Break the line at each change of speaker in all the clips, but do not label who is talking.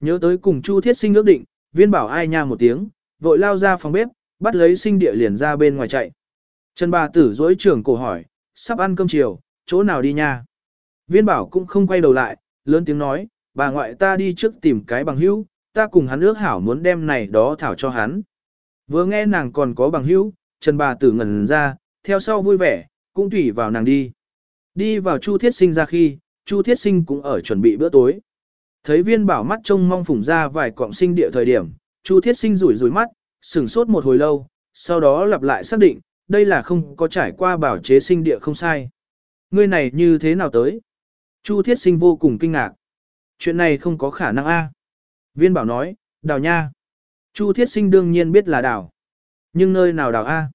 Nhớ tới cùng Chu Thiết Sinh ước định, viên bảo ai nha một tiếng, vội lao ra phòng bếp, bắt lấy sinh địa liền ra bên ngoài chạy. Trần bà tử dối trưởng cổ hỏi, sắp ăn cơm chiều, chỗ nào đi nha? Viên bảo cũng không quay đầu lại, lớn tiếng nói, bà ngoại ta đi trước tìm cái bằng hữu, ta cùng hắn ước hảo muốn đem này đó thảo cho hắn. Vừa nghe nàng còn có bằng hữu, Trần bà tử ngẩn ra, theo sau vui vẻ, cũng tùy vào nàng đi. Đi vào Chu Thiết Sinh ra khi, Chu Thiết Sinh cũng ở chuẩn bị bữa tối. Thấy viên bảo mắt trông mong phủng ra vài cọng sinh địa thời điểm, Chu Thiết Sinh rủi rủi mắt, sửng sốt một hồi lâu, sau đó lặp lại xác định, đây là không có trải qua bảo chế sinh địa không sai. Ngươi này như thế nào tới? Chu Thiết Sinh vô cùng kinh ngạc. Chuyện này không có khả năng a. Viên bảo nói, đào nha. Chu Thiết Sinh đương nhiên biết là đào. Nhưng nơi nào đào a?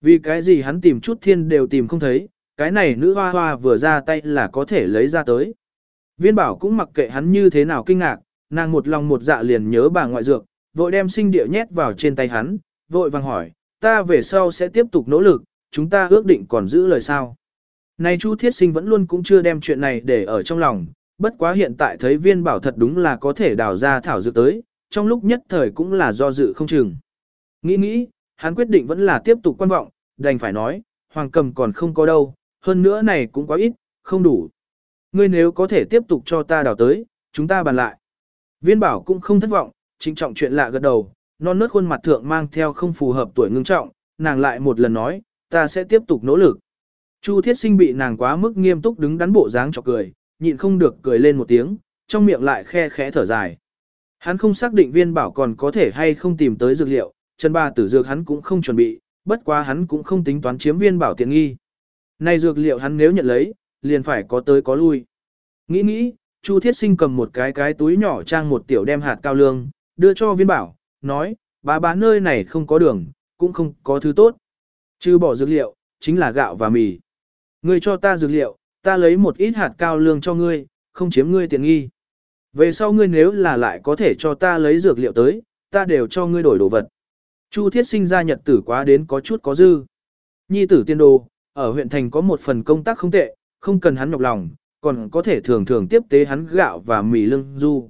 Vì cái gì hắn tìm chút thiên đều tìm không thấy, cái này nữ hoa hoa vừa ra tay là có thể lấy ra tới. Viên bảo cũng mặc kệ hắn như thế nào kinh ngạc, nàng một lòng một dạ liền nhớ bà ngoại dược, vội đem sinh địa nhét vào trên tay hắn, vội vàng hỏi, ta về sau sẽ tiếp tục nỗ lực, chúng ta ước định còn giữ lời sao. Này Chu Thiết Sinh vẫn luôn cũng chưa đem chuyện này để ở trong lòng, bất quá hiện tại thấy viên bảo thật đúng là có thể đào ra thảo dược tới, trong lúc nhất thời cũng là do dự không chừng. Nghĩ nghĩ, hắn quyết định vẫn là tiếp tục quan vọng, đành phải nói, hoàng cầm còn không có đâu, hơn nữa này cũng quá ít, không đủ. Ngươi nếu có thể tiếp tục cho ta đào tới, chúng ta bàn lại. Viên bảo cũng không thất vọng, chính trọng chuyện lạ gật đầu, non nớt khuôn mặt thượng mang theo không phù hợp tuổi ngưng trọng, nàng lại một lần nói, ta sẽ tiếp tục nỗ lực. Chu thiết sinh bị nàng quá mức nghiêm túc đứng đắn bộ dáng cho cười, nhịn không được cười lên một tiếng, trong miệng lại khe khẽ thở dài. Hắn không xác định viên bảo còn có thể hay không tìm tới dược liệu, chân ba tử dược hắn cũng không chuẩn bị, bất quá hắn cũng không tính toán chiếm viên bảo tiện nghi. Này dược liệu hắn nếu nhận lấy, liền phải có tới có lui. Nghĩ nghĩ, Chu Thiết Sinh cầm một cái cái túi nhỏ trang một tiểu đem hạt cao lương, đưa cho viên bảo, nói, bà bán nơi này không có đường, cũng không có thứ tốt. Chứ bỏ dược liệu, chính là gạo và mì. Ngươi cho ta dược liệu, ta lấy một ít hạt cao lương cho ngươi, không chiếm ngươi tiện nghi. Về sau ngươi nếu là lại có thể cho ta lấy dược liệu tới, ta đều cho ngươi đổi đồ vật. Chu thiết sinh ra nhật tử quá đến có chút có dư. Nhi tử tiên đồ, ở huyện thành có một phần công tác không tệ, không cần hắn nhọc lòng, còn có thể thường thường tiếp tế hắn gạo và mì lưng du.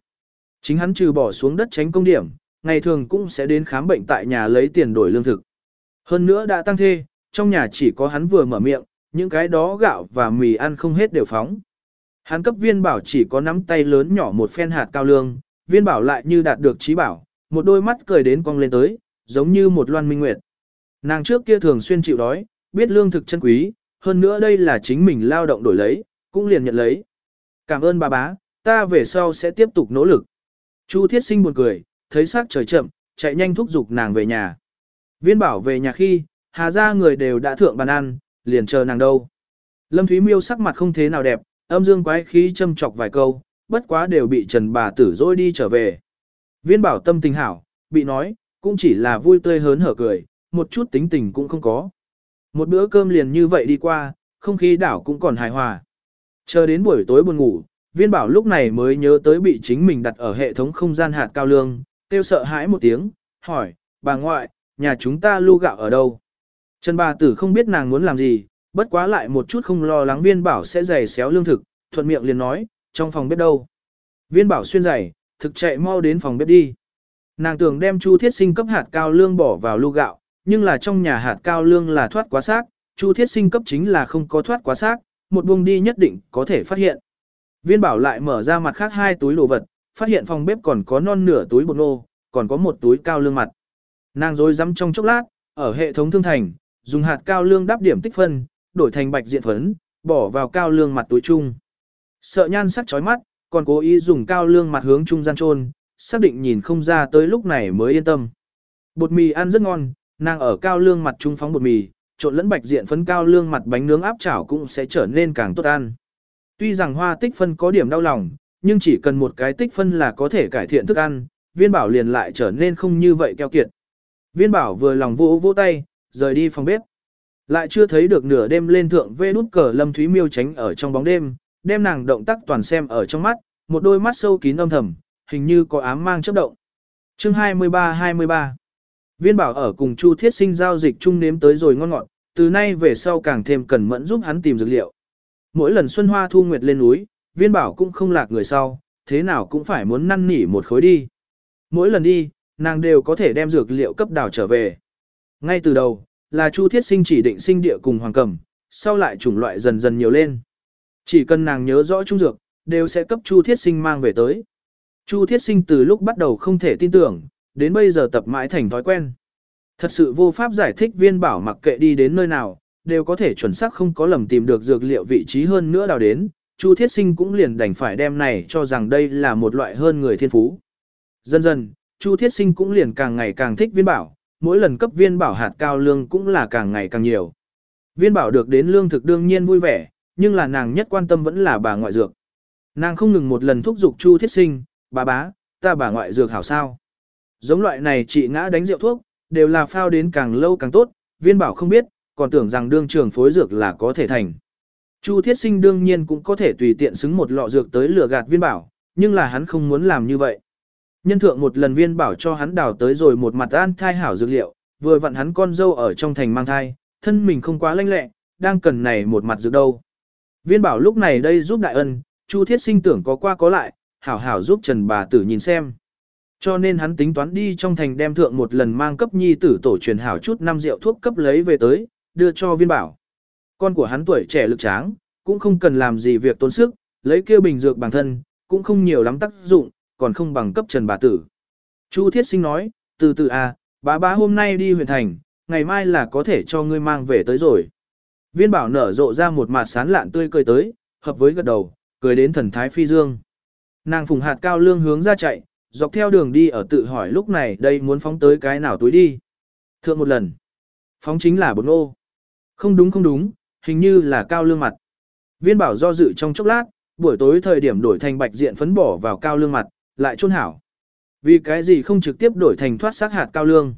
Chính hắn trừ bỏ xuống đất tránh công điểm, ngày thường cũng sẽ đến khám bệnh tại nhà lấy tiền đổi lương thực. Hơn nữa đã tăng thê, trong nhà chỉ có hắn vừa mở miệng, những cái đó gạo và mì ăn không hết đều phóng. Hắn cấp viên bảo chỉ có nắm tay lớn nhỏ một phen hạt cao lương, viên bảo lại như đạt được trí bảo, một đôi mắt cười đến cong lên tới, giống như một loan minh nguyệt. Nàng trước kia thường xuyên chịu đói, biết lương thực chân quý, hơn nữa đây là chính mình lao động đổi lấy, cũng liền nhận lấy. Cảm ơn bà bá, ta về sau sẽ tiếp tục nỗ lực. Chu thiết sinh buồn cười, thấy sắc trời chậm, chạy nhanh thúc giục nàng về nhà. Viên bảo về nhà khi, hà ra người đều đã thượng bàn ăn, liền chờ nàng đâu. Lâm Thúy Miêu sắc mặt không thế nào đẹp, âm dương quái khí châm chọc vài câu, bất quá đều bị Trần bà tử dối đi trở về. Viên bảo tâm tình hảo, bị nói, cũng chỉ là vui tươi hớn hở cười, một chút tính tình cũng không có. Một bữa cơm liền như vậy đi qua, không khí đảo cũng còn hài hòa. Chờ đến buổi tối buồn ngủ, viên bảo lúc này mới nhớ tới bị chính mình đặt ở hệ thống không gian hạt cao lương, tiêu sợ hãi một tiếng, hỏi, bà ngoại, nhà chúng ta lưu gạo ở đâu? Trần bà tử không biết nàng muốn làm gì, bất quá lại một chút không lo lắng viên bảo sẽ giày xéo lương thực, thuận miệng liền nói, trong phòng bếp đâu? Viên bảo xuyên giày, thực chạy mau đến phòng bếp đi. Nàng tưởng đem Chu Thiết Sinh cấp hạt cao lương bỏ vào lưu gạo, nhưng là trong nhà hạt cao lương là thoát quá xác, Chu Thiết Sinh cấp chính là không có thoát quá xác, một buông đi nhất định có thể phát hiện. Viên bảo lại mở ra mặt khác hai túi đồ vật, phát hiện phòng bếp còn có non nửa túi bột nô, còn có một túi cao lương mặt. Nàng rối rắm trong chốc lát, ở hệ thống thương thành, dùng hạt cao lương đắp điểm tích phân, đổi thành bạch diện phấn, bỏ vào cao lương mặt túi chung. Sợ nhan sắc chói mắt, còn cố ý dùng cao lương mặt hướng trung gian trôn, xác định nhìn không ra tới lúc này mới yên tâm. Bột mì ăn rất ngon, nàng ở cao lương mặt trung phóng bột mì, trộn lẫn bạch diện phấn cao lương mặt bánh nướng áp chảo cũng sẽ trở nên càng tốt ăn. Tuy rằng hoa tích phân có điểm đau lòng, nhưng chỉ cần một cái tích phân là có thể cải thiện thức ăn, viên bảo liền lại trở nên không như vậy keo kiệt. Viên bảo vừa lòng vỗ vỗ tay, rời đi phòng bếp. Lại chưa thấy được nửa đêm lên thượng vê nút cờ lâm thúy miêu tránh ở trong bóng đêm, đem nàng động tác toàn xem ở trong mắt, một đôi mắt sâu kín âm thầm, hình như có ám mang chớp động. Chương 23-23 Viên bảo ở cùng Chu Thiết Sinh giao dịch chung nếm tới rồi ngon ngọt, từ nay về sau càng thêm cẩn mẫn giúp hắn tìm dược liệu. Mỗi lần Xuân Hoa thu nguyệt lên núi, viên bảo cũng không lạc người sau, thế nào cũng phải muốn năn nỉ một khối đi. Mỗi lần đi, nàng đều có thể đem dược liệu cấp đào trở về. Ngay từ đầu, là Chu Thiết Sinh chỉ định sinh địa cùng Hoàng Cầm, sau lại chủng loại dần dần nhiều lên. Chỉ cần nàng nhớ rõ trung dược, đều sẽ cấp Chu Thiết Sinh mang về tới. Chu Thiết Sinh từ lúc bắt đầu không thể tin tưởng, đến bây giờ tập mãi thành thói quen. Thật sự vô pháp giải thích viên bảo mặc kệ đi đến nơi nào, đều có thể chuẩn xác không có lầm tìm được dược liệu vị trí hơn nữa đào đến, Chu Thiết Sinh cũng liền đành phải đem này cho rằng đây là một loại hơn người thiên phú. Dần dần, Chu Thiết Sinh cũng liền càng ngày càng thích viên bảo, mỗi lần cấp viên bảo hạt cao lương cũng là càng ngày càng nhiều. Viên bảo được đến lương thực đương nhiên vui vẻ, nhưng là nàng nhất quan tâm vẫn là bà ngoại dược. Nàng không ngừng một lần thúc giục Chu Thiết Sinh, bà bá, ta bà ngoại dược hảo sao. Giống loại này chị ngã đánh rượu thuốc, đều là phao đến càng lâu càng tốt, viên bảo không biết, còn tưởng rằng đương trường phối dược là có thể thành. Chu Thiết Sinh đương nhiên cũng có thể tùy tiện xứng một lọ dược tới lừa gạt viên bảo, nhưng là hắn không muốn làm như vậy. Nhân thượng một lần viên bảo cho hắn đào tới rồi một mặt an thai hảo dược liệu, vừa vặn hắn con dâu ở trong thành mang thai, thân mình không quá lanh lẹ, đang cần này một mặt dược đâu. Viên bảo lúc này đây giúp đại ân, Chu Thiết Sinh tưởng có qua có lại, hảo hảo giúp Trần bà tử nhìn xem. Cho nên hắn tính toán đi trong thành đem thượng một lần mang cấp nhi tử tổ truyền hảo chút năm rượu thuốc cấp lấy về tới, đưa cho viên bảo. Con của hắn tuổi trẻ lực tráng, cũng không cần làm gì việc tốn sức, lấy kêu bình dược bản thân, cũng không nhiều lắm tác dụng, còn không bằng cấp trần bà tử. Chu thiết sinh nói, từ từ à, bá bá hôm nay đi huyện thành, ngày mai là có thể cho ngươi mang về tới rồi. Viên bảo nở rộ ra một mặt sán lạn tươi cười tới, hợp với gật đầu, cười đến thần thái phi dương. Nàng phùng hạt cao lương hướng ra chạy, dọc theo đường đi ở tự hỏi lúc này đây muốn phóng tới cái nào túi đi. Thượng một lần, phóng chính là bột ô. Không đúng không đúng, hình như là cao lương mặt. Viên bảo do dự trong chốc lát, buổi tối thời điểm đổi thành bạch diện phấn bỏ vào cao lương mặt, lại chôn hảo. Vì cái gì không trực tiếp đổi thành thoát xác hạt cao lương?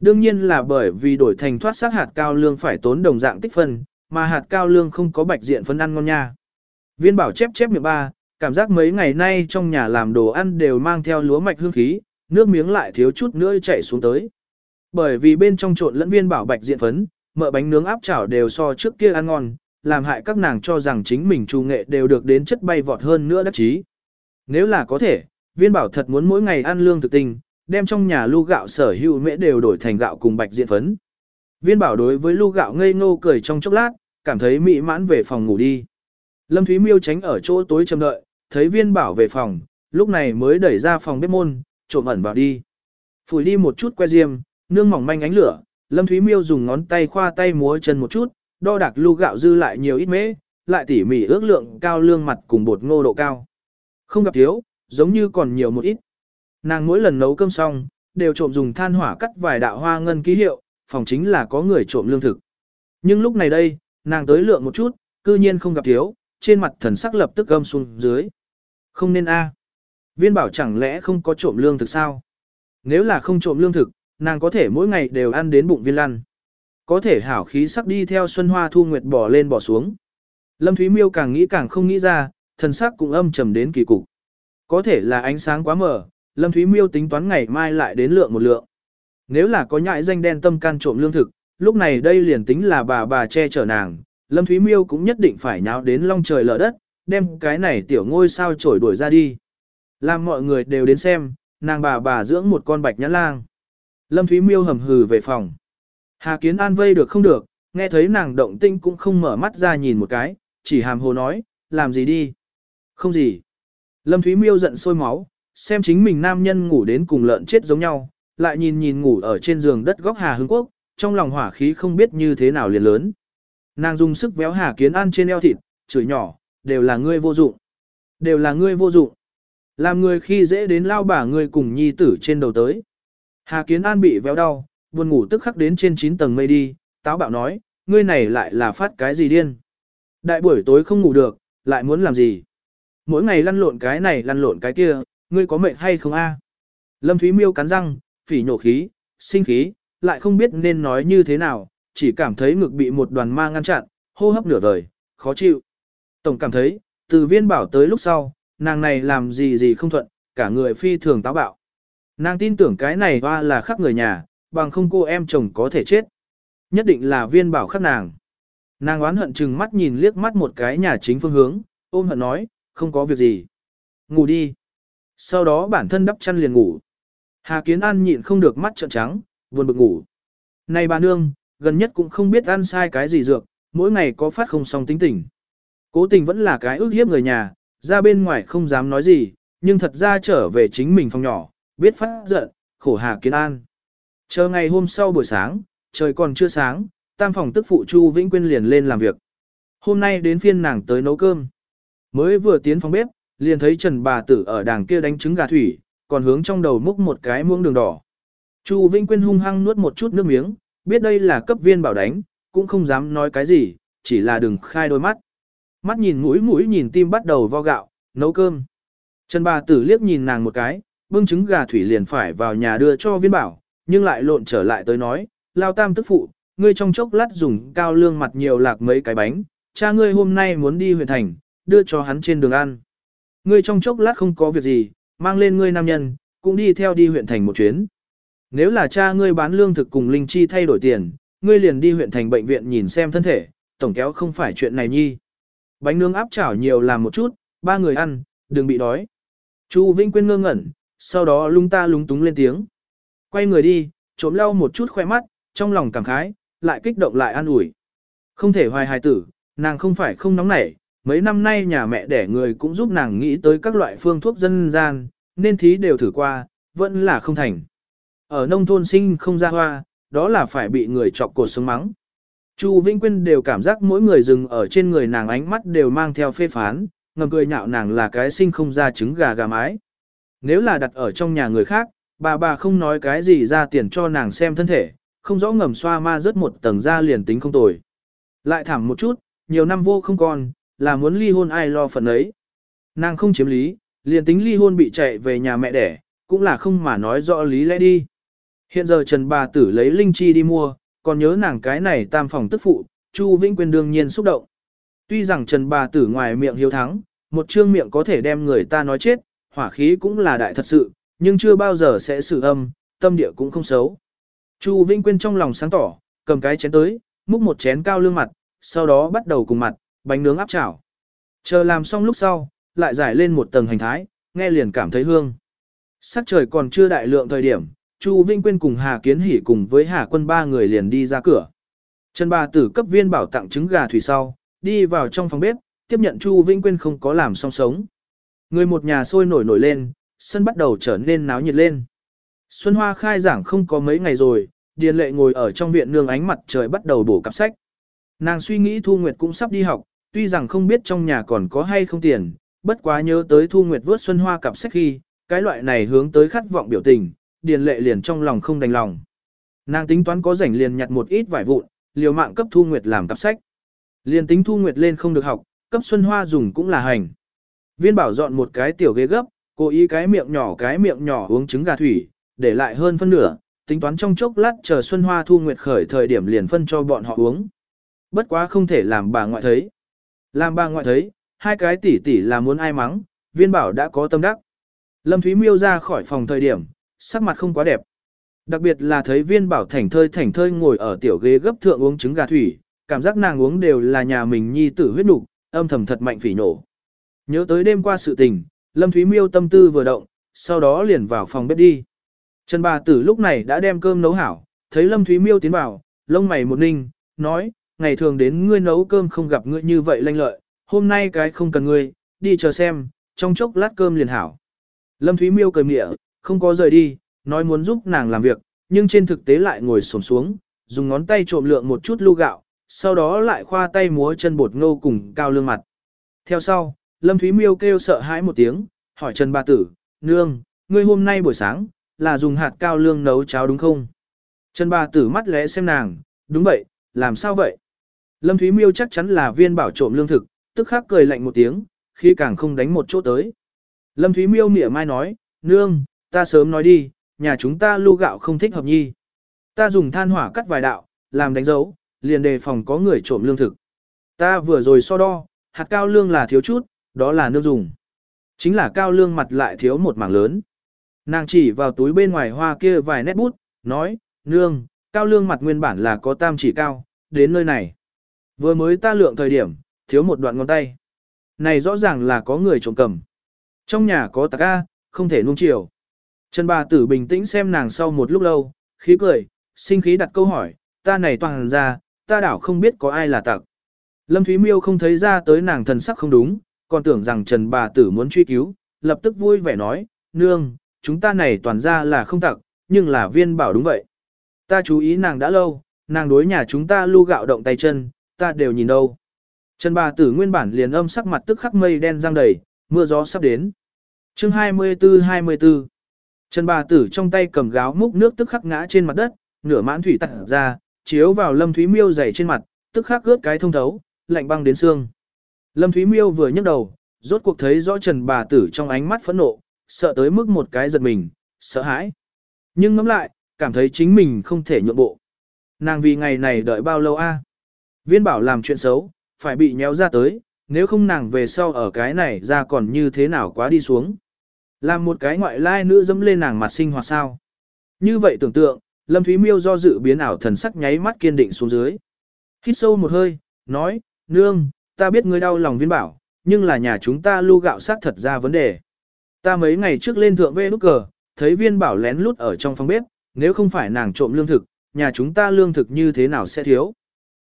Đương nhiên là bởi vì đổi thành thoát xác hạt cao lương phải tốn đồng dạng tích phân, mà hạt cao lương không có bạch diện phấn ăn ngon nha. Viên bảo chép chép miệng ba, cảm giác mấy ngày nay trong nhà làm đồ ăn đều mang theo lúa mạch hương khí, nước miếng lại thiếu chút nữa chảy xuống tới. Bởi vì bên trong trộn lẫn viên bảo bạch diện phấn, mỡ bánh nướng áp chảo đều so trước kia ăn ngon, làm hại các nàng cho rằng chính mình trù nghệ đều được đến chất bay vọt hơn nữa đắc chí. Nếu là có thể, viên bảo thật muốn mỗi ngày ăn lương thực tinh, đem trong nhà lu gạo sở hữu mễ đều đổi thành gạo cùng bạch diện phấn. Viên bảo đối với lu gạo ngây ngô cười trong chốc lát, cảm thấy mỹ mãn về phòng ngủ đi. Lâm Thúy Miêu tránh ở chỗ tối chầm đợi, thấy viên bảo về phòng, lúc này mới đẩy ra phòng bếp môn, trộm ẩn vào đi. Phủi đi một chút que diêm, nương mỏng manh ánh lửa, Lâm Thúy Miêu dùng ngón tay khoa tay múa chân một chút, đo đạc lu gạo dư lại nhiều ít mễ, lại tỉ mỉ ước lượng cao lương mặt cùng bột ngô độ cao. Không gặp thiếu, giống như còn nhiều một ít. Nàng mỗi lần nấu cơm xong, đều trộm dùng than hỏa cắt vài đạo hoa ngân ký hiệu, phòng chính là có người trộm lương thực. Nhưng lúc này đây, nàng tới lượng một chút, cư nhiên không gặp thiếu, trên mặt thần sắc lập tức gâm xuống dưới. Không nên a. Viên bảo chẳng lẽ không có trộm lương thực sao? Nếu là không trộm lương thực, nàng có thể mỗi ngày đều ăn đến bụng viên lăn. Có thể hảo khí sắc đi theo Xuân Hoa Thu Nguyệt bỏ lên bỏ xuống. Lâm Thúy Miêu càng nghĩ càng không nghĩ ra, thần sắc cũng âm trầm đến kỳ cục. Có thể là ánh sáng quá mờ, Lâm Thúy Miêu tính toán ngày mai lại đến lượng một lượng. Nếu là có nhại danh đen tâm can trộm lương thực, lúc này đây liền tính là bà bà che chở nàng, Lâm Thúy Miêu cũng nhất định phải nháo đến long trời lở đất, đem cái này tiểu ngôi sao trổi đuổi ra đi. Làm mọi người đều đến xem, nàng bà bà dưỡng một con bạch nhãn lang. Lâm Thúy Miêu hầm hừ về phòng. Hà Kiến An vây được không được, nghe thấy nàng động tinh cũng không mở mắt ra nhìn một cái, chỉ hàm hồ nói, làm gì đi. Không gì. Lâm Thúy Miêu giận sôi máu, xem chính mình nam nhân ngủ đến cùng lợn chết giống nhau, lại nhìn nhìn ngủ ở trên giường đất góc Hà Hưng Quốc, trong lòng hỏa khí không biết như thế nào liền lớn. Nàng dùng sức véo Hà Kiến An trên eo thịt, chửi nhỏ, đều là ngươi vô dụng. Đều là ngươi vô dụng. Làm người khi dễ đến lao bả ngươi cùng nhi tử trên đầu tới. Hà Kiến An bị véo đau, buồn ngủ tức khắc đến trên 9 tầng mây đi, táo bạo nói, ngươi này lại là phát cái gì điên. Đại buổi tối không ngủ được, lại muốn làm gì. Mỗi ngày lăn lộn cái này lăn lộn cái kia, ngươi có mệt hay không a? Lâm Thúy Miêu cắn răng, phỉ nhổ khí, sinh khí, lại không biết nên nói như thế nào, chỉ cảm thấy ngực bị một đoàn ma ngăn chặn, hô hấp nửa vời, khó chịu. Tổng cảm thấy, từ viên bảo tới lúc sau, nàng này làm gì gì không thuận, cả người phi thường táo bạo. Nàng tin tưởng cái này hoa là khắc người nhà, bằng không cô em chồng có thể chết. Nhất định là viên bảo khắc nàng. Nàng oán hận chừng mắt nhìn liếc mắt một cái nhà chính phương hướng, ôm hận nói, không có việc gì. Ngủ đi. Sau đó bản thân đắp chăn liền ngủ. Hà Kiến An nhịn không được mắt trợn trắng, buồn bực ngủ. Này bà nương, gần nhất cũng không biết ăn sai cái gì dược, mỗi ngày có phát không xong tính tình. Cố tình vẫn là cái ước hiếp người nhà, ra bên ngoài không dám nói gì, nhưng thật ra trở về chính mình phòng nhỏ, biết phát giận, khổ Hà Kiến An. Chờ ngày hôm sau buổi sáng, trời còn chưa sáng, tam phòng tức phụ Chu Vĩnh Quyên liền lên làm việc. Hôm nay đến phiên nàng tới nấu cơm. Mới vừa tiến phòng bếp, liền thấy Trần bà tử ở đàng kia đánh trứng gà thủy, còn hướng trong đầu múc một cái muỗng đường đỏ. Chu Vĩnh Quyên hung hăng nuốt một chút nước miếng, biết đây là cấp viên bảo đánh, cũng không dám nói cái gì, chỉ là đừng khai đôi mắt. Mắt nhìn mũi mũi nhìn tim bắt đầu vo gạo, nấu cơm. Trần bà tử liếc nhìn nàng một cái, bưng trứng gà thủy liền phải vào nhà đưa cho viên bảo, nhưng lại lộn trở lại tới nói, lao tam tức phụ, ngươi trong chốc lát dùng cao lương mặt nhiều lạc mấy cái bánh, cha ngươi hôm nay muốn đi huyện thành, đưa cho hắn trên đường ăn. Ngươi trong chốc lát không có việc gì, mang lên ngươi nam nhân, cũng đi theo đi huyện thành một chuyến. Nếu là cha ngươi bán lương thực cùng linh chi thay đổi tiền, ngươi liền đi huyện thành bệnh viện nhìn xem thân thể, tổng kéo không phải chuyện này nhi. Bánh nướng áp chảo nhiều làm một chút, ba người ăn, đừng bị đói. Chu Vinh Quyên ngơ ngẩn, sau đó lung ta lúng túng lên tiếng. Quay người đi, trộm lau một chút khoe mắt, trong lòng cảm khái, lại kích động lại an ủi. Không thể hoài hài tử, nàng không phải không nóng nảy, mấy năm nay nhà mẹ đẻ người cũng giúp nàng nghĩ tới các loại phương thuốc dân gian, nên thí đều thử qua, vẫn là không thành. Ở nông thôn sinh không ra hoa, đó là phải bị người chọc cột sống mắng. Chu Vĩnh Quyên đều cảm giác mỗi người dừng ở trên người nàng ánh mắt đều mang theo phê phán, ngầm cười nhạo nàng là cái sinh không ra trứng gà gà mái. Nếu là đặt ở trong nhà người khác, bà bà không nói cái gì ra tiền cho nàng xem thân thể, không rõ ngầm xoa ma rớt một tầng da liền tính không tồi. Lại thảm một chút, nhiều năm vô không còn, là muốn ly hôn ai lo phần ấy. Nàng không chiếm lý, liền tính ly hôn bị chạy về nhà mẹ đẻ, cũng là không mà nói rõ lý lẽ đi. Hiện giờ Trần bà tử lấy linh chi đi mua, còn nhớ nàng cái này tam phòng tức phụ, Chu Vĩnh Quyên đương nhiên xúc động. Tuy rằng Trần bà tử ngoài miệng hiếu thắng, một trương miệng có thể đem người ta nói chết, hỏa khí cũng là đại thật sự, nhưng chưa bao giờ sẽ xử âm, tâm địa cũng không xấu. Chu Vĩnh Quyên trong lòng sáng tỏ, cầm cái chén tới, múc một chén cao lương mặt, sau đó bắt đầu cùng mặt, bánh nướng áp chảo. Chờ làm xong lúc sau, lại giải lên một tầng hành thái, nghe liền cảm thấy hương. Sắc trời còn chưa đại lượng thời điểm, Chu Vinh Quyên cùng Hà Kiến Hỷ cùng với Hà Quân ba người liền đi ra cửa. Trần bà tử cấp viên bảo tặng trứng gà thủy sau, đi vào trong phòng bếp, tiếp nhận Chu Vinh Quyên không có làm xong sống. Người một nhà sôi nổi nổi lên, sân bắt đầu trở nên náo nhiệt lên. Xuân Hoa khai giảng không có mấy ngày rồi, Điền Lệ ngồi ở trong viện nương ánh mặt trời bắt đầu bổ cặp sách. Nàng suy nghĩ Thu Nguyệt cũng sắp đi học, tuy rằng không biết trong nhà còn có hay không tiền, bất quá nhớ tới Thu Nguyệt vớt Xuân Hoa cặp sách khi, cái loại này hướng tới khát vọng biểu tình, Điền Lệ liền trong lòng không đành lòng. Nàng tính toán có rảnh liền nhặt một ít vải vụn, liều mạng cấp Thu Nguyệt làm cặp sách. Liền tính Thu Nguyệt lên không được học, cấp Xuân Hoa dùng cũng là hành. Viên bảo dọn một cái tiểu ghế gấp, cố ý cái miệng nhỏ cái miệng nhỏ uống trứng gà thủy, để lại hơn phân nửa, tính toán trong chốc lát chờ Xuân Hoa Thu Nguyệt khởi thời điểm liền phân cho bọn họ uống. Bất quá không thể làm bà ngoại thấy. Làm bà ngoại thấy, hai cái tỷ tỷ là muốn ai mắng, viên bảo đã có tâm đắc. Lâm Thúy Miêu ra khỏi phòng thời điểm, sắc mặt không quá đẹp. Đặc biệt là thấy viên bảo thảnh thơi thảnh thơi ngồi ở tiểu ghế gấp thượng uống trứng gà thủy, cảm giác nàng uống đều là nhà mình nhi tử huyết nục, âm thầm thật mạnh phỉ nổ. Nhớ tới đêm qua sự tình, Lâm Thúy Miêu tâm tư vừa động, sau đó liền vào phòng bếp đi. Trần bà tử lúc này đã đem cơm nấu hảo, thấy Lâm Thúy Miêu tiến vào, lông mày một ninh, nói, ngày thường đến ngươi nấu cơm không gặp ngươi như vậy lanh lợi, hôm nay cái không cần ngươi, đi chờ xem, trong chốc lát cơm liền hảo. Lâm Thúy Miêu cười mỉa, không có rời đi, nói muốn giúp nàng làm việc, nhưng trên thực tế lại ngồi xổm xuống, dùng ngón tay trộm lượng một chút lu gạo, sau đó lại khoa tay múa chân bột ngô cùng cao lương mặt. Theo sau, Lâm Thúy Miêu kêu sợ hãi một tiếng, hỏi Trần Ba Tử, Nương, ngươi hôm nay buổi sáng, là dùng hạt cao lương nấu cháo đúng không? Trần Ba Tử mắt lẽ xem nàng, đúng vậy, làm sao vậy? Lâm Thúy Miêu chắc chắn là viên bảo trộm lương thực, tức khắc cười lạnh một tiếng, khi càng không đánh một chỗ tới. Lâm Thúy Miêu mỉa mai nói, Nương, ta sớm nói đi, nhà chúng ta lu gạo không thích hợp nhi. Ta dùng than hỏa cắt vài đạo, làm đánh dấu, liền đề phòng có người trộm lương thực. Ta vừa rồi so đo, hạt cao lương là thiếu chút, đó là nước dùng. Chính là cao lương mặt lại thiếu một mảng lớn. Nàng chỉ vào túi bên ngoài hoa kia vài nét bút, nói, nương, cao lương mặt nguyên bản là có tam chỉ cao, đến nơi này. Vừa mới ta lượng thời điểm, thiếu một đoạn ngón tay. Này rõ ràng là có người trộm cầm. Trong nhà có tạc A, không thể nuông chiều. Trần bà tử bình tĩnh xem nàng sau một lúc lâu, khí cười, sinh khí đặt câu hỏi, ta này toàn ra, ta đảo không biết có ai là tặc. Lâm Thúy Miêu không thấy ra tới nàng thần sắc không đúng, còn tưởng rằng Trần bà tử muốn truy cứu, lập tức vui vẻ nói, nương, chúng ta này toàn ra là không tặc, nhưng là viên bảo đúng vậy. Ta chú ý nàng đã lâu, nàng đối nhà chúng ta lưu gạo động tay chân, ta đều nhìn đâu. Trần bà tử nguyên bản liền âm sắc mặt tức khắc mây đen răng đầy, mưa gió sắp đến. chương 24-24 Trần bà tử trong tay cầm gáo múc nước tức khắc ngã trên mặt đất, nửa mãn thủy tặng ra, chiếu vào lâm thúy miêu dày trên mặt, tức khắc ướt cái thông thấu, lạnh băng đến xương. Lâm thúy miêu vừa nhấc đầu, rốt cuộc thấy rõ trần bà tử trong ánh mắt phẫn nộ, sợ tới mức một cái giật mình, sợ hãi. Nhưng ngẫm lại, cảm thấy chính mình không thể nhượng bộ. Nàng vì ngày này đợi bao lâu a? Viên bảo làm chuyện xấu, phải bị nhéo ra tới, nếu không nàng về sau ở cái này ra còn như thế nào quá đi xuống. Làm một cái ngoại lai nữ dẫm lên nàng mặt sinh hoạt sao. Như vậy tưởng tượng, Lâm Thúy Miêu do dự biến ảo thần sắc nháy mắt kiên định xuống dưới. Hít sâu một hơi, nói, nương, ta biết ngươi đau lòng viên bảo, nhưng là nhà chúng ta lưu gạo sát thật ra vấn đề. Ta mấy ngày trước lên thượng vê nút cờ, thấy viên bảo lén lút ở trong phòng bếp, nếu không phải nàng trộm lương thực, nhà chúng ta lương thực như thế nào sẽ thiếu.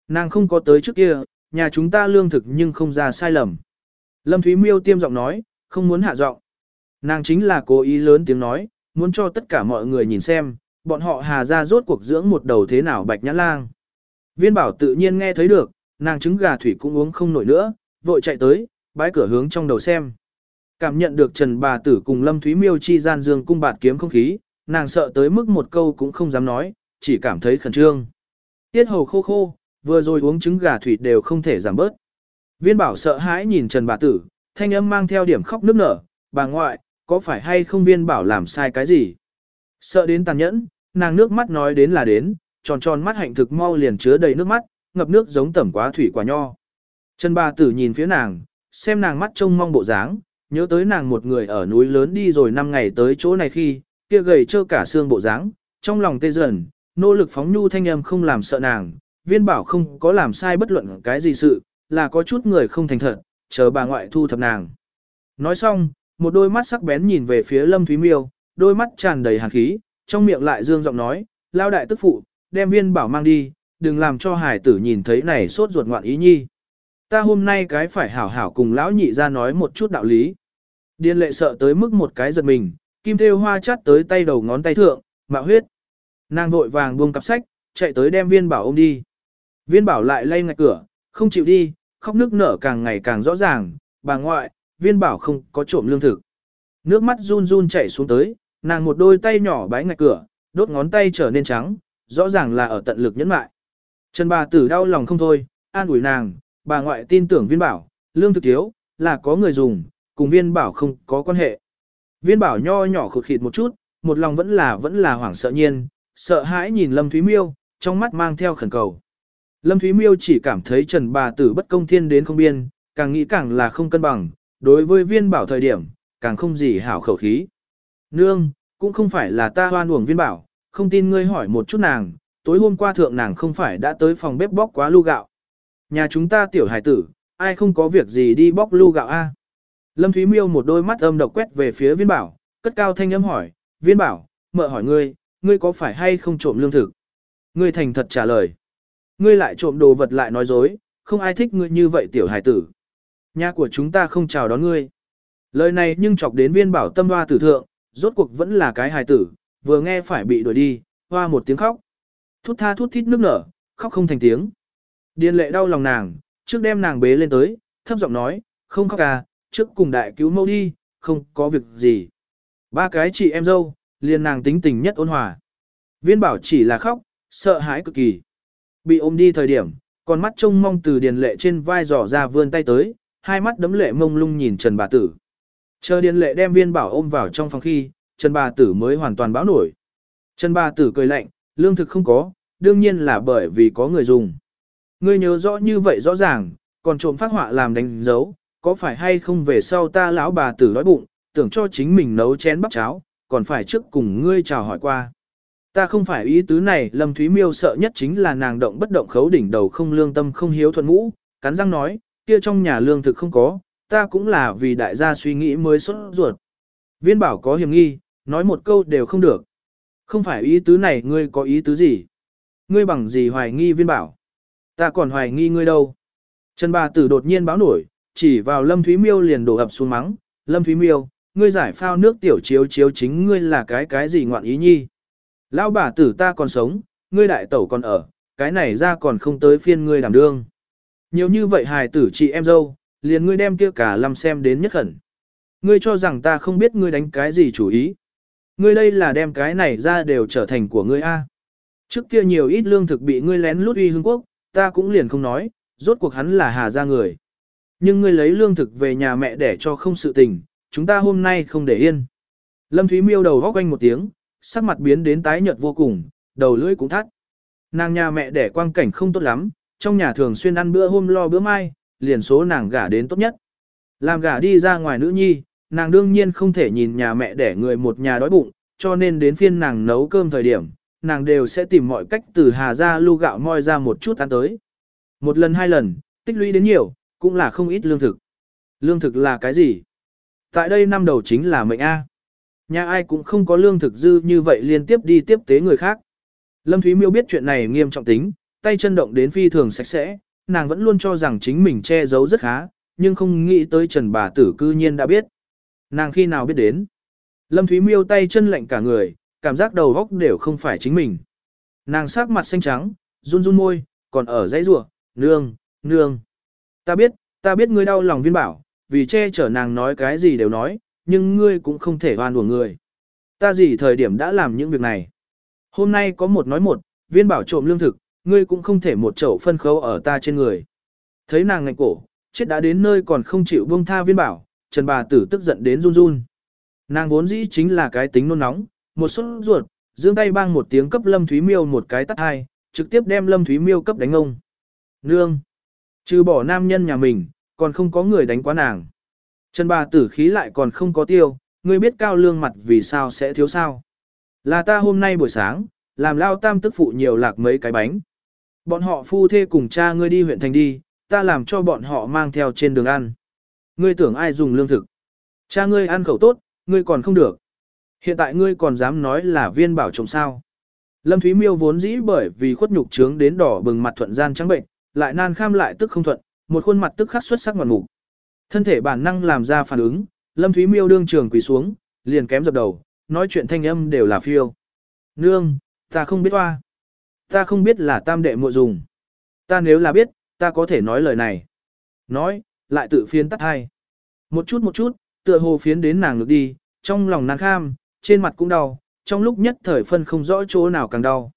Nàng không có tới trước kia, nhà chúng ta lương thực nhưng không ra sai lầm. Lâm Thúy Miêu tiêm giọng nói, không muốn hạ giọng. Nàng chính là cố ý lớn tiếng nói, muốn cho tất cả mọi người nhìn xem, bọn họ hà ra rốt cuộc dưỡng một đầu thế nào bạch nhã lang. Viên bảo tự nhiên nghe thấy được, nàng trứng gà thủy cũng uống không nổi nữa, vội chạy tới, bái cửa hướng trong đầu xem. Cảm nhận được Trần bà tử cùng Lâm Thúy Miêu chi gian dương cung bạt kiếm không khí, nàng sợ tới mức một câu cũng không dám nói, chỉ cảm thấy khẩn trương. Tiết hầu khô khô, vừa rồi uống trứng gà thủy đều không thể giảm bớt. Viên bảo sợ hãi nhìn Trần bà tử, thanh âm mang theo điểm khóc nức nở, bà ngoại, có phải hay không viên bảo làm sai cái gì? Sợ đến tàn nhẫn, nàng nước mắt nói đến là đến, tròn tròn mắt hạnh thực mau liền chứa đầy nước mắt, ngập nước giống tẩm quá thủy quả nho. Trần bà tử nhìn phía nàng, xem nàng mắt trông mong bộ dáng, nhớ tới nàng một người ở núi lớn đi rồi 5 ngày tới chỗ này khi, kia gầy trơ cả xương bộ dáng, trong lòng tê dần, nỗ lực phóng nhu thanh âm không làm sợ nàng, viên bảo không có làm sai bất luận cái gì sự, là có chút người không thành thật, chờ bà ngoại thu thập nàng. Nói xong, một đôi mắt sắc bén nhìn về phía Lâm Thúy Miêu, đôi mắt tràn đầy hàn khí, trong miệng lại dương giọng nói, lao đại tức phụ, đem viên bảo mang đi, đừng làm cho hải tử nhìn thấy này sốt ruột ngoạn ý nhi. Ta hôm nay cái phải hảo hảo cùng lão nhị ra nói một chút đạo lý. Điên lệ sợ tới mức một cái giật mình, kim thêu hoa chát tới tay đầu ngón tay thượng, mạo huyết. Nàng vội vàng buông cặp sách, chạy tới đem viên bảo ôm đi. Viên bảo lại lay ngạch cửa, không chịu đi, khóc nước nở càng ngày càng rõ ràng, bà ngoại, viên bảo không có trộm lương thực. Nước mắt run run chảy xuống tới, nàng một đôi tay nhỏ bái ngạch cửa, đốt ngón tay trở nên trắng, rõ ràng là ở tận lực nhẫn mại. Trần bà tử đau lòng không thôi, an ủi nàng, bà ngoại tin tưởng viên bảo, lương thực thiếu, là có người dùng, cùng viên bảo không có quan hệ. Viên bảo nho nhỏ khụt khịt một chút, một lòng vẫn là vẫn là hoảng sợ nhiên, sợ hãi nhìn Lâm Thúy Miêu, trong mắt mang theo khẩn cầu. Lâm Thúy Miêu chỉ cảm thấy Trần bà tử bất công thiên đến không biên, càng nghĩ càng là không cân bằng, đối với viên bảo thời điểm, càng không gì hảo khẩu khí. Nương, cũng không phải là ta hoan uổng viên bảo, không tin ngươi hỏi một chút nàng, tối hôm qua thượng nàng không phải đã tới phòng bếp bóc quá lu gạo. Nhà chúng ta tiểu hải tử, ai không có việc gì đi bóc lu gạo a? Lâm Thúy Miêu một đôi mắt âm độc quét về phía viên bảo, cất cao thanh âm hỏi, viên bảo, mợ hỏi ngươi, ngươi có phải hay không trộm lương thực? Ngươi thành thật trả lời. Ngươi lại trộm đồ vật lại nói dối, không ai thích ngươi như vậy tiểu hải tử. Nhà của chúng ta không chào đón ngươi. Lời này nhưng chọc đến viên bảo tâm hoa tử thượng, rốt cuộc vẫn là cái hài tử, vừa nghe phải bị đuổi đi, hoa một tiếng khóc. Thút tha thút thít nước nở, khóc không thành tiếng. Điền lệ đau lòng nàng, trước đem nàng bế lên tới, thấp giọng nói, không khóc à, trước cùng đại cứu mâu đi, không có việc gì. Ba cái chị em dâu, liền nàng tính tình nhất ôn hòa. Viên bảo chỉ là khóc, sợ hãi cực kỳ. Bị ôm đi thời điểm, con mắt trông mong từ điền lệ trên vai dò ra vươn tay tới, hai mắt đấm lệ mông lung nhìn Trần bà tử. Chờ điền lệ đem viên bảo ôm vào trong phòng khi, Trần bà tử mới hoàn toàn báo nổi. Trần bà tử cười lạnh, lương thực không có, đương nhiên là bởi vì có người dùng. Ngươi nhớ rõ như vậy rõ ràng, còn trộm phát họa làm đánh dấu, có phải hay không về sau ta lão bà tử đói bụng, tưởng cho chính mình nấu chén bắp cháo, còn phải trước cùng ngươi chào hỏi qua. Ta không phải ý tứ này, Lâm Thúy Miêu sợ nhất chính là nàng động bất động khấu đỉnh đầu không lương tâm không hiếu thuận ngũ, cắn răng nói, kia trong nhà lương thực không có, ta cũng là vì đại gia suy nghĩ mới xuất ruột. Viên bảo có hiểm nghi, nói một câu đều không được. Không phải ý tứ này ngươi có ý tứ gì? Ngươi bằng gì hoài nghi viên bảo? Ta còn hoài nghi ngươi đâu? Trần bà tử đột nhiên báo nổi, chỉ vào Lâm Thúy Miêu liền đổ ập xuống mắng. Lâm Thúy Miêu, ngươi giải phao nước tiểu chiếu chiếu chính ngươi là cái cái gì ngoạn ý nhi? Lão bà tử ta còn sống, ngươi đại tẩu còn ở, cái này ra còn không tới phiên ngươi đảm đương. Nhiều như vậy hài tử chị em dâu, liền ngươi đem kia cả lâm xem đến nhất khẩn. Ngươi cho rằng ta không biết ngươi đánh cái gì chủ ý. Ngươi đây là đem cái này ra đều trở thành của ngươi a. Trước kia nhiều ít lương thực bị ngươi lén lút uy hương quốc, ta cũng liền không nói, rốt cuộc hắn là hà ra người. Nhưng ngươi lấy lương thực về nhà mẹ để cho không sự tình, chúng ta hôm nay không để yên. Lâm Thúy miêu đầu góc quanh một tiếng, sắc mặt biến đến tái nhợt vô cùng, đầu lưỡi cũng thắt. Nàng nhà mẹ đẻ quang cảnh không tốt lắm, trong nhà thường xuyên ăn bữa hôm lo bữa mai, liền số nàng gả đến tốt nhất. Làm gả đi ra ngoài nữ nhi, nàng đương nhiên không thể nhìn nhà mẹ đẻ người một nhà đói bụng, cho nên đến phiên nàng nấu cơm thời điểm, nàng đều sẽ tìm mọi cách từ hà ra lưu gạo moi ra một chút ăn tới. Một lần hai lần, tích lũy đến nhiều, cũng là không ít lương thực. Lương thực là cái gì? Tại đây năm đầu chính là mệnh A. Nhà ai cũng không có lương thực dư như vậy liên tiếp đi tiếp tế người khác. Lâm Thúy Miêu biết chuyện này nghiêm trọng tính, tay chân động đến phi thường sạch sẽ, nàng vẫn luôn cho rằng chính mình che giấu rất khá, nhưng không nghĩ tới Trần bà tử cư nhiên đã biết. Nàng khi nào biết đến? Lâm Thúy Miêu tay chân lạnh cả người, cảm giác đầu góc đều không phải chính mình. Nàng sắc mặt xanh trắng, run run môi, còn ở dãy rủa, nương, nương. Ta biết, ta biết ngươi đau lòng viên bảo, vì che chở nàng nói cái gì đều nói, nhưng ngươi cũng không thể oan uổng người. Ta gì thời điểm đã làm những việc này. Hôm nay có một nói một, viên bảo trộm lương thực, ngươi cũng không thể một chậu phân khấu ở ta trên người. Thấy nàng ngạnh cổ, chết đã đến nơi còn không chịu buông tha viên bảo, Trần bà tử tức giận đến run run. Nàng vốn dĩ chính là cái tính nôn nóng, một xuất ruột, dương tay bang một tiếng cấp Lâm Thúy Miêu một cái tắt hai, trực tiếp đem Lâm Thúy Miêu cấp đánh ông. Nương! Trừ bỏ nam nhân nhà mình, còn không có người đánh quá nàng. Trần bà tử khí lại còn không có tiêu, ngươi biết cao lương mặt vì sao sẽ thiếu sao. Là ta hôm nay buổi sáng, làm lao tam tức phụ nhiều lạc mấy cái bánh. Bọn họ phu thê cùng cha ngươi đi huyện thành đi, ta làm cho bọn họ mang theo trên đường ăn. Ngươi tưởng ai dùng lương thực. Cha ngươi ăn khẩu tốt, ngươi còn không được. Hiện tại ngươi còn dám nói là viên bảo chồng sao. Lâm Thúy Miêu vốn dĩ bởi vì khuất nhục trướng đến đỏ bừng mặt thuận gian trắng bệnh, lại nan kham lại tức không thuận, một khuôn mặt tức khắc xuất sắc ngoạn mục. Thân thể bản năng làm ra phản ứng, Lâm Thúy Miêu đương trường quỳ xuống, liền kém dập đầu, nói chuyện thanh âm đều là phiêu. Nương, ta không biết hoa. Ta không biết là tam đệ muội dùng. Ta nếu là biết, ta có thể nói lời này. Nói, lại tự phiến tắt hai. Một chút một chút, tựa hồ phiến đến nàng ngược đi, trong lòng nàng kham, trên mặt cũng đau, trong lúc nhất thời phân không rõ chỗ nào càng đau.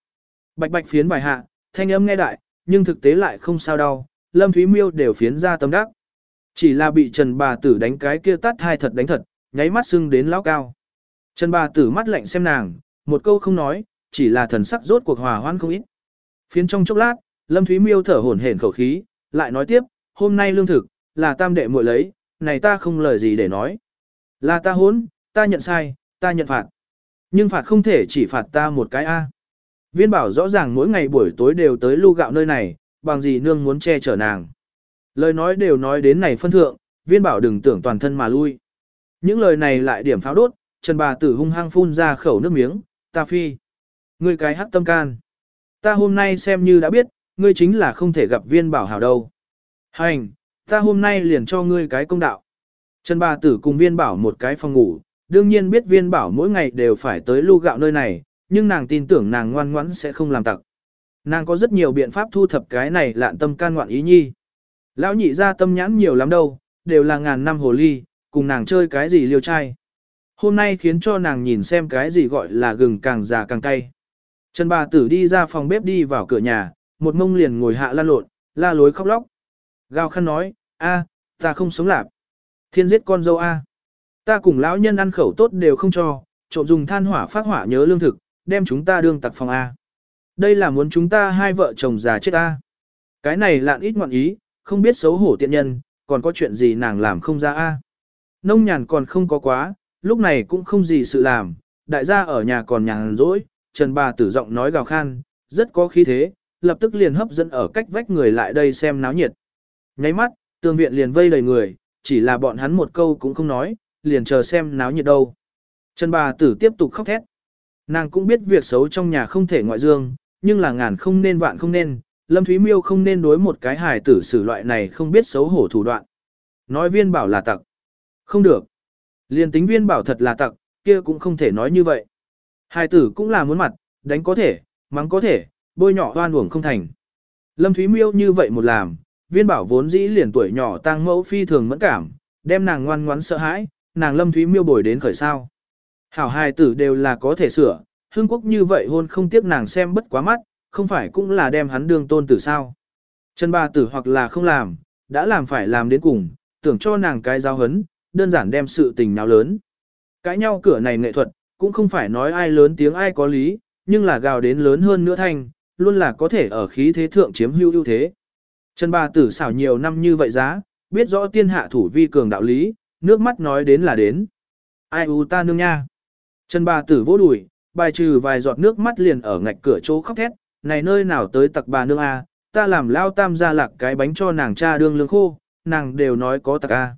Bạch bạch phiến vài hạ, thanh âm nghe đại, nhưng thực tế lại không sao đau, Lâm Thúy Miêu đều phiến ra tâm đắc. Chỉ là bị Trần bà tử đánh cái kia tắt hai thật đánh thật, nháy mắt sưng đến lão cao. Trần bà tử mắt lạnh xem nàng, một câu không nói, chỉ là thần sắc rốt cuộc hòa hoan không ít. Phiến trong chốc lát, Lâm Thúy Miêu thở hổn hển khẩu khí, lại nói tiếp, hôm nay lương thực, là tam đệ muội lấy, này ta không lời gì để nói. Là ta hốn, ta nhận sai, ta nhận phạt. Nhưng phạt không thể chỉ phạt ta một cái A. Viên bảo rõ ràng mỗi ngày buổi tối đều tới lưu gạo nơi này, bằng gì nương muốn che chở nàng. Lời nói đều nói đến này phân thượng, viên bảo đừng tưởng toàn thân mà lui. Những lời này lại điểm pháo đốt, Trần bà tử hung hăng phun ra khẩu nước miếng, ta phi. Ngươi cái hắc tâm can. Ta hôm nay xem như đã biết, ngươi chính là không thể gặp viên bảo hảo đâu. Hành, ta hôm nay liền cho ngươi cái công đạo. Trần bà tử cùng viên bảo một cái phòng ngủ, đương nhiên biết viên bảo mỗi ngày đều phải tới lưu gạo nơi này, nhưng nàng tin tưởng nàng ngoan ngoãn sẽ không làm tặc. Nàng có rất nhiều biện pháp thu thập cái này lạn tâm can ngoạn ý nhi. Lão nhị ra tâm nhãn nhiều lắm đâu, đều là ngàn năm hồ ly, cùng nàng chơi cái gì liêu trai. Hôm nay khiến cho nàng nhìn xem cái gì gọi là gừng càng già càng cay. Trần bà tử đi ra phòng bếp đi vào cửa nhà, một mông liền ngồi hạ la lộn, la lối khóc lóc. Gào khăn nói, a, ta không sống lạp. Thiên giết con dâu a. Ta cùng lão nhân ăn khẩu tốt đều không cho, trộm dùng than hỏa phát hỏa nhớ lương thực, đem chúng ta đương tặc phòng a. Đây là muốn chúng ta hai vợ chồng già chết a. Cái này lạn ít ngoạn ý, không biết xấu hổ tiện nhân, còn có chuyện gì nàng làm không ra a. Nông nhàn còn không có quá, lúc này cũng không gì sự làm, đại gia ở nhà còn nhàn rỗi, Trần bà tử giọng nói gào khan, rất có khí thế, lập tức liền hấp dẫn ở cách vách người lại đây xem náo nhiệt. Nháy mắt, tường viện liền vây đầy người, chỉ là bọn hắn một câu cũng không nói, liền chờ xem náo nhiệt đâu. Trần bà tử tiếp tục khóc thét. Nàng cũng biết việc xấu trong nhà không thể ngoại dương, nhưng là ngàn không nên vạn không nên, Lâm Thúy Miêu không nên đối một cái hài tử xử loại này không biết xấu hổ thủ đoạn. Nói viên bảo là tặc. Không được. liền tính viên bảo thật là tặc, kia cũng không thể nói như vậy hai tử cũng là muốn mặt, đánh có thể, mắng có thể, bôi nhỏ hoan uổng không thành. Lâm Thúy Miêu như vậy một làm, viên bảo vốn dĩ liền tuổi nhỏ tăng mẫu phi thường mẫn cảm, đem nàng ngoan ngoãn sợ hãi, nàng Lâm Thúy Miêu bồi đến khởi sao. Hảo hài tử đều là có thể sửa, hương quốc như vậy hôn không tiếc nàng xem bất quá mắt, không phải cũng là đem hắn đương tôn tử sao. chân ba tử hoặc là không làm, đã làm phải làm đến cùng, tưởng cho nàng cái giao hấn, đơn giản đem sự tình nào lớn. Cãi nhau cửa này nghệ thuật, cũng không phải nói ai lớn tiếng ai có lý, nhưng là gào đến lớn hơn nữa thanh, luôn là có thể ở khí thế thượng chiếm hữu ưu thế. Trần bà tử xảo nhiều năm như vậy giá, biết rõ tiên hạ thủ vi cường đạo lý, nước mắt nói đến là đến. Ai u ta nương nha. Trần bà tử vỗ đùi, bài trừ vài giọt nước mắt liền ở ngạch cửa chỗ khóc thét, này nơi nào tới tặc bà nương a, ta làm lao tam ra lạc cái bánh cho nàng cha đương lương khô, nàng đều nói có tặc a.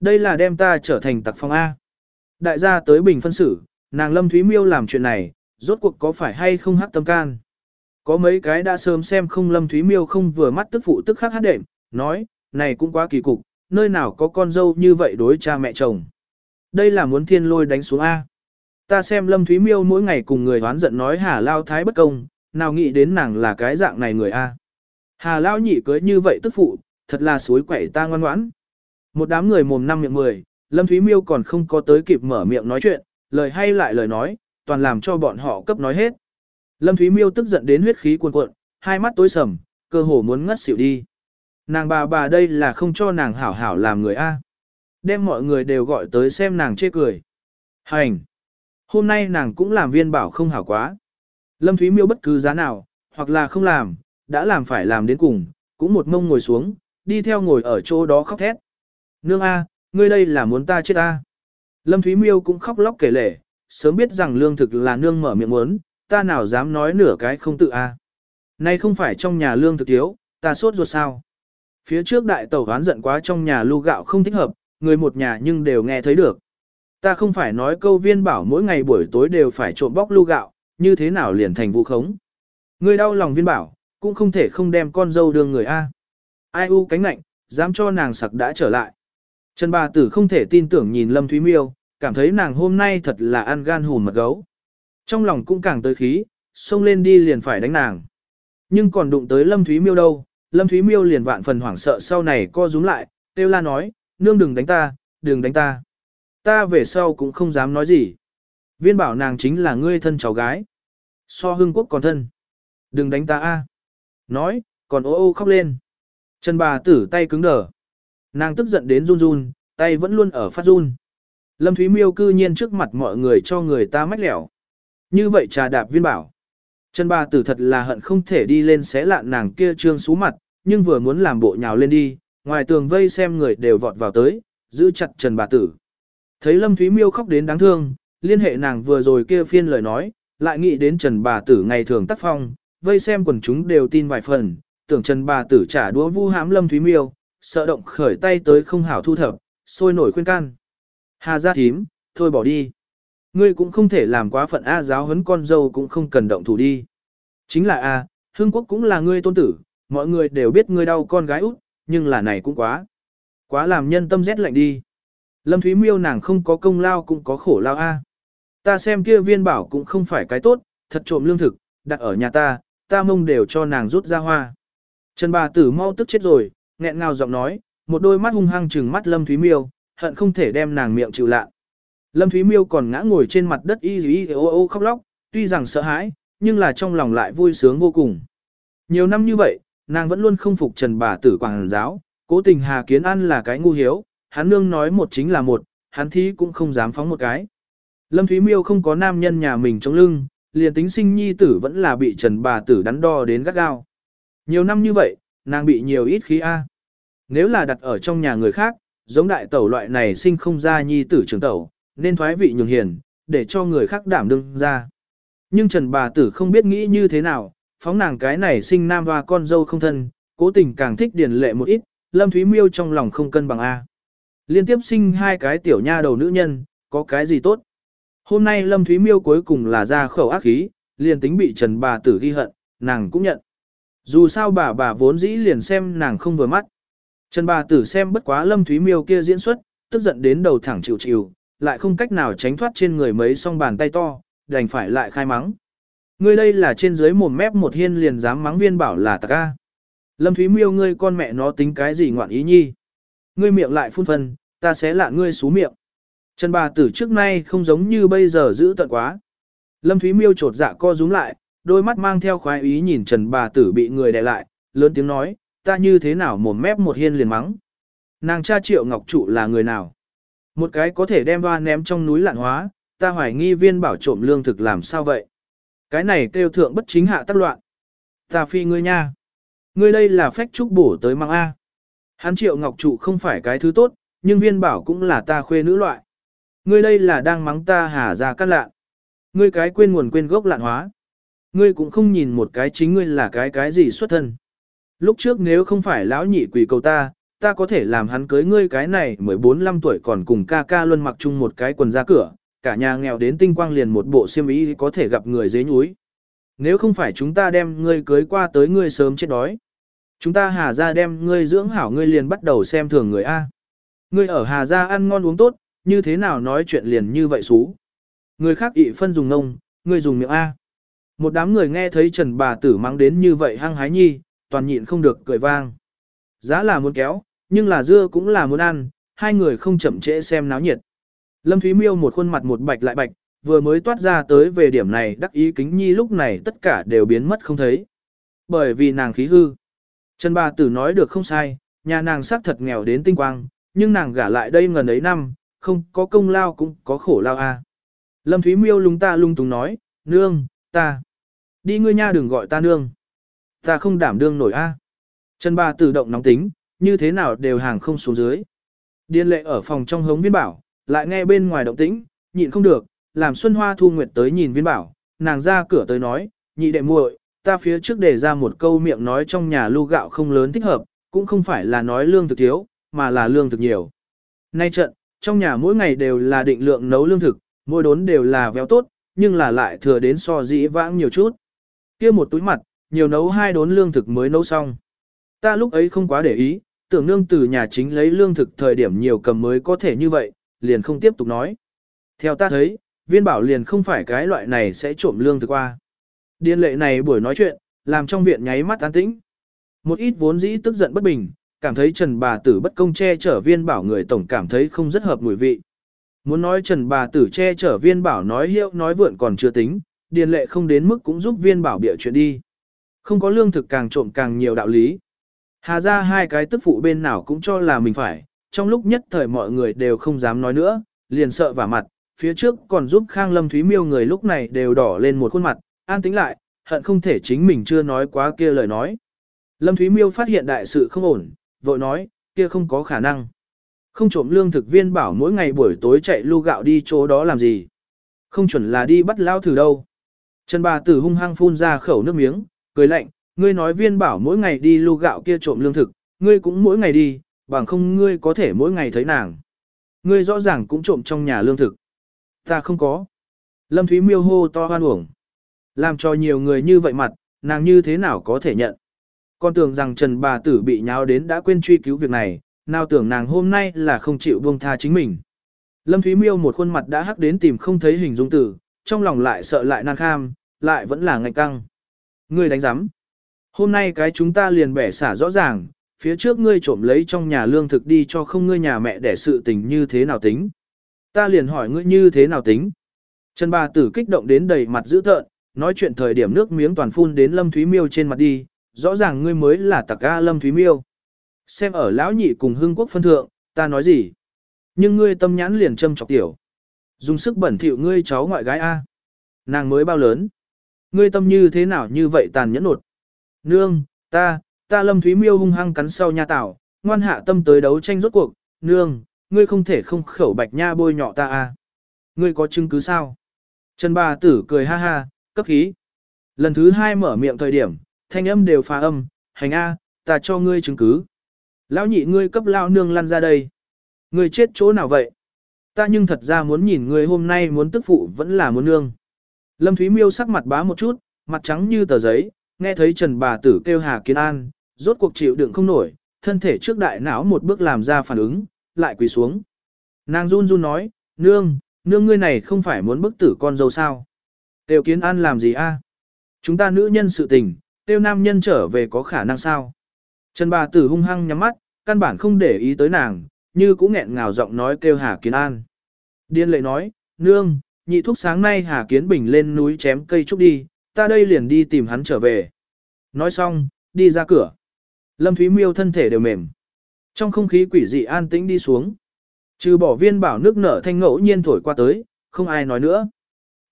Đây là đem ta trở thành tặc phong a. Đại gia tới bình phân xử, nàng Lâm Thúy Miêu làm chuyện này, rốt cuộc có phải hay không hát tâm can. Có mấy cái đã sớm xem không Lâm Thúy Miêu không vừa mắt tức phụ tức khắc hát đệm, nói, này cũng quá kỳ cục, nơi nào có con dâu như vậy đối cha mẹ chồng. Đây là muốn thiên lôi đánh xuống A. Ta xem Lâm Thúy Miêu mỗi ngày cùng người hoán giận nói Hà Lao Thái bất công, nào nghĩ đến nàng là cái dạng này người A. Hà Lao nhị cưới như vậy tức phụ, thật là suối quẩy ta ngoan ngoãn. Một đám người mồm năm miệng mười, Lâm Thúy Miêu còn không có tới kịp mở miệng nói chuyện, lời hay lại lời nói, toàn làm cho bọn họ cấp nói hết. Lâm Thúy Miêu tức giận đến huyết khí cuồn cuộn, hai mắt tối sầm, cơ hồ muốn ngất xỉu đi. Nàng bà bà đây là không cho nàng hảo hảo làm người A. Đem mọi người đều gọi tới xem nàng chê cười. Hành! Hôm nay nàng cũng làm viên bảo không hảo quá. Lâm Thúy Miêu bất cứ giá nào, hoặc là không làm, đã làm phải làm đến cùng, cũng một mông ngồi xuống, đi theo ngồi ở chỗ đó khóc thét. Nương A, ngươi đây là muốn ta chết A. Lâm Thúy Miêu cũng khóc lóc kể lể, sớm biết rằng lương thực là nương mở miệng muốn, ta nào dám nói nửa cái không tự A. À. Nay không phải trong nhà lương thực thiếu, ta sốt ruột sao. Phía trước đại tẩu hoán giận quá trong nhà lưu gạo không thích hợp, người một nhà nhưng đều nghe thấy được. Ta không phải nói câu viên bảo mỗi ngày buổi tối đều phải trộm bóc lưu gạo, như thế nào liền thành vụ khống. Người đau lòng viên bảo, cũng không thể không đem con dâu đưa người A. Ai u cánh lạnh, dám cho nàng sặc đã trở lại. Trần bà tử không thể tin tưởng nhìn Lâm Thúy Miêu, cảm thấy nàng hôm nay thật là ăn gan hùn mật gấu. Trong lòng cũng càng tới khí, xông lên đi liền phải đánh nàng. Nhưng còn đụng tới Lâm Thúy Miêu đâu, Lâm Thúy Miêu liền vạn phần hoảng sợ sau này co rúm lại, Têu la nói, nương đừng đánh ta, đừng đánh ta. Ta về sau cũng không dám nói gì. Viên bảo nàng chính là ngươi thân cháu gái. So hưng quốc còn thân. Đừng đánh ta a. Nói, còn ô ô khóc lên. Chân bà tử tay cứng đờ. Nàng tức giận đến run run, tay vẫn luôn ở phát run. Lâm Thúy Miêu cư nhiên trước mặt mọi người cho người ta mách lẻo. Như vậy trà đạp viên bảo. Trần bà tử thật là hận không thể đi lên xé lạn nàng kia trương xú mặt, nhưng vừa muốn làm bộ nhào lên đi, ngoài tường vây xem người đều vọt vào tới, giữ chặt Trần bà tử. Thấy Lâm Thúy Miêu khóc đến đáng thương, liên hệ nàng vừa rồi kia phiên lời nói, lại nghĩ đến Trần bà tử ngày thường tác phong, vây xem quần chúng đều tin vài phần, tưởng Trần bà tử trả đũa vu hãm Lâm Thúy Miêu, sợ động khởi tay tới không hảo thu thập, sôi nổi khuyên can. Hà gia thím, thôi bỏ đi. Ngươi cũng không thể làm quá phận A giáo huấn con dâu cũng không cần động thủ đi. Chính là A, Hương Quốc cũng là ngươi tôn tử, mọi người đều biết ngươi đau con gái út, nhưng là này cũng quá. Quá làm nhân tâm rét lạnh đi. Lâm Thúy Miêu nàng không có công lao cũng có khổ lao A. Ta xem kia viên bảo cũng không phải cái tốt, thật trộm lương thực, đặt ở nhà ta, ta mông đều cho nàng rút ra hoa. Trần bà tử mau tức chết rồi, nghẹn ngào giọng nói, một đôi mắt hung hăng trừng mắt Lâm Thúy Miêu, hận không thể đem nàng miệng chịu lạ. Lâm Thúy Miêu còn ngã ngồi trên mặt đất y y ô ô khóc lóc, tuy rằng sợ hãi, nhưng là trong lòng lại vui sướng vô cùng. Nhiều năm như vậy, nàng vẫn luôn không phục Trần bà tử quảng giáo, cố tình Hà Kiến An là cái ngu hiếu, hắn nương nói một chính là một, hắn thí cũng không dám phóng một cái. Lâm Thúy Miêu không có nam nhân nhà mình trong lưng, liền tính sinh nhi tử vẫn là bị Trần bà tử đắn đo đến gắt gao. Nhiều năm như vậy, nàng bị nhiều ít khí A. Nếu là đặt ở trong nhà người khác, giống đại tẩu loại này sinh không ra nhi tử trưởng tẩu, nên thoái vị nhường hiền, để cho người khác đảm đương ra. Nhưng Trần bà tử không biết nghĩ như thế nào, phóng nàng cái này sinh nam và con dâu không thân, cố tình càng thích điển lệ một ít, Lâm Thúy Miêu trong lòng không cân bằng A. Liên tiếp sinh hai cái tiểu nha đầu nữ nhân, có cái gì tốt. Hôm nay Lâm Thúy Miêu cuối cùng là ra khẩu ác khí, liền tính bị Trần bà tử ghi hận, nàng cũng nhận. Dù sao bà bà vốn dĩ liền xem nàng không vừa mắt. Trần bà tử xem bất quá Lâm Thúy Miêu kia diễn xuất, tức giận đến đầu thẳng chịu chịu, lại không cách nào tránh thoát trên người mấy song bàn tay to, đành phải lại khai mắng. Ngươi đây là trên dưới mồm mép một hiên liền dám mắng viên bảo là tạc ca. Lâm Thúy Miêu ngươi con mẹ nó tính cái gì ngoạn ý nhi. Ngươi miệng lại phun phân, ta sẽ lạ ngươi xú miệng. Trần bà tử trước nay không giống như bây giờ giữ tận quá. Lâm Thúy Miêu trột dạ co rúm lại, đôi mắt mang theo khoái ý nhìn Trần bà tử bị người đè lại, lớn tiếng nói, ta như thế nào mồm mép một hiên liền mắng. Nàng cha triệu ngọc trụ là người nào? Một cái có thể đem hoa ném trong núi lạn hóa, ta hoài nghi viên bảo trộm lương thực làm sao vậy? Cái này kêu thượng bất chính hạ tác loạn. Ta phi ngươi nha. Ngươi đây là phách trúc bổ tới mang A. Hắn triệu ngọc trụ không phải cái thứ tốt, nhưng viên bảo cũng là ta khuê nữ loại. Ngươi đây là đang mắng ta hà ra cắt lạ. Ngươi cái quên nguồn quên gốc lạn hóa. Ngươi cũng không nhìn một cái chính ngươi là cái cái gì xuất thân. Lúc trước nếu không phải lão nhị quỷ cầu ta, ta có thể làm hắn cưới ngươi cái này 14-15 tuổi còn cùng ca ca luân mặc chung một cái quần ra cửa, cả nhà nghèo đến tinh quang liền một bộ xiêm y có thể gặp người dế nhúi. Nếu không phải chúng ta đem ngươi cưới qua tới ngươi sớm chết đói. Chúng ta hà ra đem ngươi dưỡng hảo ngươi liền bắt đầu xem thường người A. Ngươi ở hà ra ăn ngon uống tốt, như thế nào nói chuyện liền như vậy xú. Người khác ị phân dùng nông, ngươi dùng miệng A. Một đám người nghe thấy Trần bà tử mang đến như vậy hăng hái nhi, toàn nhịn không được cười vang. Giá là muốn kéo, nhưng là dưa cũng là muốn ăn, hai người không chậm trễ xem náo nhiệt. Lâm Thúy Miêu một khuôn mặt một bạch lại bạch, vừa mới toát ra tới về điểm này đắc ý kính nhi lúc này tất cả đều biến mất không thấy. Bởi vì nàng khí hư. Trần bà tử nói được không sai, nhà nàng xác thật nghèo đến tinh quang, nhưng nàng gả lại đây ngần ấy năm, không có công lao cũng có khổ lao a. Lâm Thúy Miêu lung ta lung tung nói, nương, ta. Đi ngươi nha đừng gọi ta nương. Ta không đảm đương nổi a. Trần bà tự động nóng tính, như thế nào đều hàng không xuống dưới. Điên lệ ở phòng trong hống viên bảo, lại nghe bên ngoài động tĩnh, nhịn không được, làm Xuân Hoa Thu Nguyệt tới nhìn viên bảo, nàng ra cửa tới nói, nhị đệ muội, ta phía trước đề ra một câu miệng nói trong nhà lưu gạo không lớn thích hợp, cũng không phải là nói lương thực thiếu, mà là lương thực nhiều. Nay trận, trong nhà mỗi ngày đều là định lượng nấu lương thực, mỗi đốn đều là véo tốt, nhưng là lại thừa đến so dĩ vãng nhiều chút. kia một túi mặt, nhiều nấu hai đốn lương thực mới nấu xong. Ta lúc ấy không quá để ý, tưởng nương từ nhà chính lấy lương thực thời điểm nhiều cầm mới có thể như vậy, liền không tiếp tục nói. Theo ta thấy, viên bảo liền không phải cái loại này sẽ trộm lương thực qua. Điên lệ này buổi nói chuyện, làm trong viện nháy mắt an tĩnh. Một ít vốn dĩ tức giận bất bình, cảm thấy Trần bà tử bất công che chở viên bảo người tổng cảm thấy không rất hợp mùi vị. Muốn nói Trần bà tử che chở viên bảo nói hiệu nói vượn còn chưa tính, điền lệ không đến mức cũng giúp viên bảo bịa chuyện đi. Không có lương thực càng trộm càng nhiều đạo lý. Hà ra hai cái tức phụ bên nào cũng cho là mình phải, trong lúc nhất thời mọi người đều không dám nói nữa, liền sợ vả mặt, phía trước còn giúp Khang Lâm Thúy Miêu người lúc này đều đỏ lên một khuôn mặt, an tính lại, hận không thể chính mình chưa nói quá kia lời nói. Lâm Thúy Miêu phát hiện đại sự không ổn, vội nói, kia không có khả năng. Không trộm lương thực viên bảo mỗi ngày buổi tối chạy lu gạo đi chỗ đó làm gì. Không chuẩn là đi bắt lao thử đâu. Trần bà tử hung hăng phun ra khẩu nước miếng, cười lạnh, ngươi nói viên bảo mỗi ngày đi lu gạo kia trộm lương thực, ngươi cũng mỗi ngày đi, bằng không ngươi có thể mỗi ngày thấy nàng. Ngươi rõ ràng cũng trộm trong nhà lương thực. Ta không có. Lâm Thúy miêu hô to hoan uổng. Làm cho nhiều người như vậy mặt, nàng như thế nào có thể nhận. Con tưởng rằng Trần bà tử bị nháo đến đã quên truy cứu việc này, nào tưởng nàng hôm nay là không chịu buông tha chính mình. Lâm Thúy Miêu một khuôn mặt đã hắc đến tìm không thấy hình dung tử, trong lòng lại sợ lại nan kham, lại vẫn là ngạnh căng. Ngươi đánh giám. Hôm nay cái chúng ta liền bẻ xả rõ ràng, phía trước ngươi trộm lấy trong nhà lương thực đi cho không ngươi nhà mẹ để sự tình như thế nào tính. Ta liền hỏi ngươi như thế nào tính. Trần bà tử kích động đến đầy mặt dữ tợn, nói chuyện thời điểm nước miếng toàn phun đến Lâm Thúy Miêu trên mặt đi, rõ ràng ngươi mới là tặc A Lâm Thúy Miêu. Xem ở lão nhị cùng hương quốc phân thượng, ta nói gì. Nhưng ngươi tâm nhãn liền châm chọc tiểu. Dùng sức bẩn thỉu ngươi cháu ngoại gái A. Nàng mới bao lớn. Ngươi tâm như thế nào như vậy tàn nhẫn nột. Nương, ta, ta lâm thúy miêu hung hăng cắn sau nha tảo, ngoan hạ tâm tới đấu tranh rốt cuộc. Nương, ngươi không thể không khẩu bạch nha bôi nhọ ta à? Ngươi có chứng cứ sao? Trần bà tử cười ha ha, cấp khí. Lần thứ hai mở miệng thời điểm, thanh âm đều phá âm, hành A, ta cho ngươi chứng cứ. Lão nhị ngươi cấp lão nương lăn ra đây. Ngươi chết chỗ nào vậy? Ta nhưng thật ra muốn nhìn ngươi hôm nay muốn tức phụ vẫn là muốn nương. Lâm Thúy Miêu sắc mặt bá một chút, mặt trắng như tờ giấy, nghe thấy Trần bà tử kêu Hà Kiến An, rốt cuộc chịu đựng không nổi, thân thể trước đại não một bước làm ra phản ứng, lại quỳ xuống. Nàng run run nói, nương, nương ngươi này không phải muốn bức tử con dâu sao? Tiêu Kiến An làm gì a? Chúng ta nữ nhân sự tình, tiêu nam nhân trở về có khả năng sao? Trần bà tử hung hăng nhắm mắt, căn bản không để ý tới nàng, như cũng nghẹn ngào giọng nói kêu Hà Kiến An. Điên lệ nói, nương, nhị thúc sáng nay Hà Kiến Bình lên núi chém cây trúc đi, ta đây liền đi tìm hắn trở về. Nói xong, đi ra cửa. Lâm Thúy Miêu thân thể đều mềm. Trong không khí quỷ dị an tĩnh đi xuống. Trừ bỏ viên bảo nước nở thanh ngẫu nhiên thổi qua tới, không ai nói nữa.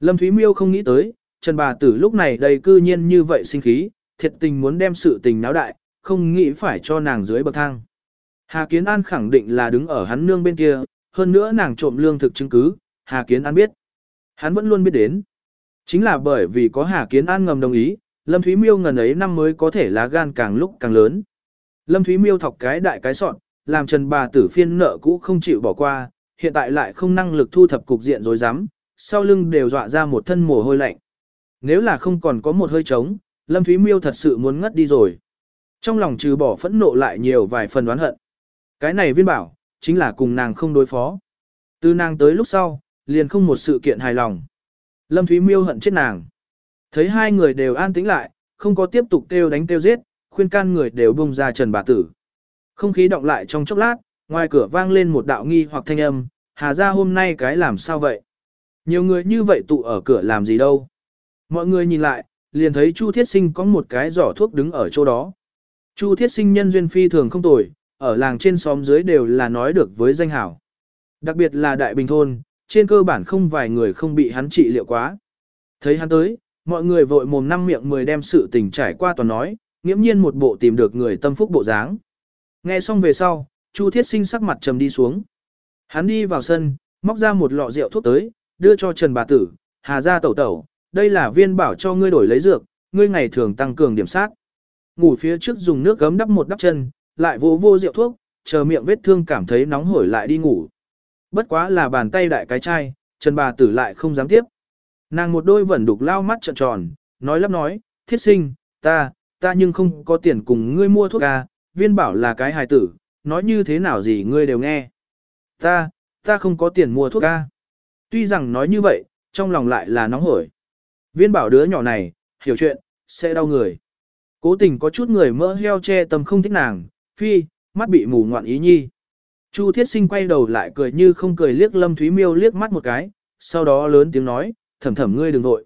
Lâm Thúy Miêu không nghĩ tới, Trần bà tử lúc này đầy cư nhiên như vậy sinh khí, thiệt tình muốn đem sự tình náo đại, không nghĩ phải cho nàng dưới bậc thang. Hà Kiến An khẳng định là đứng ở hắn nương bên kia, hơn nữa nàng trộm lương thực chứng cứ, Hà Kiến An biết. Hắn vẫn luôn biết đến. Chính là bởi vì có Hà Kiến An ngầm đồng ý, Lâm Thúy Miêu ngần ấy năm mới có thể lá gan càng lúc càng lớn. Lâm Thúy Miêu thọc cái đại cái sọn, làm Trần bà tử phiên nợ cũ không chịu bỏ qua, hiện tại lại không năng lực thu thập cục diện rồi dám, sau lưng đều dọa ra một thân mồ hôi lạnh. Nếu là không còn có một hơi trống, Lâm Thúy Miêu thật sự muốn ngất đi rồi. Trong lòng trừ bỏ phẫn nộ lại nhiều vài phần đoán hận. Cái này viên bảo, chính là cùng nàng không đối phó. Từ nàng tới lúc sau, liền không một sự kiện hài lòng. Lâm Thúy Miêu hận chết nàng. Thấy hai người đều an tĩnh lại, không có tiếp tục kêu đánh kêu giết, khuyên can người đều bông ra trần bà tử. Không khí động lại trong chốc lát, ngoài cửa vang lên một đạo nghi hoặc thanh âm, hà ra hôm nay cái làm sao vậy? Nhiều người như vậy tụ ở cửa làm gì đâu? Mọi người nhìn lại, liền thấy Chu Thiết Sinh có một cái giỏ thuốc đứng ở chỗ đó. Chu Thiết Sinh nhân duyên phi thường không tồi, ở làng trên xóm dưới đều là nói được với danh hảo. Đặc biệt là Đại Bình Thôn, trên cơ bản không vài người không bị hắn trị liệu quá. Thấy hắn tới, mọi người vội mồm năm miệng mười đem sự tình trải qua toàn nói, nghiễm nhiên một bộ tìm được người tâm phúc bộ dáng. Nghe xong về sau, Chu Thiết Sinh sắc mặt trầm đi xuống. Hắn đi vào sân, móc ra một lọ rượu thuốc tới, đưa cho Trần bà tử, hà ra tẩu tẩu, đây là viên bảo cho ngươi đổi lấy dược, ngươi ngày thường tăng cường điểm sát. Ngủ phía trước dùng nước gấm đắp một đắp chân, lại vô vô rượu thuốc, chờ miệng vết thương cảm thấy nóng hổi lại đi ngủ. Bất quá là bàn tay đại cái chai, Trần bà tử lại không dám tiếp. Nàng một đôi vẫn đục lao mắt trợn tròn, nói lắp nói, thiết sinh, ta, ta nhưng không có tiền cùng ngươi mua thuốc à, viên bảo là cái hài tử, nói như thế nào gì ngươi đều nghe. Ta, ta không có tiền mua thuốc à. Tuy rằng nói như vậy, trong lòng lại là nóng hổi. Viên bảo đứa nhỏ này, hiểu chuyện, sẽ đau người. Cố tình có chút người mỡ heo che tâm không thích nàng, phi, mắt bị mù ngoạn ý nhi. Chu thiết sinh quay đầu lại cười như không cười liếc lâm thúy miêu liếc mắt một cái, sau đó lớn tiếng nói, thầm thầm ngươi đừng vội.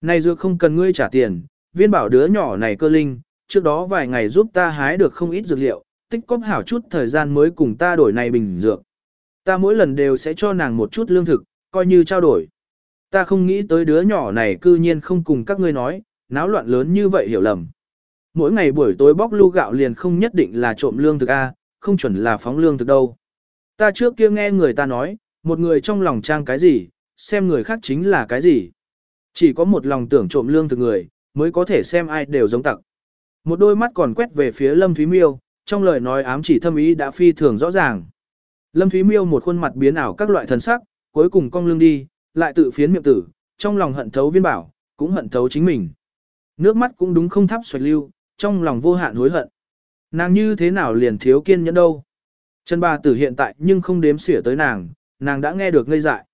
Này dược không cần ngươi trả tiền, viên bảo đứa nhỏ này cơ linh, trước đó vài ngày giúp ta hái được không ít dược liệu, tích cóp hảo chút thời gian mới cùng ta đổi này bình dược. Ta mỗi lần đều sẽ cho nàng một chút lương thực, coi như trao đổi. Ta không nghĩ tới đứa nhỏ này cư nhiên không cùng các ngươi nói, náo loạn lớn như vậy hiểu lầm. Mỗi ngày buổi tối bóc lu gạo liền không nhất định là trộm lương thực A, không chuẩn là phóng lương thực đâu. Ta trước kia nghe người ta nói, một người trong lòng trang cái gì, xem người khác chính là cái gì. Chỉ có một lòng tưởng trộm lương thực người, mới có thể xem ai đều giống tặc. Một đôi mắt còn quét về phía Lâm Thúy Miêu, trong lời nói ám chỉ thâm ý đã phi thường rõ ràng. Lâm Thúy Miêu một khuôn mặt biến ảo các loại thần sắc, cuối cùng cong lưng đi, lại tự phiến miệng tử, trong lòng hận thấu viên bảo, cũng hận thấu chính mình. Nước mắt cũng đúng không thắp xoạch lưu, trong lòng vô hạn hối hận. Nàng như thế nào liền thiếu kiên nhẫn đâu. Trần bà tử hiện tại nhưng không đếm xỉa tới nàng, nàng đã nghe được ngây dại.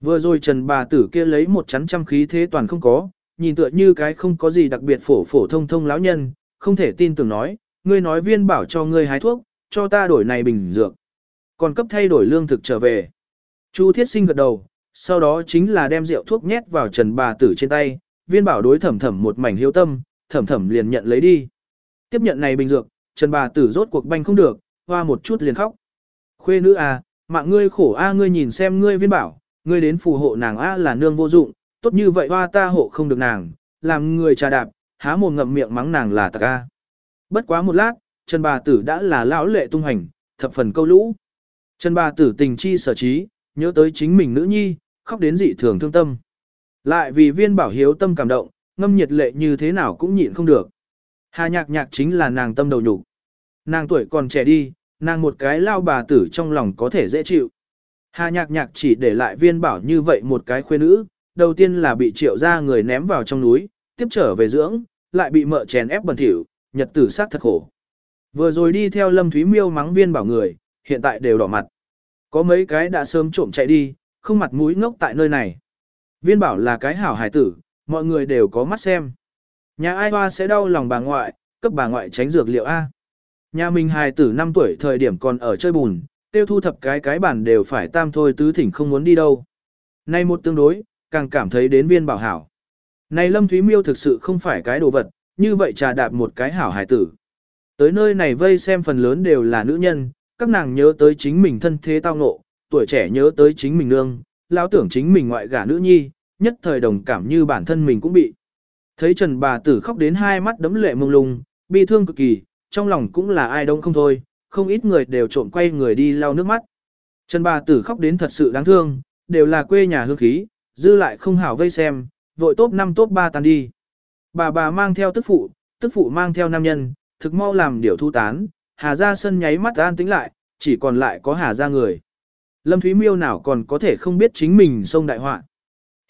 Vừa rồi Trần bà tử kia lấy một chắn trăm khí thế toàn không có, nhìn tựa như cái không có gì đặc biệt phổ phổ thông thông lão nhân, không thể tin tưởng nói, ngươi nói viên bảo cho ngươi hái thuốc, cho ta đổi này bình dược. Còn cấp thay đổi lương thực trở về. Chu thiết sinh gật đầu, sau đó chính là đem rượu thuốc nhét vào trần bà tử trên tay, viên bảo đối thẩm thẩm một mảnh hiếu tâm, thẩm thẩm liền nhận lấy đi. Tiếp nhận này bình dược, trần bà tử rốt cuộc banh không được, hoa một chút liền khóc. Khuê nữ à, mạng ngươi khổ a ngươi nhìn xem ngươi viên bảo, ngươi đến phù hộ nàng a là nương vô dụng, tốt như vậy hoa ta hộ không được nàng, làm người trà đạp, há mồm ngậm miệng mắng nàng là tạc a. Bất quá một lát, Trần bà tử đã là lão lệ tung hành, thập phần câu lũ. Trần bà tử tình chi sở trí, nhớ tới chính mình nữ nhi, khóc đến dị thường thương tâm. Lại vì viên bảo hiếu tâm cảm động, ngâm nhiệt lệ như thế nào cũng nhịn không được. Hà nhạc nhạc chính là nàng tâm đầu nhục. Nàng tuổi còn trẻ đi, nàng một cái lao bà tử trong lòng có thể dễ chịu. Hà nhạc nhạc chỉ để lại viên bảo như vậy một cái khuê nữ, đầu tiên là bị triệu ra người ném vào trong núi, tiếp trở về dưỡng, lại bị mợ chèn ép bẩn thỉu, nhật tử sát thật khổ. Vừa rồi đi theo Lâm Thúy Miêu mắng viên bảo người, hiện tại đều đỏ mặt. Có mấy cái đã sớm trộm chạy đi, không mặt mũi ngốc tại nơi này. Viên bảo là cái hảo hải tử, mọi người đều có mắt xem. Nhà ai hoa sẽ đau lòng bà ngoại, cấp bà ngoại tránh dược liệu A. Nhà mình hài tử 5 tuổi thời điểm còn ở chơi bùn, tiêu thu thập cái cái bản đều phải tam thôi tứ thỉnh không muốn đi đâu. Nay một tương đối, càng cảm thấy đến viên bảo hảo. Này Lâm Thúy Miêu thực sự không phải cái đồ vật, như vậy trà đạp một cái hảo hài tử. Tới nơi này vây xem phần lớn đều là nữ nhân, các nàng nhớ tới chính mình thân thế tao ngộ, tuổi trẻ nhớ tới chính mình nương, lão tưởng chính mình ngoại gả nữ nhi, nhất thời đồng cảm như bản thân mình cũng bị. Thấy Trần bà tử khóc đến hai mắt đấm lệ mông lung, bi thương cực kỳ, trong lòng cũng là ai đông không thôi, không ít người đều trộn quay người đi lau nước mắt. Trần bà tử khóc đến thật sự đáng thương, đều là quê nhà hương khí, dư lại không hảo vây xem, vội tốt 5 tốt 3 tàn đi. Bà bà mang theo tức phụ, tức phụ mang theo nam nhân, thực mau làm điều thu tán, hà ra sân nháy mắt an tĩnh lại, chỉ còn lại có hà ra người. Lâm Thúy Miêu nào còn có thể không biết chính mình sông đại họa.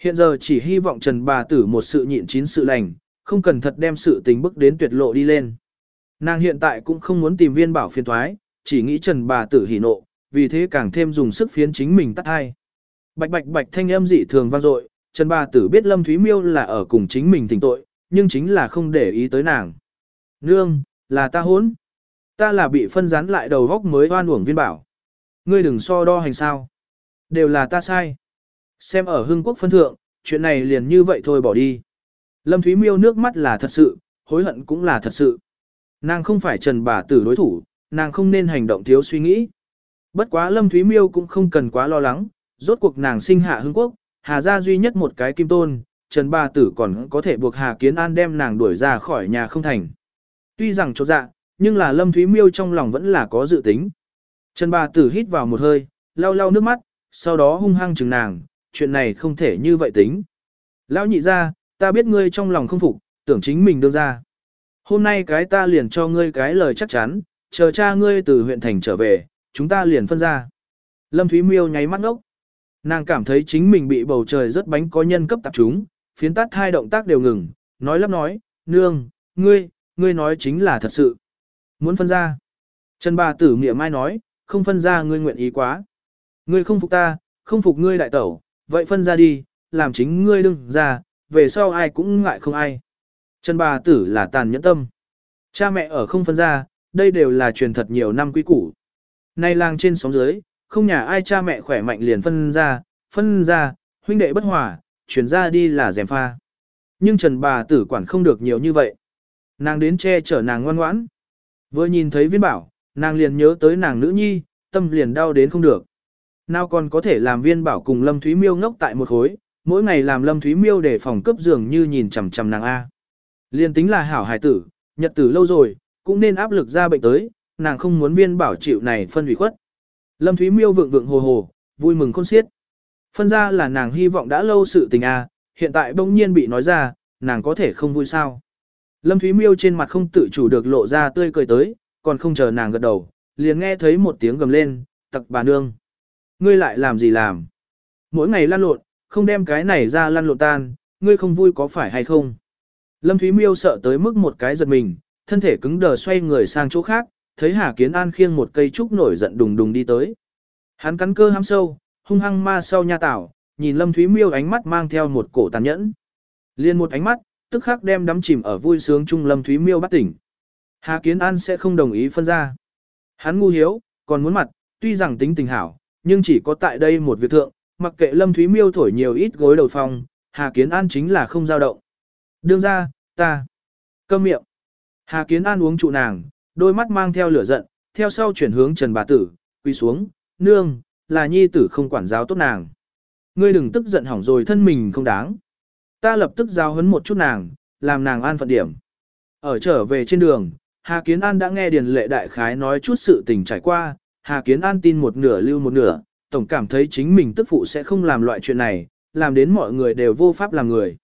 Hiện giờ chỉ hy vọng Trần bà tử một sự nhịn chín sự lành, không cần thật đem sự tình bức đến tuyệt lộ đi lên. Nàng hiện tại cũng không muốn tìm viên bảo phiền thoái, chỉ nghĩ Trần bà tử hỉ nộ, vì thế càng thêm dùng sức phiến chính mình tắt hai. Bạch bạch bạch thanh âm dị thường vang dội, Trần bà tử biết Lâm Thúy Miêu là ở cùng chính mình tình tội, nhưng chính là không để ý tới nàng. Nương, là ta hốn. Ta là bị phân rán lại đầu góc mới oan uổng viên bảo. Ngươi đừng so đo hành sao. Đều là ta sai. Xem ở hưng quốc phân thượng, chuyện này liền như vậy thôi bỏ đi. Lâm Thúy Miêu nước mắt là thật sự, hối hận cũng là thật sự. Nàng không phải trần bà tử đối thủ, nàng không nên hành động thiếu suy nghĩ. Bất quá Lâm Thúy Miêu cũng không cần quá lo lắng, rốt cuộc nàng sinh hạ hưng quốc, Hà gia duy nhất một cái kim tôn, Trần Bà Tử còn có thể buộc Hà Kiến An đem nàng đuổi ra khỏi nhà không thành. Tuy rằng chỗ dạ, nhưng là Lâm Thúy Miêu trong lòng vẫn là có dự tính. Trần Bà Tử hít vào một hơi, lau lau nước mắt, sau đó hung hăng chừng nàng, chuyện này không thể như vậy tính. Lão nhị ra, ta biết ngươi trong lòng không phục, tưởng chính mình đưa ra. Hôm nay cái ta liền cho ngươi cái lời chắc chắn, chờ cha ngươi từ huyện thành trở về, chúng ta liền phân ra. Lâm Thúy Miêu nháy mắt ngốc. Nàng cảm thấy chính mình bị bầu trời rất bánh có nhân cấp tập chúng, phiến tắt hai động tác đều ngừng, nói lắp nói, nương, ngươi, ngươi nói chính là thật sự. Muốn phân ra. Trần bà tử miệng mai nói, không phân ra ngươi nguyện ý quá. Ngươi không phục ta, không phục ngươi đại tẩu, vậy phân ra đi, làm chính ngươi đừng ra, về sau ai cũng ngại không ai. Trần bà tử là tàn nhẫn tâm. Cha mẹ ở không phân ra, đây đều là truyền thật nhiều năm quý củ. Nay làng trên sóng dưới, không nhà ai cha mẹ khỏe mạnh liền phân ra, phân ra, huynh đệ bất hòa, chuyển ra đi là dèm pha. Nhưng Trần bà tử quản không được nhiều như vậy. Nàng đến che chở nàng ngoan ngoãn. Vừa nhìn thấy viên bảo, nàng liền nhớ tới nàng nữ nhi, tâm liền đau đến không được. Nào còn có thể làm viên bảo cùng Lâm Thúy Miêu ngốc tại một khối, mỗi ngày làm Lâm Thúy Miêu để phòng cướp giường như nhìn chằm chằm nàng A. Liên tính là hảo hài tử, nhật tử lâu rồi, cũng nên áp lực ra bệnh tới, nàng không muốn viên bảo chịu này phân hủy khuất. Lâm Thúy Miêu vượng vượng hồ hồ, vui mừng khôn xiết. Phân ra là nàng hy vọng đã lâu sự tình a, hiện tại bỗng nhiên bị nói ra, nàng có thể không vui sao. Lâm Thúy Miêu trên mặt không tự chủ được lộ ra tươi cười tới, còn không chờ nàng gật đầu, liền nghe thấy một tiếng gầm lên, tặc bà nương. Ngươi lại làm gì làm? Mỗi ngày lăn lộn, không đem cái này ra lăn lộn tan, ngươi không vui có phải hay không? Lâm Thúy Miêu sợ tới mức một cái giật mình, thân thể cứng đờ xoay người sang chỗ khác, thấy Hà Kiến An khiêng một cây trúc nổi giận đùng đùng đi tới. Hắn cắn cơ hăm sâu, hung hăng ma sau nha tảo, nhìn Lâm Thúy Miêu ánh mắt mang theo một cổ tàn nhẫn. Liên một ánh mắt, tức khắc đem đắm chìm ở vui sướng chung Lâm Thúy Miêu bắt tỉnh. Hà Kiến An sẽ không đồng ý phân ra. Hắn ngu hiếu, còn muốn mặt, tuy rằng tính tình hảo, nhưng chỉ có tại đây một việc thượng, mặc kệ Lâm Thúy Miêu thổi nhiều ít gối đầu phòng Hà Kiến An chính là không dao động. Đương ra, ta. Câm miệng. Hà Kiến An uống trụ nàng, đôi mắt mang theo lửa giận, theo sau chuyển hướng Trần bà tử, quỳ xuống, nương, là nhi tử không quản giáo tốt nàng. Ngươi đừng tức giận hỏng rồi thân mình không đáng. Ta lập tức giao hấn một chút nàng, làm nàng an phận điểm. Ở trở về trên đường, Hà Kiến An đã nghe Điền Lệ Đại Khái nói chút sự tình trải qua, Hà Kiến An tin một nửa lưu một nửa, tổng cảm thấy chính mình tức phụ sẽ không làm loại chuyện này, làm đến mọi người đều vô pháp làm người.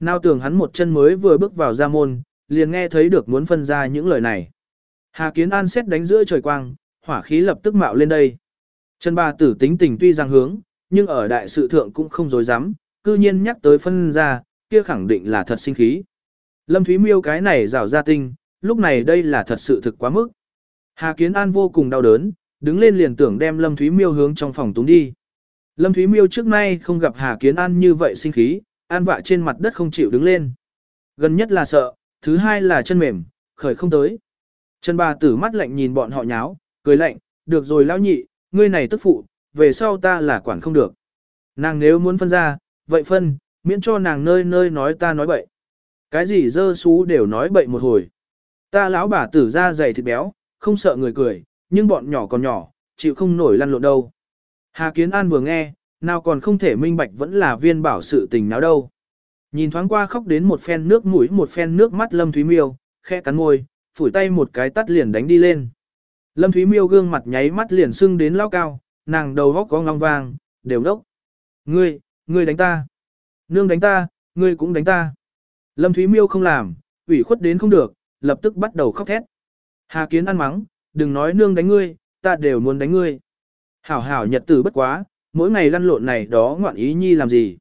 Nào tưởng hắn một chân mới vừa bước vào ra môn, liền nghe thấy được muốn phân ra những lời này. Hà Kiến An xét đánh giữa trời quang, hỏa khí lập tức mạo lên đây. Trần bà tử tính tình tuy rằng hướng, nhưng ở đại sự thượng cũng không dối dám, cư nhiên nhắc tới phân ra, kia khẳng định là thật sinh khí. Lâm Thúy Miêu cái này rào ra tinh, lúc này đây là thật sự thực quá mức. Hà Kiến An vô cùng đau đớn, đứng lên liền tưởng đem Lâm Thúy Miêu hướng trong phòng túng đi. Lâm Thúy Miêu trước nay không gặp Hà Kiến An như vậy sinh khí, an vạ trên mặt đất không chịu đứng lên. Gần nhất là sợ, thứ hai là chân mềm, khởi không tới. Trần bà tử mắt lạnh nhìn bọn họ nháo, cười lạnh, được rồi lão nhị, ngươi này tức phụ, về sau ta là quản không được. Nàng nếu muốn phân ra, vậy phân, miễn cho nàng nơi nơi nói ta nói bậy. Cái gì dơ xú đều nói bậy một hồi. Ta lão bà tử ra dày thịt béo, không sợ người cười, nhưng bọn nhỏ còn nhỏ, chịu không nổi lăn lộn đâu. Hà Kiến An vừa nghe, nào còn không thể minh bạch vẫn là viên bảo sự tình nào đâu. Nhìn thoáng qua khóc đến một phen nước mũi một phen nước mắt Lâm Thúy Miêu, khẽ cắn môi, phủi tay một cái tắt liền đánh đi lên. Lâm Thúy Miêu gương mặt nháy mắt liền sưng đến lao cao, nàng đầu góc có ngong vàng, đều đốc. Ngươi, ngươi đánh ta. Nương đánh ta, ngươi cũng đánh ta. Lâm Thúy Miêu không làm, ủy khuất đến không được, lập tức bắt đầu khóc thét. Hà Kiến ăn mắng, đừng nói nương đánh ngươi, ta đều muốn đánh ngươi. Hảo hảo nhật tử bất quá, mỗi ngày lăn lộn này đó ngoạn ý nhi làm gì.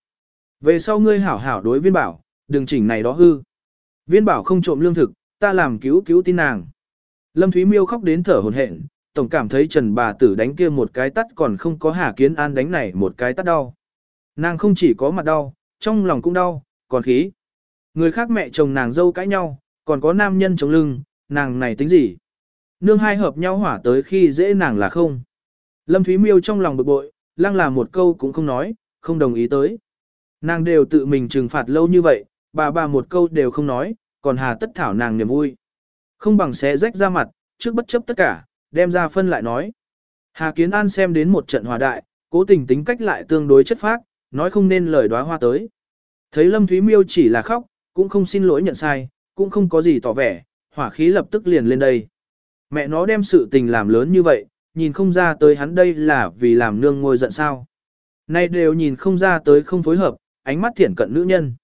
Về sau ngươi hảo hảo đối viên bảo, đừng chỉnh này đó hư. Viên bảo không trộm lương thực, ta làm cứu cứu tin nàng. Lâm Thúy Miêu khóc đến thở hổn hển, tổng cảm thấy Trần bà tử đánh kia một cái tắt còn không có Hà Kiến An đánh này một cái tắt đau. Nàng không chỉ có mặt đau, trong lòng cũng đau, còn khí. Người khác mẹ chồng nàng dâu cãi nhau, còn có nam nhân chống lưng, nàng này tính gì? Nương hai hợp nhau hỏa tới khi dễ nàng là không. Lâm Thúy Miêu trong lòng bực bội, lăng là một câu cũng không nói, không đồng ý tới. Nàng đều tự mình trừng phạt lâu như vậy, bà bà một câu đều không nói, còn hà tất thảo nàng niềm vui. Không bằng xé rách ra mặt, trước bất chấp tất cả, đem ra phân lại nói. Hà Kiến An xem đến một trận hòa đại, cố tình tính cách lại tương đối chất phác, nói không nên lời đóa hoa tới. Thấy Lâm Thúy Miêu chỉ là khóc, cũng không xin lỗi nhận sai, cũng không có gì tỏ vẻ, hỏa khí lập tức liền lên đây. Mẹ nó đem sự tình làm lớn như vậy, nhìn không ra tới hắn đây là vì làm nương ngôi giận sao. Nay đều nhìn không ra tới không phối hợp, ánh mắt thiển cận nữ nhân.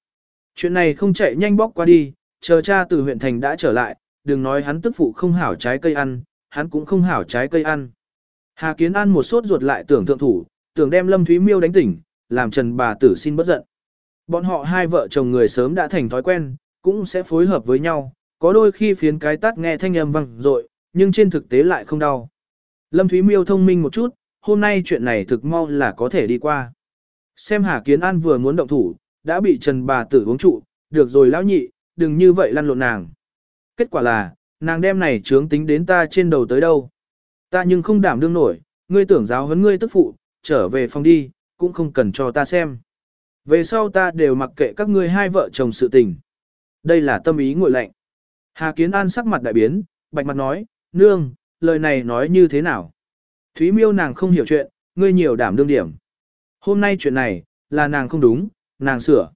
Chuyện này không chạy nhanh bóc qua đi, chờ cha từ huyện thành đã trở lại, đừng nói hắn tức phụ không hảo trái cây ăn, hắn cũng không hảo trái cây ăn. Hà Kiến An một sốt ruột lại tưởng thượng thủ, tưởng đem Lâm Thúy Miêu đánh tỉnh, làm Trần bà tử xin bất giận. Bọn họ hai vợ chồng người sớm đã thành thói quen, cũng sẽ phối hợp với nhau, có đôi khi phiến cái tắt nghe thanh âm vang dội, nhưng trên thực tế lại không đau. Lâm Thúy Miêu thông minh một chút, hôm nay chuyện này thực mau là có thể đi qua. Xem Hà Kiến An vừa muốn động thủ, đã bị Trần bà tử uống trụ, được rồi lão nhị, đừng như vậy lăn lộn nàng. Kết quả là, nàng đem này trướng tính đến ta trên đầu tới đâu. Ta nhưng không đảm đương nổi, ngươi tưởng giáo huấn ngươi tức phụ, trở về phòng đi, cũng không cần cho ta xem. Về sau ta đều mặc kệ các ngươi hai vợ chồng sự tình. Đây là tâm ý ngội lạnh. Hà Kiến An sắc mặt đại biến, bạch mặt nói, nương, lời này nói như thế nào? Thúy miêu nàng không hiểu chuyện, ngươi nhiều đảm đương điểm. Hôm nay chuyện này, là nàng không đúng, nàng sửa.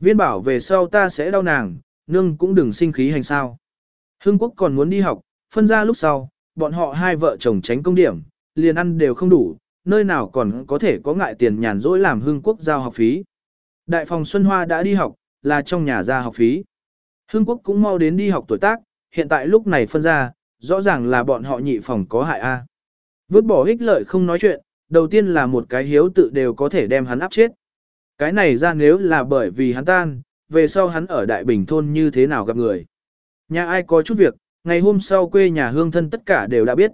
Viên bảo về sau ta sẽ đau nàng, nương cũng đừng sinh khí hành sao. Hưng quốc còn muốn đi học, phân ra lúc sau, bọn họ hai vợ chồng tránh công điểm, liền ăn đều không đủ, nơi nào còn có thể có ngại tiền nhàn rỗi làm hưng quốc giao học phí. Đại phòng Xuân Hoa đã đi học, là trong nhà ra học phí. Hưng quốc cũng mau đến đi học tuổi tác, hiện tại lúc này phân ra, rõ ràng là bọn họ nhị phòng có hại a. Vứt bỏ ích lợi không nói chuyện, đầu tiên là một cái hiếu tự đều có thể đem hắn áp chết. Cái này ra nếu là bởi vì hắn tan, về sau hắn ở Đại Bình Thôn như thế nào gặp người. Nhà ai có chút việc, ngày hôm sau quê nhà hương thân tất cả đều đã biết.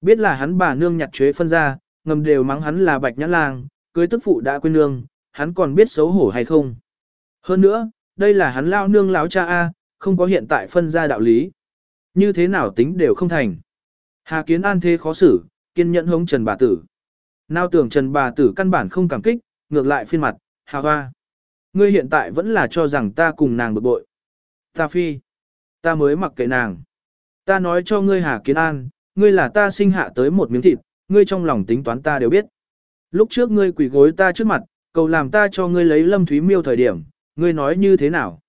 Biết là hắn bà nương nhặt chuế phân ra, ngầm đều mắng hắn là bạch nhã lang, cưới tức phụ đã quên nương, hắn còn biết xấu hổ hay không. Hơn nữa, đây là hắn lao nương láo cha A, không có hiện tại phân ra đạo lý. Như thế nào tính đều không thành. Hà kiến an thế khó xử, kiên nhẫn hống Trần bà tử. Nào tưởng Trần bà tử căn bản không cảm kích, ngược lại phiên mặt, hà hoa. Ngươi hiện tại vẫn là cho rằng ta cùng nàng bực bội. Ta phi. Ta mới mặc kệ nàng. Ta nói cho ngươi Hà Kiến An, ngươi là ta sinh hạ tới một miếng thịt, ngươi trong lòng tính toán ta đều biết. Lúc trước ngươi quỳ gối ta trước mặt, cầu làm ta cho ngươi lấy lâm thúy miêu thời điểm, ngươi nói như thế nào?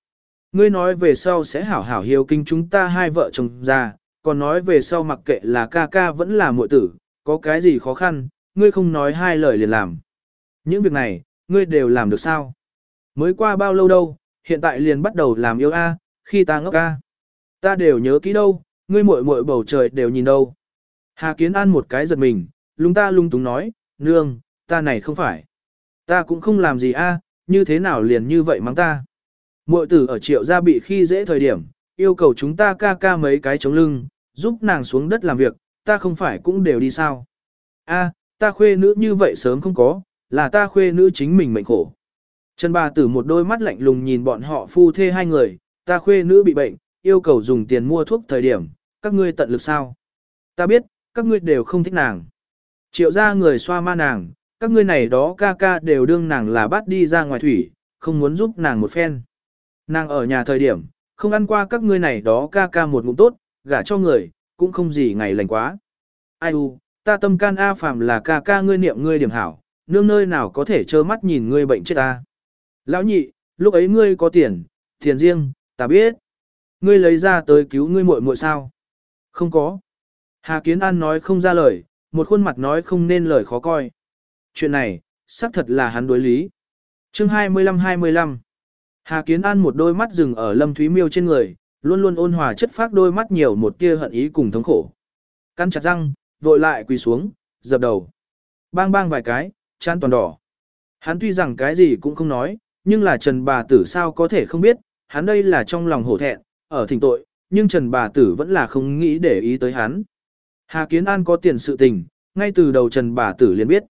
Ngươi nói về sau sẽ hảo hảo hiếu kinh chúng ta hai vợ chồng già, còn nói về sau mặc kệ là ca ca vẫn là muội tử, có cái gì khó khăn, ngươi không nói hai lời liền làm. Những việc này, ngươi đều làm được sao? Mới qua bao lâu đâu, hiện tại liền bắt đầu làm yêu a, khi ta ngốc a. Ta đều nhớ kỹ đâu, ngươi muội muội bầu trời đều nhìn đâu. Hà Kiến An một cái giật mình, lung ta lung túng nói, nương, ta này không phải. Ta cũng không làm gì a, như thế nào liền như vậy mắng ta. Mội tử ở triệu gia bị khi dễ thời điểm, yêu cầu chúng ta ca ca mấy cái chống lưng, giúp nàng xuống đất làm việc, ta không phải cũng đều đi sao. A, ta khuê nữ như vậy sớm không có, là ta khuê nữ chính mình mệnh khổ. Trần bà tử một đôi mắt lạnh lùng nhìn bọn họ phu thê hai người, ta khuê nữ bị bệnh, yêu cầu dùng tiền mua thuốc thời điểm, các ngươi tận lực sao. Ta biết, các ngươi đều không thích nàng. Triệu ra người xoa ma nàng, các ngươi này đó ca ca đều đương nàng là bắt đi ra ngoài thủy, không muốn giúp nàng một phen. Nàng ở nhà thời điểm, không ăn qua các ngươi này đó ca ca một ngụm tốt, gả cho người, cũng không gì ngày lành quá. Ai u, ta tâm can A phàm là ca ca ngươi niệm ngươi điểm hảo, nương nơi nào có thể trơ mắt nhìn ngươi bệnh chết ta. Lão nhị, lúc ấy ngươi có tiền, tiền riêng, ta biết. Ngươi lấy ra tới cứu ngươi muội muội sao? Không có. Hà Kiến An nói không ra lời, một khuôn mặt nói không nên lời khó coi. Chuyện này, xác thật là hắn đối lý. Chương 25-25 Hà Kiến An một đôi mắt dừng ở Lâm Thúy Miêu trên người, luôn luôn ôn hòa chất phác đôi mắt nhiều một tia hận ý cùng thống khổ. Căn chặt răng, vội lại quỳ xuống, dập đầu. Bang bang vài cái, chán toàn đỏ. Hắn tuy rằng cái gì cũng không nói, nhưng là Trần bà tử sao có thể không biết, hắn đây là trong lòng hổ thẹn, ở thỉnh tội, nhưng Trần bà tử vẫn là không nghĩ để ý tới hắn. Hà Kiến An có tiền sự tình, ngay từ đầu Trần bà tử liền biết.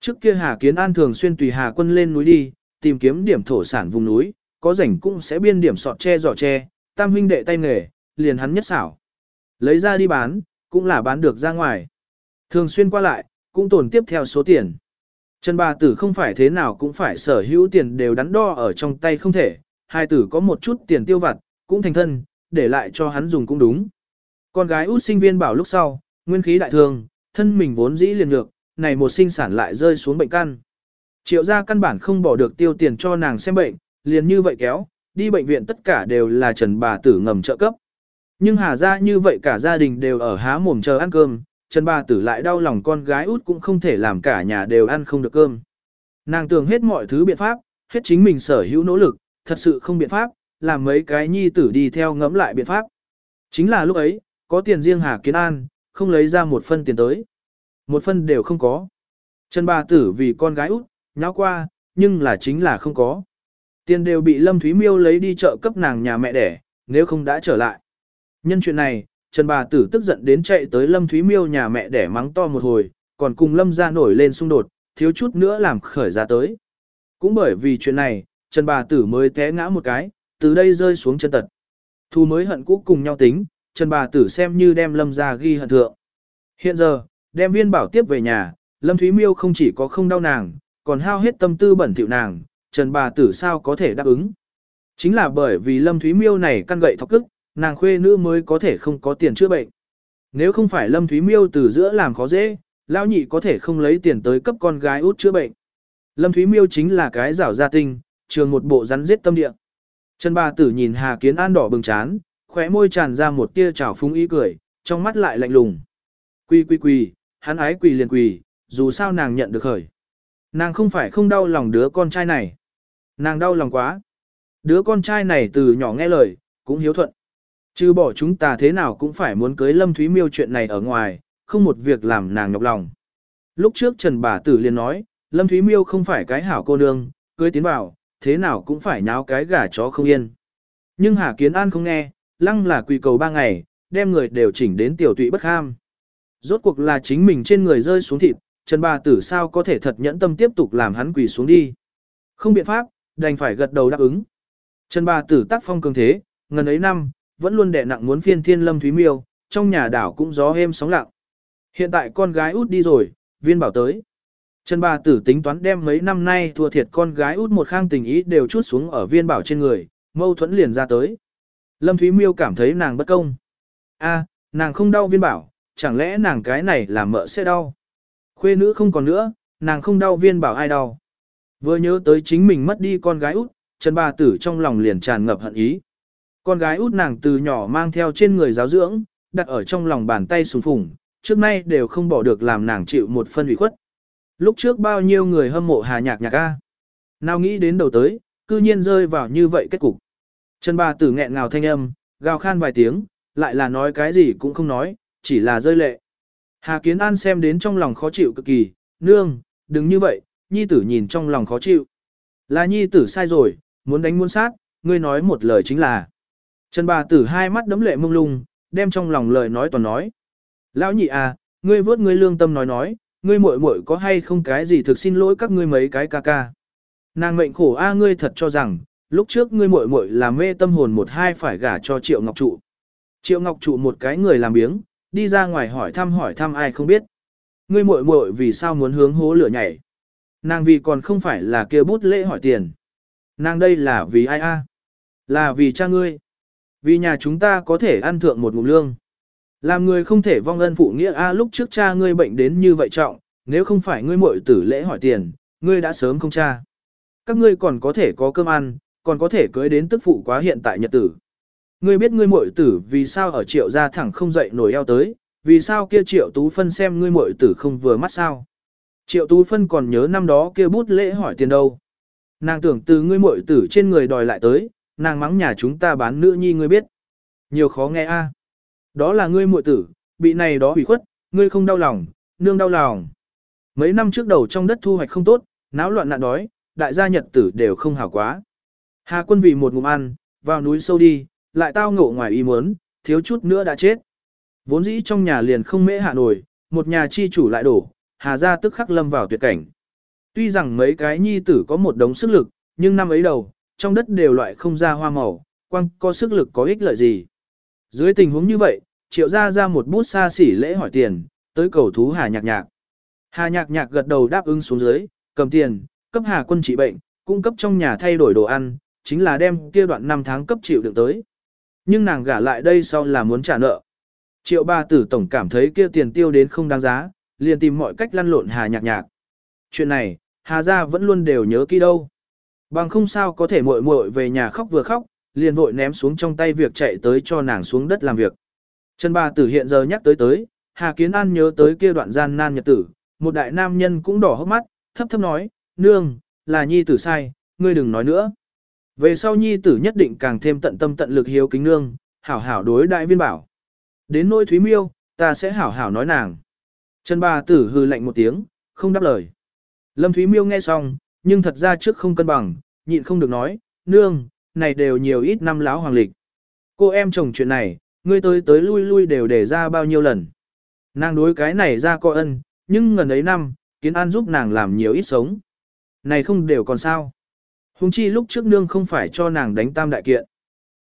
Trước kia Hà Kiến An thường xuyên tùy Hà quân lên núi đi, tìm kiếm điểm thổ sản vùng núi, có rảnh cũng sẽ biên điểm sọt tre giỏ tre, tam huynh đệ tay nghề, liền hắn nhất xảo. Lấy ra đi bán, cũng là bán được ra ngoài. Thường xuyên qua lại, cũng tồn tiếp theo số tiền. Trần bà tử không phải thế nào cũng phải sở hữu tiền đều đắn đo ở trong tay không thể, hai tử có một chút tiền tiêu vặt, cũng thành thân, để lại cho hắn dùng cũng đúng. Con gái út sinh viên bảo lúc sau, nguyên khí đại thương, thân mình vốn dĩ liền ngược, này một sinh sản lại rơi xuống bệnh căn. Triệu gia căn bản không bỏ được tiêu tiền cho nàng xem bệnh, liền như vậy kéo, đi bệnh viện tất cả đều là Trần bà tử ngầm trợ cấp. Nhưng Hà ra như vậy cả gia đình đều ở há mồm chờ ăn cơm, Trần bà tử lại đau lòng con gái út cũng không thể làm cả nhà đều ăn không được cơm. Nàng tưởng hết mọi thứ biện pháp, hết chính mình sở hữu nỗ lực, thật sự không biện pháp, làm mấy cái nhi tử đi theo ngẫm lại biện pháp. Chính là lúc ấy, có tiền riêng Hà Kiến An, không lấy ra một phân tiền tới. Một phân đều không có. Trần bà tử vì con gái út, nháo qua, nhưng là chính là không có. Tiền đều bị Lâm Thúy Miêu lấy đi chợ cấp nàng nhà mẹ đẻ, nếu không đã trở lại. Nhân chuyện này, Trần bà tử tức giận đến chạy tới Lâm Thúy Miêu nhà mẹ đẻ mắng to một hồi, còn cùng Lâm ra nổi lên xung đột, thiếu chút nữa làm khởi ra tới. Cũng bởi vì chuyện này, Trần bà tử mới té ngã một cái, từ đây rơi xuống chân tật. Thu mới hận cũ cùng nhau tính, Trần bà tử xem như đem Lâm ra ghi hận thượng. Hiện giờ, đem viên bảo tiếp về nhà, Lâm Thúy Miêu không chỉ có không đau nàng, còn hao hết tâm tư bẩn thỉu nàng, Trần bà tử sao có thể đáp ứng. Chính là bởi vì Lâm Thúy Miêu này căn gậy thọc cức, nàng khuê nữ mới có thể không có tiền chữa bệnh. Nếu không phải Lâm Thúy Miêu từ giữa làm khó dễ, lão nhị có thể không lấy tiền tới cấp con gái út chữa bệnh. Lâm Thúy Miêu chính là cái rảo gia tinh, trường một bộ rắn giết tâm địa. Trần bà tử nhìn Hà Kiến An đỏ bừng chán, khóe môi tràn ra một tia trào phúng ý cười, trong mắt lại lạnh lùng. Quy quy quy, hắn ái quỳ liền quỳ, dù sao nàng nhận được khởi. Nàng không phải không đau lòng đứa con trai này. Nàng đau lòng quá. Đứa con trai này từ nhỏ nghe lời, cũng hiếu thuận. Chứ bỏ chúng ta thế nào cũng phải muốn cưới Lâm Thúy Miêu chuyện này ở ngoài, không một việc làm nàng nhọc lòng. Lúc trước Trần bà tử liền nói, Lâm Thúy Miêu không phải cái hảo cô nương, cưới tiến vào, thế nào cũng phải nháo cái gà chó không yên. Nhưng Hà Kiến An không nghe, lăng là quỳ cầu ba ngày, đem người đều chỉnh đến tiểu tụy bất ham. Rốt cuộc là chính mình trên người rơi xuống thịt, Trần bà tử sao có thể thật nhẫn tâm tiếp tục làm hắn quỳ xuống đi. Không biện pháp, đành phải gật đầu đáp ứng. Trần bà tử tác phong cường thế, ngần ấy năm, vẫn luôn đè nặng muốn phiên thiên lâm thúy miêu, trong nhà đảo cũng gió êm sóng lặng. Hiện tại con gái út đi rồi, viên bảo tới. Trần bà tử tính toán đem mấy năm nay thua thiệt con gái út một khang tình ý đều chút xuống ở viên bảo trên người, mâu thuẫn liền ra tới. Lâm Thúy Miêu cảm thấy nàng bất công. a nàng không đau viên bảo, chẳng lẽ nàng cái này là mợ sẽ đau. Khuê nữ không còn nữa, nàng không đau viên bảo ai đau. Vừa nhớ tới chính mình mất đi con gái út, Trần bà tử trong lòng liền tràn ngập hận ý. Con gái út nàng từ nhỏ mang theo trên người giáo dưỡng, đặt ở trong lòng bàn tay sùng phủng, trước nay đều không bỏ được làm nàng chịu một phân ủy khuất. Lúc trước bao nhiêu người hâm mộ hà nhạc nhạc a, Nào nghĩ đến đầu tới, cư nhiên rơi vào như vậy kết cục. Trần bà tử nghẹn ngào thanh âm, gào khan vài tiếng, lại là nói cái gì cũng không nói, chỉ là rơi lệ. Hà Kiến An xem đến trong lòng khó chịu cực kỳ, nương, đừng như vậy, nhi tử nhìn trong lòng khó chịu. Là nhi tử sai rồi, muốn đánh muốn sát, ngươi nói một lời chính là. Trần bà tử hai mắt đấm lệ mông lung, đem trong lòng lời nói toàn nói. Lão nhị à, ngươi vớt ngươi lương tâm nói nói, ngươi muội muội có hay không cái gì thực xin lỗi các ngươi mấy cái ca ca. Nàng mệnh khổ a ngươi thật cho rằng, lúc trước ngươi muội muội là mê tâm hồn một hai phải gả cho Triệu Ngọc Trụ. Triệu Ngọc Trụ một cái người làm biếng, đi ra ngoài hỏi thăm hỏi thăm ai không biết. Ngươi muội muội vì sao muốn hướng hố lửa nhảy? Nàng vì còn không phải là kia bút lễ hỏi tiền. Nàng đây là vì ai a? Là vì cha ngươi. Vì nhà chúng ta có thể ăn thượng một ngụm lương. Làm người không thể vong ân phụ nghĩa a lúc trước cha ngươi bệnh đến như vậy trọng, nếu không phải ngươi muội tử lễ hỏi tiền, ngươi đã sớm không cha. Các ngươi còn có thể có cơm ăn, còn có thể cưới đến tức phụ quá hiện tại nhật tử. Ngươi biết ngươi muội tử vì sao ở triệu gia thẳng không dậy nổi eo tới, vì sao kia triệu tú phân xem ngươi muội tử không vừa mắt sao. Triệu tú phân còn nhớ năm đó kia bút lễ hỏi tiền đâu. Nàng tưởng từ ngươi muội tử trên người đòi lại tới, nàng mắng nhà chúng ta bán nữ nhi ngươi biết. Nhiều khó nghe a. Đó là ngươi muội tử, bị này đó hủy khuất, ngươi không đau lòng, nương đau lòng. Mấy năm trước đầu trong đất thu hoạch không tốt, náo loạn nạn đói, đại gia nhật tử đều không hảo quá. Hà quân vì một ngụm ăn, vào núi sâu đi, lại tao ngộ ngoài ý muốn, thiếu chút nữa đã chết. Vốn dĩ trong nhà liền không mễ hạ nổi, một nhà chi chủ lại đổ, hà gia tức khắc lâm vào tuyệt cảnh. Tuy rằng mấy cái nhi tử có một đống sức lực, nhưng năm ấy đầu, trong đất đều loại không ra hoa màu, quăng có sức lực có ích lợi gì. Dưới tình huống như vậy, triệu ra ra một bút xa xỉ lễ hỏi tiền, tới cầu thú hà nhạc nhạc. Hà nhạc nhạc gật đầu đáp ứng xuống dưới, cầm tiền, cấp hà quân trị bệnh, cung cấp trong nhà thay đổi đồ ăn, chính là đem kia đoạn năm tháng cấp chịu được tới. Nhưng nàng gả lại đây sau là muốn trả nợ. Triệu ba tử tổng cảm thấy kia tiền tiêu đến không đáng giá, liền tìm mọi cách lăn lộn hà nhạc nhạc. Chuyện này, hà gia vẫn luôn đều nhớ kỹ đâu. Bằng không sao có thể muội muội về nhà khóc vừa khóc, liền vội ném xuống trong tay việc chạy tới cho nàng xuống đất làm việc. Trần bà tử hiện giờ nhắc tới tới, Hà Kiến An nhớ tới kia đoạn gian nan nhật tử, một đại nam nhân cũng đỏ hốc mắt, thấp thấp nói, nương, là nhi tử sai, ngươi đừng nói nữa. Về sau nhi tử nhất định càng thêm tận tâm tận lực hiếu kính nương, hảo hảo đối đại viên bảo. Đến nỗi Thúy Miêu, ta sẽ hảo hảo nói nàng. Trần bà tử hư lạnh một tiếng, không đáp lời. Lâm Thúy Miêu nghe xong, nhưng thật ra trước không cân bằng, nhịn không được nói, nương, này đều nhiều ít năm láo hoàng lịch. Cô em chồng chuyện này, ngươi tới tới lui lui đều để ra bao nhiêu lần. Nàng đối cái này ra coi ân, nhưng gần ấy năm, kiến an giúp nàng làm nhiều ít sống. Này không đều còn sao. Hùng chi lúc trước nương không phải cho nàng đánh tam đại kiện.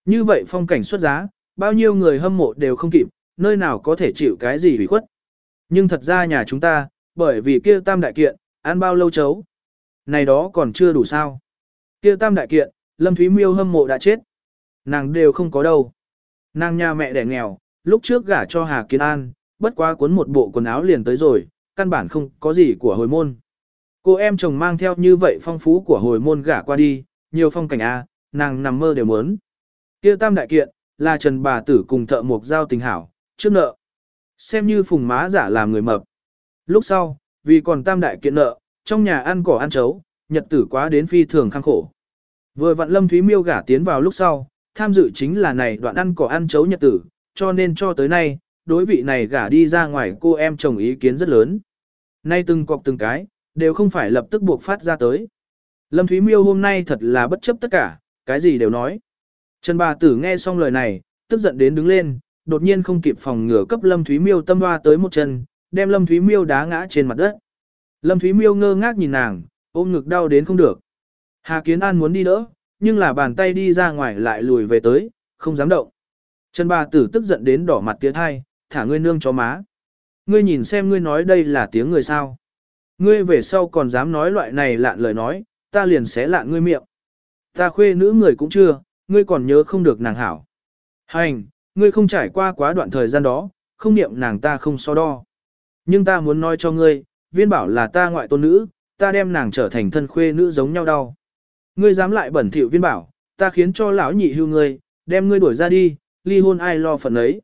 Như vậy phong cảnh xuất giá, bao nhiêu người hâm mộ đều không kịp, nơi nào có thể chịu cái gì hủy khuất. Nhưng thật ra nhà chúng ta, bởi vì kia tam đại kiện, ăn bao lâu chấu. Này đó còn chưa đủ sao. Kia tam đại kiện, Lâm Thúy Miêu hâm mộ đã chết. Nàng đều không có đâu. Nàng nhà mẹ đẻ nghèo, lúc trước gả cho Hà Kiến An, bất quá cuốn một bộ quần áo liền tới rồi, căn bản không có gì của hồi môn. Cô em chồng mang theo như vậy phong phú của hồi môn gả qua đi, nhiều phong cảnh A, nàng nằm mơ đều muốn. kia tam đại kiện, là Trần bà tử cùng thợ mộc giao tình hảo, trước nợ. Xem như phùng má giả làm người mập. Lúc sau, vì còn tam đại kiện nợ, trong nhà ăn cỏ ăn chấu, nhật tử quá đến phi thường khăng khổ. Vừa vặn Lâm Thúy Miêu gả tiến vào lúc sau, tham dự chính là này đoạn ăn cỏ ăn chấu nhật tử, cho nên cho tới nay, đối vị này gả đi ra ngoài cô em chồng ý kiến rất lớn. Nay từng cọc từng cái, đều không phải lập tức buộc phát ra tới. Lâm Thúy Miêu hôm nay thật là bất chấp tất cả, cái gì đều nói. Trần bà tử nghe xong lời này, tức giận đến đứng lên, đột nhiên không kịp phòng ngừa cấp Lâm Thúy Miêu tâm hoa tới một chân, đem Lâm Thúy Miêu đá ngã trên mặt đất. Lâm Thúy Miêu ngơ ngác nhìn nàng, ôm ngực đau đến không được. Hà Kiến An muốn đi đỡ, nhưng là bàn tay đi ra ngoài lại lùi về tới, không dám động. Trần bà tử tức giận đến đỏ mặt tiếng hai, thả ngươi nương cho má. Ngươi nhìn xem ngươi nói đây là tiếng người sao. Ngươi về sau còn dám nói loại này lạn lời nói, ta liền xé lạn ngươi miệng. Ta khuê nữ người cũng chưa, ngươi còn nhớ không được nàng hảo. Hành, ngươi không trải qua quá đoạn thời gian đó, không niệm nàng ta không so đo. Nhưng ta muốn nói cho ngươi, viên bảo là ta ngoại tôn nữ, ta đem nàng trở thành thân khuê nữ giống nhau đau. Ngươi dám lại bẩn thỉu viên bảo, ta khiến cho lão nhị hưu ngươi, đem ngươi đuổi ra đi, ly hôn ai lo phận ấy.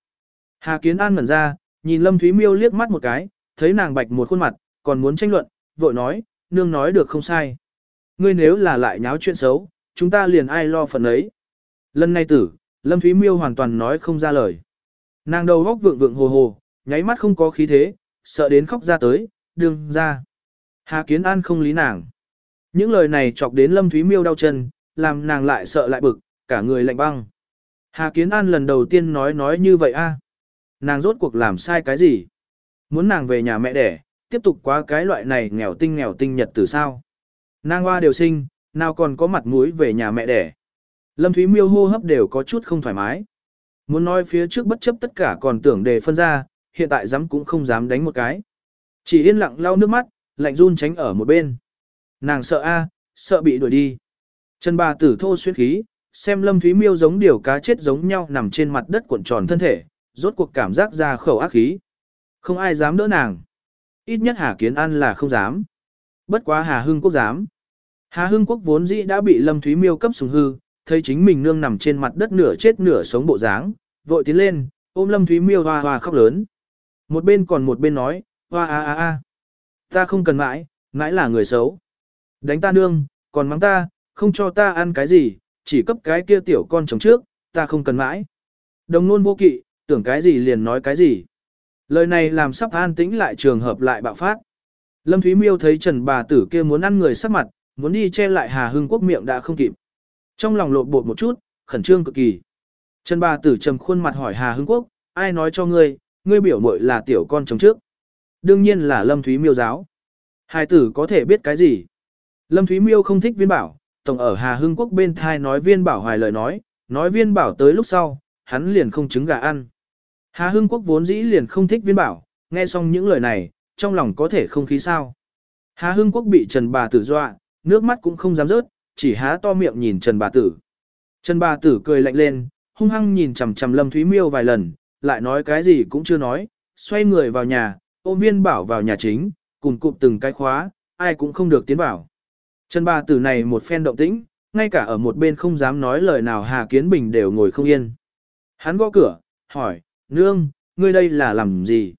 Hà Kiến An ngẩn ra, nhìn Lâm Thúy Miêu liếc mắt một cái, thấy nàng bạch một khuôn mặt, còn muốn tranh luận, vội nói, nương nói được không sai. Ngươi nếu là lại nháo chuyện xấu, chúng ta liền ai lo phận ấy. Lần này tử, Lâm Thúy Miêu hoàn toàn nói không ra lời. Nàng đầu góc vượng vượng hồ hồ, nháy mắt không có khí thế, sợ đến khóc ra tới, đừng ra. Hà Kiến An không lý nàng. Những lời này chọc đến Lâm Thúy Miêu đau chân, làm nàng lại sợ lại bực, cả người lạnh băng. Hà Kiến An lần đầu tiên nói nói như vậy a, Nàng rốt cuộc làm sai cái gì? Muốn nàng về nhà mẹ đẻ, tiếp tục qua cái loại này nghèo tinh nghèo tinh nhật từ sao? Nàng hoa đều sinh, nào còn có mặt mũi về nhà mẹ đẻ. Lâm Thúy Miêu hô hấp đều có chút không thoải mái. Muốn nói phía trước bất chấp tất cả còn tưởng để phân ra, hiện tại dám cũng không dám đánh một cái. Chỉ yên lặng lau nước mắt, lạnh run tránh ở một bên. Nàng sợ a, sợ bị đuổi đi. Chân bà tử thô xuyên khí, xem Lâm Thúy Miêu giống điều cá chết giống nhau nằm trên mặt đất cuộn tròn thân thể, rốt cuộc cảm giác ra khẩu ác khí. Không ai dám đỡ nàng. Ít nhất Hà Kiến An là không dám. Bất quá Hà Hưng Quốc dám. Hà Hưng Quốc vốn dĩ đã bị Lâm Thúy Miêu cấp sùng hư, thấy chính mình nương nằm trên mặt đất nửa chết nửa sống bộ dáng, vội tiến lên, ôm Lâm Thúy Miêu hoa hoa khóc lớn. Một bên còn một bên nói, hoa a a a. Ta không cần mãi, mãi là người xấu. Đánh ta nương, còn mắng ta, không cho ta ăn cái gì, chỉ cấp cái kia tiểu con chồng trước, ta không cần mãi. Đồng nôn vô kỵ, tưởng cái gì liền nói cái gì. Lời này làm sắp an tĩnh lại trường hợp lại bạo phát. Lâm Thúy Miêu thấy Trần bà tử kia muốn ăn người sắc mặt, muốn đi che lại Hà Hưng Quốc miệng đã không kịp. Trong lòng lộn bột một chút, khẩn trương cực kỳ. Trần bà tử trầm khuôn mặt hỏi Hà Hưng Quốc, ai nói cho ngươi, ngươi biểu muội là tiểu con chồng trước. Đương nhiên là Lâm Thúy Miêu giáo. Hai tử có thể biết cái gì. Lâm Thúy Miêu không thích viên bảo, tổng ở Hà Hưng Quốc bên thai nói viên bảo hoài lời nói, nói viên bảo tới lúc sau, hắn liền không trứng gà ăn. Hà Hưng Quốc vốn dĩ liền không thích viên bảo, nghe xong những lời này, trong lòng có thể không khí sao. Hà Hưng Quốc bị Trần bà tử dọa, nước mắt cũng không dám rớt, chỉ há to miệng nhìn Trần bà tử. Trần bà tử cười lạnh lên, hung hăng nhìn chằm chằm Lâm Thúy Miêu vài lần, lại nói cái gì cũng chưa nói, xoay người vào nhà, ôm viên bảo vào nhà chính, cùng cụp từng cái khóa, ai cũng không được tiến vào. Trần bà tử này một phen động tĩnh, ngay cả ở một bên không dám nói lời nào Hà Kiến Bình đều ngồi không yên. Hắn gõ cửa, hỏi, nương, ngươi đây là làm gì?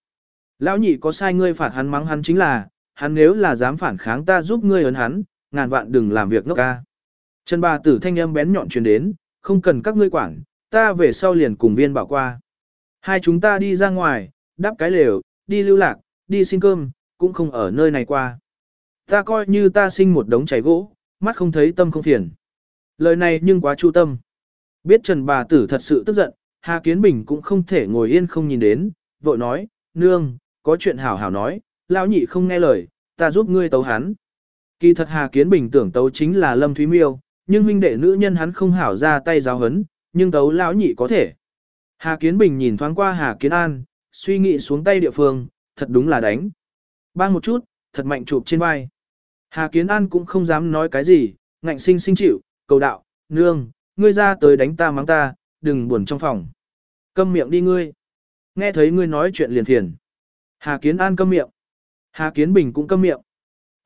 Lão nhị có sai ngươi phạt hắn mắng hắn chính là, hắn nếu là dám phản kháng ta giúp ngươi ấn hắn, ngàn vạn đừng làm việc ngốc ca. Trần bà tử thanh âm bén nhọn truyền đến, không cần các ngươi quản, ta về sau liền cùng viên bảo qua. Hai chúng ta đi ra ngoài, đắp cái lều, đi lưu lạc, đi xin cơm, cũng không ở nơi này qua. Ta coi như ta sinh một đống cháy gỗ, mắt không thấy tâm không phiền. Lời này nhưng quá chu tâm. Biết Trần bà tử thật sự tức giận, Hà Kiến Bình cũng không thể ngồi yên không nhìn đến, vội nói, nương, có chuyện hảo hảo nói, lão nhị không nghe lời, ta giúp ngươi tấu hắn. Kỳ thật Hà Kiến Bình tưởng tấu chính là Lâm Thúy Miêu, nhưng huynh đệ nữ nhân hắn không hảo ra tay giáo hấn, nhưng tấu lão nhị có thể. Hà Kiến Bình nhìn thoáng qua Hà Kiến An, suy nghĩ xuống tay địa phương, thật đúng là đánh. Bang một chút, thật mạnh chụp trên vai. Hà Kiến An cũng không dám nói cái gì, ngạnh sinh sinh chịu, cầu đạo, nương, ngươi ra tới đánh ta mắng ta, đừng buồn trong phòng. Câm miệng đi ngươi. Nghe thấy ngươi nói chuyện liền thiền. Hà Kiến An câm miệng. Hà Kiến Bình cũng câm miệng.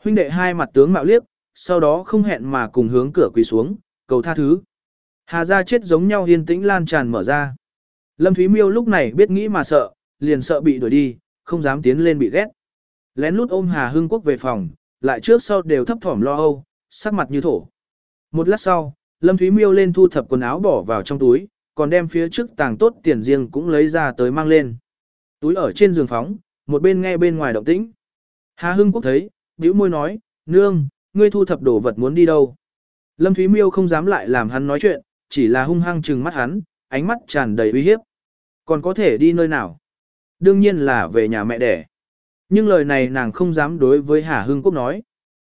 Huynh đệ hai mặt tướng mạo liếc, sau đó không hẹn mà cùng hướng cửa quỳ xuống, cầu tha thứ. Hà gia chết giống nhau yên tĩnh lan tràn mở ra. Lâm Thúy Miêu lúc này biết nghĩ mà sợ, liền sợ bị đuổi đi, không dám tiến lên bị ghét. Lén lút ôm Hà Hưng Quốc về phòng, lại trước sau đều thấp thỏm lo âu, sắc mặt như thổ. Một lát sau, Lâm Thúy Miêu lên thu thập quần áo bỏ vào trong túi, còn đem phía trước tàng tốt tiền riêng cũng lấy ra tới mang lên. Túi ở trên giường phóng, một bên nghe bên ngoài động tĩnh. Hà Hưng Quốc thấy, bĩu môi nói, nương, ngươi thu thập đồ vật muốn đi đâu. Lâm Thúy Miêu không dám lại làm hắn nói chuyện, chỉ là hung hăng trừng mắt hắn, ánh mắt tràn đầy uy hiếp. Còn có thể đi nơi nào? Đương nhiên là về nhà mẹ đẻ. Nhưng lời này nàng không dám đối với Hà Hưng Quốc nói.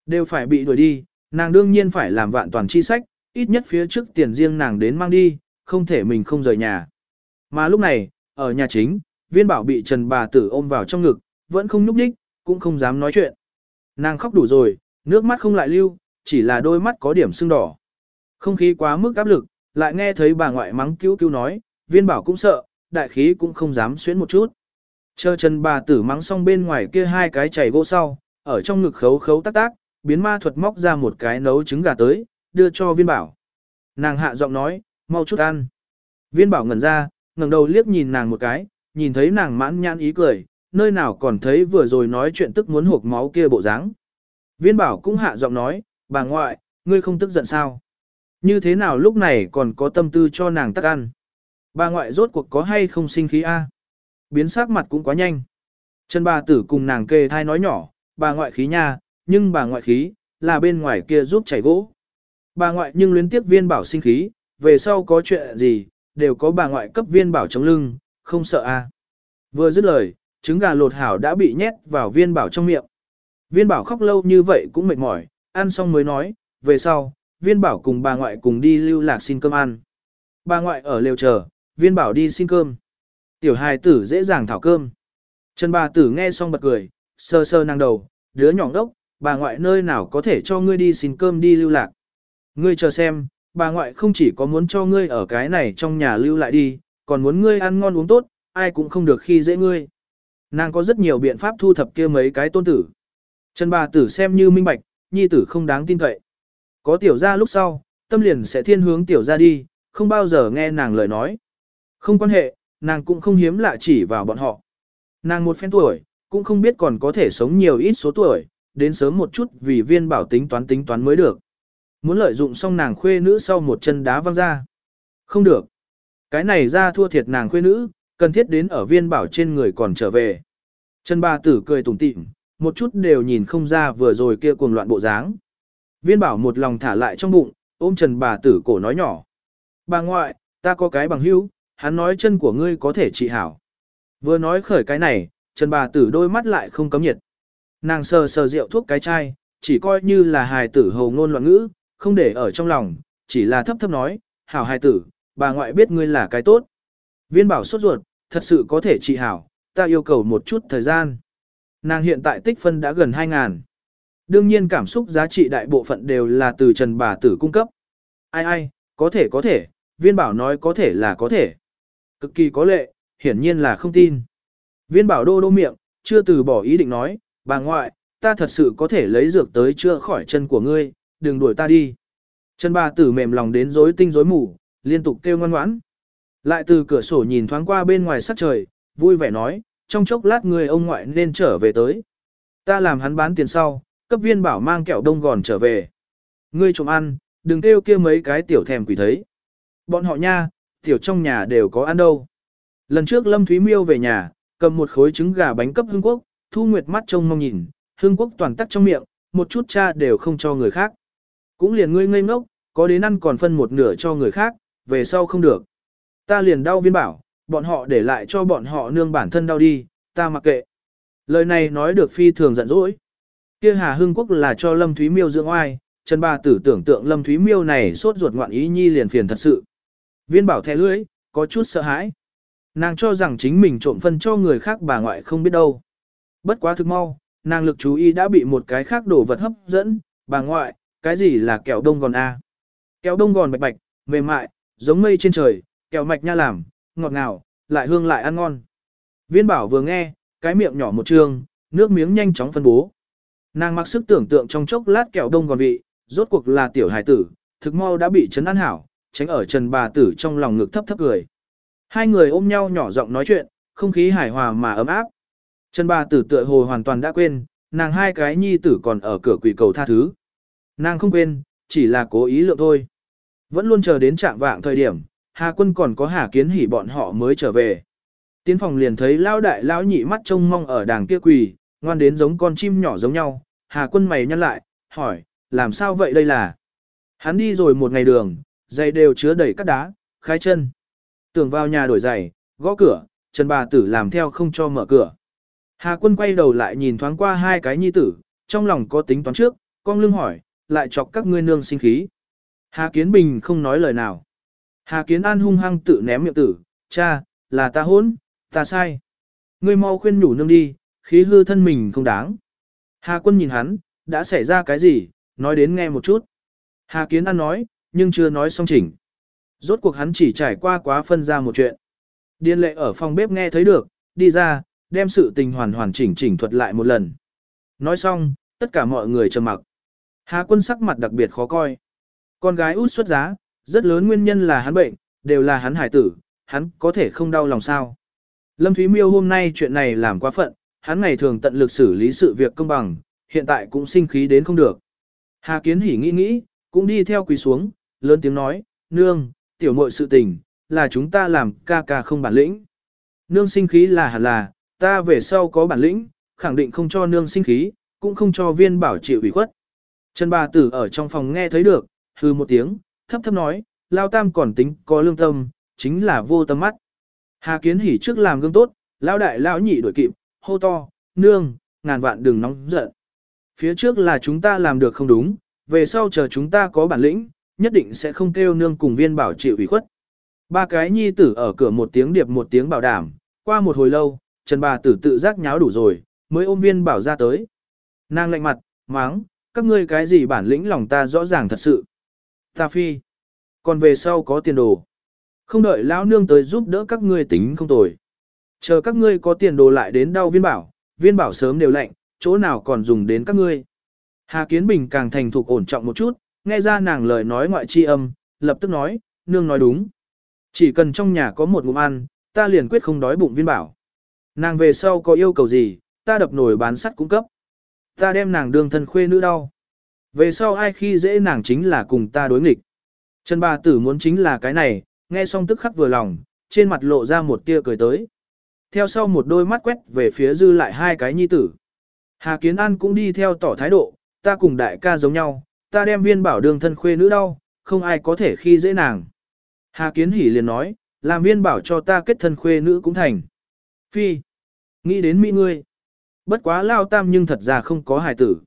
Đều phải bị đuổi đi, nàng đương nhiên phải làm vạn toàn chi sách, ít nhất phía trước tiền riêng nàng đến mang đi, không thể mình không rời nhà. Mà lúc này, ở nhà chính, viên bảo bị Trần bà tử ôm vào trong ngực, vẫn không nhúc nhích, cũng không dám nói chuyện. Nàng khóc đủ rồi, nước mắt không lại lưu, chỉ là đôi mắt có điểm sưng đỏ. Không khí quá mức áp lực, lại nghe thấy bà ngoại mắng cứu cứu nói, viên bảo cũng sợ, đại khí cũng không dám xuyến một chút. Chờ chân bà tử mắng xong bên ngoài kia hai cái chảy gỗ sau, ở trong ngực khấu khấu tác tác, biến ma thuật móc ra một cái nấu trứng gà tới, đưa cho viên bảo. Nàng hạ giọng nói, mau chút ăn. Viên bảo ngẩn ra, ngẩng đầu liếc nhìn nàng một cái, nhìn thấy nàng mãn nhãn ý cười, nơi nào còn thấy vừa rồi nói chuyện tức muốn hộp máu kia bộ dáng. Viên bảo cũng hạ giọng nói, bà ngoại, ngươi không tức giận sao? Như thế nào lúc này còn có tâm tư cho nàng tắc ăn? Bà ngoại rốt cuộc có hay không sinh khí a? Biến sắc mặt cũng quá nhanh. Chân bà tử cùng nàng kê thai nói nhỏ, bà ngoại khí nha, nhưng bà ngoại khí, là bên ngoài kia giúp chảy gỗ. Bà ngoại nhưng luyến tiếp viên bảo sinh khí, về sau có chuyện gì, đều có bà ngoại cấp viên bảo chống lưng, không sợ a. À. Vừa dứt lời, trứng gà lột hảo đã bị nhét vào viên bảo trong miệng. Viên bảo khóc lâu như vậy cũng mệt mỏi, ăn xong mới nói, về sau, viên bảo cùng bà ngoại cùng đi lưu lạc xin cơm ăn. Bà ngoại ở lều chờ, viên bảo đi xin cơm. Tiểu hài tử dễ dàng thảo cơm. Trần bà tử nghe xong bật cười, sơ sơ năng đầu, đứa nhỏ đốc, bà ngoại nơi nào có thể cho ngươi đi xin cơm đi lưu lạc. Ngươi chờ xem, bà ngoại không chỉ có muốn cho ngươi ở cái này trong nhà lưu lại đi, còn muốn ngươi ăn ngon uống tốt, ai cũng không được khi dễ ngươi. Nàng có rất nhiều biện pháp thu thập kia mấy cái tôn tử. Trần bà tử xem như minh bạch, nhi tử không đáng tin cậy. Có tiểu gia lúc sau, tâm liền sẽ thiên hướng tiểu gia đi, không bao giờ nghe nàng lời nói. Không quan hệ, nàng cũng không hiếm lạ chỉ vào bọn họ. Nàng một phen tuổi, cũng không biết còn có thể sống nhiều ít số tuổi, đến sớm một chút vì viên bảo tính toán tính toán mới được. Muốn lợi dụng xong nàng khuê nữ sau một chân đá văng ra. Không được. Cái này ra thua thiệt nàng khuê nữ, cần thiết đến ở viên bảo trên người còn trở về. Chân bà tử cười tủm tỉm, một chút đều nhìn không ra vừa rồi kia cuồng loạn bộ dáng. Viên bảo một lòng thả lại trong bụng, ôm trần bà tử cổ nói nhỏ. Bà ngoại, ta có cái bằng hữu, hắn nói chân của ngươi có thể trị hảo. Vừa nói khởi cái này, trần bà tử đôi mắt lại không cấm nhiệt. Nàng sờ sờ rượu thuốc cái chai, chỉ coi như là hài tử hầu ngôn loạn ngữ, không để ở trong lòng, chỉ là thấp thấp nói, hảo hài tử, bà ngoại biết ngươi là cái tốt. Viên bảo sốt ruột, thật sự có thể trị hảo, ta yêu cầu một chút thời gian. Nàng hiện tại tích phân đã gần 2.000. Đương nhiên cảm xúc giá trị đại bộ phận đều là từ Trần bà tử cung cấp. Ai ai, có thể có thể, viên bảo nói có thể là có thể. Cực kỳ có lệ, hiển nhiên là không tin. Viên bảo đô đô miệng, chưa từ bỏ ý định nói, bà ngoại, ta thật sự có thể lấy dược tới chữa khỏi chân của ngươi, đừng đuổi ta đi. Trần bà tử mềm lòng đến rối tinh rối mù, liên tục kêu ngoan ngoãn. Lại từ cửa sổ nhìn thoáng qua bên ngoài sắc trời, vui vẻ nói, trong chốc lát người ông ngoại nên trở về tới. Ta làm hắn bán tiền sau, cấp viên bảo mang kẹo đông gòn trở về. Ngươi trộm ăn, đừng kêu kia mấy cái tiểu thèm quỷ thấy. Bọn họ nha, tiểu trong nhà đều có ăn đâu. Lần trước Lâm Thúy Miêu về nhà, cầm một khối trứng gà bánh cấp Hương Quốc, Thu Nguyệt mắt trông mong nhìn, Hương Quốc toàn tắc trong miệng, một chút cha đều không cho người khác. Cũng liền ngươi ngây ngốc, có đến ăn còn phân một nửa cho người khác, về sau không được. Ta liền đau viên bảo, bọn họ để lại cho bọn họ nương bản thân đau đi, ta mặc kệ. Lời này nói được phi thường giận dỗi. Kia Hà Hưng Quốc là cho Lâm Thúy Miêu dưỡng oai, Trần Ba Tử tưởng tượng Lâm Thúy Miêu này sốt ruột ngoạn ý nhi liền phiền thật sự. Viên bảo thẻ lưỡi, có chút sợ hãi. Nàng cho rằng chính mình trộm phân cho người khác bà ngoại không biết đâu. Bất quá thực mau, nàng lực chú ý đã bị một cái khác đổ vật hấp dẫn, bà ngoại, cái gì là kẹo đông gòn A. Kẹo đông gòn bạch bạch, mềm mại, giống mây trên trời, kẹo mạch nha làm, ngọt ngào, lại hương lại ăn ngon. Viên bảo vừa nghe, cái miệng nhỏ một trường, nước miếng nhanh chóng phân bố. Nàng mặc sức tưởng tượng trong chốc lát kẹo đông còn vị, rốt cuộc là tiểu hải tử, thực mau đã bị chấn an hảo, tránh ở trần bà tử trong lòng ngực thấp thấp cười. Hai người ôm nhau nhỏ giọng nói chuyện, không khí hài hòa mà ấm áp. Trần bà tử tựa hồ hoàn toàn đã quên, nàng hai cái nhi tử còn ở cửa quỷ cầu tha thứ. Nàng không quên, chỉ là cố ý lượng thôi. Vẫn luôn chờ đến trạng vạng thời điểm, Hà quân còn có Hà kiến hỉ bọn họ mới trở về. Tiến phòng liền thấy lao đại lão nhị mắt trông mong ở đàng kia quỳ, ngoan đến giống con chim nhỏ giống nhau. Hà quân mày nhăn lại, hỏi, làm sao vậy đây là? Hắn đi rồi một ngày đường, giày đều chứa đầy cát đá, khai chân. Tưởng vào nhà đổi giày, gõ cửa, Trần bà tử làm theo không cho mở cửa. Hà quân quay đầu lại nhìn thoáng qua hai cái nhi tử, trong lòng có tính toán trước, con lưng hỏi, lại chọc các ngươi nương sinh khí. Hà Kiến Bình không nói lời nào. Hà Kiến An hung hăng tự ném miệng tử, cha, là ta hỗn, ta sai. Ngươi mau khuyên nhủ nương đi, khí hư thân mình không đáng. Hà quân nhìn hắn, đã xảy ra cái gì, nói đến nghe một chút. Hà Kiến An nói, nhưng chưa nói xong chỉnh. Rốt cuộc hắn chỉ trải qua quá phân ra một chuyện. Điên lệ ở phòng bếp nghe thấy được, đi ra, đem sự tình hoàn hoàn chỉnh chỉnh thuật lại một lần. Nói xong, tất cả mọi người trầm mặc. Hà quân sắc mặt đặc biệt khó coi. Con gái út xuất giá, rất lớn nguyên nhân là hắn bệnh, đều là hắn hải tử, hắn có thể không đau lòng sao. Lâm Thúy Miêu hôm nay chuyện này làm quá phận, hắn ngày thường tận lực xử lý sự việc công bằng, hiện tại cũng sinh khí đến không được. Hà Kiến Hỉ nghĩ nghĩ, cũng đi theo quỳ xuống, lớn tiếng nói, nương, tiểu muội sự tình, là chúng ta làm ca ca không bản lĩnh. Nương sinh khí là hẳn là, ta về sau có bản lĩnh, khẳng định không cho nương sinh khí, cũng không cho viên bảo chịu ủy khuất. Trần bà tử ở trong phòng nghe thấy được, hư một tiếng, thấp thấp nói, lao tam còn tính có lương tâm, chính là vô tâm mắt. Hà kiến hỉ trước làm gương tốt, lao đại lao nhị đuổi kịp, hô to, nương, ngàn vạn đừng nóng giận. Phía trước là chúng ta làm được không đúng, về sau chờ chúng ta có bản lĩnh, nhất định sẽ không kêu nương cùng viên bảo chịu ủy khuất. Ba cái nhi tử ở cửa một tiếng điệp một tiếng bảo đảm, qua một hồi lâu, Trần bà tử tự giác nháo đủ rồi, mới ôm viên bảo ra tới. Nàng lạnh mặt, máng, các ngươi cái gì bản lĩnh lòng ta rõ ràng thật sự. Ta phi. Còn về sau có tiền đồ. Không đợi lão nương tới giúp đỡ các ngươi tính không tồi. Chờ các ngươi có tiền đồ lại đến đau viên bảo, viên bảo sớm đều lạnh, chỗ nào còn dùng đến các ngươi. Hà Kiến Bình càng thành thục ổn trọng một chút, nghe ra nàng lời nói ngoại chi âm, lập tức nói, nương nói đúng. Chỉ cần trong nhà có một ngụm ăn, ta liền quyết không đói bụng viên bảo. Nàng về sau có yêu cầu gì, ta đập nổi bán sắt cung cấp. Ta đem nàng đương thân khuê nữ đau. Về sau ai khi dễ nàng chính là cùng ta đối nghịch. Trần bà tử muốn chính là cái này, nghe xong tức khắc vừa lòng, trên mặt lộ ra một tia cười tới. Theo sau một đôi mắt quét về phía dư lại hai cái nhi tử. Hà Kiến An cũng đi theo tỏ thái độ, ta cùng đại ca giống nhau, ta đem viên bảo đường thân khuê nữ đau, không ai có thể khi dễ nàng. Hà Kiến Hỷ liền nói, làm viên bảo cho ta kết thân khuê nữ cũng thành. Phi, nghĩ đến mỹ ngươi. Bất quá lao tam nhưng thật ra không có hài tử.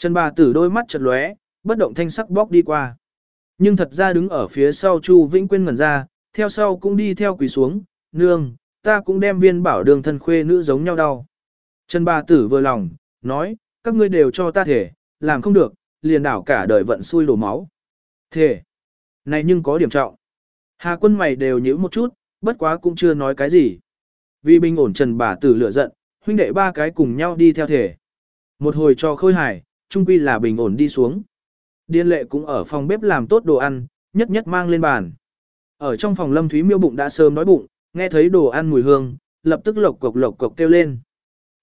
Trần bà tử đôi mắt chật lóe, bất động thanh sắc bóc đi qua. Nhưng thật ra đứng ở phía sau Chu Vĩnh Quyên ngẩn ra, theo sau cũng đi theo quỳ xuống, nương, ta cũng đem viên bảo đường thân khuê nữ giống nhau đau. Trần bà tử vừa lòng, nói, các ngươi đều cho ta thể, làm không được, liền đảo cả đời vận xui đổ máu. Thể, này nhưng có điểm trọng. Hà quân mày đều nhíu một chút, bất quá cũng chưa nói cái gì. Vì bình ổn trần bà tử lửa giận, huynh đệ ba cái cùng nhau đi theo thể. Một hồi cho khôi hài, trung quy là bình ổn đi xuống. Điên lệ cũng ở phòng bếp làm tốt đồ ăn, nhất nhất mang lên bàn. Ở trong phòng Lâm Thúy miêu bụng đã sớm đói bụng, nghe thấy đồ ăn mùi hương, lập tức lộc cộc lộc cộc kêu lên.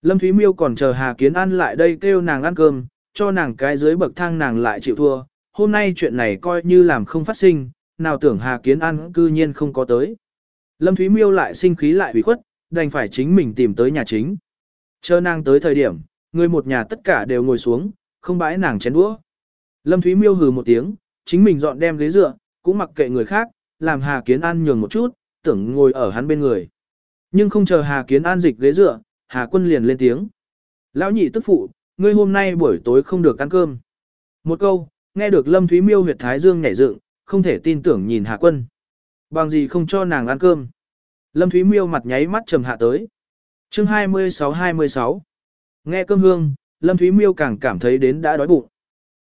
Lâm Thúy Miêu còn chờ Hà Kiến An lại đây kêu nàng ăn cơm, cho nàng cái dưới bậc thang nàng lại chịu thua. Hôm nay chuyện này coi như làm không phát sinh, nào tưởng Hà Kiến An cư nhiên không có tới. Lâm Thúy Miêu lại sinh khí lại ủy khuất, đành phải chính mình tìm tới nhà chính. Chờ nàng tới thời điểm, người một nhà tất cả đều ngồi xuống, không bãi nàng chén đũa. Lâm Thúy Miêu hừ một tiếng, chính mình dọn đem ghế dựa, cũng mặc kệ người khác, làm Hà Kiến An nhường một chút, tưởng ngồi ở hắn bên người. Nhưng không chờ Hà Kiến An dịch ghế dựa, Hà Quân liền lên tiếng. Lão nhị tức phụ, ngươi hôm nay buổi tối không được ăn cơm. Một câu, nghe được Lâm Thúy Miêu huyệt thái dương nhảy dựng, không thể tin tưởng nhìn Hà Quân. Bằng gì không cho nàng ăn cơm. Lâm Thúy Miêu mặt nháy mắt trầm hạ tới. Chương 26-26 Nghe cơm hương, Lâm Thúy Miêu càng cảm thấy đến đã đói bụng.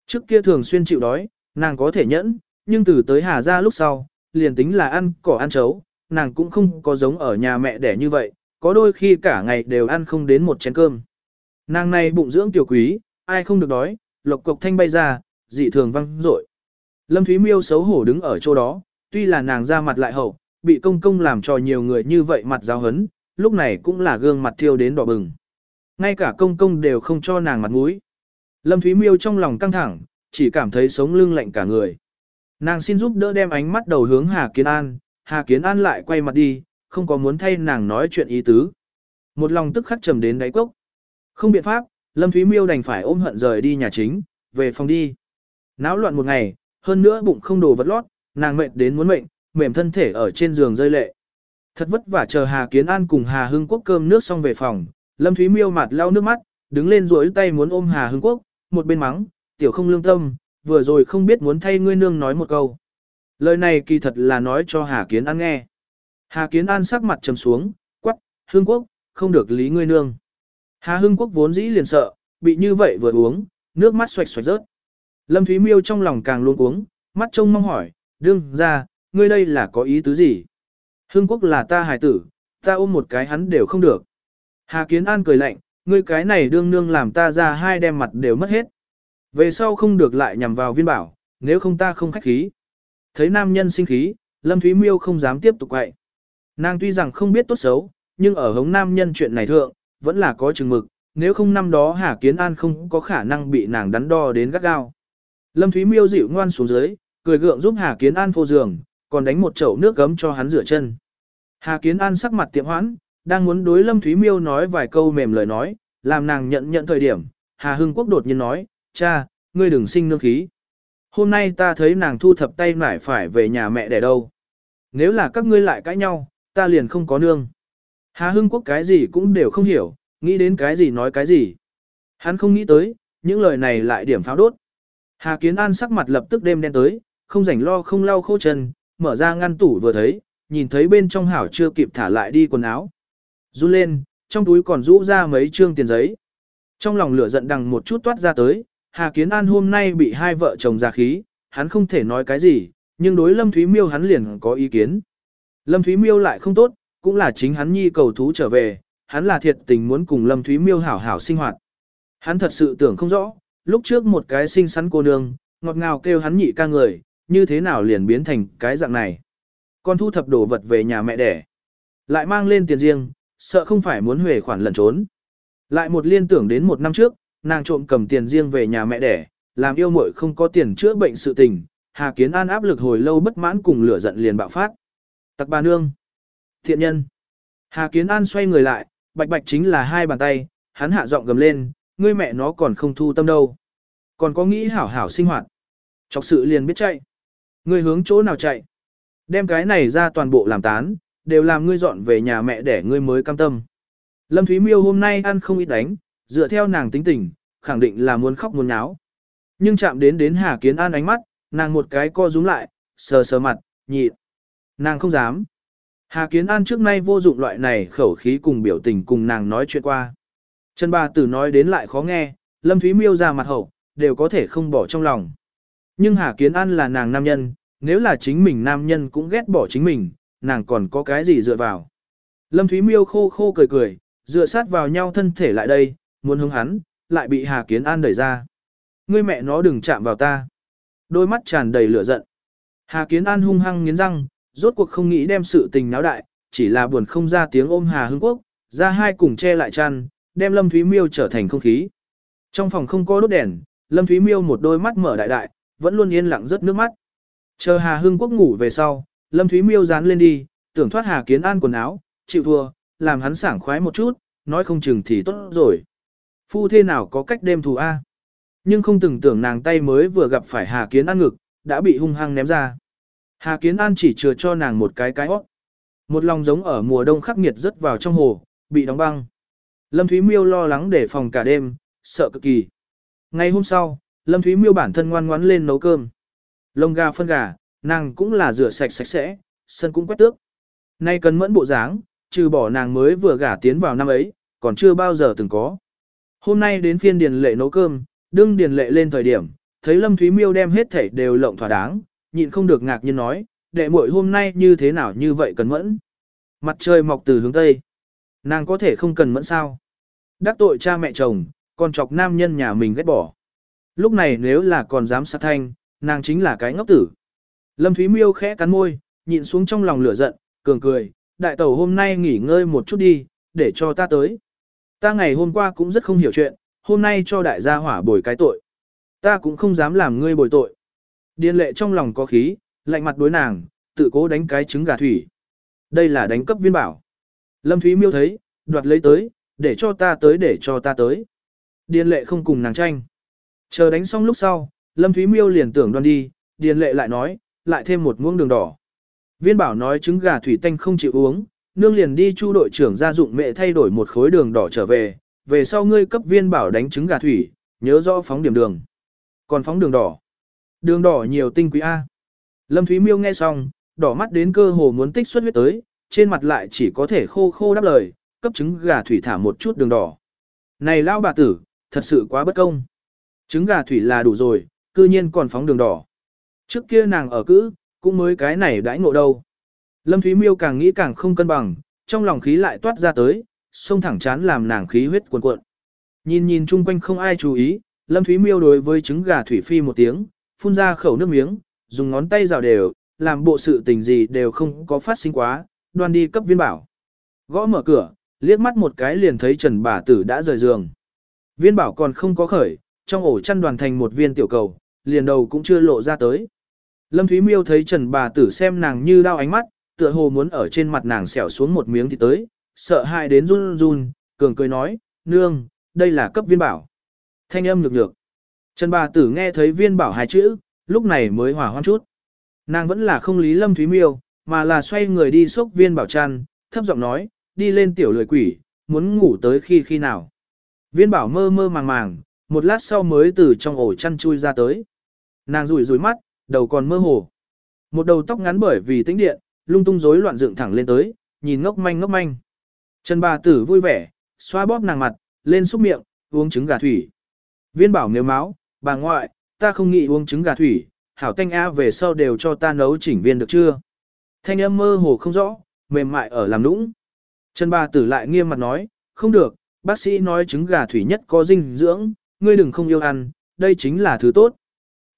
Trước kia thường xuyên chịu đói, nàng có thể nhẫn, nhưng từ tới Hà ra lúc sau, liền tính là ăn cỏ ăn chấu, nàng cũng không có giống ở nhà mẹ đẻ như vậy, có đôi khi cả ngày đều ăn không đến một chén cơm. Nàng này bụng dưỡng tiểu quý, ai không được đói, lộc cục thanh bay ra, dị thường văng rội. Lâm Thúy Miêu xấu hổ đứng ở chỗ đó, tuy là nàng ra mặt lại hậu, bị công công làm cho nhiều người như vậy mặt giáo hấn, lúc này cũng là gương mặt thiêu đến đỏ bừng. Ngay cả công công đều không cho nàng mặt mũi. Lâm Thúy Miêu trong lòng căng thẳng, chỉ cảm thấy sống lưng lạnh cả người. Nàng xin giúp đỡ đem ánh mắt đầu hướng Hà Kiến An, Hà Kiến An lại quay mặt đi, không có muốn thay nàng nói chuyện ý tứ. Một lòng tức khắc trầm đến đáy cốc. Không biện pháp, Lâm Thúy Miêu đành phải ôm hận rời đi nhà chính, về phòng đi. Náo loạn một ngày, hơn nữa bụng không đồ vật lót, nàng mệt đến muốn mệnh, mềm thân thể ở trên giường rơi lệ. Thật vất vả chờ Hà Kiến An cùng Hà Hưng Quốc cơm nước xong về phòng, Lâm Thúy Miêu mặt lau nước mắt, đứng lên duỗi tay muốn ôm Hà Hưng Quốc, một bên mắng, tiểu không lương tâm, vừa rồi không biết muốn thay ngươi nương nói một câu. Lời này kỳ thật là nói cho Hà Kiến An nghe. Hà Kiến An sắc mặt trầm xuống, quắc, Hưng Quốc, không được lý ngươi nương. Hà Hưng Quốc vốn dĩ liền sợ, bị như vậy vừa uống, nước mắt xoạch xoạch rớt. Lâm Thúy Miêu trong lòng càng luôn uống, mắt trông mong hỏi, đương ra, ngươi đây là có ý tứ gì? Hưng Quốc là ta hài tử, ta ôm một cái hắn đều không được. Hà Kiến An cười lạnh, ngươi cái này đương nương làm ta ra hai đem mặt đều mất hết. Về sau không được lại nhằm vào viên bảo, nếu không ta không khách khí. Thấy nam nhân sinh khí, Lâm Thúy Miêu không dám tiếp tục quậy. Nàng tuy rằng không biết tốt xấu, nhưng ở hống nam nhân chuyện này thượng, vẫn là có chừng mực, nếu không năm đó Hà Kiến An không có khả năng bị nàng đắn đo đến gắt gao. Lâm Thúy Miêu dịu ngoan xuống dưới, cười gượng giúp Hà Kiến An phô giường, còn đánh một chậu nước gấm cho hắn rửa chân. Hà Kiến An sắc mặt tiệm hoãn, đang muốn đối Lâm Thúy Miêu nói vài câu mềm lời nói, làm nàng nhận nhận thời điểm, Hà Hưng Quốc đột nhiên nói, cha, ngươi đừng sinh nương khí. Hôm nay ta thấy nàng thu thập tay nải phải về nhà mẹ đẻ đâu. Nếu là các ngươi lại cãi nhau, ta liền không có nương. Hà Hưng Quốc cái gì cũng đều không hiểu, nghĩ đến cái gì nói cái gì. Hắn không nghĩ tới, những lời này lại điểm pháo đốt. Hà Kiến An sắc mặt lập tức đêm đen tới, không rảnh lo không lau khô chân, mở ra ngăn tủ vừa thấy, nhìn thấy bên trong hảo chưa kịp thả lại đi quần áo. Run lên, trong túi còn rũ ra mấy trương tiền giấy. Trong lòng lửa giận đằng một chút toát ra tới, Hà Kiến An hôm nay bị hai vợ chồng ra khí, hắn không thể nói cái gì, nhưng đối Lâm Thúy Miêu hắn liền có ý kiến. Lâm Thúy Miêu lại không tốt, cũng là chính hắn nhi cầu thú trở về, hắn là thiệt tình muốn cùng Lâm Thúy Miêu hảo hảo sinh hoạt. Hắn thật sự tưởng không rõ, lúc trước một cái xinh xắn cô nương, ngọt ngào kêu hắn nhị ca người, như thế nào liền biến thành cái dạng này. Con thu thập đồ vật về nhà mẹ đẻ, lại mang lên tiền riêng, sợ không phải muốn huề khoản lẩn trốn. Lại một liên tưởng đến một năm trước, nàng trộm cầm tiền riêng về nhà mẹ đẻ, làm yêu muội không có tiền chữa bệnh sự tình, Hà Kiến An áp lực hồi lâu bất mãn cùng lửa giận liền bạo phát. Tặc bà nương. Thiện nhân. Hà Kiến An xoay người lại, bạch bạch chính là hai bàn tay, hắn hạ giọng gầm lên, ngươi mẹ nó còn không thu tâm đâu. Còn có nghĩ hảo hảo sinh hoạt. Chọc sự liền biết chạy. Ngươi hướng chỗ nào chạy. Đem cái này ra toàn bộ làm tán, đều làm ngươi dọn về nhà mẹ để ngươi mới cam tâm. Lâm Thúy Miêu hôm nay ăn không ít đánh, dựa theo nàng tính tình, khẳng định là muốn khóc muốn náo. Nhưng chạm đến đến Hà Kiến An ánh mắt, nàng một cái co rúm lại, sờ sờ mặt, nhịn. Nàng không dám. Hà Kiến An trước nay vô dụng loại này khẩu khí cùng biểu tình cùng nàng nói chuyện qua. Trần bà tử nói đến lại khó nghe, Lâm Thúy Miêu ra mặt hậu, đều có thể không bỏ trong lòng. Nhưng Hà Kiến An là nàng nam nhân, nếu là chính mình nam nhân cũng ghét bỏ chính mình, nàng còn có cái gì dựa vào. Lâm Thúy Miêu khô khô cười cười, dựa sát vào nhau thân thể lại đây, muốn hướng hắn, lại bị Hà Kiến An đẩy ra. Ngươi mẹ nó đừng chạm vào ta. Đôi mắt tràn đầy lửa giận. Hà Kiến An hung hăng nghiến răng, rốt cuộc không nghĩ đem sự tình náo đại, chỉ là buồn không ra tiếng ôm Hà Hưng Quốc, ra hai cùng che lại chăn, đem Lâm Thúy Miêu trở thành không khí. Trong phòng không có đốt đèn, Lâm Thúy Miêu một đôi mắt mở đại đại, vẫn luôn yên lặng rớt nước mắt. Chờ Hà Hưng Quốc ngủ về sau, Lâm Thúy Miêu dán lên đi, tưởng thoát Hà Kiến An quần áo, chịu thua, làm hắn sảng khoái một chút, nói không chừng thì tốt rồi. Phu thế nào có cách đêm thù A. Nhưng không từng tưởng nàng tay mới vừa gặp phải Hà Kiến An ngực, đã bị hung hăng ném ra. Hà Kiến An chỉ chừa cho nàng một cái cái hót. Một lòng giống ở mùa đông khắc nghiệt rớt vào trong hồ, bị đóng băng. Lâm Thúy Miêu lo lắng để phòng cả đêm, sợ cực kỳ. Ngày hôm sau, Lâm Thúy Miêu bản thân ngoan ngoãn lên nấu cơm. Lông gà phân gà, nàng cũng là rửa sạch sạch sẽ, sân cũng quét tước. Nay cần mẫn bộ dáng, trừ bỏ nàng mới vừa gả tiến vào năm ấy, còn chưa bao giờ từng có. Hôm nay đến phiên Điền Lệ nấu cơm, đương Điền Lệ lên thời điểm, thấy Lâm Thúy Miêu đem hết thảy đều lộng thỏa đáng, nhịn không được ngạc nhiên nói, đệ muội hôm nay như thế nào như vậy cần mẫn. Mặt trời mọc từ hướng Tây. Nàng có thể không cần mẫn sao. Đắc tội cha mẹ chồng, còn chọc nam nhân nhà mình ghét bỏ. Lúc này nếu là còn dám sát thanh, nàng chính là cái ngốc tử. Lâm Thúy Miêu khẽ cắn môi, nhịn xuống trong lòng lửa giận, cường cười, đại tẩu hôm nay nghỉ ngơi một chút đi, để cho ta tới. Ta ngày hôm qua cũng rất không hiểu chuyện, hôm nay cho đại gia hỏa bồi cái tội. Ta cũng không dám làm ngươi bồi tội. Điền lệ trong lòng có khí, lạnh mặt đối nàng, tự cố đánh cái trứng gà thủy. Đây là đánh cấp viên bảo. Lâm Thúy miêu thấy, đoạt lấy tới, để cho ta tới để cho ta tới. Điền lệ không cùng nàng tranh. Chờ đánh xong lúc sau, Lâm Thúy miêu liền tưởng đoan đi, điền lệ lại nói, lại thêm một muỗng đường đỏ. Viên bảo nói trứng gà thủy tanh không chịu uống, nương liền đi chu đội trưởng gia dụng mẹ thay đổi một khối đường đỏ trở về, về sau ngươi cấp viên bảo đánh trứng gà thủy, nhớ rõ phóng điểm đường. Còn phóng đường đỏ. Đường đỏ nhiều tinh quý A. Lâm Thúy Miêu nghe xong, đỏ mắt đến cơ hồ muốn tích xuất huyết tới, trên mặt lại chỉ có thể khô khô đáp lời, cấp trứng gà thủy thả một chút đường đỏ. Này lao bà tử, thật sự quá bất công. Trứng gà thủy là đủ rồi, cư nhiên còn phóng đường đỏ. Trước kia nàng ở cữ, cũng mới cái này đãi ngộ đâu. Lâm Thúy Miêu càng nghĩ càng không cân bằng, trong lòng khí lại toát ra tới, xông thẳng chán làm nàng khí huyết cuồn cuộn. Nhìn nhìn chung quanh không ai chú ý, Lâm Thúy Miêu đối với trứng gà thủy phi một tiếng, phun ra khẩu nước miếng, dùng ngón tay rào đều, làm bộ sự tình gì đều không có phát sinh quá, đoan đi cấp viên bảo. Gõ mở cửa, liếc mắt một cái liền thấy Trần bà tử đã rời giường. Viên bảo còn không có khởi, trong ổ chăn đoàn thành một viên tiểu cầu, liền đầu cũng chưa lộ ra tới. Lâm Thúy Miêu thấy Trần bà tử xem nàng như đau ánh mắt, tựa hồ muốn ở trên mặt nàng xẻo xuống một miếng thì tới, sợ hãi đến run run, cường cười nói, nương, đây là cấp viên bảo. Thanh âm nhược nhược. Trần bà tử nghe thấy viên bảo hai chữ, lúc này mới hỏa hoan chút. Nàng vẫn là không lý lâm thúy miêu, mà là xoay người đi xúc viên bảo chăn, thấp giọng nói, đi lên tiểu lười quỷ, muốn ngủ tới khi khi nào. Viên bảo mơ mơ màng màng, một lát sau mới từ trong ổ chăn chui ra tới. Nàng rủi rủi mắt, đầu còn mơ hồ. Một đầu tóc ngắn bởi vì tĩnh điện, lung tung rối loạn dựng thẳng lên tới, nhìn ngốc manh ngốc manh. Trần bà tử vui vẻ, xoa bóp nàng mặt, lên xúc miệng, uống trứng gà thủy. Viên bảo nếu máu, bà ngoại, ta không nghĩ uống trứng gà thủy, hảo tanh a về sau đều cho ta nấu chỉnh viên được chưa? Thanh âm mơ hồ không rõ, mềm mại ở làm nũng. Trần bà tử lại nghiêm mặt nói, không được, bác sĩ nói trứng gà thủy nhất có dinh dưỡng, ngươi đừng không yêu ăn, đây chính là thứ tốt.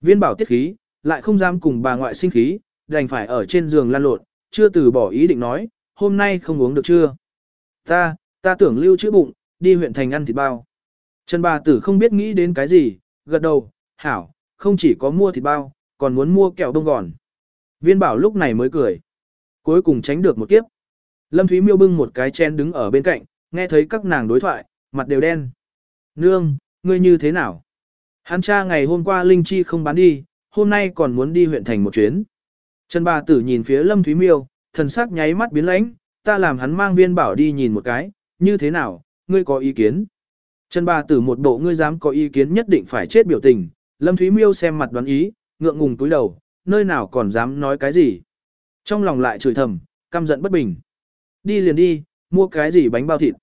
Viên bảo tiết khí, lại không dám cùng bà ngoại sinh khí, đành phải ở trên giường lăn lộn, chưa từ bỏ ý định nói, hôm nay không uống được chưa? Ta, ta tưởng lưu chữa bụng, đi huyện thành ăn thịt bao. Trần bà tử không biết nghĩ đến cái gì, gật đầu, hảo, không chỉ có mua thịt bao, còn muốn mua kẹo đông gòn. Viên bảo lúc này mới cười. Cuối cùng tránh được một kiếp. Lâm Thúy Miêu bưng một cái chén đứng ở bên cạnh, nghe thấy các nàng đối thoại, mặt đều đen. Nương, ngươi như thế nào? Hắn cha ngày hôm qua Linh Chi không bán đi, hôm nay còn muốn đi huyện thành một chuyến. Trần bà tử nhìn phía Lâm Thúy Miêu, thần sắc nháy mắt biến lãnh, ta làm hắn mang viên bảo đi nhìn một cái, như thế nào, ngươi có ý kiến? Trần bà tử một bộ ngươi dám có ý kiến nhất định phải chết biểu tình, Lâm Thúy Miêu xem mặt đoán ý, ngượng ngùng túi đầu, nơi nào còn dám nói cái gì. Trong lòng lại chửi thầm, căm giận bất bình. Đi liền đi, mua cái gì bánh bao thịt.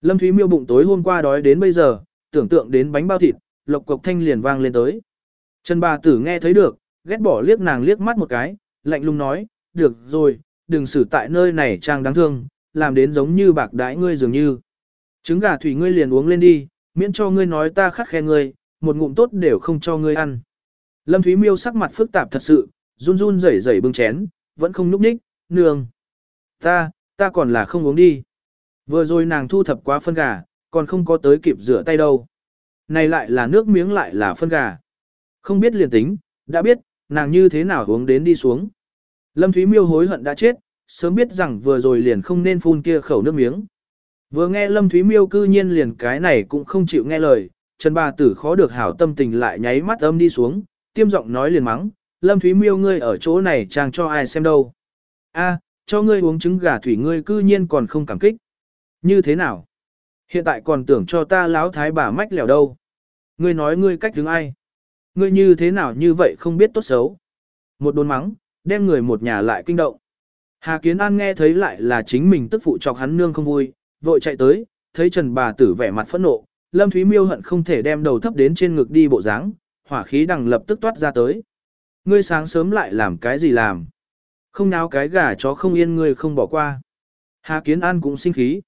Lâm Thúy Miêu bụng tối hôm qua đói đến bây giờ, tưởng tượng đến bánh bao thịt, lộc cục thanh liền vang lên tới. Trần bà tử nghe thấy được, ghét bỏ liếc nàng liếc mắt một cái, lạnh lùng nói, được rồi, đừng xử tại nơi này trang đáng thương, làm đến giống như bạc đãi ngươi dường như. Trứng gà thủy ngươi liền uống lên đi, miễn cho ngươi nói ta khắc khe ngươi, một ngụm tốt đều không cho ngươi ăn. Lâm Thúy Miêu sắc mặt phức tạp thật sự, run run rẩy rẩy bưng chén, vẫn không núp ních, nương. Ta, ta còn là không uống đi. Vừa rồi nàng thu thập quá phân gà, còn không có tới kịp rửa tay đâu. Này lại là nước miếng lại là phân gà. Không biết liền tính, đã biết, nàng như thế nào hướng đến đi xuống. Lâm Thúy Miêu hối hận đã chết, sớm biết rằng vừa rồi liền không nên phun kia khẩu nước miếng. Vừa nghe Lâm Thúy Miêu cư nhiên liền cái này cũng không chịu nghe lời, Trần Bà Tử khó được hảo tâm tình lại nháy mắt âm đi xuống, tiêm giọng nói liền mắng, Lâm Thúy Miêu ngươi ở chỗ này chàng cho ai xem đâu. a cho ngươi uống trứng gà thủy ngươi cư nhiên còn không cảm kích. Như thế nào? Hiện tại còn tưởng cho ta láo thái bà mách lẻo đâu. Ngươi nói ngươi cách đứng ai? Ngươi như thế nào như vậy không biết tốt xấu. Một đồn mắng, đem người một nhà lại kinh động. Hà Kiến An nghe thấy lại là chính mình tức phụ chọc hắn nương không vui, vội chạy tới, thấy Trần bà tử vẻ mặt phẫn nộ, Lâm Thúy Miêu hận không thể đem đầu thấp đến trên ngực đi bộ dáng, hỏa khí đằng lập tức toát ra tới. Ngươi sáng sớm lại làm cái gì làm? Không náo cái gà chó không yên ngươi không bỏ qua. Hà Kiến An cũng sinh khí.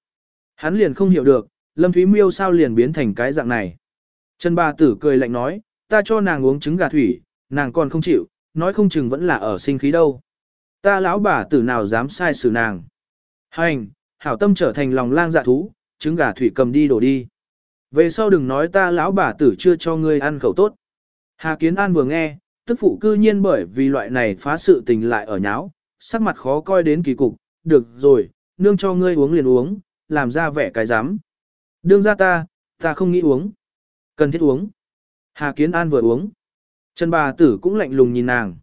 Hắn liền không hiểu được, Lâm Thúy Miêu sao liền biến thành cái dạng này. Trần bà tử cười lạnh nói, ta cho nàng uống trứng gà thủy, nàng còn không chịu, nói không chừng vẫn là ở sinh khí đâu. Ta lão bà tử nào dám sai xử nàng. Hành, hảo tâm trở thành lòng lang dạ thú, trứng gà thủy cầm đi đổ đi. Về sau đừng nói ta lão bà tử chưa cho ngươi ăn khẩu tốt. Hà Kiến An vừa nghe, tức phụ cư nhiên bởi vì loại này phá sự tình lại ở nháo, sắc mặt khó coi đến kỳ cục, được rồi, nương cho ngươi uống liền uống, làm ra vẻ cái dám. Đương ra ta, ta không nghĩ uống. Cần thiết uống. Hà Kiến An vừa uống. Trần bà tử cũng lạnh lùng nhìn nàng.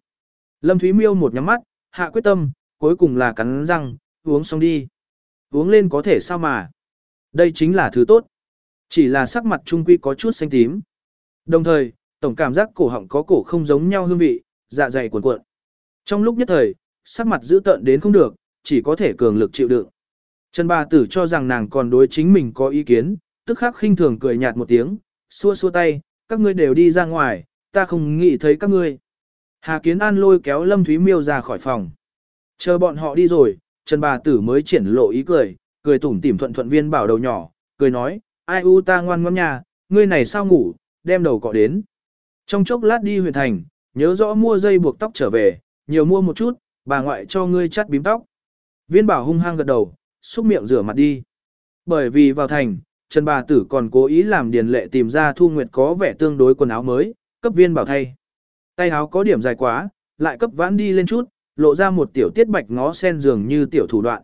Lâm Thúy Miêu một nhắm mắt, hạ quyết tâm, cuối cùng là cắn răng, uống xong đi. Uống lên có thể sao mà. Đây chính là thứ tốt. Chỉ là sắc mặt trung quy có chút xanh tím. Đồng thời, tổng cảm giác cổ họng có cổ không giống nhau hương vị, dạ dày cuộn cuộn. Trong lúc nhất thời, sắc mặt giữ tợn đến không được, chỉ có thể cường lực chịu đựng. Trần bà tử cho rằng nàng còn đối chính mình có ý kiến, tức khắc khinh thường cười nhạt một tiếng, xua xua tay, các ngươi đều đi ra ngoài, ta không nghĩ thấy các ngươi. Hà Kiến An lôi kéo Lâm Thúy Miêu ra khỏi phòng. Chờ bọn họ đi rồi, Trần bà tử mới triển lộ ý cười, cười tủm tỉm thuận thuận viên bảo đầu nhỏ, cười nói, ai u ta ngoan ngoãn nhà, ngươi này sao ngủ, đem đầu cọ đến. Trong chốc lát đi huyện thành, nhớ rõ mua dây buộc tóc trở về, nhiều mua một chút, bà ngoại cho ngươi chắt bím tóc. Viên bảo hung hăng gật đầu, xúc miệng rửa mặt đi. Bởi vì vào thành, Trần bà tử còn cố ý làm điền lệ tìm ra Thu Nguyệt có vẻ tương đối quần áo mới, cấp viên bảo thay. Tay áo có điểm dài quá, lại cấp vãn đi lên chút, lộ ra một tiểu tiết bạch ngó sen dường như tiểu thủ đoạn.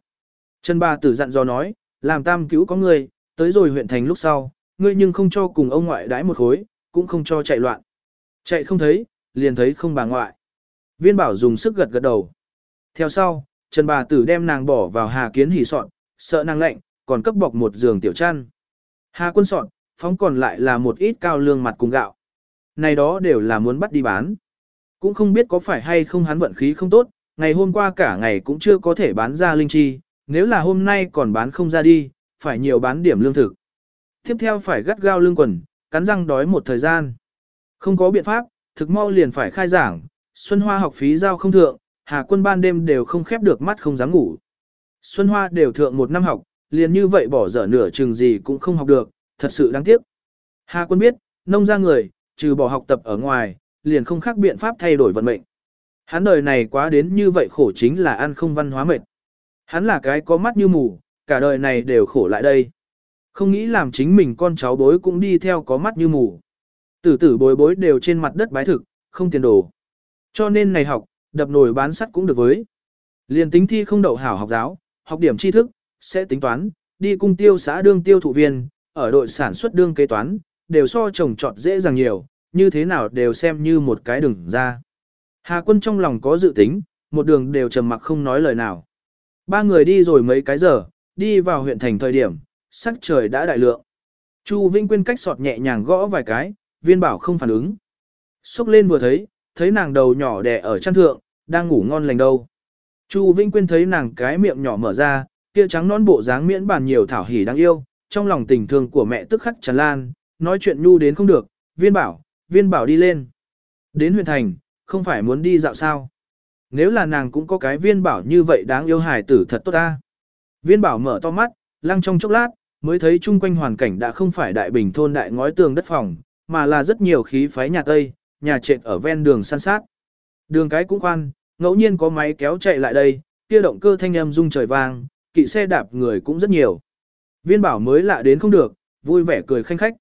Trần bà tử dặn dò nói, làm tam cứu có người, tới rồi huyện thành lúc sau, ngươi nhưng không cho cùng ông ngoại đãi một khối, cũng không cho chạy loạn. Chạy không thấy, liền thấy không bà ngoại. Viên bảo dùng sức gật gật đầu. Theo sau, Trần bà tử đem nàng bỏ vào hà kiến hỉ sọn, sợ nàng lạnh, còn cấp bọc một giường tiểu chăn. Hà quân sọn, phóng còn lại là một ít cao lương mặt cùng gạo. Này đó đều là muốn bắt đi bán. Cũng không biết có phải hay không hắn vận khí không tốt, ngày hôm qua cả ngày cũng chưa có thể bán ra linh chi, nếu là hôm nay còn bán không ra đi, phải nhiều bán điểm lương thực. Tiếp theo phải gắt gao lương quần, cắn răng đói một thời gian. Không có biện pháp, thực mau liền phải khai giảng, Xuân Hoa học phí giao không thượng, Hà quân ban đêm đều không khép được mắt không dám ngủ. Xuân Hoa đều thượng một năm học, liền như vậy bỏ dở nửa chừng gì cũng không học được, thật sự đáng tiếc. Hà quân biết, nông ra người, trừ bỏ học tập ở ngoài, liền không khác biện pháp thay đổi vận mệnh. Hắn đời này quá đến như vậy khổ chính là ăn không văn hóa mệt. Hắn là cái có mắt như mù, cả đời này đều khổ lại đây. Không nghĩ làm chính mình con cháu bối cũng đi theo có mắt như mù. Tử tử bối bối đều trên mặt đất bái thực, không tiền đồ. Cho nên này học, đập nồi bán sắt cũng được với. Liền tính thi không đậu hảo học giáo, học điểm tri thức, sẽ tính toán, đi cung tiêu xã đương tiêu thụ viên, ở đội sản xuất đương kế toán, đều so trồng trọt dễ dàng nhiều, như thế nào đều xem như một cái đường ra. Hà quân trong lòng có dự tính, một đường đều trầm mặc không nói lời nào. Ba người đi rồi mấy cái giờ, đi vào huyện thành thời điểm, sắc trời đã đại lượng. Chu Vinh Quyên cách sọt nhẹ nhàng gõ vài cái, viên bảo không phản ứng. Xúc lên vừa thấy, thấy nàng đầu nhỏ đẻ ở chăn thượng, đang ngủ ngon lành đâu. Chu Vinh Quyên thấy nàng cái miệng nhỏ mở ra, kia trắng non bộ dáng miễn bàn nhiều thảo hỉ đáng yêu, trong lòng tình thương của mẹ tức khắc tràn lan, nói chuyện nhu đến không được, viên bảo, viên bảo đi lên. Đến huyện thành, không phải muốn đi dạo sao. Nếu là nàng cũng có cái viên bảo như vậy đáng yêu hài tử thật tốt ta. Viên bảo mở to mắt, lăng trong chốc lát, mới thấy chung quanh hoàn cảnh đã không phải đại bình thôn đại ngói tường đất phòng, mà là rất nhiều khí phái nhà Tây, nhà trệt ở ven đường san sát. Đường cái cũng khoan, ngẫu nhiên có máy kéo chạy lại đây, kia động cơ thanh âm rung trời vang, kỵ xe đạp người cũng rất nhiều. Viên bảo mới lạ đến không được, vui vẻ cười khanh khách.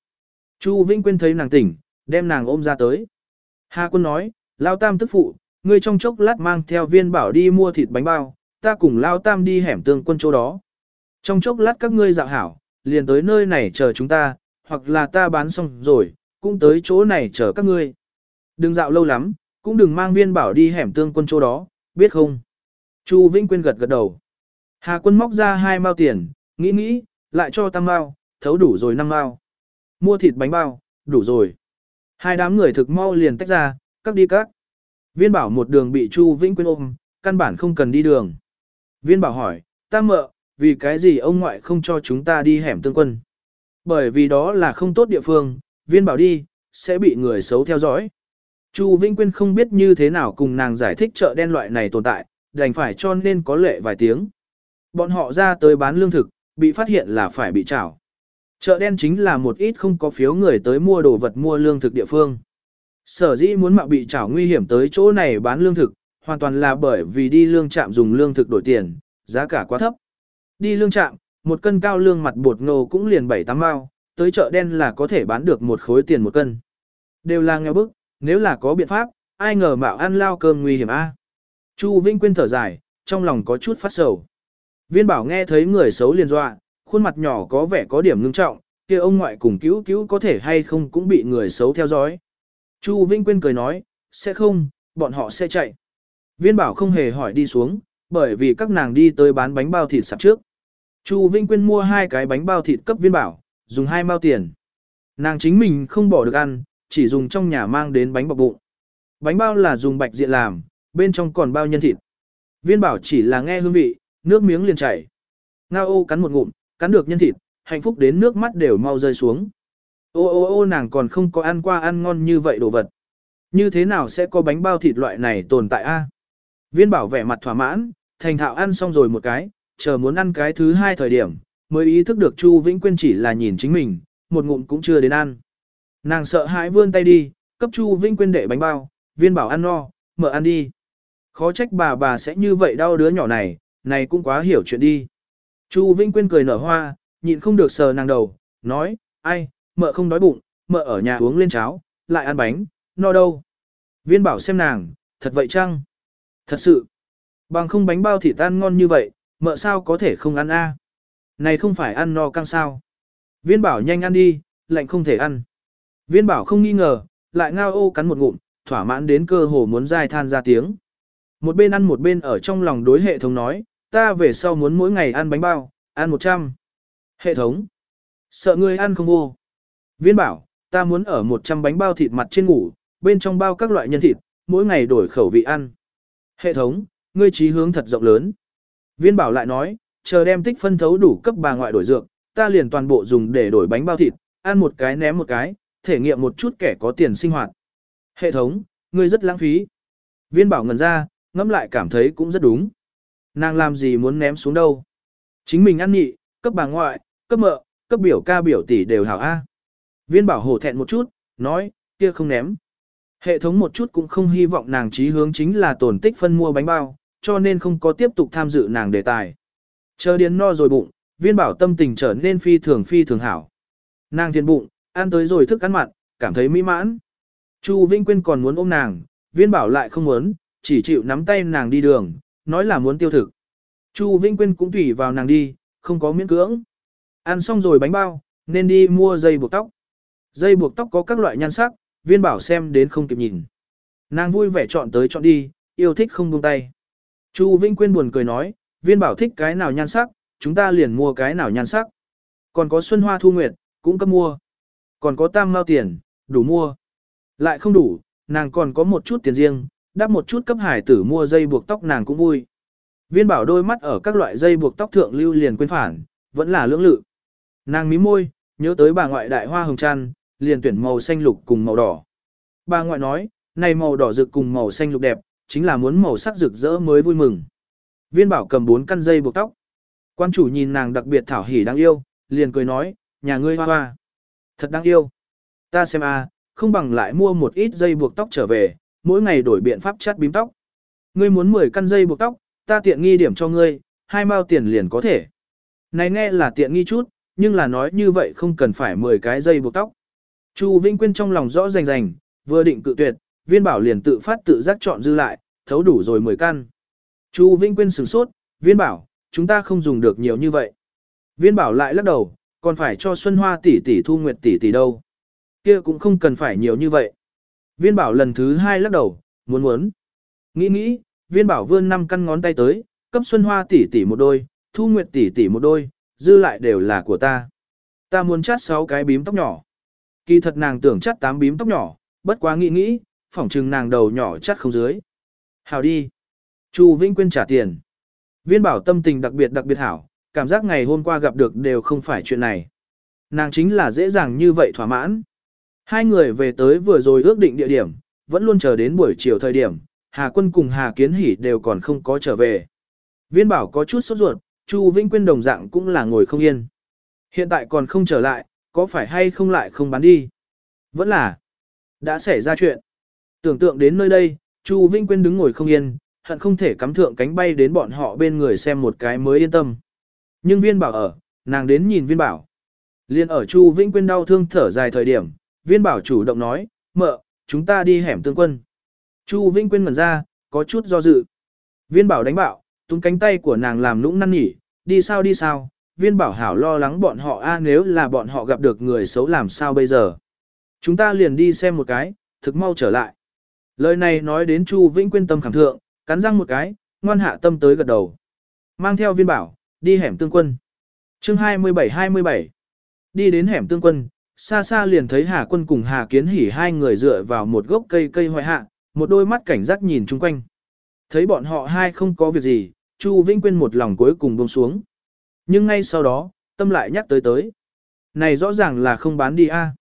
Chu Vĩnh Quyên thấy nàng tỉnh, đem nàng ôm ra tới. Hà quân nói, Lao Tam tức phụ, ngươi trong chốc lát mang theo viên bảo đi mua thịt bánh bao, ta cùng Lao Tam đi hẻm tương quân chỗ đó. Trong chốc lát các ngươi dạo hảo, liền tới nơi này chờ chúng ta, hoặc là ta bán xong rồi, cũng tới chỗ này chờ các ngươi. Đừng dạo lâu lắm, cũng đừng mang viên bảo đi hẻm tương quân chỗ đó, biết không? Chu Vĩnh Quyên gật gật đầu. Hà quân móc ra hai mao tiền, nghĩ nghĩ, lại cho tam mao, thấu đủ rồi năm mao. Mua thịt bánh bao, đủ rồi. Hai đám người thực mau liền tách ra, các đi các. Viên bảo một đường bị Chu Vĩnh Quyên ôm, căn bản không cần đi đường. Viên bảo hỏi, ta mợ, vì cái gì ông ngoại không cho chúng ta đi hẻm tương quân? Bởi vì đó là không tốt địa phương, viên bảo đi, sẽ bị người xấu theo dõi. Chu Vĩnh Quyên không biết như thế nào cùng nàng giải thích chợ đen loại này tồn tại, đành phải cho nên có lệ vài tiếng. Bọn họ ra tới bán lương thực, bị phát hiện là phải bị trảo. Chợ đen chính là một ít không có phiếu người tới mua đồ vật mua lương thực địa phương. Sở dĩ muốn mạo bị trảo nguy hiểm tới chỗ này bán lương thực, hoàn toàn là bởi vì đi lương trạm dùng lương thực đổi tiền, giá cả quá thấp. Đi lương trạm, một cân cao lương mặt bột ngô cũng liền 7-8 mao, tới chợ đen là có thể bán được một khối tiền một cân. Đều là nghèo bức, nếu là có biện pháp, ai ngờ mạo ăn lao cơm nguy hiểm a. Chu Vinh Quyên thở dài, trong lòng có chút phát sầu. Viên bảo nghe thấy người xấu liền dọa, khuôn mặt nhỏ có vẻ có điểm ngưng trọng, kia ông ngoại cùng cứu cứu có thể hay không cũng bị người xấu theo dõi. Chu Vinh Quyên cười nói, sẽ không, bọn họ sẽ chạy. Viên bảo không hề hỏi đi xuống, bởi vì các nàng đi tới bán bánh bao thịt sạp trước. Chu Vinh Quyên mua hai cái bánh bao thịt cấp viên bảo, dùng hai mao tiền. Nàng chính mình không bỏ được ăn, chỉ dùng trong nhà mang đến bánh bọc bụng. Bánh bao là dùng bạch diện làm, bên trong còn bao nhân thịt. Viên bảo chỉ là nghe hương vị, nước miếng liền chảy. Ngao ô cắn một ngụm, cắn được nhân thịt, hạnh phúc đến nước mắt đều mau rơi xuống. Ô ô ô nàng còn không có ăn qua ăn ngon như vậy đồ vật. Như thế nào sẽ có bánh bao thịt loại này tồn tại a? Viên bảo vẻ mặt thỏa mãn, thành thạo ăn xong rồi một cái, chờ muốn ăn cái thứ hai thời điểm, mới ý thức được Chu Vĩnh Quyên chỉ là nhìn chính mình, một ngụm cũng chưa đến ăn. Nàng sợ hãi vươn tay đi, cấp Chu vinh Quyên đệ bánh bao, viên bảo ăn no, mở ăn đi. Khó trách bà bà sẽ như vậy đau đứa nhỏ này, này cũng quá hiểu chuyện đi. Chu vinh Quyên cười nở hoa, nhịn không được sờ nàng đầu, nói, ai, mợ không đói bụng, mợ ở nhà uống lên cháo, lại ăn bánh, no đâu. Viên bảo xem nàng, thật vậy chăng? Thật sự, bằng không bánh bao thịt tan ngon như vậy, mợ sao có thể không ăn a? Này không phải ăn no căng sao. Viên bảo nhanh ăn đi, lạnh không thể ăn. Viên bảo không nghi ngờ, lại ngao ô cắn một ngụm, thỏa mãn đến cơ hồ muốn dai than ra tiếng. Một bên ăn một bên ở trong lòng đối hệ thống nói, ta về sau muốn mỗi ngày ăn bánh bao, ăn 100. Hệ thống. Sợ ngươi ăn không vô. Viên bảo, ta muốn ở 100 bánh bao thịt mặt trên ngủ, bên trong bao các loại nhân thịt, mỗi ngày đổi khẩu vị ăn. Hệ thống, ngươi trí hướng thật rộng lớn. Viên bảo lại nói, chờ đem tích phân thấu đủ cấp bà ngoại đổi dược, ta liền toàn bộ dùng để đổi bánh bao thịt, ăn một cái ném một cái, thể nghiệm một chút kẻ có tiền sinh hoạt. Hệ thống, ngươi rất lãng phí. Viên bảo ngần ra, ngẫm lại cảm thấy cũng rất đúng. Nàng làm gì muốn ném xuống đâu. Chính mình ăn nhị, cấp bà ngoại, cấp mợ, cấp biểu ca biểu tỷ đều hảo A. Viên bảo hổ thẹn một chút, nói, kia không ném. Hệ thống một chút cũng không hy vọng nàng trí hướng chính là tổn tích phân mua bánh bao, cho nên không có tiếp tục tham dự nàng đề tài. Chờ điên no rồi bụng, viên bảo tâm tình trở nên phi thường phi thường hảo. Nàng thiền bụng, ăn tới rồi thức ăn mặn, cảm thấy mỹ mãn. Chu Vinh Quyên còn muốn ôm nàng, viên bảo lại không muốn, chỉ chịu nắm tay nàng đi đường, nói là muốn tiêu thực. Chu Vinh Quyên cũng tùy vào nàng đi, không có miễn cưỡng. Ăn xong rồi bánh bao, nên đi mua dây buộc tóc. Dây buộc tóc có các loại nhan sắc, viên bảo xem đến không kịp nhìn. Nàng vui vẻ chọn tới chọn đi, yêu thích không buông tay. Chu Vinh Quyên buồn cười nói, viên bảo thích cái nào nhan sắc, chúng ta liền mua cái nào nhan sắc. Còn có Xuân Hoa Thu Nguyệt, cũng cấp mua. Còn có tam mao tiền, đủ mua. Lại không đủ, nàng còn có một chút tiền riêng, đáp một chút cấp hải tử mua dây buộc tóc nàng cũng vui. Viên bảo đôi mắt ở các loại dây buộc tóc thượng lưu liền quên phản, vẫn là lưỡng lự. Nàng mí môi, nhớ tới bà ngoại đại hoa hồng trăn, liền tuyển màu xanh lục cùng màu đỏ. Bà ngoại nói, này màu đỏ rực cùng màu xanh lục đẹp, chính là muốn màu sắc rực rỡ mới vui mừng. Viên bảo cầm bốn căn dây buộc tóc. Quan chủ nhìn nàng đặc biệt thảo hỉ đáng yêu, liền cười nói, nhà ngươi hoa hoa. Thật đáng yêu. Ta xem a, không bằng lại mua một ít dây buộc tóc trở về, mỗi ngày đổi biện pháp chắt bím tóc. Ngươi muốn 10 căn dây buộc tóc, ta tiện nghi điểm cho ngươi, hai mao tiền liền có thể. Này nghe là tiện nghi chút, nhưng là nói như vậy không cần phải 10 cái dây buộc tóc. Chu Vinh Quyên trong lòng rõ rành rành, vừa định cự tuyệt, viên bảo liền tự phát tự giác chọn dư lại, thấu đủ rồi 10 căn. Chu Vinh Quyên sửng sốt, viên bảo, chúng ta không dùng được nhiều như vậy. Viên bảo lại lắc đầu, còn phải cho Xuân Hoa tỷ tỷ thu nguyệt tỷ tỷ đâu. Kia cũng không cần phải nhiều như vậy. Viên bảo lần thứ hai lắc đầu, muốn muốn. Nghĩ nghĩ, viên bảo vươn năm căn ngón tay tới, cấp Xuân Hoa tỷ tỷ một đôi, thu nguyệt tỷ tỷ một đôi, dư lại đều là của ta. Ta muốn chát sáu cái bím tóc nhỏ. Kỳ thật nàng tưởng chát tám bím tóc nhỏ, bất quá nghĩ nghĩ, phỏng chừng nàng đầu nhỏ chát không dưới. Hào đi. Chu Vĩnh Quyên trả tiền. Viên bảo tâm tình đặc biệt đặc biệt hảo, cảm giác ngày hôm qua gặp được đều không phải chuyện này. Nàng chính là dễ dàng như vậy thỏa mãn. Hai người về tới vừa rồi ước định địa điểm, vẫn luôn chờ đến buổi chiều thời điểm, Hà Quân cùng Hà Kiến Hỷ đều còn không có trở về. Viên bảo có chút sốt ruột, Chu Vĩnh Quyên đồng dạng cũng là ngồi không yên. Hiện tại còn không trở lại, có phải hay không lại không bán đi? Vẫn là, đã xảy ra chuyện. Tưởng tượng đến nơi đây, Chu Vĩnh Quyên đứng ngồi không yên, hận không thể cắm thượng cánh bay đến bọn họ bên người xem một cái mới yên tâm. Nhưng viên bảo ở, nàng đến nhìn viên bảo. Liên ở Chu Vĩnh Quyên đau thương thở dài thời điểm, viên bảo chủ động nói, mợ, chúng ta đi hẻm tương quân. Chu Vĩnh Quyên ngẩn ra, có chút do dự. Viên bảo đánh bạo, tung cánh tay của nàng làm nũng năn nỉ, đi sao đi sao, viên bảo hảo lo lắng bọn họ a nếu là bọn họ gặp được người xấu làm sao bây giờ. Chúng ta liền đi xem một cái, thực mau trở lại. Lời này nói đến Chu Vĩnh Quyên tâm khảm thượng, cắn răng một cái, ngoan hạ tâm tới gật đầu. Mang theo viên bảo, đi hẻm tương quân. chương 27-27 Đi đến hẻm tương quân, xa xa liền thấy Hà quân cùng Hà kiến hỉ hai người dựa vào một gốc cây cây hoại hạ, một đôi mắt cảnh giác nhìn chung quanh. Thấy bọn họ hai không có việc gì, Chu Vĩnh Quyên một lòng cuối cùng buông xuống. Nhưng ngay sau đó, tâm lại nhắc tới tới. Này rõ ràng là không bán đi a.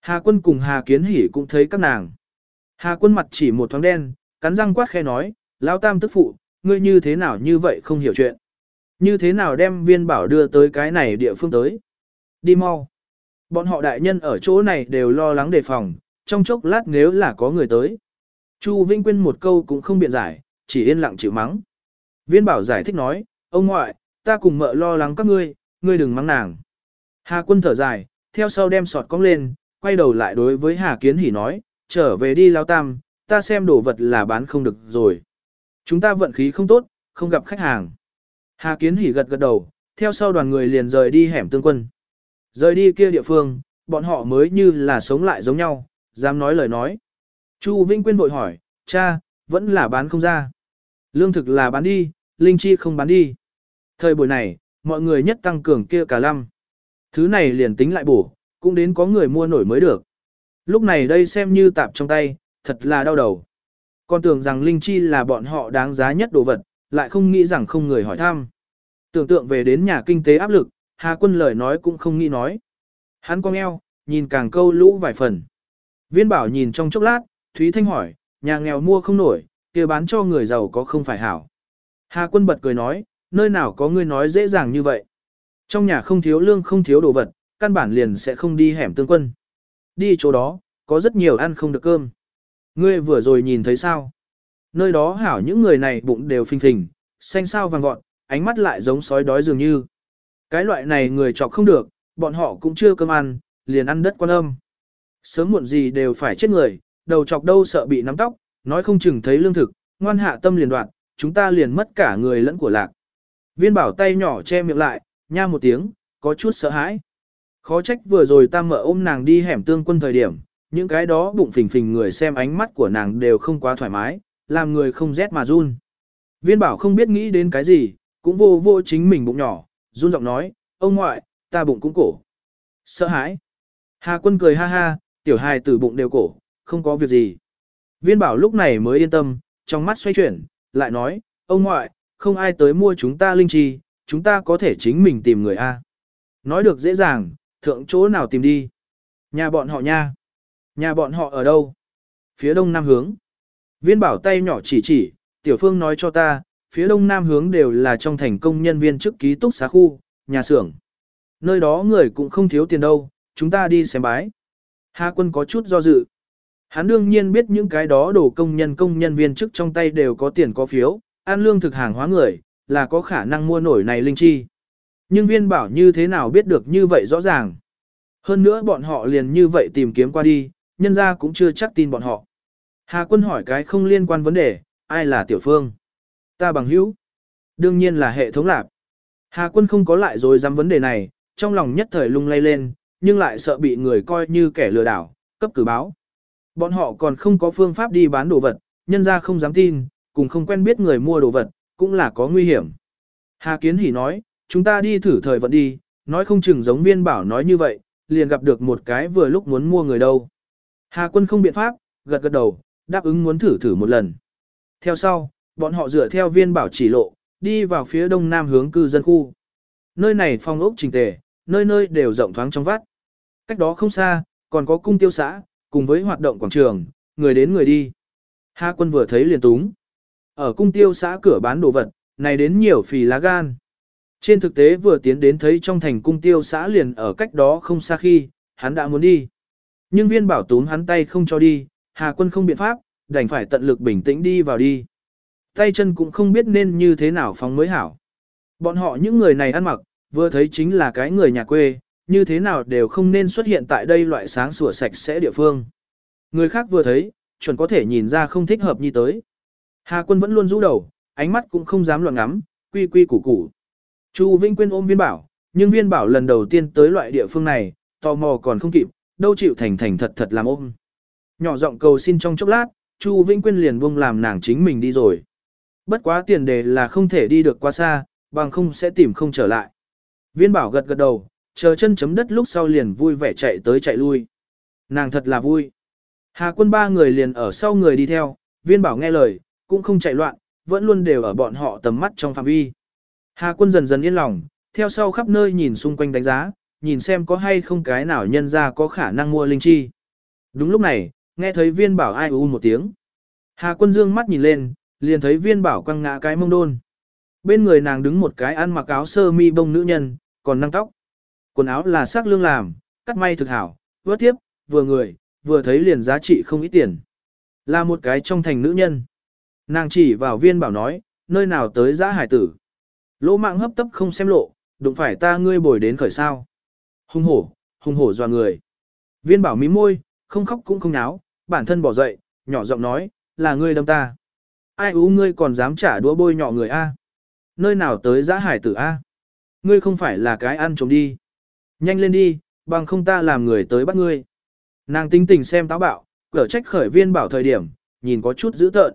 Hà quân cùng Hà kiến hỉ cũng thấy các nàng. Hà quân mặt chỉ một thoáng đen, cắn răng quát khe nói, Lão tam tức phụ, ngươi như thế nào như vậy không hiểu chuyện. Như thế nào đem viên bảo đưa tới cái này địa phương tới. Đi mau. Bọn họ đại nhân ở chỗ này đều lo lắng đề phòng, trong chốc lát nếu là có người tới. Chu Vinh Quyên một câu cũng không biện giải, chỉ yên lặng chịu mắng. Viên bảo giải thích nói, ông ngoại, ta cùng mợ lo lắng các ngươi, ngươi đừng mắng nàng. Hà quân thở dài, theo sau đem sọt cong lên, quay đầu lại đối với Hà Kiến Hỷ nói, trở về đi lao tam, ta xem đồ vật là bán không được rồi. Chúng ta vận khí không tốt, không gặp khách hàng. Hà Kiến hỉ gật gật đầu, theo sau đoàn người liền rời đi hẻm tương quân. Rời đi kia địa phương, bọn họ mới như là sống lại giống nhau, dám nói lời nói. Chu Vinh Quyên vội hỏi, cha, vẫn là bán không ra. Lương thực là bán đi, linh chi không bán đi. Thời buổi này, mọi người nhất tăng cường kia cả lăm. Thứ này liền tính lại bổ, cũng đến có người mua nổi mới được. Lúc này đây xem như tạp trong tay, thật là đau đầu. Còn tưởng rằng linh chi là bọn họ đáng giá nhất đồ vật, lại không nghĩ rằng không người hỏi thăm. Tưởng tượng về đến nhà kinh tế áp lực, Hà quân lời nói cũng không nghĩ nói. Hắn cong eo, nhìn càng câu lũ vài phần. Viên bảo nhìn trong chốc lát, Thúy Thanh hỏi, nhà nghèo mua không nổi, kia bán cho người giàu có không phải hảo. Hà quân bật cười nói, nơi nào có người nói dễ dàng như vậy. Trong nhà không thiếu lương không thiếu đồ vật, căn bản liền sẽ không đi hẻm tương quân. Đi chỗ đó, có rất nhiều ăn không được cơm. Ngươi vừa rồi nhìn thấy sao? Nơi đó hảo những người này bụng đều phình phình, xanh sao vàng vọt, ánh mắt lại giống sói đói dường như. Cái loại này người chọc không được, bọn họ cũng chưa cơm ăn, liền ăn đất quan âm. Sớm muộn gì đều phải chết người, đầu chọc đâu sợ bị nắm tóc, nói không chừng thấy lương thực, ngoan hạ tâm liền đoạn, chúng ta liền mất cả người lẫn của lạc. Viên bảo tay nhỏ che miệng lại, nha một tiếng, có chút sợ hãi. Khó trách vừa rồi ta mở ôm nàng đi hẻm tương quân thời điểm, những cái đó bụng phình phình người xem ánh mắt của nàng đều không quá thoải mái, làm người không rét mà run. Viên bảo không biết nghĩ đến cái gì, cũng vô vô chính mình bụng nhỏ, run giọng nói, ông ngoại, ta bụng cũng cổ. Sợ hãi. Hà quân cười ha ha, tiểu hài tử bụng đều cổ, không có việc gì. Viên bảo lúc này mới yên tâm, trong mắt xoay chuyển, lại nói, ông ngoại, không ai tới mua chúng ta linh chi, chúng ta có thể chính mình tìm người A. Nói được dễ dàng, thượng chỗ nào tìm đi. Nhà bọn họ nha. Nhà bọn họ ở đâu? Phía đông nam hướng. Viên bảo tay nhỏ chỉ chỉ, tiểu phương nói cho ta, phía đông nam hướng đều là trong thành công nhân viên chức ký túc xá khu, nhà xưởng. Nơi đó người cũng không thiếu tiền đâu, chúng ta đi xem bái. Hà quân có chút do dự. Hắn đương nhiên biết những cái đó đồ công nhân công nhân viên chức trong tay đều có tiền có phiếu, ăn lương thực hàng hóa người, là có khả năng mua nổi này linh chi. Nhưng viên bảo như thế nào biết được như vậy rõ ràng. Hơn nữa bọn họ liền như vậy tìm kiếm qua đi, nhân ra cũng chưa chắc tin bọn họ. Hà quân hỏi cái không liên quan vấn đề, ai là tiểu phương? Ta bằng hữu. Đương nhiên là hệ thống lạp. Hà quân không có lại rồi dám vấn đề này, trong lòng nhất thời lung lay lên, nhưng lại sợ bị người coi như kẻ lừa đảo, cấp cử báo. Bọn họ còn không có phương pháp đi bán đồ vật, nhân ra không dám tin, cùng không quen biết người mua đồ vật, cũng là có nguy hiểm. Hà Kiến Hỷ nói, chúng ta đi thử thời vận đi, nói không chừng giống viên bảo nói như vậy, liền gặp được một cái vừa lúc muốn mua người đâu. Hà quân không biện pháp, gật gật đầu, đáp ứng muốn thử thử một lần. Theo sau, bọn họ dựa theo viên bảo chỉ lộ, đi vào phía đông nam hướng cư dân khu. Nơi này phong ốc trình tề, nơi nơi đều rộng thoáng trong vắt. Cách đó không xa, còn có cung tiêu xã, cùng với hoạt động quảng trường, người đến người đi. Hà quân vừa thấy liền túng. Ở cung tiêu xã cửa bán đồ vật, này đến nhiều phì lá gan. Trên thực tế vừa tiến đến thấy trong thành cung tiêu xã liền ở cách đó không xa khi, hắn đã muốn đi. Nhưng viên bảo túm hắn tay không cho đi, Hà quân không biện pháp, đành phải tận lực bình tĩnh đi vào đi. Tay chân cũng không biết nên như thế nào phóng mới hảo. Bọn họ những người này ăn mặc, vừa thấy chính là cái người nhà quê, như thế nào đều không nên xuất hiện tại đây loại sáng sủa sạch sẽ địa phương. Người khác vừa thấy, chuẩn có thể nhìn ra không thích hợp như tới. Hà quân vẫn luôn rũ đầu, ánh mắt cũng không dám loạn ngắm, quy quy củ củ. Chu Vinh Quyên ôm viên bảo, nhưng viên bảo lần đầu tiên tới loại địa phương này, tò mò còn không kịp, đâu chịu thành thành thật thật làm ôm. Nhỏ giọng cầu xin trong chốc lát, Chu Vĩnh Quyên liền buông làm nàng chính mình đi rồi. Bất quá tiền đề là không thể đi được quá xa, bằng không sẽ tìm không trở lại. Viên bảo gật gật đầu, chờ chân chấm đất lúc sau liền vui vẻ chạy tới chạy lui. Nàng thật là vui. Hà quân ba người liền ở sau người đi theo, viên bảo nghe lời, cũng không chạy loạn, vẫn luôn đều ở bọn họ tầm mắt trong phạm vi. Hà quân dần dần yên lòng, theo sau khắp nơi nhìn xung quanh đánh giá, nhìn xem có hay không cái nào nhân ra có khả năng mua linh chi. Đúng lúc này, nghe thấy viên bảo ai u một tiếng. Hà quân dương mắt nhìn lên, liền thấy viên bảo quăng ngã cái mông đôn. Bên người nàng đứng một cái ăn mặc áo sơ mi bông nữ nhân, còn năng tóc. Quần áo là sắc lương làm, cắt may thực hảo, vớt tiếp, vừa người, vừa thấy liền giá trị không ít tiền. Là một cái trong thành nữ nhân. Nàng chỉ vào viên bảo nói, nơi nào tới giã hải tử. Lỗ mạng hấp tấp không xem lộ, đụng phải ta ngươi bồi đến khởi sao. Hung hổ, hung hổ dọa người. Viên bảo mí môi, không khóc cũng không náo, bản thân bỏ dậy, nhỏ giọng nói, là ngươi đâm ta. Ai ú ngươi còn dám trả đũa bôi nhọ người A. Nơi nào tới giã hải tử A. Ngươi không phải là cái ăn trộm đi. Nhanh lên đi, bằng không ta làm người tới bắt ngươi. Nàng tinh tình xem táo bạo, cửa trách khởi viên bảo thời điểm, nhìn có chút dữ tợn.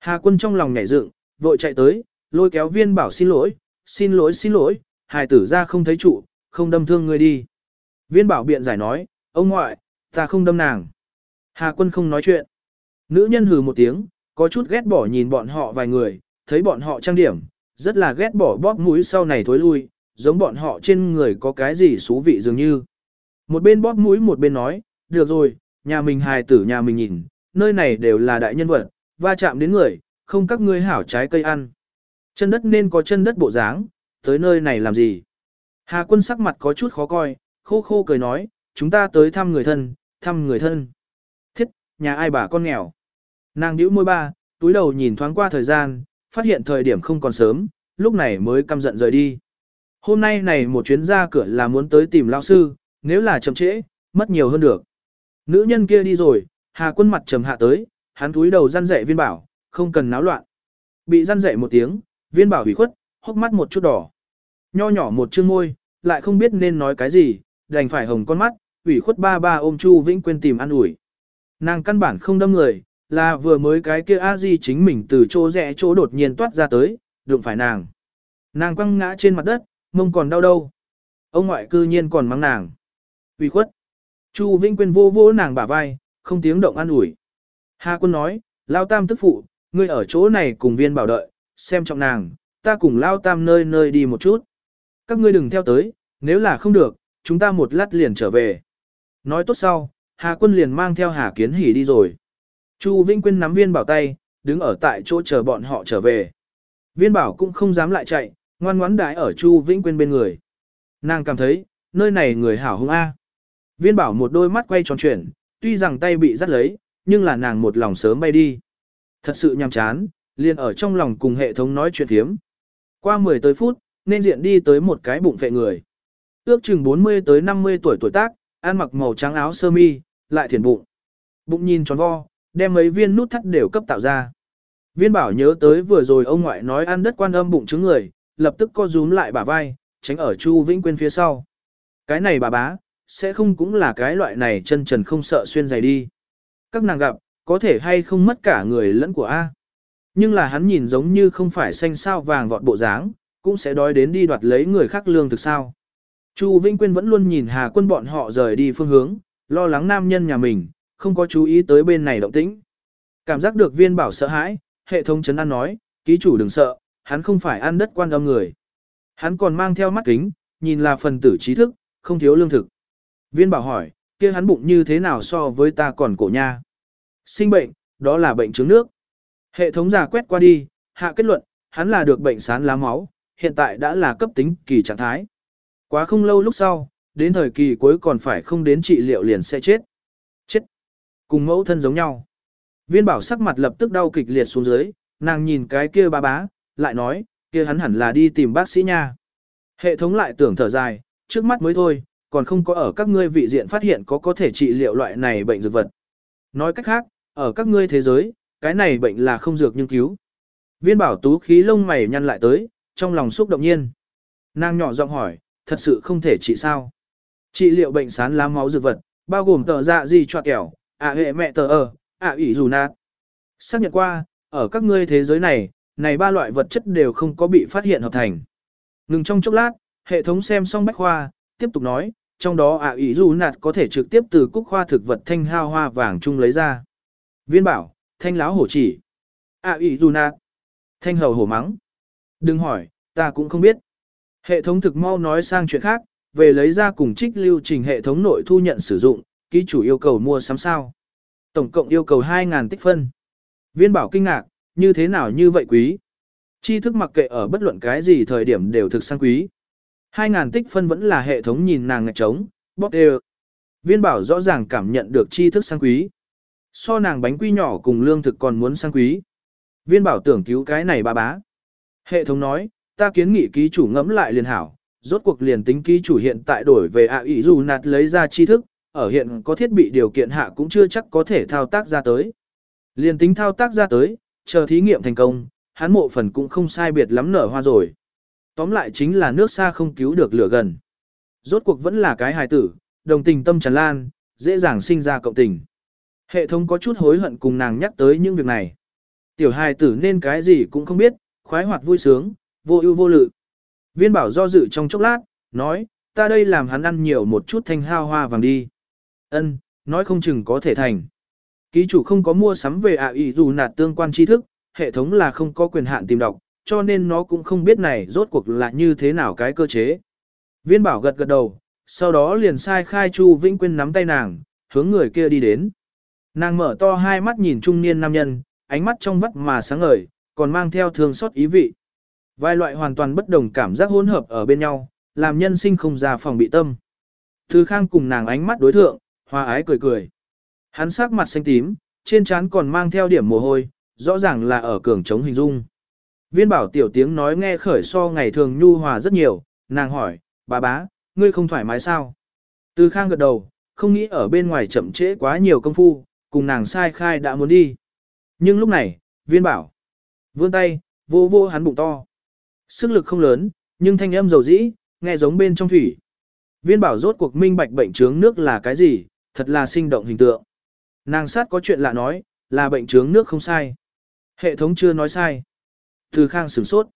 Hà quân trong lòng nhảy dựng, vội chạy tới, lôi kéo viên bảo xin lỗi, xin lỗi xin lỗi, hài tử ra không thấy trụ, không đâm thương ngươi đi. Viên bảo biện giải nói, ông ngoại, ta không đâm nàng. Hà quân không nói chuyện. Nữ nhân hừ một tiếng, có chút ghét bỏ nhìn bọn họ vài người, thấy bọn họ trang điểm, rất là ghét bỏ bóp mũi sau này thối lui, giống bọn họ trên người có cái gì xú vị dường như. Một bên bóp mũi một bên nói, được rồi, nhà mình hài tử nhà mình nhìn, nơi này đều là đại nhân vật, va chạm đến người, không các ngươi hảo trái cây ăn. Chân đất nên có chân đất bộ dáng, tới nơi này làm gì? Hà quân sắc mặt có chút khó coi, khô khô cười nói, chúng ta tới thăm người thân, thăm người thân. Nhà ai bà con nghèo. Nàng nhíu môi ba, túi đầu nhìn thoáng qua thời gian, phát hiện thời điểm không còn sớm, lúc này mới căm giận rời đi. Hôm nay này một chuyến ra cửa là muốn tới tìm lão sư, nếu là chậm trễ, mất nhiều hơn được. Nữ nhân kia đi rồi, Hà quân mặt trầm hạ tới, hắn túi đầu răn dạy viên bảo, không cần náo loạn. Bị răn dạy một tiếng, viên bảo hủy khuất, hốc mắt một chút đỏ. Nho nhỏ một chương môi, lại không biết nên nói cái gì, đành phải hồng con mắt, ủy khuất ba ba ôm Chu Vĩnh quên tìm ăn ủi. Nàng căn bản không đâm người, là vừa mới cái kia a di chính mình từ chỗ rẽ chỗ đột nhiên toát ra tới, đụng phải nàng. Nàng quăng ngã trên mặt đất, mông còn đau đâu. Ông ngoại cư nhiên còn mắng nàng. ủy khuất. Chu Vĩnh Quyên vô vô nàng bả vai, không tiếng động an ủi. Hà quân nói, lao tam tức phụ, ngươi ở chỗ này cùng viên bảo đợi, xem trọng nàng, ta cùng lao tam nơi nơi đi một chút. Các ngươi đừng theo tới, nếu là không được, chúng ta một lát liền trở về. Nói tốt sau, Hà quân liền mang theo Hà kiến hỉ đi rồi. Chu Vĩnh Quyên nắm viên bảo tay, đứng ở tại chỗ chờ bọn họ trở về. Viên bảo cũng không dám lại chạy, ngoan ngoãn đái ở Chu Vĩnh Quyên bên người. Nàng cảm thấy, nơi này người hảo hung A. Viên bảo một đôi mắt quay tròn chuyển, tuy rằng tay bị dắt lấy, nhưng là nàng một lòng sớm bay đi. Thật sự nhàm chán, liền ở trong lòng cùng hệ thống nói chuyện thiếm. Qua 10 tới phút, nên diện đi tới một cái bụng phệ người. Ước chừng 40 tới 50 tuổi tuổi tác, ăn mặc màu trắng áo sơ mi, lại thiền bụng. Bụng nhìn tròn vo, đem mấy viên nút thắt đều cấp tạo ra. Viên bảo nhớ tới vừa rồi ông ngoại nói ăn đất quan âm bụng trứng người, lập tức co rúm lại bả vai, tránh ở Chu Vĩnh Quyên phía sau. Cái này bà bá, sẽ không cũng là cái loại này chân trần không sợ xuyên giày đi. Các nàng gặp, có thể hay không mất cả người lẫn của A. Nhưng là hắn nhìn giống như không phải xanh sao vàng vọt bộ dáng, cũng sẽ đói đến đi đoạt lấy người khác lương thực sao. Chu Vĩnh Quyên vẫn luôn nhìn Hà quân bọn họ rời đi phương hướng, lo lắng nam nhân nhà mình, không có chú ý tới bên này động tĩnh. Cảm giác được viên bảo sợ hãi, hệ thống chấn an nói, ký chủ đừng sợ, hắn không phải ăn đất quan âm người. Hắn còn mang theo mắt kính, nhìn là phần tử trí thức, không thiếu lương thực. Viên bảo hỏi, kia hắn bụng như thế nào so với ta còn cổ nha? Sinh bệnh, đó là bệnh trứng nước. Hệ thống giả quét qua đi, hạ kết luận, hắn là được bệnh sán lá máu, hiện tại đã là cấp tính kỳ trạng thái. Quá không lâu lúc sau, đến thời kỳ cuối còn phải không đến trị liệu liền sẽ chết. Chết. Cùng mẫu thân giống nhau. Viên bảo sắc mặt lập tức đau kịch liệt xuống dưới, nàng nhìn cái kia ba bá, lại nói, kia hắn hẳn là đi tìm bác sĩ nha. Hệ thống lại tưởng thở dài, trước mắt mới thôi, còn không có ở các ngươi vị diện phát hiện có có thể trị liệu loại này bệnh dược vật. Nói cách khác, ở các ngươi thế giới, cái này bệnh là không dược nhưng cứu. Viên bảo tú khí lông mày nhăn lại tới, trong lòng xúc động nhiên. Nàng nhỏ giọng hỏi, thật sự không thể trị sao? Trị liệu bệnh sán lá máu dược vật, bao gồm tờ dạ gì cho kẻo, ạ hệ mẹ tờ ở, ạ ủy dù nát. Xác nhận qua, ở các ngươi thế giới này, này ba loại vật chất đều không có bị phát hiện hợp thành. Ngừng trong chốc lát, hệ thống xem xong bách khoa, tiếp tục nói, trong đó ạ ủy dù nạt có thể trực tiếp từ cúc khoa thực vật thanh hao hoa vàng chung lấy ra. Viên bảo, thanh láo hổ chỉ. ạ ủy dù nạt. Thanh hầu hổ mắng. Đừng hỏi, ta cũng không biết. Hệ thống thực mau nói sang chuyện khác, về lấy ra cùng trích lưu trình hệ thống nội thu nhận sử dụng, ký chủ yêu cầu mua sắm sao. Tổng cộng yêu cầu 2.000 tích phân. Viên bảo kinh ngạc, như thế nào như vậy quý? Chi thức mặc kệ ở bất luận cái gì thời điểm đều thực sang quý. 2.000 tích phân vẫn là hệ thống nhìn nàng ngạch trống, bóp đều. Viên bảo rõ ràng cảm nhận được chi thức sang quý. So nàng bánh quy nhỏ cùng lương thực còn muốn sang quý. Viên bảo tưởng cứu cái này ba bá. Hệ thống nói, ta kiến nghị ký chủ ngẫm lại liền hảo, rốt cuộc liền tính ký chủ hiện tại đổi về ạ ý dù nạt lấy ra chi thức, ở hiện có thiết bị điều kiện hạ cũng chưa chắc có thể thao tác ra tới. Liền tính thao tác ra tới, chờ thí nghiệm thành công, hắn mộ phần cũng không sai biệt lắm nở hoa rồi. Tóm lại chính là nước xa không cứu được lửa gần. Rốt cuộc vẫn là cái hài tử, đồng tình tâm tràn lan, dễ dàng sinh ra cộng tình. Hệ thống có chút hối hận cùng nàng nhắc tới những việc này. Tiểu hài tử nên cái gì cũng không biết, khoái hoạt vui sướng, vô ưu vô lự. Viên bảo do dự trong chốc lát, nói, ta đây làm hắn ăn nhiều một chút thanh hao hoa vàng đi. Ân, nói không chừng có thể thành. Ký chủ không có mua sắm về ạ ý dù nạt tương quan tri thức, hệ thống là không có quyền hạn tìm đọc, cho nên nó cũng không biết này rốt cuộc là như thế nào cái cơ chế. Viên bảo gật gật đầu, sau đó liền sai khai Chu Vĩnh Quyên nắm tay nàng, hướng người kia đi đến. Nàng mở to hai mắt nhìn trung niên nam nhân, ánh mắt trong vắt mà sáng ngời, còn mang theo thương xót ý vị. Vài loại hoàn toàn bất đồng cảm giác hỗn hợp ở bên nhau, làm nhân sinh không ra phòng bị tâm. Thư Khang cùng nàng ánh mắt đối thượng, hoa ái cười cười. Hắn sắc mặt xanh tím, trên trán còn mang theo điểm mồ hôi, rõ ràng là ở cường chống hình dung. Viên bảo tiểu tiếng nói nghe khởi so ngày thường nhu hòa rất nhiều, nàng hỏi, bà bá, ngươi không thoải mái sao? Từ khang gật đầu, không nghĩ ở bên ngoài chậm trễ quá nhiều công phu, cùng nàng sai khai đã muốn đi. Nhưng lúc này, viên bảo, vươn tay, vô vô hắn bụng to. Sức lực không lớn, nhưng thanh âm dầu dĩ, nghe giống bên trong thủy. Viên bảo rốt cuộc minh bạch bệnh trướng nước là cái gì, thật là sinh động hình tượng. Nàng sát có chuyện lạ nói, là bệnh trướng nước không sai. Hệ thống chưa nói sai. Từ khang sửng sốt.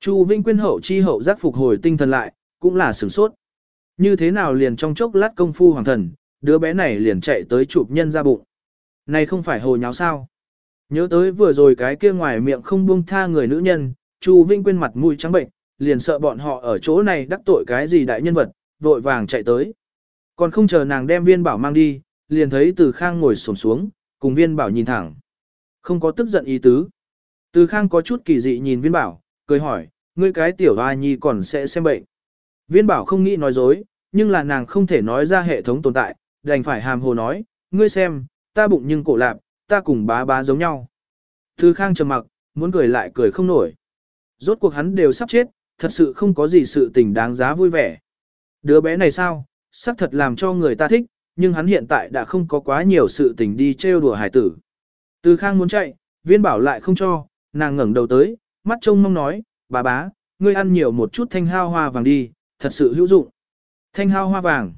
Chu Vinh Quyên hậu chi hậu giác phục hồi tinh thần lại, cũng là sửng sốt. Như thế nào liền trong chốc lát công phu hoàng thần, đứa bé này liền chạy tới chụp nhân ra bụng. Này không phải hồ nháo sao. Nhớ tới vừa rồi cái kia ngoài miệng không buông tha người nữ nhân, Chu Vinh Quyên mặt mũi trắng bệnh, liền sợ bọn họ ở chỗ này đắc tội cái gì đại nhân vật, vội vàng chạy tới. Còn không chờ nàng đem viên bảo mang đi, liền thấy từ khang ngồi xổm xuống, cùng viên bảo nhìn thẳng. Không có tức giận ý tứ. Từ khang có chút kỳ dị nhìn viên bảo, cười hỏi, ngươi cái tiểu hoa nhi còn sẽ xem bệnh. Viên bảo không nghĩ nói dối, nhưng là nàng không thể nói ra hệ thống tồn tại, đành phải hàm hồ nói, ngươi xem, ta bụng nhưng cổ lạp, ta cùng bá bá giống nhau. Từ khang trầm mặc, muốn cười lại cười không nổi. Rốt cuộc hắn đều sắp chết, thật sự không có gì sự tình đáng giá vui vẻ. Đứa bé này sao, xác thật làm cho người ta thích, nhưng hắn hiện tại đã không có quá nhiều sự tình đi trêu đùa hải tử. Từ khang muốn chạy, viên bảo lại không cho, nàng ngẩng đầu tới, mắt trông mong nói, bà bá, ngươi ăn nhiều một chút thanh hao hoa vàng đi, thật sự hữu dụng. Thanh hao hoa vàng.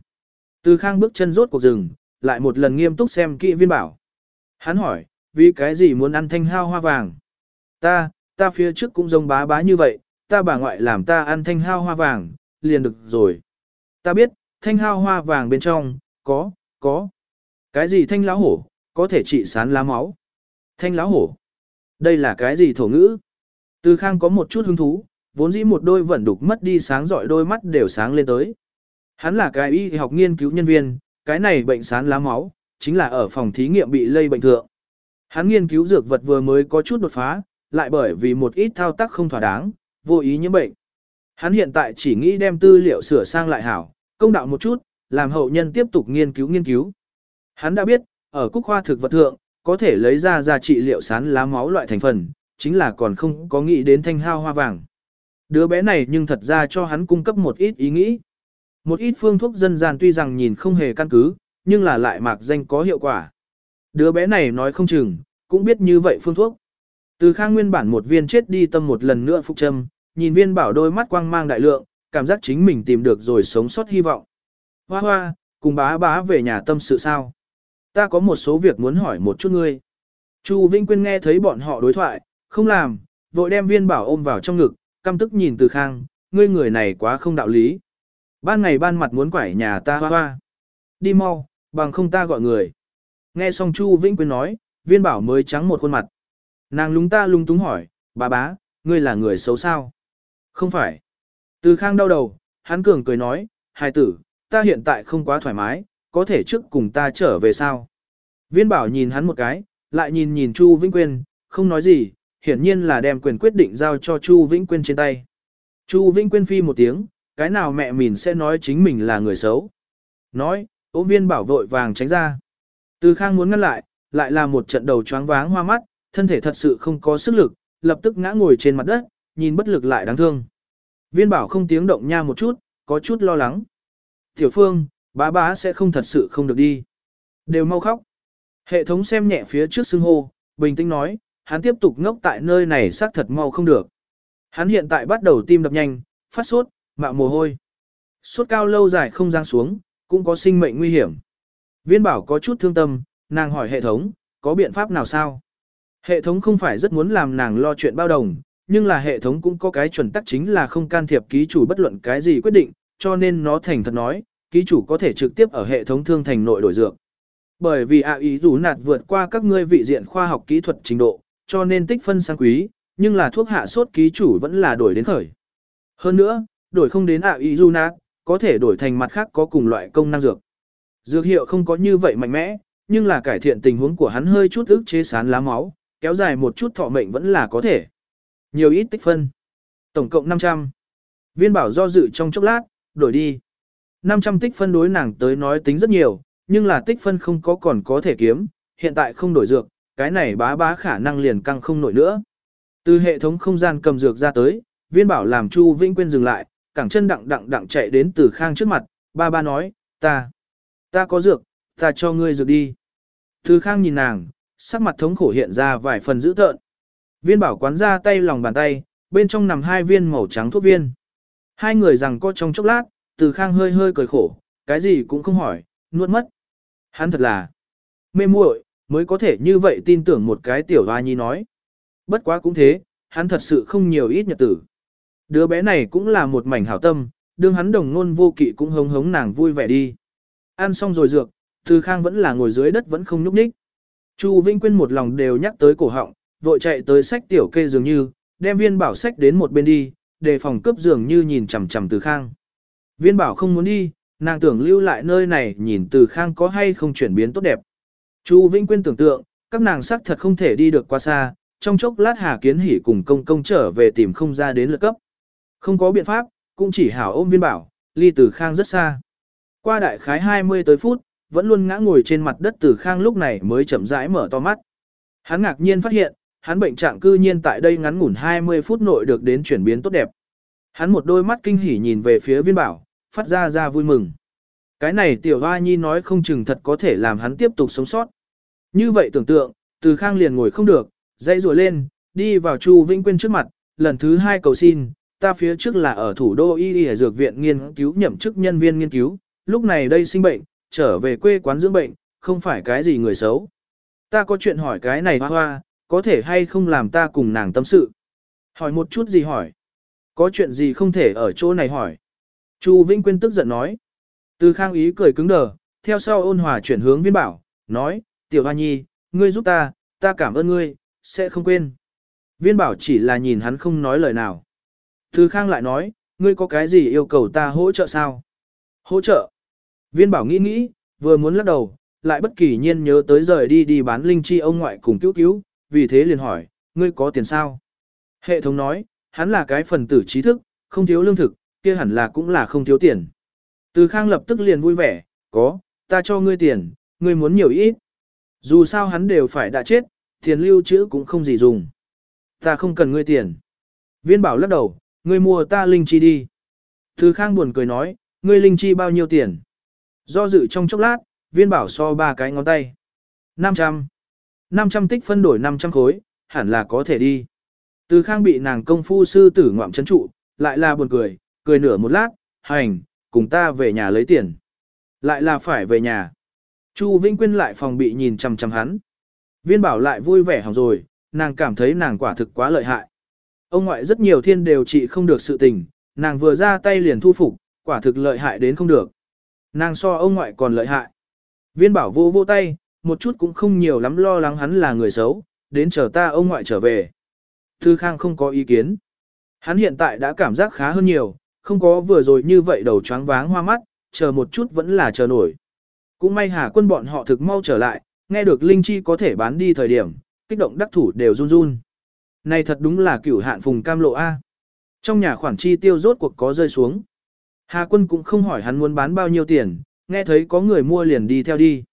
Từ khang bước chân rốt cuộc rừng, lại một lần nghiêm túc xem kỹ viên bảo. Hắn hỏi, vì cái gì muốn ăn thanh hao hoa vàng? Ta, ta phía trước cũng giống bá bá như vậy, ta bà ngoại làm ta ăn thanh hao hoa vàng, liền được rồi. Ta biết, thanh hao hoa vàng bên trong, có, có. Cái gì thanh lão hổ, có thể trị sán lá máu. Thanh lão hổ. Đây là cái gì thổ ngữ? Từ khang có một chút hứng thú, vốn dĩ một đôi vẫn đục mất đi sáng giỏi đôi mắt đều sáng lên tới. Hắn là cái y học nghiên cứu nhân viên, cái này bệnh sán lá máu, chính là ở phòng thí nghiệm bị lây bệnh thượng. Hắn nghiên cứu dược vật vừa mới có chút đột phá, lại bởi vì một ít thao tác không thỏa đáng, vô ý nhiễm bệnh. Hắn hiện tại chỉ nghĩ đem tư liệu sửa sang lại hảo, công đạo một chút, làm hậu nhân tiếp tục nghiên cứu nghiên cứu. Hắn đã biết, ở cúc hoa thực vật thượng, có thể lấy ra ra trị liệu sán lá máu loại thành phần, chính là còn không có nghĩ đến thanh hao hoa vàng. Đứa bé này nhưng thật ra cho hắn cung cấp một ít ý nghĩ. Một ít phương thuốc dân gian tuy rằng nhìn không hề căn cứ, nhưng là lại mạc danh có hiệu quả. Đứa bé này nói không chừng, cũng biết như vậy phương thuốc. Từ khang nguyên bản một viên chết đi tâm một lần nữa phục châm, nhìn viên bảo đôi mắt quang mang đại lượng, cảm giác chính mình tìm được rồi sống sót hy vọng. Hoa hoa, cùng bá bá về nhà tâm sự sao? Ta có một số việc muốn hỏi một chút ngươi. Chu Vinh Quyên nghe thấy bọn họ đối thoại, không làm, vội đem viên bảo ôm vào trong ngực, căm tức nhìn từ khang, ngươi người này quá không đạo lý. Ban ngày ban mặt muốn quải nhà ta hoa hoa. Đi mau, bằng không ta gọi người. Nghe xong Chu Vĩnh Quyên nói, viên bảo mới trắng một khuôn mặt. Nàng lúng ta lung túng hỏi, bà bá, ngươi là người xấu sao? Không phải. Từ khang đau đầu, hắn cường cười nói, hài tử, ta hiện tại không quá thoải mái, có thể trước cùng ta trở về sao? Viên bảo nhìn hắn một cái, lại nhìn nhìn Chu Vĩnh Quyên, không nói gì, hiển nhiên là đem quyền quyết định giao cho Chu Vĩnh Quyên trên tay. Chu Vĩnh Quyên phi một tiếng, cái nào mẹ mình sẽ nói chính mình là người xấu. Nói, ôm viên bảo vội vàng tránh ra. Từ khang muốn ngăn lại, lại là một trận đầu choáng váng hoa mắt, thân thể thật sự không có sức lực, lập tức ngã ngồi trên mặt đất, nhìn bất lực lại đáng thương. Viên bảo không tiếng động nha một chút, có chút lo lắng. Tiểu phương, bá bá sẽ không thật sự không được đi. Đều mau khóc. Hệ thống xem nhẹ phía trước xưng hô, bình tĩnh nói, hắn tiếp tục ngốc tại nơi này xác thật mau không được. Hắn hiện tại bắt đầu tim đập nhanh, phát sốt, mạo mồ hôi. Sốt cao lâu dài không giang xuống, cũng có sinh mệnh nguy hiểm. Viên bảo có chút thương tâm, nàng hỏi hệ thống, có biện pháp nào sao? Hệ thống không phải rất muốn làm nàng lo chuyện bao đồng, nhưng là hệ thống cũng có cái chuẩn tắc chính là không can thiệp ký chủ bất luận cái gì quyết định, cho nên nó thành thật nói, ký chủ có thể trực tiếp ở hệ thống thương thành nội đổi dược. Bởi vì ạ ý dù nạt vượt qua các ngươi vị diện khoa học kỹ thuật trình độ, cho nên tích phân sang quý, nhưng là thuốc hạ sốt ký chủ vẫn là đổi đến khởi. Hơn nữa, đổi không đến ạ ý dù nạt, có thể đổi thành mặt khác có cùng loại công năng dược. Dược hiệu không có như vậy mạnh mẽ, nhưng là cải thiện tình huống của hắn hơi chút ức chế sán lá máu, kéo dài một chút thọ mệnh vẫn là có thể. Nhiều ít tích phân. Tổng cộng 500. Viên bảo do dự trong chốc lát, đổi đi. 500 tích phân đối nàng tới nói tính rất nhiều, nhưng là tích phân không có còn có thể kiếm, hiện tại không đổi dược, cái này bá bá khả năng liền căng không nổi nữa. Từ hệ thống không gian cầm dược ra tới, viên bảo làm Chu Vĩnh Quyên dừng lại, cẳng chân đặng đặng đặng chạy đến từ khang trước mặt, ba ba nói, ta, ta có dược, ta cho ngươi dược đi. Từ khang nhìn nàng, sắc mặt thống khổ hiện ra vài phần dữ tợn. Viên bảo quán ra tay lòng bàn tay, bên trong nằm hai viên màu trắng thuốc viên. Hai người rằng có trong chốc lát, từ khang hơi hơi cười khổ, cái gì cũng không hỏi, nuốt mất. Hắn thật là mê muội, mới có thể như vậy tin tưởng một cái tiểu hoa nhi nói. Bất quá cũng thế, hắn thật sự không nhiều ít nhật tử. Đứa bé này cũng là một mảnh hảo tâm, đương hắn đồng ngôn vô kỵ cũng hống hống nàng vui vẻ đi. Ăn xong rồi dược, từ khang vẫn là ngồi dưới đất vẫn không nhúc nhích. Chu Vĩnh Quyên một lòng đều nhắc tới cổ họng, vội chạy tới sách tiểu kê dường như, đem viên bảo sách đến một bên đi, đề phòng cướp dường như nhìn chằm chằm từ khang. Viên bảo không muốn đi, nàng tưởng lưu lại nơi này nhìn từ khang có hay không chuyển biến tốt đẹp. Chu Vĩnh Quyên tưởng tượng, các nàng sắc thật không thể đi được quá xa, trong chốc lát Hà Kiến Hỷ cùng công công trở về tìm không ra đến lượt cấp. Không có biện pháp, cũng chỉ hảo ôm viên bảo, ly từ khang rất xa. Qua đại khái 20 tới phút, vẫn luôn ngã ngồi trên mặt đất từ khang lúc này mới chậm rãi mở to mắt. Hắn ngạc nhiên phát hiện, hắn bệnh trạng cư nhiên tại đây ngắn ngủn 20 phút nội được đến chuyển biến tốt đẹp. Hắn một đôi mắt kinh hỉ nhìn về phía viên bảo, phát ra ra vui mừng. Cái này tiểu hoa nhi nói không chừng thật có thể làm hắn tiếp tục sống sót. Như vậy tưởng tượng, từ khang liền ngồi không được, dây rùa lên, đi vào Chu Vĩnh Quyên trước mặt, lần thứ hai cầu xin, ta phía trước là ở thủ đô Y Y Dược viện nghiên cứu nhậm chức nhân viên nghiên cứu, lúc này đây sinh bệnh, trở về quê quán dưỡng bệnh, không phải cái gì người xấu. Ta có chuyện hỏi cái này hoa hoa, có thể hay không làm ta cùng nàng tâm sự. Hỏi một chút gì hỏi. Có chuyện gì không thể ở chỗ này hỏi. Chu Vĩnh Quyên tức giận nói. Từ khang ý cười cứng đờ, theo sau ôn hòa chuyển hướng viên bảo, nói, tiểu hoa nhi, ngươi giúp ta, ta cảm ơn ngươi, sẽ không quên. Viên bảo chỉ là nhìn hắn không nói lời nào. Từ khang lại nói, ngươi có cái gì yêu cầu ta hỗ trợ sao? Hỗ trợ. Viên bảo nghĩ nghĩ, vừa muốn lắc đầu, lại bất kỳ nhiên nhớ tới rời đi đi bán linh chi ông ngoại cùng cứu cứu, vì thế liền hỏi, ngươi có tiền sao? Hệ thống nói, hắn là cái phần tử trí thức, không thiếu lương thực, kia hẳn là cũng là không thiếu tiền. Từ khang lập tức liền vui vẻ, có, ta cho ngươi tiền, ngươi muốn nhiều ít. Dù sao hắn đều phải đã chết, tiền lưu trữ cũng không gì dùng. Ta không cần ngươi tiền. Viên bảo lắc đầu, ngươi mua ta linh chi đi. Từ khang buồn cười nói, ngươi linh chi bao nhiêu tiền? Do dự trong chốc lát, viên bảo so ba cái ngón tay. 500. 500 tích phân đổi 500 khối, hẳn là có thể đi. Từ khang bị nàng công phu sư tử ngoạm chấn trụ, lại là buồn cười, cười nửa một lát, hành, cùng ta về nhà lấy tiền. Lại là phải về nhà. Chu Vĩnh Quyên lại phòng bị nhìn chằm chằm hắn. Viên bảo lại vui vẻ hỏng rồi, nàng cảm thấy nàng quả thực quá lợi hại. Ông ngoại rất nhiều thiên đều trị không được sự tình, nàng vừa ra tay liền thu phục, quả thực lợi hại đến không được. Nàng so ông ngoại còn lợi hại. Viên bảo vô vô tay, một chút cũng không nhiều lắm lo lắng hắn là người xấu, đến chờ ta ông ngoại trở về. Thư Khang không có ý kiến. Hắn hiện tại đã cảm giác khá hơn nhiều, không có vừa rồi như vậy đầu choáng váng hoa mắt, chờ một chút vẫn là chờ nổi. Cũng may hà quân bọn họ thực mau trở lại, nghe được Linh Chi có thể bán đi thời điểm, kích động đắc thủ đều run run. Này thật đúng là cửu hạn phùng cam lộ A. Trong nhà khoản chi tiêu rốt cuộc có rơi xuống. Hà quân cũng không hỏi hắn muốn bán bao nhiêu tiền, nghe thấy có người mua liền đi theo đi.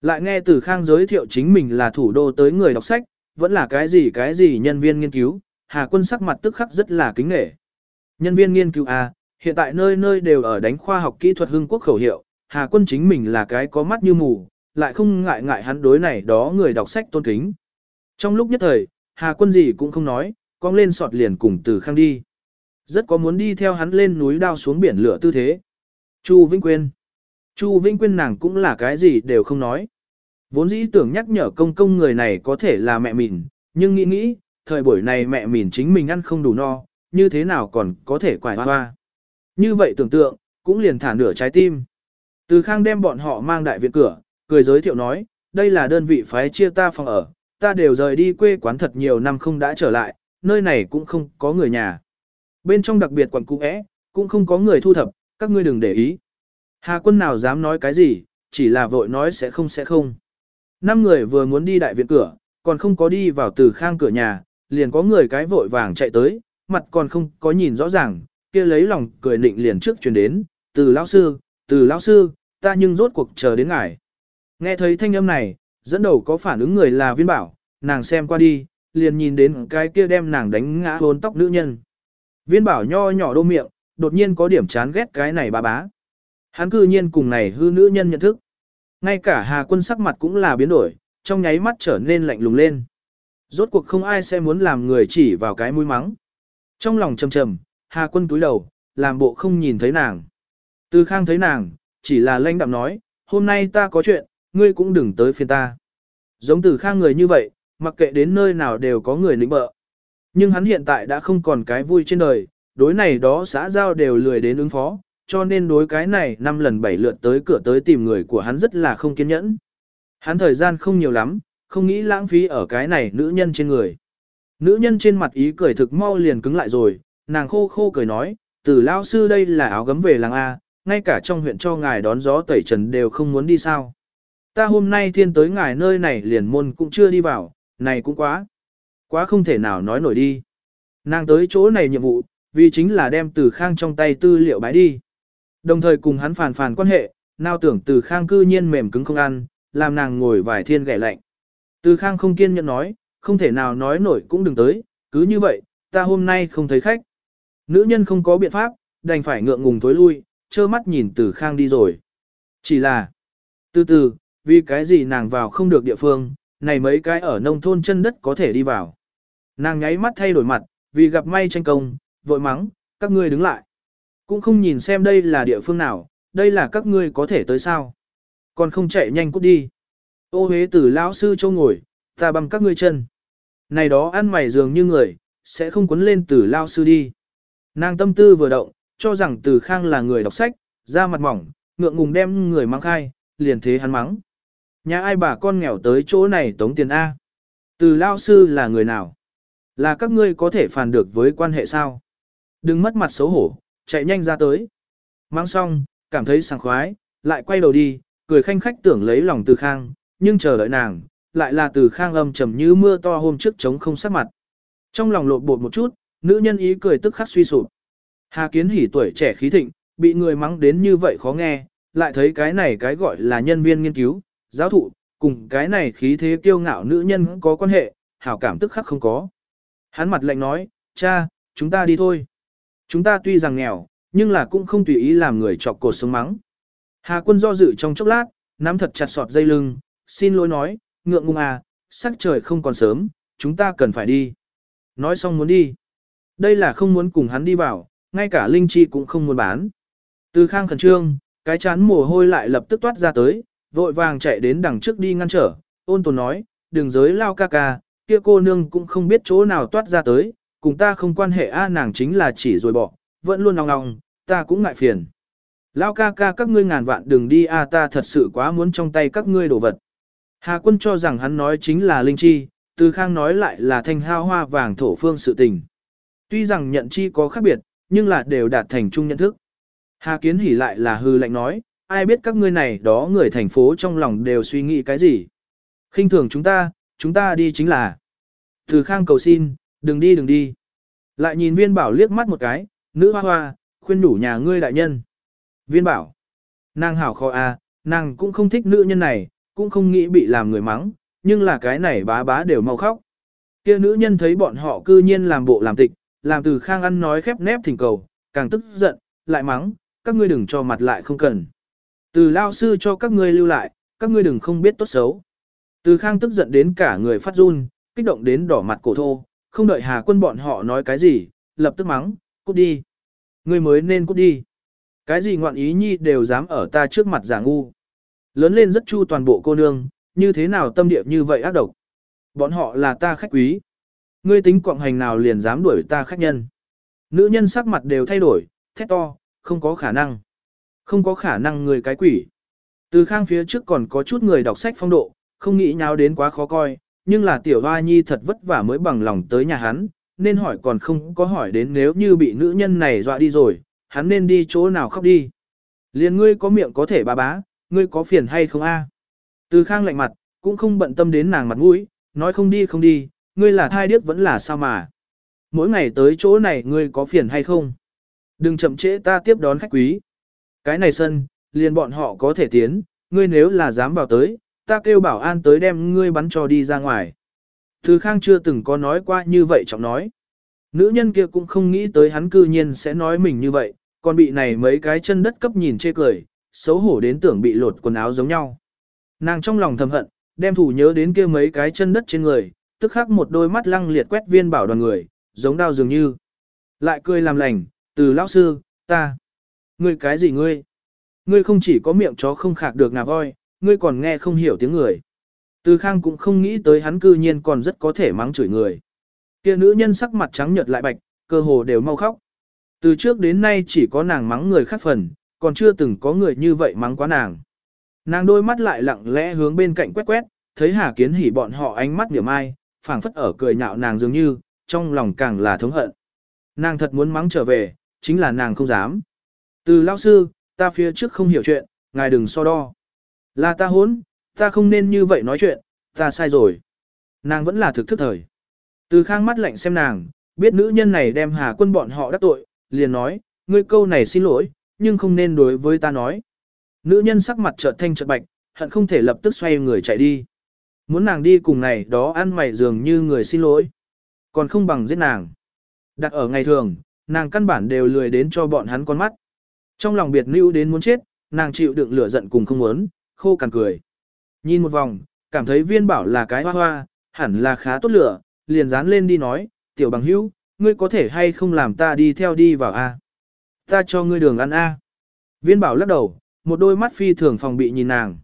Lại nghe từ khang giới thiệu chính mình là thủ đô tới người đọc sách, vẫn là cái gì cái gì nhân viên nghiên cứu, Hà quân sắc mặt tức khắc rất là kính nghệ. Nhân viên nghiên cứu A, hiện tại nơi nơi đều ở đánh khoa học kỹ thuật hưng quốc khẩu hiệu, Hà quân chính mình là cái có mắt như mù, lại không ngại ngại hắn đối này đó người đọc sách tôn kính. Trong lúc nhất thời, Hà quân gì cũng không nói, con lên sọt liền cùng từ khang đi. Rất có muốn đi theo hắn lên núi đao xuống biển lửa tư thế. Chu Vĩnh Quyên. Chu Vĩnh Quyên nàng cũng là cái gì đều không nói. Vốn dĩ tưởng nhắc nhở công công người này có thể là mẹ mình, nhưng nghĩ nghĩ, thời buổi này mẹ mình chính mình ăn không đủ no, như thế nào còn có thể quải hoa hoa. Như vậy tưởng tượng, cũng liền thả nửa trái tim. Từ khang đem bọn họ mang đại viện cửa, cười giới thiệu nói, đây là đơn vị phái chia ta phòng ở, ta đều rời đi quê quán thật nhiều năm không đã trở lại, nơi này cũng không có người nhà. Bên trong đặc biệt quận cũ é, cũng không có người thu thập, các ngươi đừng để ý. Hà quân nào dám nói cái gì, chỉ là vội nói sẽ không sẽ không. Năm người vừa muốn đi đại viện cửa, còn không có đi vào từ khang cửa nhà, liền có người cái vội vàng chạy tới, mặt còn không có nhìn rõ ràng, kia lấy lòng cười nịnh liền trước truyền đến, từ lão sư, từ lão sư, ta nhưng rốt cuộc chờ đến ngài. Nghe thấy thanh âm này, dẫn đầu có phản ứng người là viên bảo, nàng xem qua đi, liền nhìn đến cái kia đem nàng đánh ngã hôn tóc nữ nhân. Viên bảo nho nhỏ đô miệng, đột nhiên có điểm chán ghét cái này bà bá. Hắn cư nhiên cùng này hư nữ nhân nhận thức. Ngay cả Hà quân sắc mặt cũng là biến đổi, trong nháy mắt trở nên lạnh lùng lên. Rốt cuộc không ai sẽ muốn làm người chỉ vào cái mũi mắng. Trong lòng trầm trầm, Hà quân túi đầu, làm bộ không nhìn thấy nàng. Từ khang thấy nàng, chỉ là lanh đạm nói, hôm nay ta có chuyện, ngươi cũng đừng tới phiền ta. Giống từ khang người như vậy, mặc kệ đến nơi nào đều có người nịnh bợ. Nhưng hắn hiện tại đã không còn cái vui trên đời, đối này đó xã giao đều lười đến ứng phó, cho nên đối cái này năm lần bảy lượt tới cửa tới tìm người của hắn rất là không kiên nhẫn. Hắn thời gian không nhiều lắm, không nghĩ lãng phí ở cái này nữ nhân trên người. Nữ nhân trên mặt ý cười thực mau liền cứng lại rồi, nàng khô khô cười nói, từ lao sư đây là áo gấm về làng A, ngay cả trong huyện cho ngài đón gió tẩy trần đều không muốn đi sao. Ta hôm nay thiên tới ngài nơi này liền môn cũng chưa đi vào, này cũng quá. Quá không thể nào nói nổi đi. Nàng tới chỗ này nhiệm vụ, vì chính là đem từ khang trong tay tư liệu bái đi. Đồng thời cùng hắn phàn phàn quan hệ, nào tưởng từ khang cư nhiên mềm cứng không ăn, làm nàng ngồi vài thiên gẻ lạnh. Từ khang không kiên nhẫn nói, không thể nào nói nổi cũng đừng tới, cứ như vậy, ta hôm nay không thấy khách. Nữ nhân không có biện pháp, đành phải ngượng ngùng tối lui, trơ mắt nhìn từ khang đi rồi. Chỉ là, từ từ, vì cái gì nàng vào không được địa phương, này mấy cái ở nông thôn chân đất có thể đi vào. Nàng nháy mắt thay đổi mặt, vì gặp may tranh công, vội mắng, các ngươi đứng lại. Cũng không nhìn xem đây là địa phương nào, đây là các ngươi có thể tới sao. Còn không chạy nhanh cút đi. Ô hế tử lão sư châu ngồi, ta băm các ngươi chân. Này đó ăn mày dường như người, sẽ không quấn lên tử lao sư đi. Nàng tâm tư vừa động, cho rằng tử khang là người đọc sách, da mặt mỏng, ngượng ngùng đem người mang khai, liền thế hắn mắng. Nhà ai bà con nghèo tới chỗ này tống tiền A. Từ lao sư là người nào? Là các ngươi có thể phản được với quan hệ sao? Đừng mất mặt xấu hổ, chạy nhanh ra tới. Mang xong, cảm thấy sảng khoái, lại quay đầu đi, cười khanh khách tưởng lấy lòng từ khang, nhưng chờ đợi nàng, lại là từ khang âm trầm như mưa to hôm trước trống không sắc mặt. Trong lòng lột bột một chút, nữ nhân ý cười tức khắc suy sụp. Hà kiến hỉ tuổi trẻ khí thịnh, bị người mắng đến như vậy khó nghe, lại thấy cái này cái gọi là nhân viên nghiên cứu, giáo thụ, cùng cái này khí thế kiêu ngạo nữ nhân có quan hệ, hảo cảm tức khắc không có. Hắn mặt lạnh nói, cha, chúng ta đi thôi. Chúng ta tuy rằng nghèo, nhưng là cũng không tùy ý làm người chọc cột sống mắng. Hà quân do dự trong chốc lát, nắm thật chặt sọt dây lưng, xin lỗi nói, ngượng ngùng à, sắc trời không còn sớm, chúng ta cần phải đi. Nói xong muốn đi. Đây là không muốn cùng hắn đi vào, ngay cả Linh Chi cũng không muốn bán. Từ khang khẩn trương, cái chán mồ hôi lại lập tức toát ra tới, vội vàng chạy đến đằng trước đi ngăn trở, ôn tồn nói, đừng giới lao ca ca, kia cô nương cũng không biết chỗ nào toát ra tới, cùng ta không quan hệ a nàng chính là chỉ rồi bỏ, vẫn luôn ngong ngong, ta cũng ngại phiền. Lao ca ca các ngươi ngàn vạn đừng đi a ta thật sự quá muốn trong tay các ngươi đồ vật. Hà quân cho rằng hắn nói chính là linh chi, từ khang nói lại là thanh hao hoa vàng thổ phương sự tình. Tuy rằng nhận chi có khác biệt, nhưng là đều đạt thành chung nhận thức. Hà kiến hỉ lại là hư lạnh nói, ai biết các ngươi này đó người thành phố trong lòng đều suy nghĩ cái gì. khinh thường chúng ta, chúng ta đi chính là. Từ khang cầu xin, đừng đi đừng đi. Lại nhìn viên bảo liếc mắt một cái, nữ hoa hoa, khuyên đủ nhà ngươi đại nhân. Viên bảo, nàng hảo khó à, nàng cũng không thích nữ nhân này, cũng không nghĩ bị làm người mắng, nhưng là cái này bá bá đều mau khóc. Kia nữ nhân thấy bọn họ cư nhiên làm bộ làm tịch, làm từ khang ăn nói khép nép thỉnh cầu, càng tức giận, lại mắng, các ngươi đừng cho mặt lại không cần. Từ lao sư cho các ngươi lưu lại, các ngươi đừng không biết tốt xấu. Từ khang tức giận đến cả người phát run, kích động đến đỏ mặt cổ thô, không đợi hà quân bọn họ nói cái gì, lập tức mắng, cút đi. Ngươi mới nên cút đi. Cái gì ngoạn ý nhi đều dám ở ta trước mặt giả ngu. Lớn lên rất chu toàn bộ cô nương, như thế nào tâm địa như vậy ác độc. Bọn họ là ta khách quý. Ngươi tính quạng hành nào liền dám đuổi ta khách nhân. Nữ nhân sắc mặt đều thay đổi, thét to, không có khả năng. Không có khả năng người cái quỷ. Từ khang phía trước còn có chút người đọc sách phong độ, không nghĩ nháo đến quá khó coi, nhưng là tiểu hoa nhi thật vất vả mới bằng lòng tới nhà hắn, nên hỏi còn không có hỏi đến nếu như bị nữ nhân này dọa đi rồi, hắn nên đi chỗ nào khóc đi. Liền ngươi có miệng có thể bà bá, ngươi có phiền hay không a? À? Từ khang lạnh mặt, cũng không bận tâm đến nàng mặt mũi, nói không đi không đi, ngươi là thai điếc vẫn là sao mà. Mỗi ngày tới chỗ này ngươi có phiền hay không? Đừng chậm trễ ta tiếp đón khách quý. Cái này sân, liền bọn họ có thể tiến, ngươi nếu là dám vào tới, ta kêu bảo an tới đem ngươi bắn cho đi ra ngoài. Từ Khang chưa từng có nói qua như vậy trọng nói. Nữ nhân kia cũng không nghĩ tới hắn cư nhiên sẽ nói mình như vậy, còn bị này mấy cái chân đất cấp nhìn chê cười, xấu hổ đến tưởng bị lột quần áo giống nhau. Nàng trong lòng thầm hận, đem thủ nhớ đến kia mấy cái chân đất trên người, tức khắc một đôi mắt lăng liệt quét viên bảo đoàn người, giống đau dường như. Lại cười làm lành, từ lão sư, ta. Ngươi cái gì ngươi? Ngươi không chỉ có miệng chó không khạc được ngà voi, ngươi còn nghe không hiểu tiếng người. Từ khang cũng không nghĩ tới hắn cư nhiên còn rất có thể mắng chửi người. Kia nữ nhân sắc mặt trắng nhợt lại bạch, cơ hồ đều mau khóc. Từ trước đến nay chỉ có nàng mắng người khác phần, còn chưa từng có người như vậy mắng quá nàng. Nàng đôi mắt lại lặng lẽ hướng bên cạnh quét quét, thấy Hà Kiến hỉ bọn họ ánh mắt niềm ai, phảng phất ở cười nhạo nàng dường như, trong lòng càng là thống hận. Nàng thật muốn mắng trở về, chính là nàng không dám. Từ lão sư, ta phía trước không hiểu chuyện, ngài đừng so đo. Là ta hốn, ta không nên như vậy nói chuyện, ta sai rồi. Nàng vẫn là thực thức thời. Từ khang mắt lạnh xem nàng, biết nữ nhân này đem hà quân bọn họ đắc tội, liền nói, ngươi câu này xin lỗi, nhưng không nên đối với ta nói. Nữ nhân sắc mặt chợt thanh chợt bạch, hận không thể lập tức xoay người chạy đi. Muốn nàng đi cùng này đó ăn mày dường như người xin lỗi. Còn không bằng giết nàng. Đặt ở ngày thường, nàng căn bản đều lười đến cho bọn hắn con mắt. Trong lòng biệt lưu đến muốn chết, nàng chịu đựng lửa giận cùng không muốn, khô cằn cười. Nhìn một vòng, cảm thấy viên bảo là cái hoa hoa, hẳn là khá tốt lửa, liền dán lên đi nói, tiểu bằng hữu, ngươi có thể hay không làm ta đi theo đi vào A. Ta cho ngươi đường ăn A. Viên bảo lắc đầu, một đôi mắt phi thường phòng bị nhìn nàng.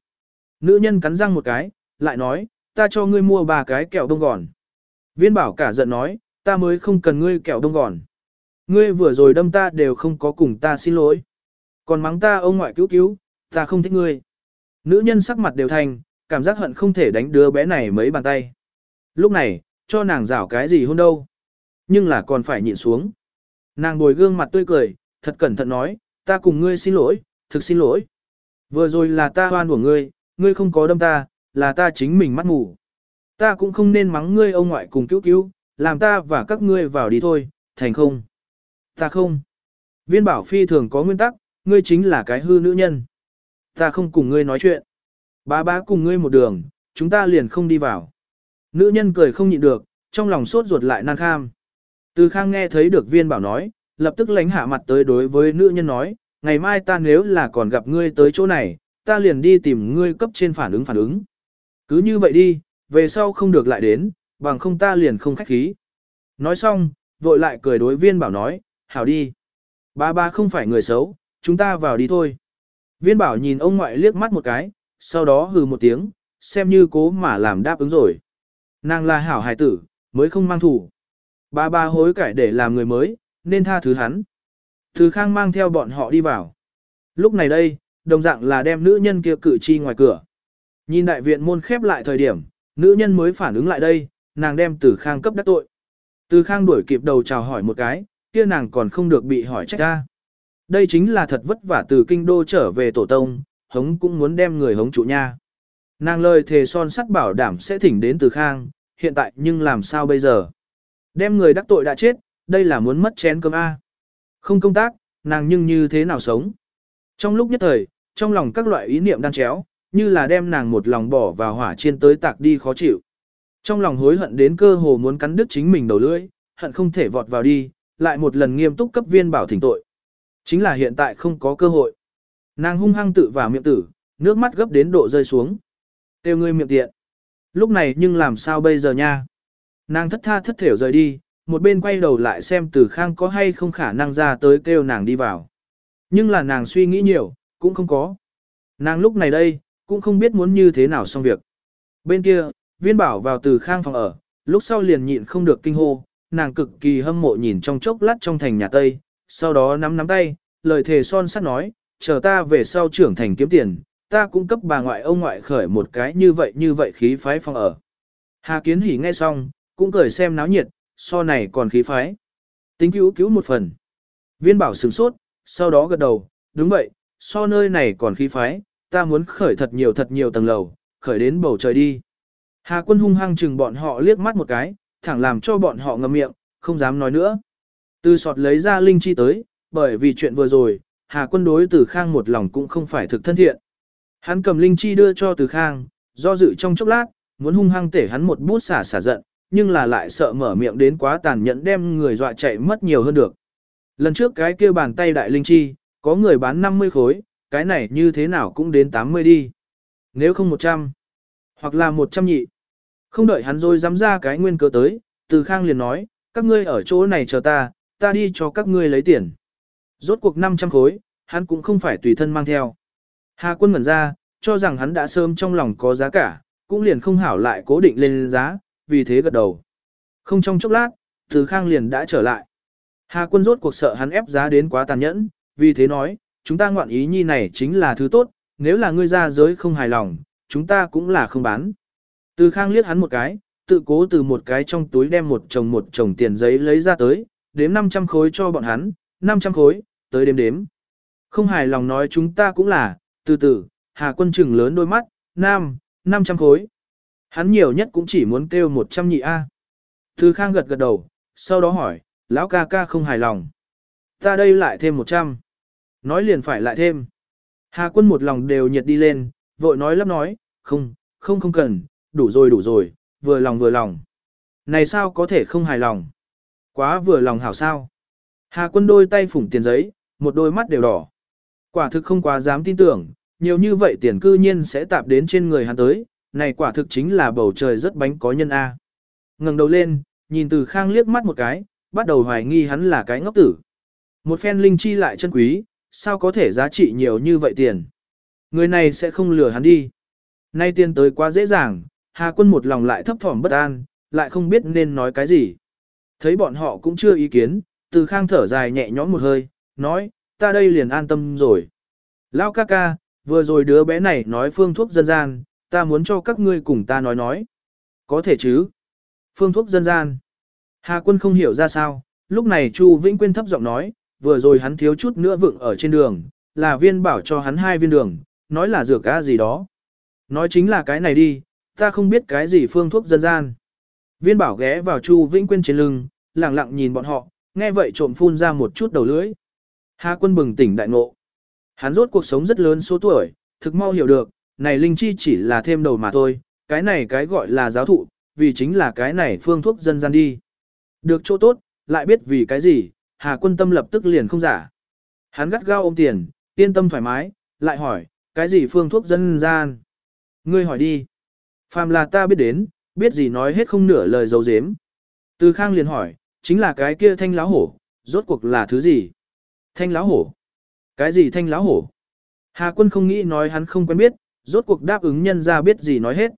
Nữ nhân cắn răng một cái, lại nói, ta cho ngươi mua ba cái kẹo đông gòn. Viên bảo cả giận nói, ta mới không cần ngươi kẹo đông gòn. Ngươi vừa rồi đâm ta đều không có cùng ta xin lỗi. Còn mắng ta ông ngoại cứu cứu, ta không thích ngươi. Nữ nhân sắc mặt đều thành, cảm giác hận không thể đánh đứa bé này mấy bàn tay. Lúc này, cho nàng rảo cái gì hôn đâu. Nhưng là còn phải nhịn xuống. Nàng bồi gương mặt tươi cười, thật cẩn thận nói, ta cùng ngươi xin lỗi, thực xin lỗi. Vừa rồi là ta hoan của ngươi, ngươi không có đâm ta, là ta chính mình mắt ngủ. Ta cũng không nên mắng ngươi ông ngoại cùng cứu cứu, làm ta và các ngươi vào đi thôi, thành không. Ta không. Viên bảo phi thường có nguyên tắc, ngươi chính là cái hư nữ nhân. Ta không cùng ngươi nói chuyện. Bá bá cùng ngươi một đường, chúng ta liền không đi vào. Nữ nhân cười không nhịn được, trong lòng sốt ruột lại nan kham. Từ khang nghe thấy được viên bảo nói, lập tức lánh hạ mặt tới đối với nữ nhân nói, ngày mai ta nếu là còn gặp ngươi tới chỗ này, ta liền đi tìm ngươi cấp trên phản ứng phản ứng. Cứ như vậy đi, về sau không được lại đến, bằng không ta liền không khách khí. Nói xong, vội lại cười đối viên bảo nói, hảo đi. Ba ba không phải người xấu, chúng ta vào đi thôi. Viên bảo nhìn ông ngoại liếc mắt một cái, sau đó hừ một tiếng, xem như cố mà làm đáp ứng rồi. Nàng là hảo hài tử, mới không mang thủ. Ba ba hối cải để làm người mới, nên tha thứ hắn. Từ khang mang theo bọn họ đi vào. Lúc này đây, đồng dạng là đem nữ nhân kia cử chi ngoài cửa. Nhìn đại viện môn khép lại thời điểm, nữ nhân mới phản ứng lại đây, nàng đem từ khang cấp đắc tội. Từ khang đuổi kịp đầu chào hỏi một cái, kia nàng còn không được bị hỏi trách ra. Đây chính là thật vất vả từ kinh đô trở về tổ tông, hống cũng muốn đem người hống chủ nha. Nàng lời thề son sắt bảo đảm sẽ thỉnh đến từ khang, hiện tại nhưng làm sao bây giờ? Đem người đắc tội đã chết, đây là muốn mất chén cơm A. Không công tác, nàng nhưng như thế nào sống? Trong lúc nhất thời, trong lòng các loại ý niệm đan chéo, như là đem nàng một lòng bỏ vào hỏa chiên tới tạc đi khó chịu. Trong lòng hối hận đến cơ hồ muốn cắn đứt chính mình đầu lưỡi, hận không thể vọt vào đi, lại một lần nghiêm túc cấp viên bảo thỉnh tội. Chính là hiện tại không có cơ hội. Nàng hung hăng tự vào miệng tử, nước mắt gấp đến độ rơi xuống. Tiêu ngươi miệng tiện. Lúc này nhưng làm sao bây giờ nha? Nàng thất tha thất thểu rời đi, một bên quay đầu lại xem từ khang có hay không khả năng ra tới kêu nàng đi vào. Nhưng là nàng suy nghĩ nhiều, cũng không có. Nàng lúc này đây, cũng không biết muốn như thế nào xong việc. Bên kia, viên bảo vào từ khang phòng ở, lúc sau liền nhịn không được kinh hô, nàng cực kỳ hâm mộ nhìn trong chốc lát trong thành nhà Tây, sau đó nắm nắm tay, lời thề son sắt nói, chờ ta về sau trưởng thành kiếm tiền, ta cũng cấp bà ngoại ông ngoại khởi một cái như vậy như vậy khí phái phòng ở. Hà Kiến Hỉ nghe xong, cũng cười xem náo nhiệt, so này còn khí phái. Tính cứu cứu một phần. Viên bảo sửng sốt, sau đó gật đầu, đúng vậy, so nơi này còn khí phái, ta muốn khởi thật nhiều thật nhiều tầng lầu, khởi đến bầu trời đi. Hà quân hung hăng chừng bọn họ liếc mắt một cái, thẳng làm cho bọn họ ngậm miệng, không dám nói nữa. Từ sọt lấy ra linh chi tới, bởi vì chuyện vừa rồi, Hà quân đối từ khang một lòng cũng không phải thực thân thiện. Hắn cầm linh chi đưa cho từ khang, do dự trong chốc lát, muốn hung hăng tể hắn một bút xả xả giận, nhưng là lại sợ mở miệng đến quá tàn nhẫn đem người dọa chạy mất nhiều hơn được. Lần trước cái kia bàn tay đại linh chi, có người bán 50 khối, cái này như thế nào cũng đến 80 đi. Nếu không 100, hoặc là 100 nhị. Không đợi hắn rồi dám ra cái nguyên cớ tới, từ khang liền nói, các ngươi ở chỗ này chờ ta, ta đi cho các ngươi lấy tiền. Rốt cuộc 500 khối, hắn cũng không phải tùy thân mang theo. Hà quân ngẩn ra, cho rằng hắn đã sớm trong lòng có giá cả, cũng liền không hảo lại cố định lên giá, vì thế gật đầu. Không trong chốc lát, từ khang liền đã trở lại. Hà quân rốt cuộc sợ hắn ép giá đến quá tàn nhẫn, vì thế nói, chúng ta ngoạn ý nhi này chính là thứ tốt, nếu là ngươi ra giới không hài lòng, chúng ta cũng là không bán. Từ khang liếc hắn một cái, tự cố từ một cái trong túi đem một chồng một chồng tiền giấy lấy ra tới, đếm 500 khối cho bọn hắn, 500 khối, tới đếm đếm. Không hài lòng nói chúng ta cũng là, từ từ, Hà quân trừng lớn đôi mắt, nam, 500 khối. Hắn nhiều nhất cũng chỉ muốn kêu 100 nhị A. Từ khang gật gật đầu, sau đó hỏi, lão ca ca không hài lòng. Ta đây lại thêm 100. Nói liền phải lại thêm. Hà quân một lòng đều nhiệt đi lên, vội nói lắp nói, không, không không cần, đủ rồi đủ rồi, vừa lòng vừa lòng. Này sao có thể không hài lòng? Quá vừa lòng hảo sao? Hà quân đôi tay phủng tiền giấy, một đôi mắt đều đỏ. Quả thực không quá dám tin tưởng, nhiều như vậy tiền cư nhiên sẽ tạp đến trên người hắn tới, này quả thực chính là bầu trời rất bánh có nhân A. ngẩng đầu lên, nhìn từ khang liếc mắt một cái, bắt đầu hoài nghi hắn là cái ngốc tử. Một phen linh chi lại chân quý, sao có thể giá trị nhiều như vậy tiền. Người này sẽ không lừa hắn đi. Nay tiền tới quá dễ dàng, Hà quân một lòng lại thấp thỏm bất an, lại không biết nên nói cái gì. Thấy bọn họ cũng chưa ý kiến, từ khang thở dài nhẹ nhõm một hơi, nói, ta đây liền an tâm rồi. Lao ca ca, vừa rồi đứa bé này nói phương thuốc dân gian, ta muốn cho các ngươi cùng ta nói nói. Có thể chứ. Phương thuốc dân gian. Hà quân không hiểu ra sao, lúc này Chu Vĩnh Quyên thấp giọng nói, vừa rồi hắn thiếu chút nữa vựng ở trên đường, là viên bảo cho hắn hai viên đường, nói là dược cá gì đó. Nói chính là cái này đi, ta không biết cái gì phương thuốc dân gian. Viên bảo ghé vào Chu Vĩnh Quyên trên lưng, lặng lặng nhìn bọn họ, nghe vậy trộm phun ra một chút đầu lưỡi. Hà quân bừng tỉnh đại ngộ. Hắn rốt cuộc sống rất lớn số tuổi, thực mau hiểu được, này linh chi chỉ là thêm đầu mà thôi, cái này cái gọi là giáo thụ, vì chính là cái này phương thuốc dân gian đi. Được chỗ tốt, lại biết vì cái gì, Hà quân tâm lập tức liền không giả. Hắn gắt gao ôm tiền, yên tâm thoải mái, lại hỏi, cái gì phương thuốc dân gian? Ngươi hỏi đi. Phàm là ta biết đến, biết gì nói hết không nửa lời dấu dếm. Từ khang liền hỏi, chính là cái kia thanh láo hổ, rốt cuộc là thứ gì? Thanh láo hổ? Cái gì thanh láo hổ? Hà quân không nghĩ nói hắn không quen biết, rốt cuộc đáp ứng nhân ra biết gì nói hết.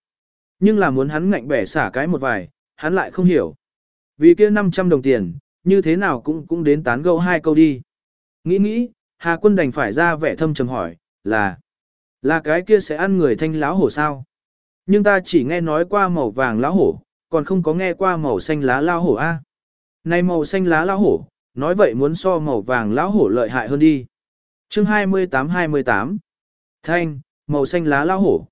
Nhưng là muốn hắn ngạnh bẻ xả cái một vài, hắn lại không hiểu. Vì kia 500 đồng tiền, như thế nào cũng cũng đến tán gẫu hai câu đi. Nghĩ nghĩ, Hà quân đành phải ra vẻ thâm trầm hỏi, là, là cái kia sẽ ăn người thanh láo hổ sao? Nhưng ta chỉ nghe nói qua màu vàng lá hổ, còn không có nghe qua màu xanh lá lao hổ a. Này màu xanh lá lao hổ, nói vậy muốn so màu vàng lão hổ lợi hại hơn đi. Chương 28-28 Thanh, màu xanh lá lao hổ.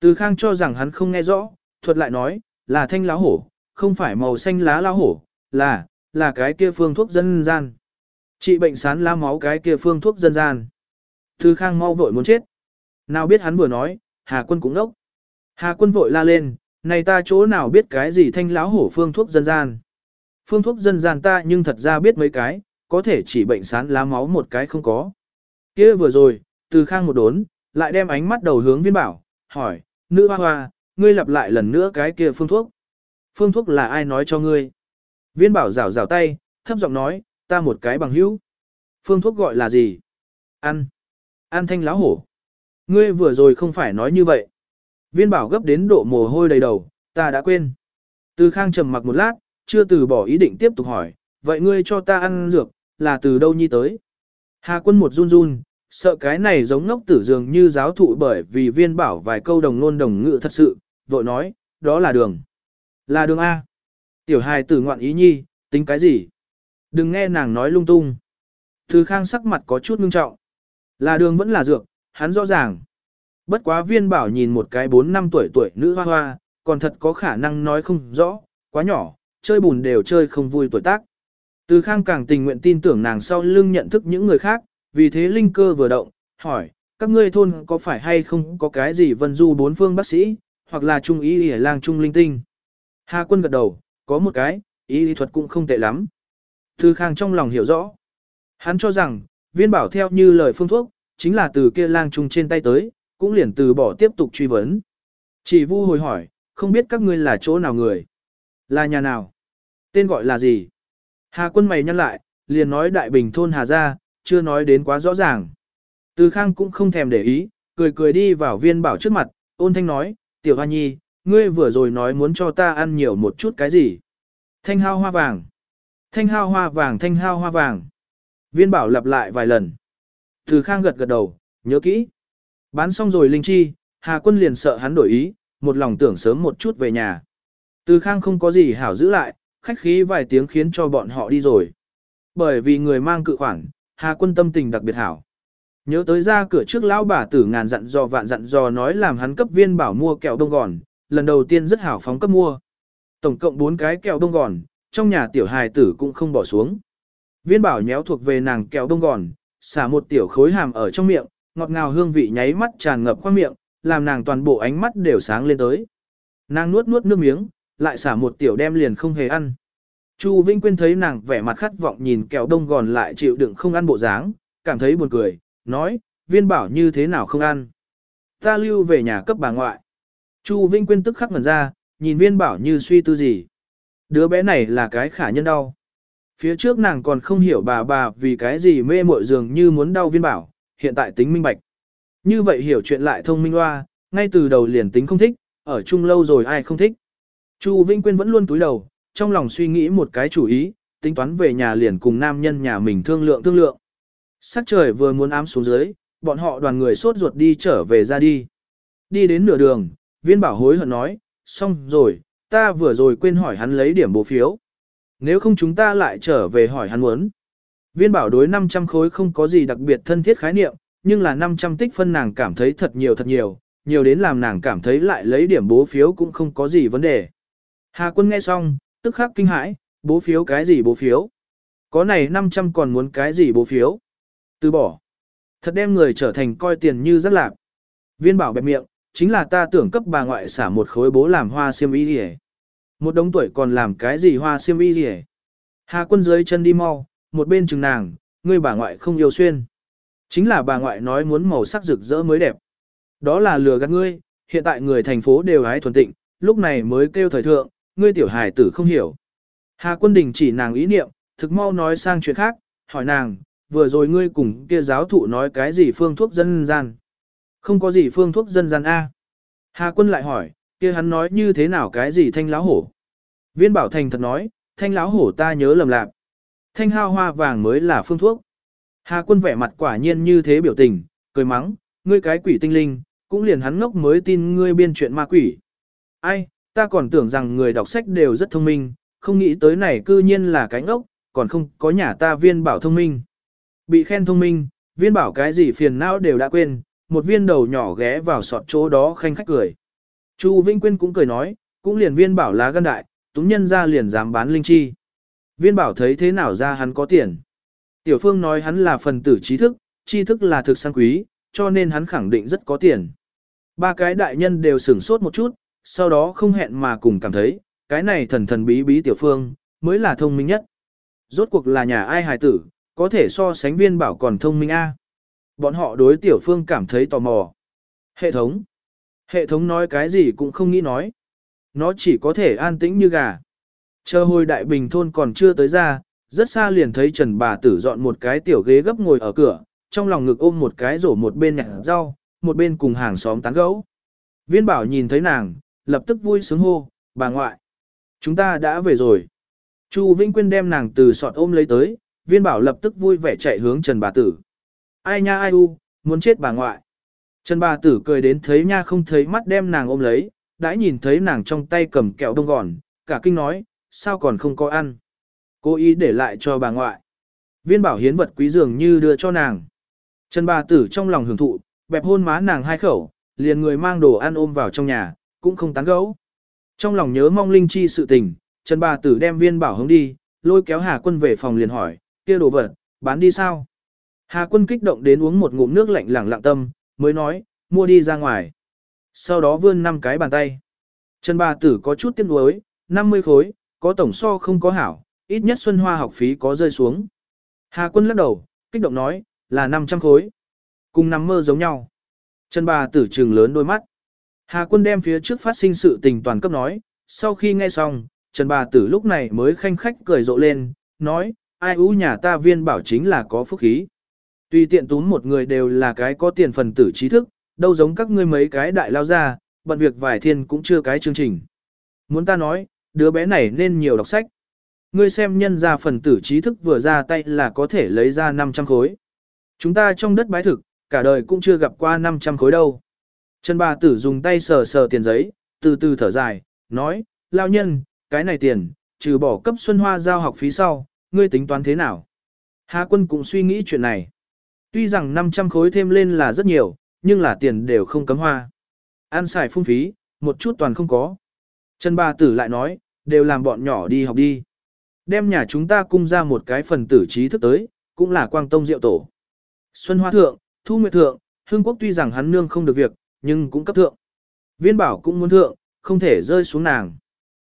Từ khang cho rằng hắn không nghe rõ, thuật lại nói, là thanh lá hổ, không phải màu xanh lá lao hổ, là, là cái kia phương thuốc dân gian. Trị bệnh sán lá máu cái kia phương thuốc dân gian. Từ khang mau vội muốn chết. Nào biết hắn vừa nói, Hà quân cũng ngốc. Hà quân vội la lên, này ta chỗ nào biết cái gì thanh lão hổ phương thuốc dân gian. Phương thuốc dân gian ta nhưng thật ra biết mấy cái, có thể chỉ bệnh sán lá máu một cái không có. kia vừa rồi, từ khang một đốn, lại đem ánh mắt đầu hướng viên bảo, hỏi, nữ hoa hoa, ngươi lặp lại lần nữa cái kia phương thuốc. Phương thuốc là ai nói cho ngươi? Viên bảo rảo rảo tay, thấp giọng nói, ta một cái bằng hữu. Phương thuốc gọi là gì? Ăn. Ăn thanh láo hổ. Ngươi vừa rồi không phải nói như vậy. Viên bảo gấp đến độ mồ hôi đầy đầu, ta đã quên. Từ khang trầm mặc một lát, chưa từ bỏ ý định tiếp tục hỏi, vậy ngươi cho ta ăn dược, là từ đâu nhi tới? Hà quân một run run, sợ cái này giống ngốc tử dường như giáo thụ bởi vì viên bảo vài câu đồng nôn đồng ngữ thật sự, vội nói, đó là đường. Là đường A. Tiểu hài tử ngoạn ý nhi, tính cái gì? Đừng nghe nàng nói lung tung. Từ khang sắc mặt có chút ngưng trọng. Là đường vẫn là dược, hắn rõ ràng. Bất quá viên bảo nhìn một cái 4 năm tuổi tuổi nữ hoa hoa, còn thật có khả năng nói không rõ, quá nhỏ, chơi bùn đều chơi không vui tuổi tác. Từ khang càng tình nguyện tin tưởng nàng sau lưng nhận thức những người khác, vì thế linh cơ vừa động, hỏi, các ngươi thôn có phải hay không có cái gì vân du bốn phương bác sĩ, hoặc là trung ý ỉa lang trung linh tinh. Hà quân gật đầu, có một cái, y lý thuật cũng không tệ lắm. Từ khang trong lòng hiểu rõ. Hắn cho rằng, viên bảo theo như lời phương thuốc, chính là từ kia lang trung trên tay tới, cũng liền từ bỏ tiếp tục truy vấn. Chỉ vu hồi hỏi, không biết các ngươi là chỗ nào người? Là nhà nào? Tên gọi là gì? Hà quân mày nhăn lại, liền nói đại bình thôn Hà Gia, chưa nói đến quá rõ ràng. Từ khang cũng không thèm để ý, cười cười đi vào viên bảo trước mặt, ôn thanh nói, tiểu hoa nhi, ngươi vừa rồi nói muốn cho ta ăn nhiều một chút cái gì? Thanh hao hoa vàng. Thanh hao hoa vàng, thanh hao hoa vàng. Viên bảo lặp lại vài lần. Từ khang gật gật đầu, nhớ kỹ. Bán xong rồi linh chi, Hà quân liền sợ hắn đổi ý, một lòng tưởng sớm một chút về nhà. Từ khang không có gì hảo giữ lại, khách khí vài tiếng khiến cho bọn họ đi rồi. Bởi vì người mang cự khoản, Hà quân tâm tình đặc biệt hảo. Nhớ tới ra cửa trước lão bà tử ngàn dặn dò vạn dặn dò nói làm hắn cấp viên bảo mua kẹo đông gòn, lần đầu tiên rất hảo phóng cấp mua. Tổng cộng 4 cái kẹo đông gòn, trong nhà tiểu hài tử cũng không bỏ xuống. Viên bảo nhéo thuộc về nàng kẹo đông gòn, xả một tiểu khối hàm ở trong miệng, ngọt ngào hương vị nháy mắt tràn ngập qua miệng, làm nàng toàn bộ ánh mắt đều sáng lên tới. Nàng nuốt nuốt nước miếng, lại xả một tiểu đem liền không hề ăn. Chu Vinh Quyên thấy nàng vẻ mặt khát vọng nhìn kẹo đông gòn lại chịu đựng không ăn bộ dáng, cảm thấy buồn cười, nói, viên bảo như thế nào không ăn. Ta lưu về nhà cấp bà ngoại. Chu Vinh Quyên tức khắc ngẩn ra, nhìn viên bảo như suy tư gì. Đứa bé này là cái khả nhân đau. Phía trước nàng còn không hiểu bà bà vì cái gì mê muội dường như muốn đau viên bảo, hiện tại tính minh bạch. Như vậy hiểu chuyện lại thông minh hoa, ngay từ đầu liền tính không thích, ở chung lâu rồi ai không thích. Chu Vinh Quyên vẫn luôn túi đầu, trong lòng suy nghĩ một cái chủ ý, tính toán về nhà liền cùng nam nhân nhà mình thương lượng thương lượng. Sắc trời vừa muốn ám xuống dưới, bọn họ đoàn người sốt ruột đi trở về ra đi. Đi đến nửa đường, viên bảo hối hận nói, xong rồi, ta vừa rồi quên hỏi hắn lấy điểm bố phiếu. Nếu không chúng ta lại trở về hỏi hắn muốn. Viên bảo đối 500 khối không có gì đặc biệt thân thiết khái niệm, nhưng là 500 tích phân nàng cảm thấy thật nhiều thật nhiều, nhiều đến làm nàng cảm thấy lại lấy điểm bố phiếu cũng không có gì vấn đề. Hà quân nghe xong, tức khắc kinh hãi, bố phiếu cái gì bố phiếu? Có này 500 còn muốn cái gì bố phiếu? Từ bỏ. Thật đem người trở thành coi tiền như rất lạc. Viên bảo bẹp miệng, chính là ta tưởng cấp bà ngoại xả một khối bố làm hoa xiêm y gì Một đống tuổi còn làm cái gì hoa xiêm y gì Hà quân dưới chân đi mau, một bên chừng nàng, ngươi bà ngoại không yêu xuyên. Chính là bà ngoại nói muốn màu sắc rực rỡ mới đẹp. Đó là lừa gạt ngươi, hiện tại người thành phố đều hái thuần tịnh, lúc này mới kêu thời thượng, ngươi tiểu hài tử không hiểu. Hà quân đình chỉ nàng ý niệm, thực mau nói sang chuyện khác, hỏi nàng, vừa rồi ngươi cùng kia giáo thụ nói cái gì phương thuốc dân gian. Không có gì phương thuốc dân gian A. Hà quân lại hỏi, kia hắn nói như thế nào cái gì thanh láo hổ. Viên bảo thành thật nói, thanh láo hổ ta nhớ lầm lạc. Thanh hao hoa vàng mới là phương thuốc. Hà quân vẻ mặt quả nhiên như thế biểu tình, cười mắng, ngươi cái quỷ tinh linh, cũng liền hắn ngốc mới tin ngươi biên chuyện ma quỷ. Ai, ta còn tưởng rằng người đọc sách đều rất thông minh, không nghĩ tới này cư nhiên là cái ngốc, còn không có nhà ta viên bảo thông minh. Bị khen thông minh, viên bảo cái gì phiền não đều đã quên, một viên đầu nhỏ ghé vào sọt chỗ đó khanh khách cười. Chu Vinh Quyên cũng cười nói, cũng liền viên bảo lá gân đại, túng nhân ra liền dám bán linh chi. Viên bảo thấy thế nào ra hắn có tiền. Tiểu Phương nói hắn là phần tử trí thức, tri thức là thực sang quý, cho nên hắn khẳng định rất có tiền. Ba cái đại nhân đều sửng sốt một chút, sau đó không hẹn mà cùng cảm thấy, cái này thần thần bí bí Tiểu Phương, mới là thông minh nhất. Rốt cuộc là nhà ai hài tử, có thể so sánh viên bảo còn thông minh a. Bọn họ đối Tiểu Phương cảm thấy tò mò. Hệ thống. Hệ thống nói cái gì cũng không nghĩ nói. Nó chỉ có thể an tĩnh như gà. Chờ hồi đại bình thôn còn chưa tới ra, rất xa liền thấy Trần bà tử dọn một cái tiểu ghế gấp ngồi ở cửa, trong lòng ngực ôm một cái rổ một bên nhặt rau, một bên cùng hàng xóm tán gẫu. Viên bảo nhìn thấy nàng, lập tức vui sướng hô, bà ngoại. Chúng ta đã về rồi. Chu Vĩnh Quyên đem nàng từ sọt ôm lấy tới, viên bảo lập tức vui vẻ chạy hướng Trần bà tử. Ai nha ai u, muốn chết bà ngoại. Trần bà tử cười đến thấy nha không thấy mắt đem nàng ôm lấy, đã nhìn thấy nàng trong tay cầm kẹo đông gòn, cả kinh nói, sao còn không có ăn. Cố ý để lại cho bà ngoại. Viên bảo hiến vật quý dường như đưa cho nàng. Trần bà tử trong lòng hưởng thụ, bẹp hôn má nàng hai khẩu, liền người mang đồ ăn ôm vào trong nhà, cũng không tán gẫu. Trong lòng nhớ mong linh chi sự tình, Trần bà tử đem viên bảo hướng đi, lôi kéo Hà quân về phòng liền hỏi, kia đồ vật, bán đi sao? Hà quân kích động đến uống một ngụm nước lạnh lẳng lặng tâm, mới nói, mua đi ra ngoài. Sau đó vươn năm cái bàn tay. Trần bà tử có chút tiếc nuối, 50 khối, có tổng so không có hảo, ít nhất xuân hoa học phí có rơi xuống. Hà quân lắc đầu, kích động nói, là 500 khối. Cùng nằm mơ giống nhau. Trần bà tử trừng lớn đôi mắt. Hà quân đem phía trước phát sinh sự tình toàn cấp nói, sau khi nghe xong, Trần bà tử lúc này mới khanh khách cười rộ lên, nói, ai ú nhà ta viên bảo chính là có phúc khí. Tùy tiện túm một người đều là cái có tiền phần tử trí thức, đâu giống các ngươi mấy cái đại lao ra, bận việc vài thiên cũng chưa cái chương trình. Muốn ta nói, đứa bé này nên nhiều đọc sách. Ngươi xem nhân ra phần tử trí thức vừa ra tay là có thể lấy ra 500 khối. Chúng ta trong đất bái thực, cả đời cũng chưa gặp qua 500 khối đâu. Trần bà tử dùng tay sờ sờ tiền giấy, từ từ thở dài, nói, lao nhân, cái này tiền, trừ bỏ cấp xuân hoa giao học phí sau, ngươi tính toán thế nào? Hà quân cũng suy nghĩ chuyện này. Tuy rằng 500 khối thêm lên là rất nhiều, nhưng là tiền đều không cấm hoa. Ăn xài phung phí, một chút toàn không có. Trần bà tử lại nói, đều làm bọn nhỏ đi học đi. Đem nhà chúng ta cung ra một cái phần tử trí thức tới, cũng là quang tông diệu tổ. Xuân Hoa Thượng, Thu Nguyệt Thượng, Hương Quốc tuy rằng hắn nương không được việc, nhưng cũng cấp thượng. Viên bảo cũng muốn thượng, không thể rơi xuống nàng.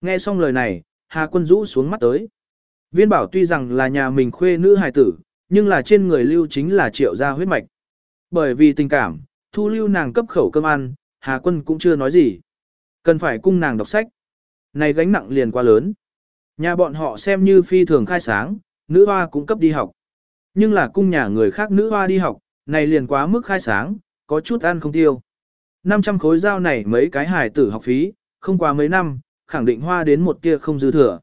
Nghe xong lời này, Hà Quân rũ xuống mắt tới. Viên bảo tuy rằng là nhà mình khuê nữ hài tử, nhưng là trên người lưu chính là triệu gia huyết mạch. Bởi vì tình cảm, thu lưu nàng cấp khẩu cơm ăn, Hà Quân cũng chưa nói gì. Cần phải cung nàng đọc sách. Này gánh nặng liền quá lớn. Nhà bọn họ xem như phi thường khai sáng, nữ hoa cũng cấp đi học. Nhưng là cung nhà người khác nữ hoa đi học, này liền quá mức khai sáng, có chút ăn không tiêu. 500 khối dao này mấy cái hài tử học phí, không quá mấy năm, khẳng định hoa đến một tia không dư thừa.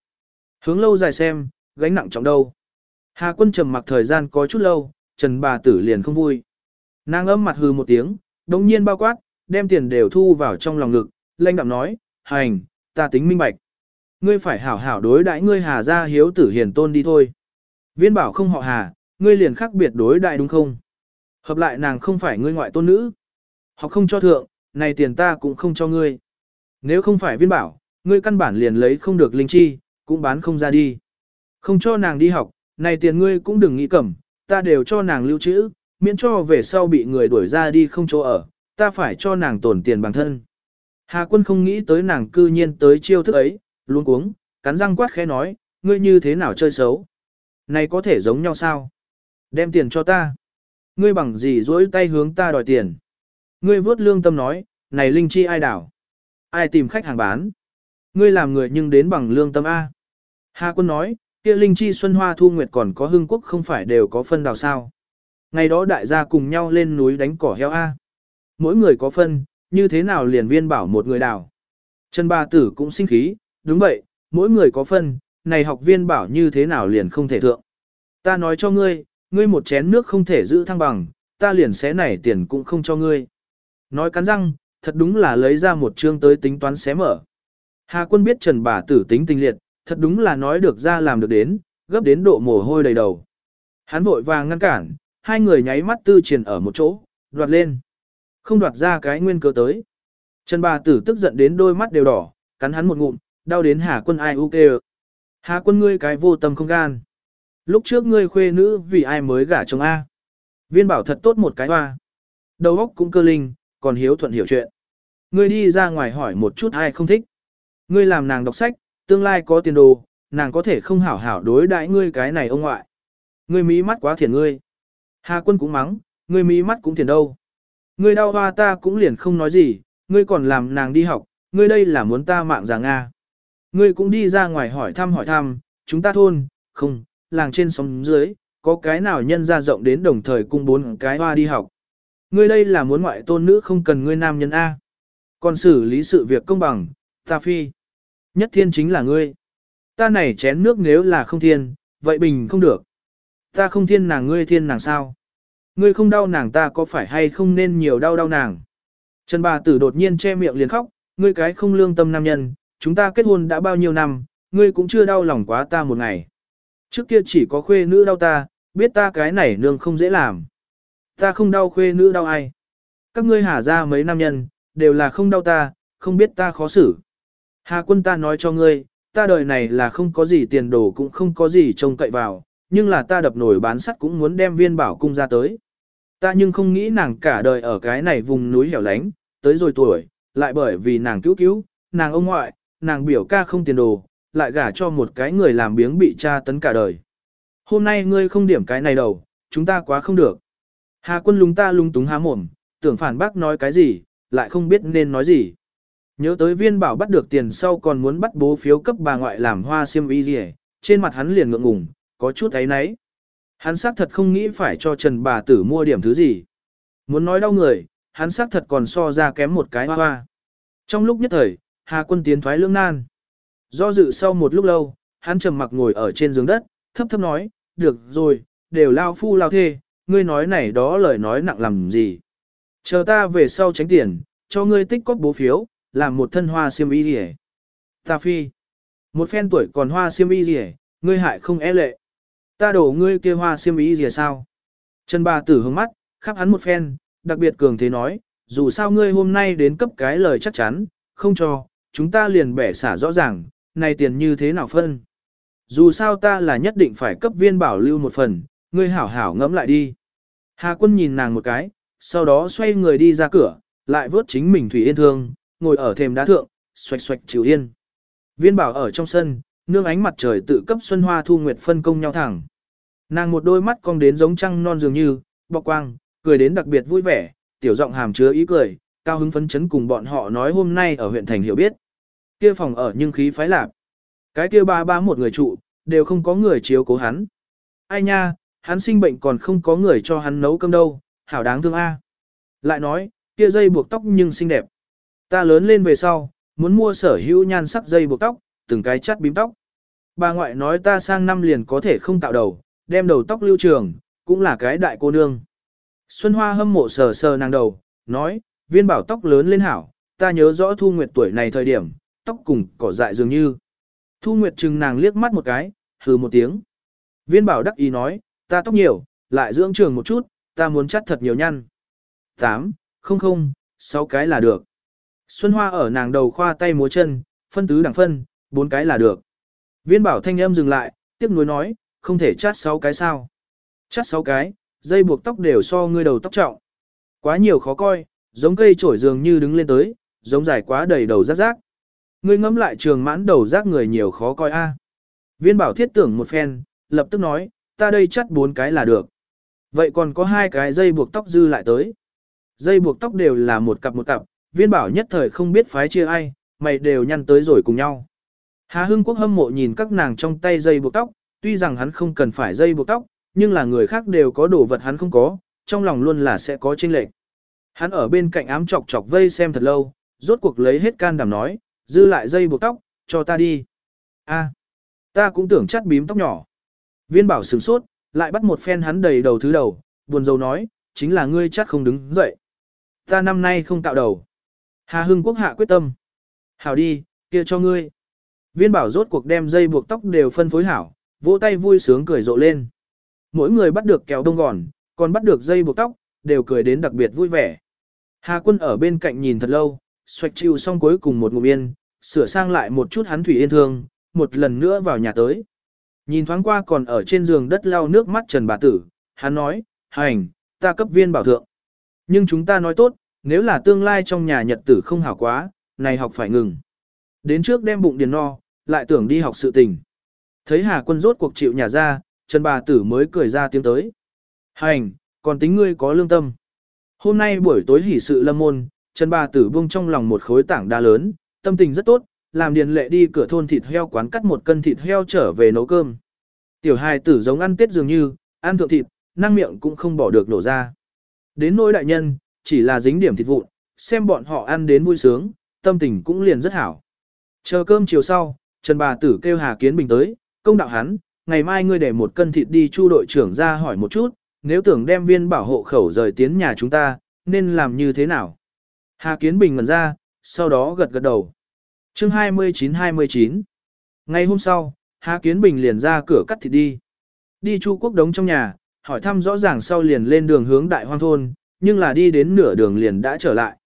Hướng lâu dài xem, gánh nặng trọng đâu. Hà quân trầm mặc thời gian có chút lâu, Trần bà tử liền không vui. Nàng âm mặt hừ một tiếng, đồng nhiên bao quát, đem tiền đều thu vào trong lòng ngực, lanh đạm nói, hành, ta tính minh bạch. Ngươi phải hảo hảo đối đãi ngươi hà ra hiếu tử hiền tôn đi thôi. Viên bảo không họ hà, ngươi liền khác biệt đối đại đúng không? Hợp lại nàng không phải ngươi ngoại tôn nữ. Học không cho thượng, này tiền ta cũng không cho ngươi. Nếu không phải viên bảo, ngươi căn bản liền lấy không được linh chi, cũng bán không ra đi. Không cho nàng đi học, này tiền ngươi cũng đừng nghĩ cầm, ta đều cho nàng lưu trữ, miễn cho về sau bị người đuổi ra đi không chỗ ở, ta phải cho nàng tổn tiền bằng thân. Hà quân không nghĩ tới nàng cư nhiên tới chiêu thức ấy, luôn cuống, cắn răng quát khẽ nói, ngươi như thế nào chơi xấu. Này có thể giống nhau sao? Đem tiền cho ta. Ngươi bằng gì dỗi tay hướng ta đòi tiền. Ngươi vớt lương tâm nói, này linh chi ai đảo? Ai tìm khách hàng bán? Ngươi làm người nhưng đến bằng lương tâm A. Hà quân nói, kia linh chi xuân hoa thu nguyệt còn có Hương quốc không phải đều có phân đào sao. Ngày đó đại gia cùng nhau lên núi đánh cỏ heo A. Mỗi người có phân, như thế nào liền viên bảo một người đào. Trần ba tử cũng sinh khí, đúng vậy, mỗi người có phân, này học viên bảo như thế nào liền không thể thượng. Ta nói cho ngươi, ngươi một chén nước không thể giữ thăng bằng, ta liền xé này tiền cũng không cho ngươi. Nói cắn răng, thật đúng là lấy ra một chương tới tính toán xé mở. Hà quân biết Trần bà tử tính tinh liệt, thật đúng là nói được ra làm được đến, gấp đến độ mồ hôi đầy đầu. Hắn vội vàng ngăn cản, hai người nháy mắt tư triển ở một chỗ, đoạt lên. Không đoạt ra cái nguyên cơ tới. Trần bà tử tức giận đến đôi mắt đều đỏ, cắn hắn một ngụm, đau đến Hà quân ai u kê Hà quân ngươi cái vô tâm không gan. Lúc trước ngươi khuê nữ vì ai mới gả chồng A. Viên bảo thật tốt một cái hoa. Đầu óc cũng cơ linh, còn hiếu thuận hiểu chuyện. Ngươi đi ra ngoài hỏi một chút ai không thích. Ngươi làm nàng đọc sách, tương lai có tiền đồ, nàng có thể không hảo hảo đối đãi ngươi cái này ông ngoại. Ngươi mí mắt quá thiền ngươi. Hà quân cũng mắng, ngươi mí mắt cũng thiền đâu. Ngươi đau hoa ta cũng liền không nói gì, ngươi còn làm nàng đi học, ngươi đây là muốn ta mạng già Nga. Ngươi cũng đi ra ngoài hỏi thăm hỏi thăm, chúng ta thôn, không, làng trên sóng dưới, có cái nào nhân ra rộng đến đồng thời cung bốn cái hoa đi học. Ngươi đây là muốn ngoại tôn nữ không cần ngươi nam nhân A. Còn xử lý sự việc công bằng, ta phi. Nhất thiên chính là ngươi. Ta này chén nước nếu là không thiên, vậy bình không được. Ta không thiên nàng ngươi thiên nàng sao? Ngươi không đau nàng ta có phải hay không nên nhiều đau đau nàng? Trần bà tử đột nhiên che miệng liền khóc, ngươi cái không lương tâm nam nhân, chúng ta kết hôn đã bao nhiêu năm, ngươi cũng chưa đau lòng quá ta một ngày. Trước kia chỉ có khuê nữ đau ta, biết ta cái này nương không dễ làm. Ta không đau khuê nữ đau ai. Các ngươi hả ra mấy nam nhân, đều là không đau ta, không biết ta khó xử. Hà quân ta nói cho ngươi, ta đời này là không có gì tiền đồ cũng không có gì trông cậy vào, nhưng là ta đập nổi bán sắt cũng muốn đem viên bảo cung ra tới. Ta nhưng không nghĩ nàng cả đời ở cái này vùng núi hẻo lánh, tới rồi tuổi, lại bởi vì nàng cứu cứu, nàng ông ngoại, nàng biểu ca không tiền đồ, lại gả cho một cái người làm biếng bị cha tấn cả đời. Hôm nay ngươi không điểm cái này đâu, chúng ta quá không được. Hà quân lúng ta lung túng há mồm, tưởng phản bác nói cái gì, lại không biết nên nói gì. Nhớ tới viên bảo bắt được tiền sau còn muốn bắt bố phiếu cấp bà ngoại làm hoa xiêm y gì trên mặt hắn liền ngượng ngùng, có chút ấy nấy. Hắn xác thật không nghĩ phải cho Trần bà tử mua điểm thứ gì. Muốn nói đau người, hắn xác thật còn so ra kém một cái hoa hoa. Trong lúc nhất thời, Hà quân tiến thoái lưỡng nan. Do dự sau một lúc lâu, hắn trầm mặc ngồi ở trên giường đất, thấp thấp nói, được rồi, đều lao phu lao thê, ngươi nói này đó lời nói nặng làm gì. Chờ ta về sau tránh tiền, cho ngươi tích cóp bố phiếu, làm một thân hoa xiêm y rỉ. Ta phi. Một phen tuổi còn hoa xiêm y rỉ, ngươi hại không e lệ. Ta đổ ngươi kia hoa xiêm ý gì sao? Trần bà tử hướng mắt, khắp hắn một phen, đặc biệt cường thế nói, dù sao ngươi hôm nay đến cấp cái lời chắc chắn, không cho, chúng ta liền bẻ xả rõ ràng, này tiền như thế nào phân. Dù sao ta là nhất định phải cấp viên bảo lưu một phần, ngươi hảo hảo ngẫm lại đi. Hà quân nhìn nàng một cái, sau đó xoay người đi ra cửa, lại vớt chính mình Thủy Yên thương, ngồi ở thềm đá thượng, xoạch xoạch chịu yên. Viên bảo ở trong sân, nương ánh mặt trời tự cấp Xuân Hoa Thu Nguyệt phân công nhau thẳng. Nàng một đôi mắt cong đến giống trăng non dường như, bọc quang, cười đến đặc biệt vui vẻ, tiểu giọng hàm chứa ý cười, cao hứng phấn chấn cùng bọn họ nói hôm nay ở huyện thành hiểu biết. Kia phòng ở nhưng khí phái lạc. Cái kia ba ba một người trụ, đều không có người chiếu cố hắn. Ai nha, hắn sinh bệnh còn không có người cho hắn nấu cơm đâu, hảo đáng thương a. Lại nói, kia dây buộc tóc nhưng xinh đẹp. Ta lớn lên về sau, muốn mua sở hữu nhan sắc dây buộc tóc, từng cái chắt bím tóc. Bà ngoại nói ta sang năm liền có thể không tạo đầu, đem đầu tóc lưu trường, cũng là cái đại cô nương. Xuân Hoa hâm mộ sờ sờ nàng đầu, nói, viên bảo tóc lớn lên hảo, ta nhớ rõ Thu Nguyệt tuổi này thời điểm, tóc cùng cỏ dại dường như. Thu Nguyệt chừng nàng liếc mắt một cái, hừ một tiếng. Viên bảo đắc ý nói, ta tóc nhiều, lại dưỡng trường một chút, ta muốn chắt thật nhiều nhăn. 8, không không, 6 cái là được. Xuân Hoa ở nàng đầu khoa tay múa chân, phân tứ đẳng phân, bốn cái là được. Viên bảo thanh âm dừng lại, tiếp nối nói, không thể chát 6 cái sao. Chát 6 cái, dây buộc tóc đều so ngươi đầu tóc trọng. Quá nhiều khó coi, giống cây trổi dường như đứng lên tới, giống dài quá đầy đầu rác rác. Ngươi ngẫm lại trường mãn đầu rác người nhiều khó coi a. Viên bảo thiết tưởng một phen, lập tức nói, ta đây chắt bốn cái là được. Vậy còn có hai cái dây buộc tóc dư lại tới. Dây buộc tóc đều là một cặp một cặp, viên bảo nhất thời không biết phái chia ai, mày đều nhăn tới rồi cùng nhau. Hà Hưng Quốc hâm mộ nhìn các nàng trong tay dây buộc tóc, tuy rằng hắn không cần phải dây buộc tóc, nhưng là người khác đều có đồ vật hắn không có, trong lòng luôn là sẽ có chênh lệch. Hắn ở bên cạnh ám chọc chọc vây xem thật lâu, rốt cuộc lấy hết can đảm nói, dư lại dây buộc tóc, cho ta đi. A, ta cũng tưởng chắt bím tóc nhỏ. Viên bảo sửng sốt, lại bắt một phen hắn đầy đầu thứ đầu, buồn rầu nói, chính là ngươi chắc không đứng dậy. Ta năm nay không tạo đầu. Hà Hưng Quốc hạ quyết tâm. Hảo đi, kia cho ngươi. Viên bảo rốt cuộc đem dây buộc tóc đều phân phối hảo, vỗ tay vui sướng cười rộ lên. Mỗi người bắt được kéo đông gòn, còn bắt được dây buộc tóc, đều cười đến đặc biệt vui vẻ. Hà quân ở bên cạnh nhìn thật lâu, xoạch chịu xong cuối cùng một ngụm yên, sửa sang lại một chút hắn thủy yên thương, một lần nữa vào nhà tới. Nhìn thoáng qua còn ở trên giường đất lau nước mắt Trần bà tử, hắn nói, hành, ta cấp viên bảo thượng. Nhưng chúng ta nói tốt, nếu là tương lai trong nhà nhật tử không hảo quá, này học phải ngừng. Đến trước đem bụng điền no, lại tưởng đi học sự tình. Thấy Hà quân rốt cuộc chịu nhà ra, Trần bà tử mới cười ra tiếng tới. Hành, còn tính ngươi có lương tâm. Hôm nay buổi tối hỷ sự lâm môn, Trần bà tử buông trong lòng một khối tảng đa lớn, tâm tình rất tốt, làm điền lệ đi cửa thôn thịt heo quán cắt một cân thịt heo trở về nấu cơm. Tiểu hài tử giống ăn tết dường như, ăn thượng thịt, năng miệng cũng không bỏ được nổ ra. Đến nỗi đại nhân, chỉ là dính điểm thịt vụn, xem bọn họ ăn đến vui sướng, tâm tình cũng liền rất hảo. Chờ cơm chiều sau, Trần bà tử kêu Hà Kiến Bình tới, công đạo hắn, ngày mai ngươi để một cân thịt đi chu đội trưởng ra hỏi một chút, nếu tưởng đem viên bảo hộ khẩu rời tiến nhà chúng ta, nên làm như thế nào? Hà Kiến Bình ngẩn ra, sau đó gật gật đầu. chương 29-29 Ngày hôm sau, Hà Kiến Bình liền ra cửa cắt thịt đi. Đi Chu Quốc Đống trong nhà, hỏi thăm rõ ràng sau liền lên đường hướng Đại Hoang Thôn, nhưng là đi đến nửa đường liền đã trở lại.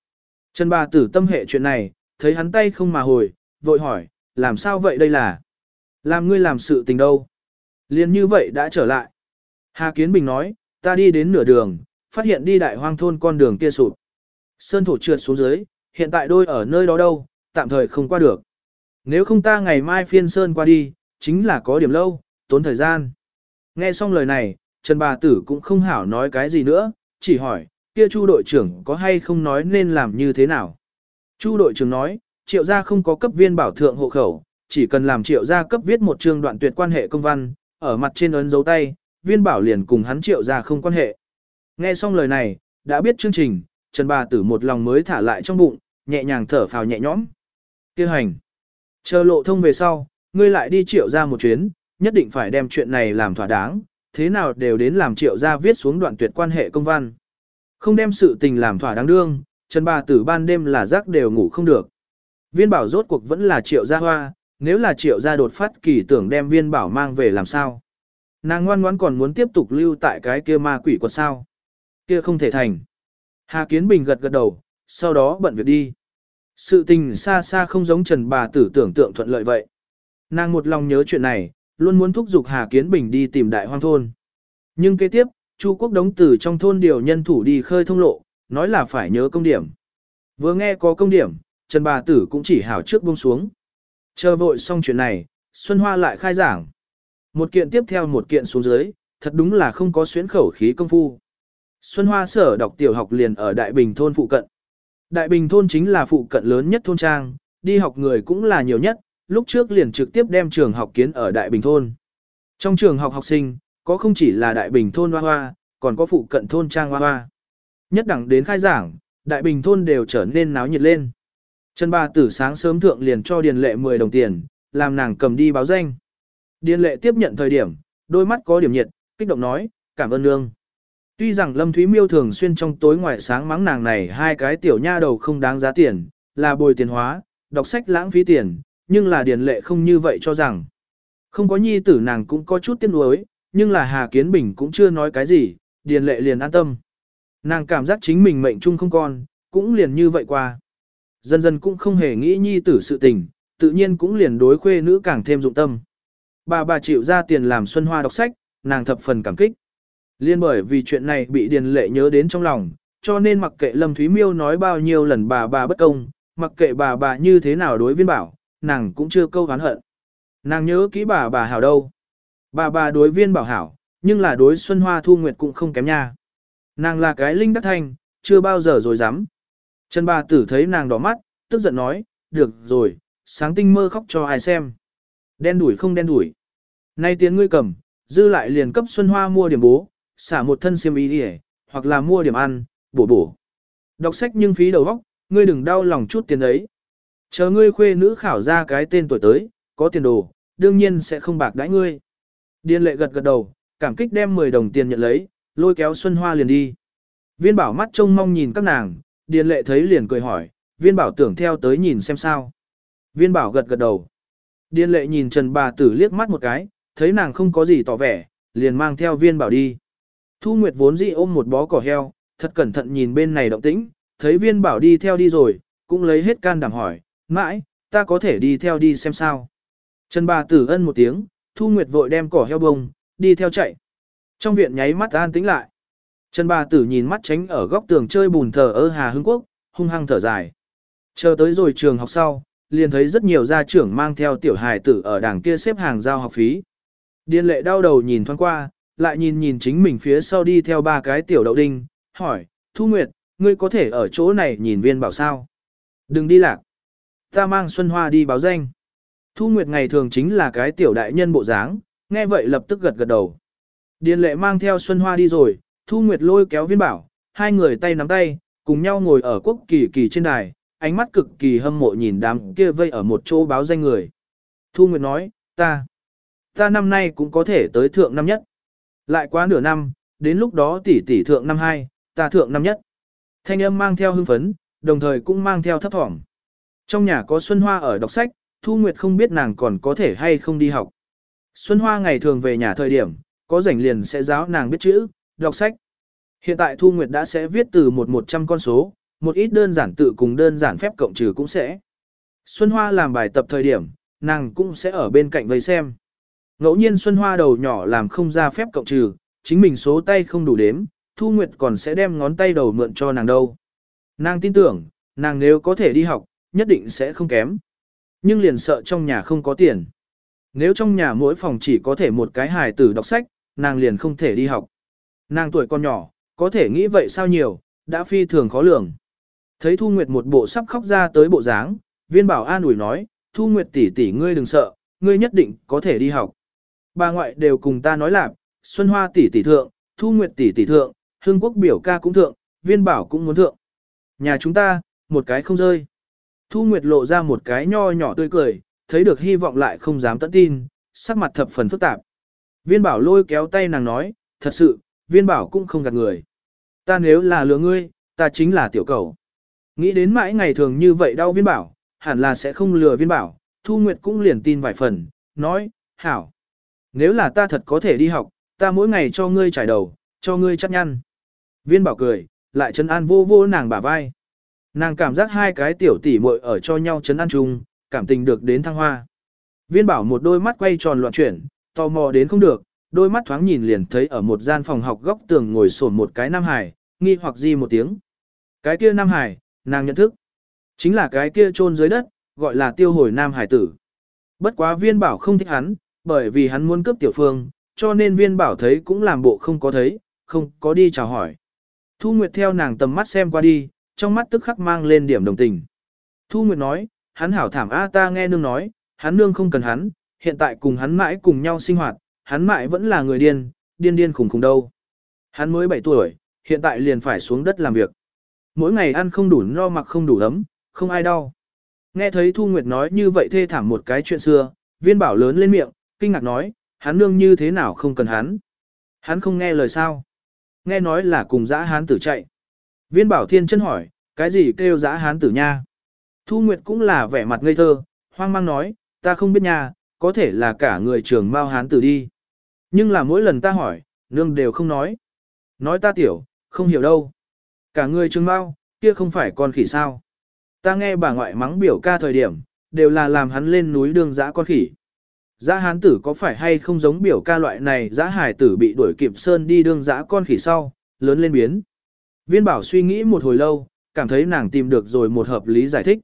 Trần bà tử tâm hệ chuyện này, thấy hắn tay không mà hồi, vội hỏi, làm sao vậy đây là? Làm ngươi làm sự tình đâu? Liền như vậy đã trở lại. Hà Kiến Bình nói, ta đi đến nửa đường, phát hiện đi đại hoang thôn con đường kia sụp. Sơn thổ trượt xuống dưới, hiện tại đôi ở nơi đó đâu, tạm thời không qua được. Nếu không ta ngày mai phiên Sơn qua đi, chính là có điểm lâu, tốn thời gian. Nghe xong lời này, Trần bà tử cũng không hảo nói cái gì nữa, chỉ hỏi, kia Chu đội trưởng có hay không nói nên làm như thế nào. Chu đội trưởng nói, triệu gia không có cấp viên bảo thượng hộ khẩu, chỉ cần làm triệu gia cấp viết một chương đoạn tuyệt quan hệ công văn, ở mặt trên ấn dấu tay, viên bảo liền cùng hắn triệu gia không quan hệ. Nghe xong lời này, đã biết chương trình, Trần bà tử một lòng mới thả lại trong bụng, nhẹ nhàng thở phào nhẹ nhõm. Kêu hành. Chờ lộ thông về sau, ngươi lại đi triệu ra một chuyến, nhất định phải đem chuyện này làm thỏa đáng, thế nào đều đến làm triệu ra viết xuống đoạn tuyệt quan hệ công văn. Không đem sự tình làm thỏa đáng đương, Trần bà tử ban đêm là giấc đều ngủ không được. Viên bảo rốt cuộc vẫn là triệu gia hoa, nếu là triệu gia đột phát kỳ tưởng đem viên bảo mang về làm sao. Nàng ngoan ngoãn còn muốn tiếp tục lưu tại cái kia ma quỷ quật sao. Kia không thể thành. Hà Kiến Bình gật gật đầu, sau đó bận việc đi. Sự tình xa xa không giống Trần bà tử tưởng tượng thuận lợi vậy. Nàng một lòng nhớ chuyện này, luôn muốn thúc giục Hà Kiến Bình đi tìm đại hoang thôn. Nhưng kế tiếp, Chu Quốc đống tử trong thôn điều nhân thủ đi khơi thông lộ, nói là phải nhớ công điểm. Vừa nghe có công điểm, Trần bà tử cũng chỉ hảo trước buông xuống. Chờ vội xong chuyện này, Xuân Hoa lại khai giảng. Một kiện tiếp theo một kiện xuống dưới, thật đúng là không có xuyến khẩu khí công phu. Xuân Hoa sở đọc tiểu học liền ở Đại Bình thôn phụ cận. Đại Bình thôn chính là phụ cận lớn nhất thôn trang, đi học người cũng là nhiều nhất, lúc trước liền trực tiếp đem trường học kiến ở Đại Bình thôn. Trong trường học học sinh, có không chỉ là Đại Bình thôn hoa hoa, còn có phụ cận thôn trang hoa hoa. Nhất đẳng đến khai giảng, Đại Bình thôn đều trở nên náo nhiệt lên. Trần bà Tử sáng sớm thượng liền cho Điền Lệ 10 đồng tiền, làm nàng cầm đi báo danh. Điền Lệ tiếp nhận thời điểm, đôi mắt có điểm nhiệt, kích động nói, cảm ơn nương. Tuy rằng Lâm Thúy Miêu thường xuyên trong tối ngoài sáng mắng nàng này hai cái tiểu nha đầu không đáng giá tiền, là bồi tiền hóa, đọc sách lãng phí tiền, nhưng là Điền Lệ không như vậy cho rằng. Không có nhi tử nàng cũng có chút tiếc nuối, nhưng là Hà Kiến Bình cũng chưa nói cái gì, Điền Lệ liền an tâm. Nàng cảm giác chính mình mệnh chung không con, cũng liền như vậy qua. Dần dần cũng không hề nghĩ nhi tử sự tình, tự nhiên cũng liền đối khuê nữ càng thêm dụng tâm. Bà bà chịu ra tiền làm Xuân Hoa đọc sách, nàng thập phần cảm kích. Liên bởi vì chuyện này bị Điền Lệ nhớ đến trong lòng, cho nên mặc kệ Lâm Thúy Miêu nói bao nhiêu lần bà bà bất công, mặc kệ bà bà như thế nào đối viên bảo, nàng cũng chưa câu hán hận. Nàng nhớ kỹ bà bà hảo đâu. Bà bà đối viên bảo hảo, nhưng là đối Xuân Hoa Thu Nguyệt cũng không kém nha. Nàng là cái linh đắc thanh, chưa bao giờ rồi dám. Trần bà tử thấy nàng đỏ mắt, tức giận nói, được rồi, sáng tinh mơ khóc cho ai xem. Đen đuổi không đen đuổi. Nay tiến ngươi cầm, dư lại liền cấp Xuân Hoa mua điểm bố, xả một thân xiêm y đi hoặc là mua điểm ăn, bổ bổ. Đọc sách nhưng phí đầu óc, ngươi đừng đau lòng chút tiền ấy. Chờ ngươi khuê nữ khảo ra cái tên tuổi tới, có tiền đồ, đương nhiên sẽ không bạc đãi ngươi. Điên lệ gật gật đầu, cảm kích đem 10 đồng tiền nhận lấy, lôi kéo Xuân Hoa liền đi. Viên bảo mắt trông mong nhìn các nàng, điền lệ thấy liền cười hỏi, viên bảo tưởng theo tới nhìn xem sao. Viên bảo gật gật đầu. Điền lệ nhìn Trần bà tử liếc mắt một cái, thấy nàng không có gì tỏ vẻ, liền mang theo viên bảo đi. Thu Nguyệt vốn dĩ ôm một bó cỏ heo, thật cẩn thận nhìn bên này động tĩnh, thấy viên bảo đi theo đi rồi, cũng lấy hết can đảm hỏi, mãi, ta có thể đi theo đi xem sao. Trần bà tử ân một tiếng, Thu Nguyệt vội đem cỏ heo bông, đi theo chạy. Trong viện nháy mắt an tĩnh lại. Trần bà tử nhìn mắt tránh ở góc tường chơi bùn thờ ơ Hà Hưng Quốc, hung hăng thở dài. Chờ tới rồi trường học sau, liền thấy rất nhiều gia trưởng mang theo tiểu hài tử ở đảng kia xếp hàng giao học phí. Điên lệ đau đầu nhìn thoáng qua, lại nhìn nhìn chính mình phía sau đi theo ba cái tiểu đậu đinh, hỏi, Thu Nguyệt, ngươi có thể ở chỗ này nhìn viên bảo sao? Đừng đi lạc. Ta mang Xuân Hoa đi báo danh. Thu Nguyệt ngày thường chính là cái tiểu đại nhân bộ dáng, nghe vậy lập tức gật gật đầu. Điền lệ mang theo Xuân Hoa đi rồi, Thu Nguyệt lôi kéo viên bảo, hai người tay nắm tay, cùng nhau ngồi ở quốc kỳ kỳ trên đài, ánh mắt cực kỳ hâm mộ nhìn đám kia vây ở một chỗ báo danh người. Thu Nguyệt nói, ta, ta năm nay cũng có thể tới thượng năm nhất. Lại quá nửa năm, đến lúc đó tỷ tỷ thượng năm hai, ta thượng năm nhất. Thanh âm mang theo hưng phấn, đồng thời cũng mang theo thấp thỏm. Trong nhà có Xuân Hoa ở đọc sách, Thu Nguyệt không biết nàng còn có thể hay không đi học. Xuân Hoa ngày thường về nhà thời điểm, có rảnh liền sẽ giáo nàng biết chữ, đọc sách. Hiện tại Thu Nguyệt đã sẽ viết từ một một trăm con số, một ít đơn giản tự cùng đơn giản phép cộng trừ cũng sẽ. Xuân Hoa làm bài tập thời điểm, nàng cũng sẽ ở bên cạnh vây xem. Ngẫu nhiên Xuân Hoa đầu nhỏ làm không ra phép cộng trừ, chính mình số tay không đủ đếm, Thu Nguyệt còn sẽ đem ngón tay đầu mượn cho nàng đâu. Nàng tin tưởng, nàng nếu có thể đi học, nhất định sẽ không kém. Nhưng liền sợ trong nhà không có tiền. Nếu trong nhà mỗi phòng chỉ có thể một cái hài tử đọc sách, nàng liền không thể đi học. Nàng tuổi còn nhỏ, có thể nghĩ vậy sao nhiều, đã phi thường khó lường. Thấy Thu Nguyệt một bộ sắp khóc ra tới bộ dáng, viên bảo an ủi nói, Thu Nguyệt tỷ tỷ ngươi đừng sợ, ngươi nhất định có thể đi học. Bà ngoại đều cùng ta nói là, Xuân Hoa tỷ tỷ thượng, Thu Nguyệt tỷ tỷ thượng, Hưng Quốc biểu ca cũng thượng, viên bảo cũng muốn thượng. Nhà chúng ta, một cái không rơi. Thu Nguyệt lộ ra một cái nho nhỏ tươi cười, thấy được hy vọng lại không dám tận tin, sắc mặt thập phần phức tạp. Viên bảo lôi kéo tay nàng nói, thật sự, viên bảo cũng không gạt người. Ta nếu là lừa ngươi, ta chính là tiểu cầu. Nghĩ đến mãi ngày thường như vậy đau viên bảo, hẳn là sẽ không lừa viên bảo, Thu Nguyệt cũng liền tin vài phần, nói, hảo. Nếu là ta thật có thể đi học, ta mỗi ngày cho ngươi trải đầu, cho ngươi chắc nhăn. Viên bảo cười, lại chân an vô vô nàng bả vai. Nàng cảm giác hai cái tiểu tỷ muội ở cho nhau chấn an chung, cảm tình được đến thăng hoa. Viên bảo một đôi mắt quay tròn loạn chuyển, tò mò đến không được, đôi mắt thoáng nhìn liền thấy ở một gian phòng học góc tường ngồi sổn một cái nam hải, nghi hoặc gì một tiếng. Cái kia nam hải, nàng nhận thức. Chính là cái kia chôn dưới đất, gọi là tiêu hồi nam hải tử. Bất quá viên bảo không thích hắn, bởi vì hắn muốn cướp tiểu phương, cho nên viên bảo thấy cũng làm bộ không có thấy, không có đi chào hỏi. Thu Nguyệt theo nàng tầm mắt xem qua đi, trong mắt tức khắc mang lên điểm đồng tình. Thu Nguyệt nói, hắn hảo thảm A ta nghe nương nói, hắn nương không cần hắn, hiện tại cùng hắn mãi cùng nhau sinh hoạt, hắn mãi vẫn là người điên, điên điên khủng khủng đâu. Hắn mới 7 tuổi, hiện tại liền phải xuống đất làm việc. Mỗi ngày ăn không đủ no mặc không đủ ấm, không ai đau. Nghe thấy Thu Nguyệt nói như vậy thê thảm một cái chuyện xưa, viên bảo lớn lên miệng, kinh ngạc nói, hắn nương như thế nào không cần hắn. Hắn không nghe lời sao. Nghe nói là cùng dã hán tử chạy. Viên bảo thiên chân hỏi, cái gì kêu dã hán tử nha? Thu Nguyệt cũng là vẻ mặt ngây thơ, hoang mang nói, ta không biết nha, có thể là cả người trường mao hán tử đi. Nhưng là mỗi lần ta hỏi, nương đều không nói. Nói ta tiểu, không hiểu đâu. Cả người trường mau, kia không phải con khỉ sao. Ta nghe bà ngoại mắng biểu ca thời điểm, đều là làm hắn lên núi đường dã con khỉ. Dã hán tử có phải hay không giống biểu ca loại này dã hải tử bị đuổi kịp sơn đi đường dã con khỉ sau, lớn lên biến. Viên bảo suy nghĩ một hồi lâu, cảm thấy nàng tìm được rồi một hợp lý giải thích.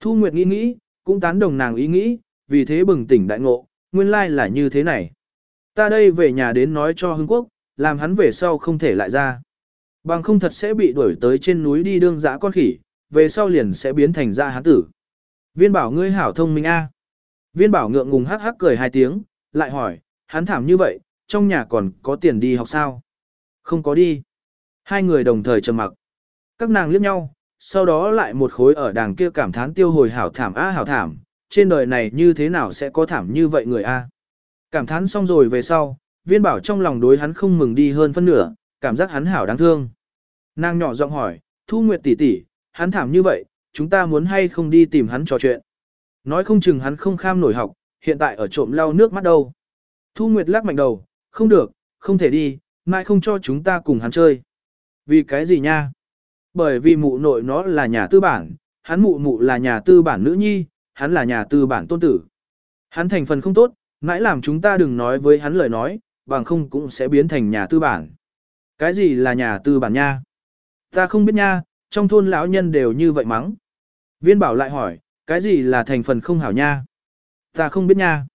Thu Nguyệt nghĩ nghĩ, cũng tán đồng nàng ý nghĩ, vì thế bừng tỉnh đại ngộ, nguyên lai là như thế này. Ta đây về nhà đến nói cho Hưng Quốc, làm hắn về sau không thể lại ra. Bằng không thật sẽ bị đuổi tới trên núi đi đương dã con khỉ, về sau liền sẽ biến thành dã hán tử. Viên bảo ngươi hảo thông minh a. Viên bảo ngượng ngùng hắc hắc cười hai tiếng, lại hỏi, hắn thảm như vậy, trong nhà còn có tiền đi học sao? Không có đi. Hai người đồng thời trầm mặc. Các nàng liếc nhau, sau đó lại một khối ở đàng kia cảm thán tiêu hồi hảo thảm a hảo thảm, trên đời này như thế nào sẽ có thảm như vậy người a? Cảm thán xong rồi về sau, viên bảo trong lòng đối hắn không mừng đi hơn phân nửa, cảm giác hắn hảo đáng thương. Nàng nhỏ giọng hỏi, Thu Nguyệt tỷ tỷ, hắn thảm như vậy, chúng ta muốn hay không đi tìm hắn trò chuyện. Nói không chừng hắn không kham nổi học, hiện tại ở trộm lau nước mắt đâu. Thu Nguyệt lắc mạnh đầu, không được, không thể đi, mai không cho chúng ta cùng hắn chơi. Vì cái gì nha? Bởi vì mụ nội nó là nhà tư bản, hắn mụ mụ là nhà tư bản nữ nhi, hắn là nhà tư bản tôn tử. Hắn thành phần không tốt, mãi làm chúng ta đừng nói với hắn lời nói, bằng không cũng sẽ biến thành nhà tư bản. Cái gì là nhà tư bản nha? Ta không biết nha, trong thôn lão nhân đều như vậy mắng. Viên bảo lại hỏi, cái gì là thành phần không hảo nha? Ta không biết nha.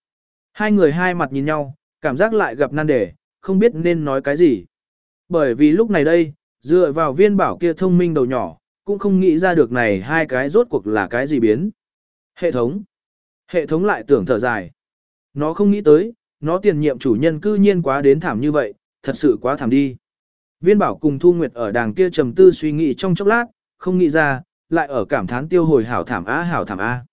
Hai người hai mặt nhìn nhau, cảm giác lại gặp nan đề, không biết nên nói cái gì. Bởi vì lúc này đây, dựa vào viên bảo kia thông minh đầu nhỏ, cũng không nghĩ ra được này hai cái rốt cuộc là cái gì biến. Hệ thống. Hệ thống lại tưởng thở dài. Nó không nghĩ tới, nó tiền nhiệm chủ nhân cư nhiên quá đến thảm như vậy, thật sự quá thảm đi. Viên bảo cùng Thu Nguyệt ở đàng kia trầm tư suy nghĩ trong chốc lát, không nghĩ ra, lại ở cảm thán tiêu hồi hảo thảm á hảo thảm á.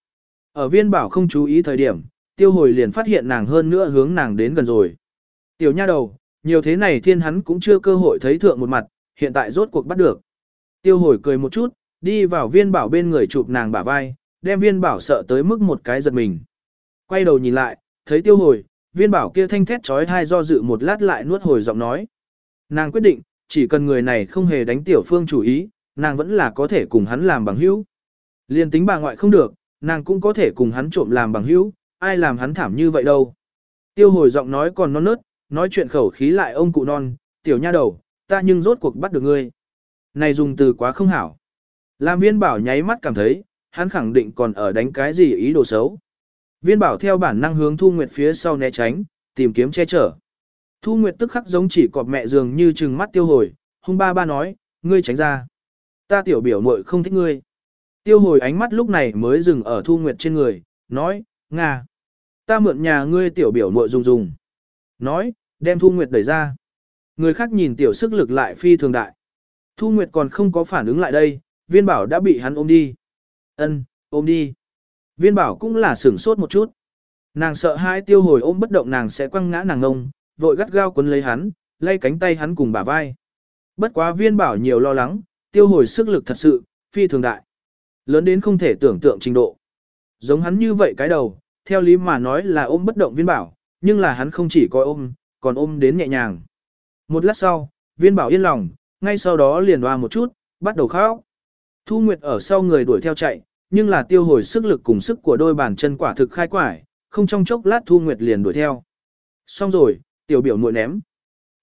Ở viên bảo không chú ý thời điểm, tiêu hồi liền phát hiện nàng hơn nữa hướng nàng đến gần rồi. Tiểu nha đầu, nhiều thế này thiên hắn cũng chưa cơ hội thấy thượng một mặt, hiện tại rốt cuộc bắt được. Tiêu hồi cười một chút, đi vào viên bảo bên người chụp nàng bả vai, đem viên bảo sợ tới mức một cái giật mình. Quay đầu nhìn lại, thấy tiêu hồi, viên bảo kia thanh thét trói thai do dự một lát lại nuốt hồi giọng nói. Nàng quyết định, chỉ cần người này không hề đánh tiểu phương chủ ý, nàng vẫn là có thể cùng hắn làm bằng hữu. Liên tính bà ngoại không được, nàng cũng có thể cùng hắn trộm làm bằng hữu, ai làm hắn thảm như vậy đâu. Tiêu hồi giọng nói còn non nớt, nói chuyện khẩu khí lại ông cụ non, tiểu nha đầu, ta nhưng rốt cuộc bắt được ngươi. Này dùng từ quá không hảo. Làm viên bảo nháy mắt cảm thấy, hắn khẳng định còn ở đánh cái gì ý đồ xấu. Viên bảo theo bản năng hướng Thu Nguyệt phía sau né tránh, tìm kiếm che chở. Thu Nguyệt tức khắc giống chỉ cọp mẹ dường như trừng mắt tiêu hồi, hung ba ba nói, ngươi tránh ra. Ta tiểu biểu muội không thích ngươi. Tiêu hồi ánh mắt lúc này mới dừng ở Thu Nguyệt trên người, nói, Nga. Ta mượn nhà ngươi tiểu biểu muội dùng dùng. Nói, đem Thu Nguyệt đẩy ra. Người khác nhìn tiểu sức lực lại phi thường đại. Thu Nguyệt còn không có phản ứng lại đây, viên bảo đã bị hắn ôm đi. Ân, ôm đi. Viên bảo cũng là sửng sốt một chút. Nàng sợ hai tiêu hồi ôm bất động nàng sẽ quăng ngã nàng ngông, vội gắt gao quấn lấy hắn, lay cánh tay hắn cùng bả vai. Bất quá viên bảo nhiều lo lắng, tiêu hồi sức lực thật sự, phi thường đại. Lớn đến không thể tưởng tượng trình độ. Giống hắn như vậy cái đầu, theo lý mà nói là ôm bất động viên bảo, nhưng là hắn không chỉ coi ôm, còn ôm đến nhẹ nhàng. Một lát sau, viên bảo yên lòng, ngay sau đó liền hoa một chút, bắt đầu khóc. Thu Nguyệt ở sau người đuổi theo chạy, nhưng là tiêu hồi sức lực cùng sức của đôi bàn chân quả thực khai quải, không trong chốc lát Thu Nguyệt liền đuổi theo. Xong rồi, tiểu biểu muội ném.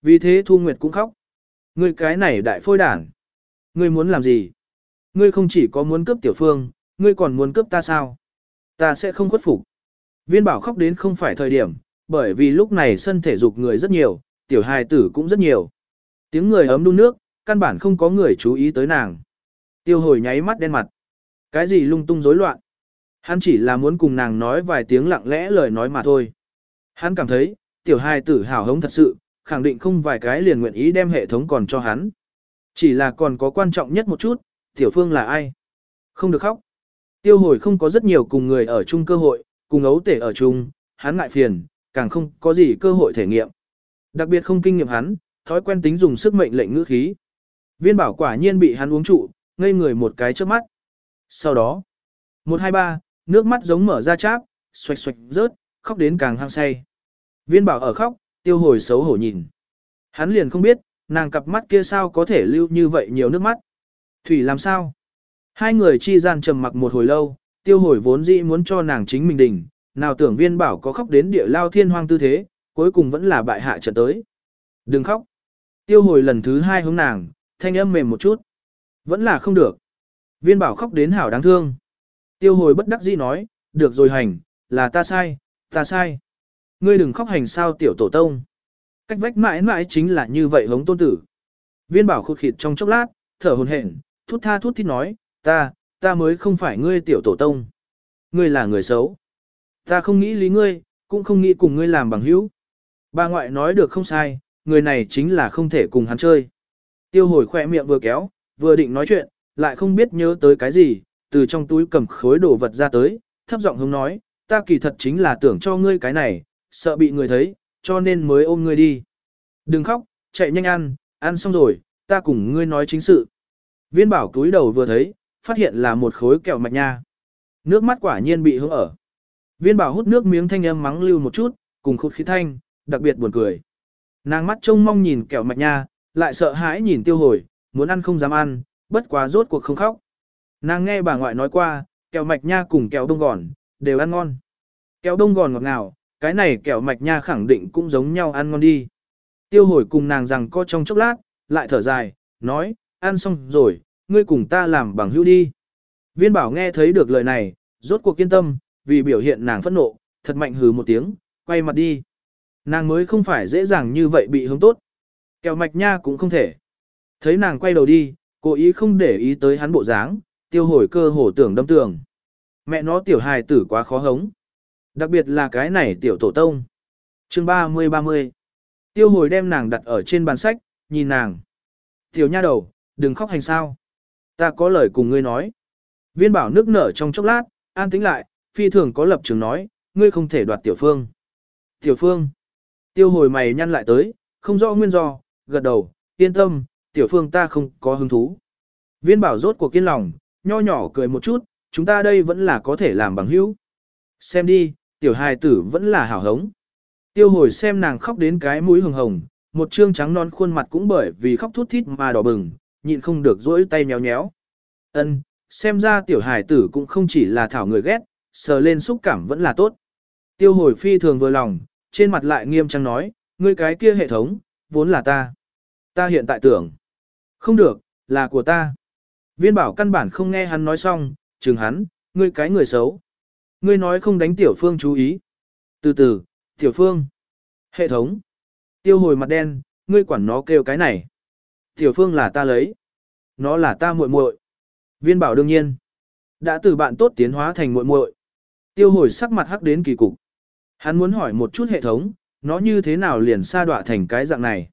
Vì thế Thu Nguyệt cũng khóc. Ngươi cái này đại phôi đản. Ngươi muốn làm gì? Ngươi không chỉ có muốn cướp tiểu phương, ngươi còn muốn cướp ta sao? Ta sẽ không khuất phục. Viên bảo khóc đến không phải thời điểm, bởi vì lúc này sân thể dục người rất nhiều, tiểu hài tử cũng rất nhiều. Tiếng người ấm đun nước, căn bản không có người chú ý tới nàng. Tiêu hồi nháy mắt đen mặt. Cái gì lung tung rối loạn? Hắn chỉ là muốn cùng nàng nói vài tiếng lặng lẽ lời nói mà thôi. Hắn cảm thấy, tiểu hài tử hào hống thật sự, khẳng định không vài cái liền nguyện ý đem hệ thống còn cho hắn. Chỉ là còn có quan trọng nhất một chút, tiểu phương là ai? Không được khóc. Tiêu hồi không có rất nhiều cùng người ở chung cơ hội, cùng ấu tể ở chung, hắn ngại phiền, càng không có gì cơ hội thể nghiệm. Đặc biệt không kinh nghiệm hắn, thói quen tính dùng sức mệnh lệnh ngữ khí. Viên bảo quả nhiên bị hắn uống trụ, ngây người một cái trước mắt. Sau đó, một hai ba, nước mắt giống mở ra cháp, xoạch xoạch rớt, khóc đến càng hăng say. Viên bảo ở khóc, tiêu hồi xấu hổ nhìn. Hắn liền không biết, nàng cặp mắt kia sao có thể lưu như vậy nhiều nước mắt. Thủy làm sao? Hai người chi gian trầm mặc một hồi lâu, tiêu hồi vốn dĩ muốn cho nàng chính mình đỉnh, nào tưởng viên bảo có khóc đến địa lao thiên hoang tư thế, cuối cùng vẫn là bại hạ trận tới. Đừng khóc. Tiêu hồi lần thứ hai hướng nàng, thanh âm mềm một chút. Vẫn là không được. Viên bảo khóc đến hảo đáng thương. Tiêu hồi bất đắc dĩ nói, được rồi hành, là ta sai, ta sai. Ngươi đừng khóc hành sao tiểu tổ tông. Cách vách mãi mãi chính là như vậy hống tôn tử. Viên bảo khụt khịt trong chốc lát, thở hồn hển, thút tha thút thít nói, ta, ta mới không phải ngươi tiểu tổ tông. Ngươi là người xấu. Ta không nghĩ lý ngươi, cũng không nghĩ cùng ngươi làm bằng hữu. Bà ngoại nói được không sai, người này chính là không thể cùng hắn chơi. Tiêu hồi khỏe miệng vừa kéo, vừa định nói chuyện, lại không biết nhớ tới cái gì, từ trong túi cầm khối đồ vật ra tới, thấp giọng hướng nói, ta kỳ thật chính là tưởng cho ngươi cái này, sợ bị người thấy, cho nên mới ôm ngươi đi. Đừng khóc, chạy nhanh ăn, ăn xong rồi, ta cùng ngươi nói chính sự. Viên bảo túi đầu vừa thấy, phát hiện là một khối kẹo mạch nha. Nước mắt quả nhiên bị hướng ở. Viên bảo hút nước miếng thanh âm mắng lưu một chút, cùng khụt khí thanh, đặc biệt buồn cười. Nàng mắt trông mong nhìn kẹo mạch nha, lại sợ hãi nhìn tiêu hồi, muốn ăn không dám ăn, bất quá rốt cuộc không khóc. Nàng nghe bà ngoại nói qua, kẹo mạch nha cùng kẹo đông gòn, đều ăn ngon. Kẹo đông gòn ngọt ngào, cái này kẹo mạch nha khẳng định cũng giống nhau ăn ngon đi. Tiêu hồi cùng nàng rằng co trong chốc lát, lại thở dài, nói, ăn xong rồi, ngươi cùng ta làm bằng hữu đi. Viên bảo nghe thấy được lời này, rốt cuộc kiên tâm, vì biểu hiện nàng phẫn nộ, thật mạnh hừ một tiếng, quay mặt đi. Nàng mới không phải dễ dàng như vậy bị hướng tốt. Kẹo mạch nha cũng không thể. Thấy nàng quay đầu đi, cố ý không để ý tới hắn bộ dáng, tiêu hồi cơ hồ tưởng đâm tường. Mẹ nó tiểu hài tử quá khó hống. Đặc biệt là cái này tiểu tổ tông. chương 30-30. Tiêu hồi đem nàng đặt ở trên bàn sách, nhìn nàng. Tiểu nha đầu, đừng khóc hành sao. Ta có lời cùng ngươi nói. Viên bảo nước nở trong chốc lát, an tĩnh lại, phi thường có lập trường nói, ngươi không thể đoạt tiểu phương. Tiểu phương. Tiêu hồi mày nhăn lại tới, không rõ nguyên do, gật đầu, yên tâm, tiểu phương ta không có hứng thú. Viên bảo rốt cuộc kiên lòng, nho nhỏ cười một chút, chúng ta đây vẫn là có thể làm bằng hữu. Xem đi, tiểu hài tử vẫn là hảo hống. Tiêu hồi xem nàng khóc đến cái mũi hồng hồng, một trương trắng non khuôn mặt cũng bởi vì khóc thút thít mà đỏ bừng, nhịn không được rỗi tay nhéo nhéo. Ân, xem ra tiểu hài tử cũng không chỉ là thảo người ghét, sờ lên xúc cảm vẫn là tốt. Tiêu hồi phi thường vừa lòng, trên mặt lại nghiêm trang nói, ngươi cái kia hệ thống, vốn là ta. Ta hiện tại tưởng. Không được, là của ta. Viên bảo căn bản không nghe hắn nói xong, chừng hắn, ngươi cái người xấu. Ngươi nói không đánh tiểu phương chú ý. Từ từ, tiểu phương. Hệ thống. Tiêu hồi mặt đen, ngươi quản nó kêu cái này. Tiểu phương là ta lấy. Nó là ta muội muội. Viên bảo đương nhiên. Đã từ bạn tốt tiến hóa thành muội muội. Tiêu hồi sắc mặt hắc đến kỳ cục. Hắn muốn hỏi một chút hệ thống, nó như thế nào liền sa đọa thành cái dạng này.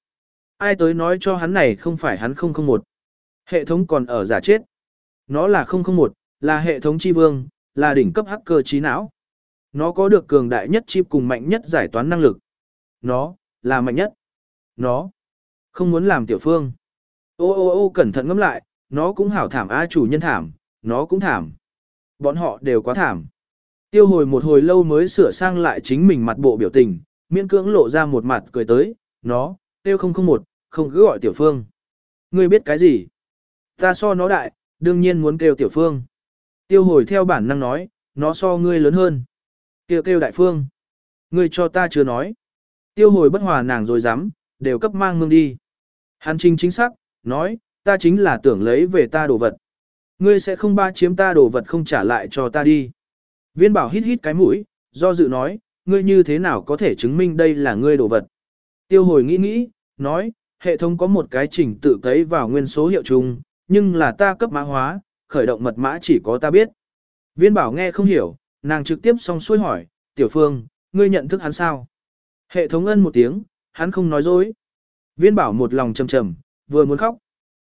Ai tới nói cho hắn này không phải hắn 001. Hệ thống còn ở giả chết. Nó là 001, là hệ thống chi vương, là đỉnh cấp hacker trí não. Nó có được cường đại nhất chip cùng mạnh nhất giải toán năng lực. Nó, là mạnh nhất. Nó, không muốn làm tiểu phương. Ô ô ô cẩn thận ngẫm lại, nó cũng hảo thảm a chủ nhân thảm, nó cũng thảm. Bọn họ đều quá thảm. Tiêu hồi một hồi lâu mới sửa sang lại chính mình mặt bộ biểu tình, miễn cưỡng lộ ra một mặt cười tới, nó, tiêu không không một, không cứ gọi tiểu phương. Ngươi biết cái gì? Ta so nó đại, đương nhiên muốn kêu tiểu phương. Tiêu hồi theo bản năng nói, nó so ngươi lớn hơn. Kêu kêu đại phương. Ngươi cho ta chưa nói. Tiêu hồi bất hòa nàng rồi dám, đều cấp mang mương đi. Hắn trình chính xác, nói, ta chính là tưởng lấy về ta đồ vật. Ngươi sẽ không ba chiếm ta đồ vật không trả lại cho ta đi. Viên bảo hít hít cái mũi, do dự nói, ngươi như thế nào có thể chứng minh đây là ngươi đồ vật. Tiêu hồi nghĩ nghĩ, nói, hệ thống có một cái trình tự cấy vào nguyên số hiệu chung, nhưng là ta cấp mã hóa, khởi động mật mã chỉ có ta biết. Viên bảo nghe không hiểu, nàng trực tiếp xong xuôi hỏi, tiểu phương, ngươi nhận thức hắn sao? Hệ thống ân một tiếng, hắn không nói dối. Viên bảo một lòng trầm trầm, vừa muốn khóc.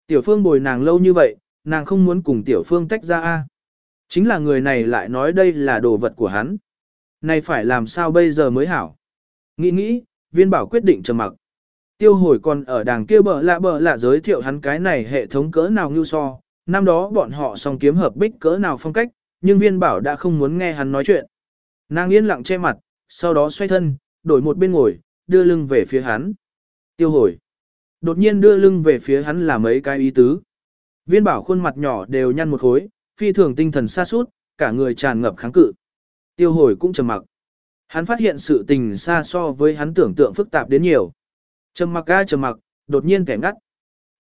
Tiểu phương bồi nàng lâu như vậy, nàng không muốn cùng tiểu phương tách ra a. Chính là người này lại nói đây là đồ vật của hắn. Này phải làm sao bây giờ mới hảo? Nghĩ nghĩ, viên bảo quyết định trầm mặc. Tiêu hồi còn ở đàng kia bờ lạ bờ lạ giới thiệu hắn cái này hệ thống cỡ nào ngưu so, năm đó bọn họ song kiếm hợp bích cỡ nào phong cách, nhưng viên bảo đã không muốn nghe hắn nói chuyện. Nàng yên lặng che mặt, sau đó xoay thân, đổi một bên ngồi, đưa lưng về phía hắn. Tiêu hồi. Đột nhiên đưa lưng về phía hắn là mấy cái ý tứ. Viên bảo khuôn mặt nhỏ đều nhăn một khối, phi thường tinh thần xa suốt, cả người tràn ngập kháng cự. Tiêu hồi cũng trầm mặc. Hắn phát hiện sự tình xa so với hắn tưởng tượng phức tạp đến nhiều. Trầm mặc ga trầm mặc, đột nhiên kẻ ngắt.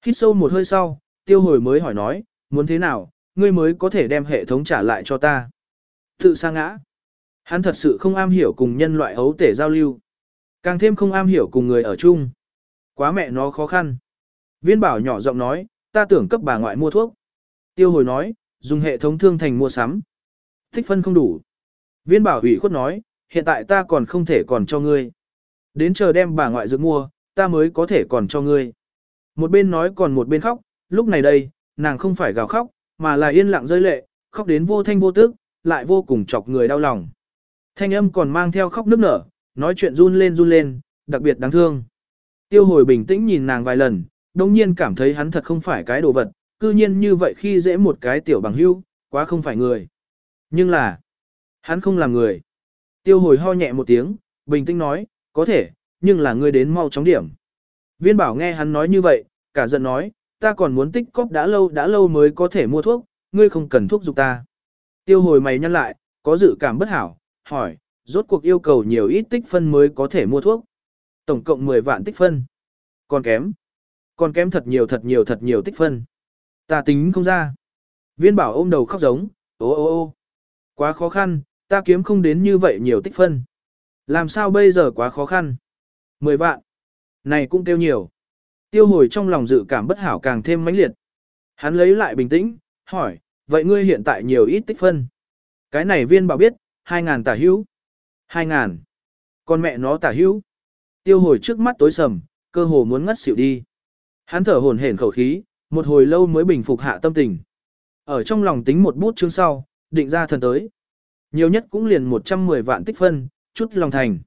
Hít sâu một hơi sau, tiêu hồi mới hỏi nói, muốn thế nào, ngươi mới có thể đem hệ thống trả lại cho ta. Tự sa ngã. Hắn thật sự không am hiểu cùng nhân loại ấu tể giao lưu. Càng thêm không am hiểu cùng người ở chung. Quá mẹ nó khó khăn. Viên bảo nhỏ giọng nói, ta tưởng cấp bà ngoại mua thuốc. Tiêu hồi nói, dùng hệ thống thương thành mua sắm. Thích phân không đủ. Viên bảo ủy khuất nói, hiện tại ta còn không thể còn cho ngươi. Đến chờ đem bà ngoại dược mua, ta mới có thể còn cho ngươi. Một bên nói còn một bên khóc, lúc này đây, nàng không phải gào khóc, mà là yên lặng rơi lệ, khóc đến vô thanh vô tức, lại vô cùng chọc người đau lòng. Thanh âm còn mang theo khóc nức nở, nói chuyện run lên run lên, đặc biệt đáng thương. Tiêu hồi bình tĩnh nhìn nàng vài lần, đồng nhiên cảm thấy hắn thật không phải cái đồ vật, cư nhiên như vậy khi dễ một cái tiểu bằng hưu, quá không phải người. Nhưng là, hắn không làm người. Tiêu hồi ho nhẹ một tiếng, bình tĩnh nói, có thể, nhưng là ngươi đến mau chóng điểm. Viên bảo nghe hắn nói như vậy, cả giận nói, ta còn muốn tích cóp đã lâu đã lâu mới có thể mua thuốc, ngươi không cần thuốc dục ta. Tiêu hồi mày nhăn lại, có dự cảm bất hảo, hỏi, rốt cuộc yêu cầu nhiều ít tích phân mới có thể mua thuốc. Tổng cộng 10 vạn tích phân. Còn kém. Còn kém thật nhiều thật nhiều thật nhiều tích phân. Ta tính không ra. Viên bảo ôm đầu khóc giống, ô ô ô. Quá khó khăn, ta kiếm không đến như vậy nhiều tích phân. Làm sao bây giờ quá khó khăn? 10 vạn. Này cũng kêu nhiều. Tiêu hồi trong lòng dự cảm bất hảo càng thêm mãnh liệt. Hắn lấy lại bình tĩnh, hỏi, vậy ngươi hiện tại nhiều ít tích phân? Cái này viên bảo biết, 2.000 tả hữu. 2.000. Con mẹ nó tả hữu. Tiêu hồi trước mắt tối sầm, cơ hồ muốn ngất xỉu đi. Hắn thở hổn hển khẩu khí, một hồi lâu mới bình phục hạ tâm tình. Ở trong lòng tính một bút chương sau, định ra thần tới. Nhiều nhất cũng liền 110 vạn tích phân, chút lòng thành.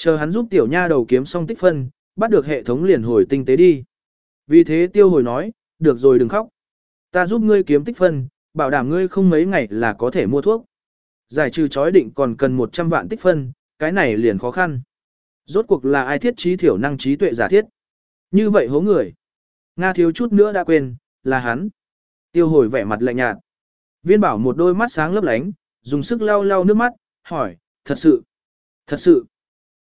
Chờ hắn giúp tiểu nha đầu kiếm xong tích phân, bắt được hệ thống liền hồi tinh tế đi. Vì thế tiêu hồi nói, được rồi đừng khóc. Ta giúp ngươi kiếm tích phân, bảo đảm ngươi không mấy ngày là có thể mua thuốc. Giải trừ chói định còn cần 100 vạn tích phân, cái này liền khó khăn. Rốt cuộc là ai thiết trí thiểu năng trí tuệ giả thiết. Như vậy hố người. Nga thiếu chút nữa đã quên, là hắn. Tiêu hồi vẻ mặt lạnh nhạt. Viên bảo một đôi mắt sáng lấp lánh, dùng sức lau lau nước mắt, hỏi, thật sự, thật sự.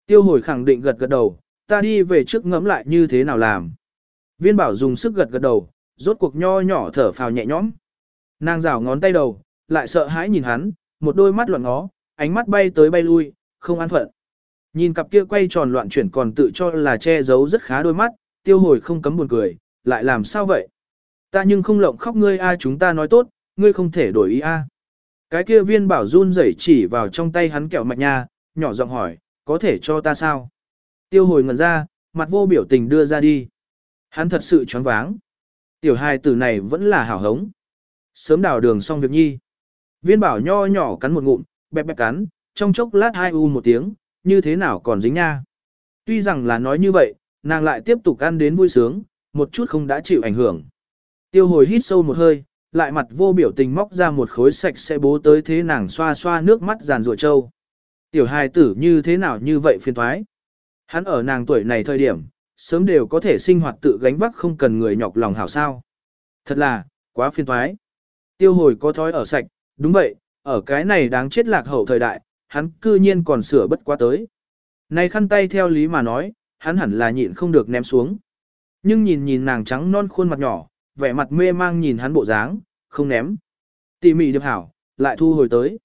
Tiêu hồi khẳng định gật gật đầu, ta đi về trước ngẫm lại như thế nào làm. Viên bảo dùng sức gật gật đầu, rốt cuộc nho nhỏ thở phào nhẹ nhõm. Nàng rảo ngón tay đầu, lại sợ hãi nhìn hắn, một đôi mắt loạn ngó, ánh mắt bay tới bay lui, không an phận. Nhìn cặp kia quay tròn loạn chuyển còn tự cho là che giấu rất khá đôi mắt, tiêu hồi không cấm buồn cười, lại làm sao vậy? Ta nhưng không lộng khóc ngươi a chúng ta nói tốt, ngươi không thể đổi ý a. Cái kia viên bảo run rẩy chỉ vào trong tay hắn kẹo mạch nha, nhỏ giọng hỏi, có thể cho ta sao? Tiêu hồi ngẩn ra, mặt vô biểu tình đưa ra đi. Hắn thật sự choáng váng. Tiểu hài tử này vẫn là hảo hống. Sớm đào đường xong việc nhi. Viên bảo nho nhỏ cắn một ngụm, bẹp bẹp cắn, trong chốc lát hai u một tiếng, như thế nào còn dính nha. Tuy rằng là nói như vậy, nàng lại tiếp tục ăn đến vui sướng, một chút không đã chịu ảnh hưởng. Tiêu hồi hít sâu một hơi, lại mặt vô biểu tình móc ra một khối sạch sẽ bố tới thế nàng xoa xoa nước mắt giàn rủa trâu. Tiểu hài tử như thế nào như vậy phiền thoái. Hắn ở nàng tuổi này thời điểm, sớm đều có thể sinh hoạt tự gánh vác không cần người nhọc lòng hảo sao. Thật là, quá phiền thoái. Tiêu hồi có thói ở sạch, đúng vậy, ở cái này đáng chết lạc hậu thời đại, hắn cư nhiên còn sửa bất quá tới. Này khăn tay theo lý mà nói, hắn hẳn là nhịn không được ném xuống. Nhưng nhìn nhìn nàng trắng non khuôn mặt nhỏ, vẻ mặt mê mang nhìn hắn bộ dáng, không ném. Tỉ mỉ được hảo, lại thu hồi tới.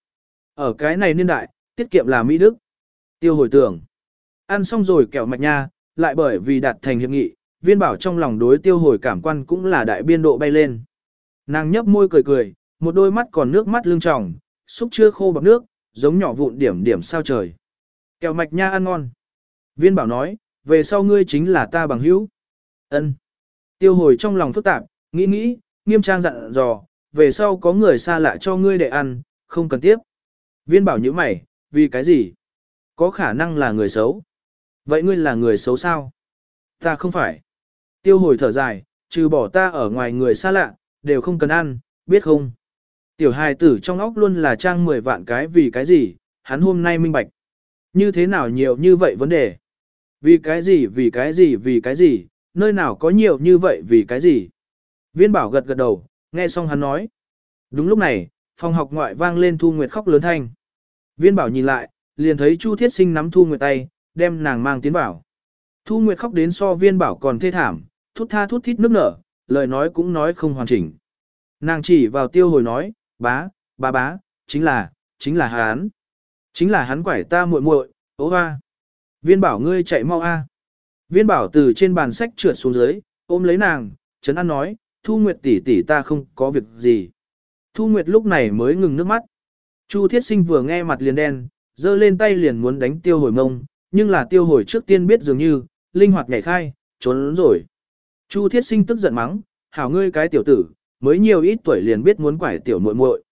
Ở cái này niên đại, tiết kiệm là Mỹ Đức. Tiêu hồi tưởng. Ăn xong rồi kẹo mạch nha, lại bởi vì đạt thành hiệp nghị, viên bảo trong lòng đối tiêu hồi cảm quan cũng là đại biên độ bay lên. Nàng nhấp môi cười cười, một đôi mắt còn nước mắt lưng tròng, xúc chưa khô bọc nước, giống nhỏ vụn điểm điểm sao trời. Kẹo mạch nha ăn ngon. Viên bảo nói, về sau ngươi chính là ta bằng hữu. Ân. Tiêu hồi trong lòng phức tạp, nghĩ nghĩ, nghiêm trang dặn dò, về sau có người xa lạ cho ngươi để ăn, không cần tiếp. Viên bảo như mày, vì cái gì? Có khả năng là người xấu. Vậy ngươi là người xấu sao? Ta không phải. Tiêu hồi thở dài, trừ bỏ ta ở ngoài người xa lạ, đều không cần ăn, biết không? Tiểu hài tử trong óc luôn là trang 10 vạn cái vì cái gì, hắn hôm nay minh bạch. Như thế nào nhiều như vậy vấn đề? Vì cái gì, vì cái gì, vì cái gì, nơi nào có nhiều như vậy vì cái gì? Viên bảo gật gật đầu, nghe xong hắn nói. Đúng lúc này, phòng học ngoại vang lên Thu Nguyệt khóc lớn thanh. Viên bảo nhìn lại, liền thấy Chu Thiết Sinh nắm Thu Nguyệt tay, đem nàng mang tiến vào. Thu Nguyệt khóc đến so viên bảo còn thê thảm, thút tha thút thít nước nở, lời nói cũng nói không hoàn chỉnh. Nàng chỉ vào tiêu hồi nói, bá, bá bá, chính là, chính là hắn. Chính là hắn quải ta muội muội, ố hoa. Viên bảo ngươi chạy mau a. Viên bảo từ trên bàn sách trượt xuống dưới, ôm lấy nàng, chấn an nói, Thu Nguyệt tỷ tỷ ta không có việc gì. Thu Nguyệt lúc này mới ngừng nước mắt. Chu Thiết Sinh vừa nghe mặt liền đen, giơ lên tay liền muốn đánh tiêu hồi mông, nhưng là tiêu hồi trước tiên biết dường như, linh hoạt nhảy khai, trốn rồi. Chu Thiết Sinh tức giận mắng, hảo ngươi cái tiểu tử, mới nhiều ít tuổi liền biết muốn quải tiểu muội muội.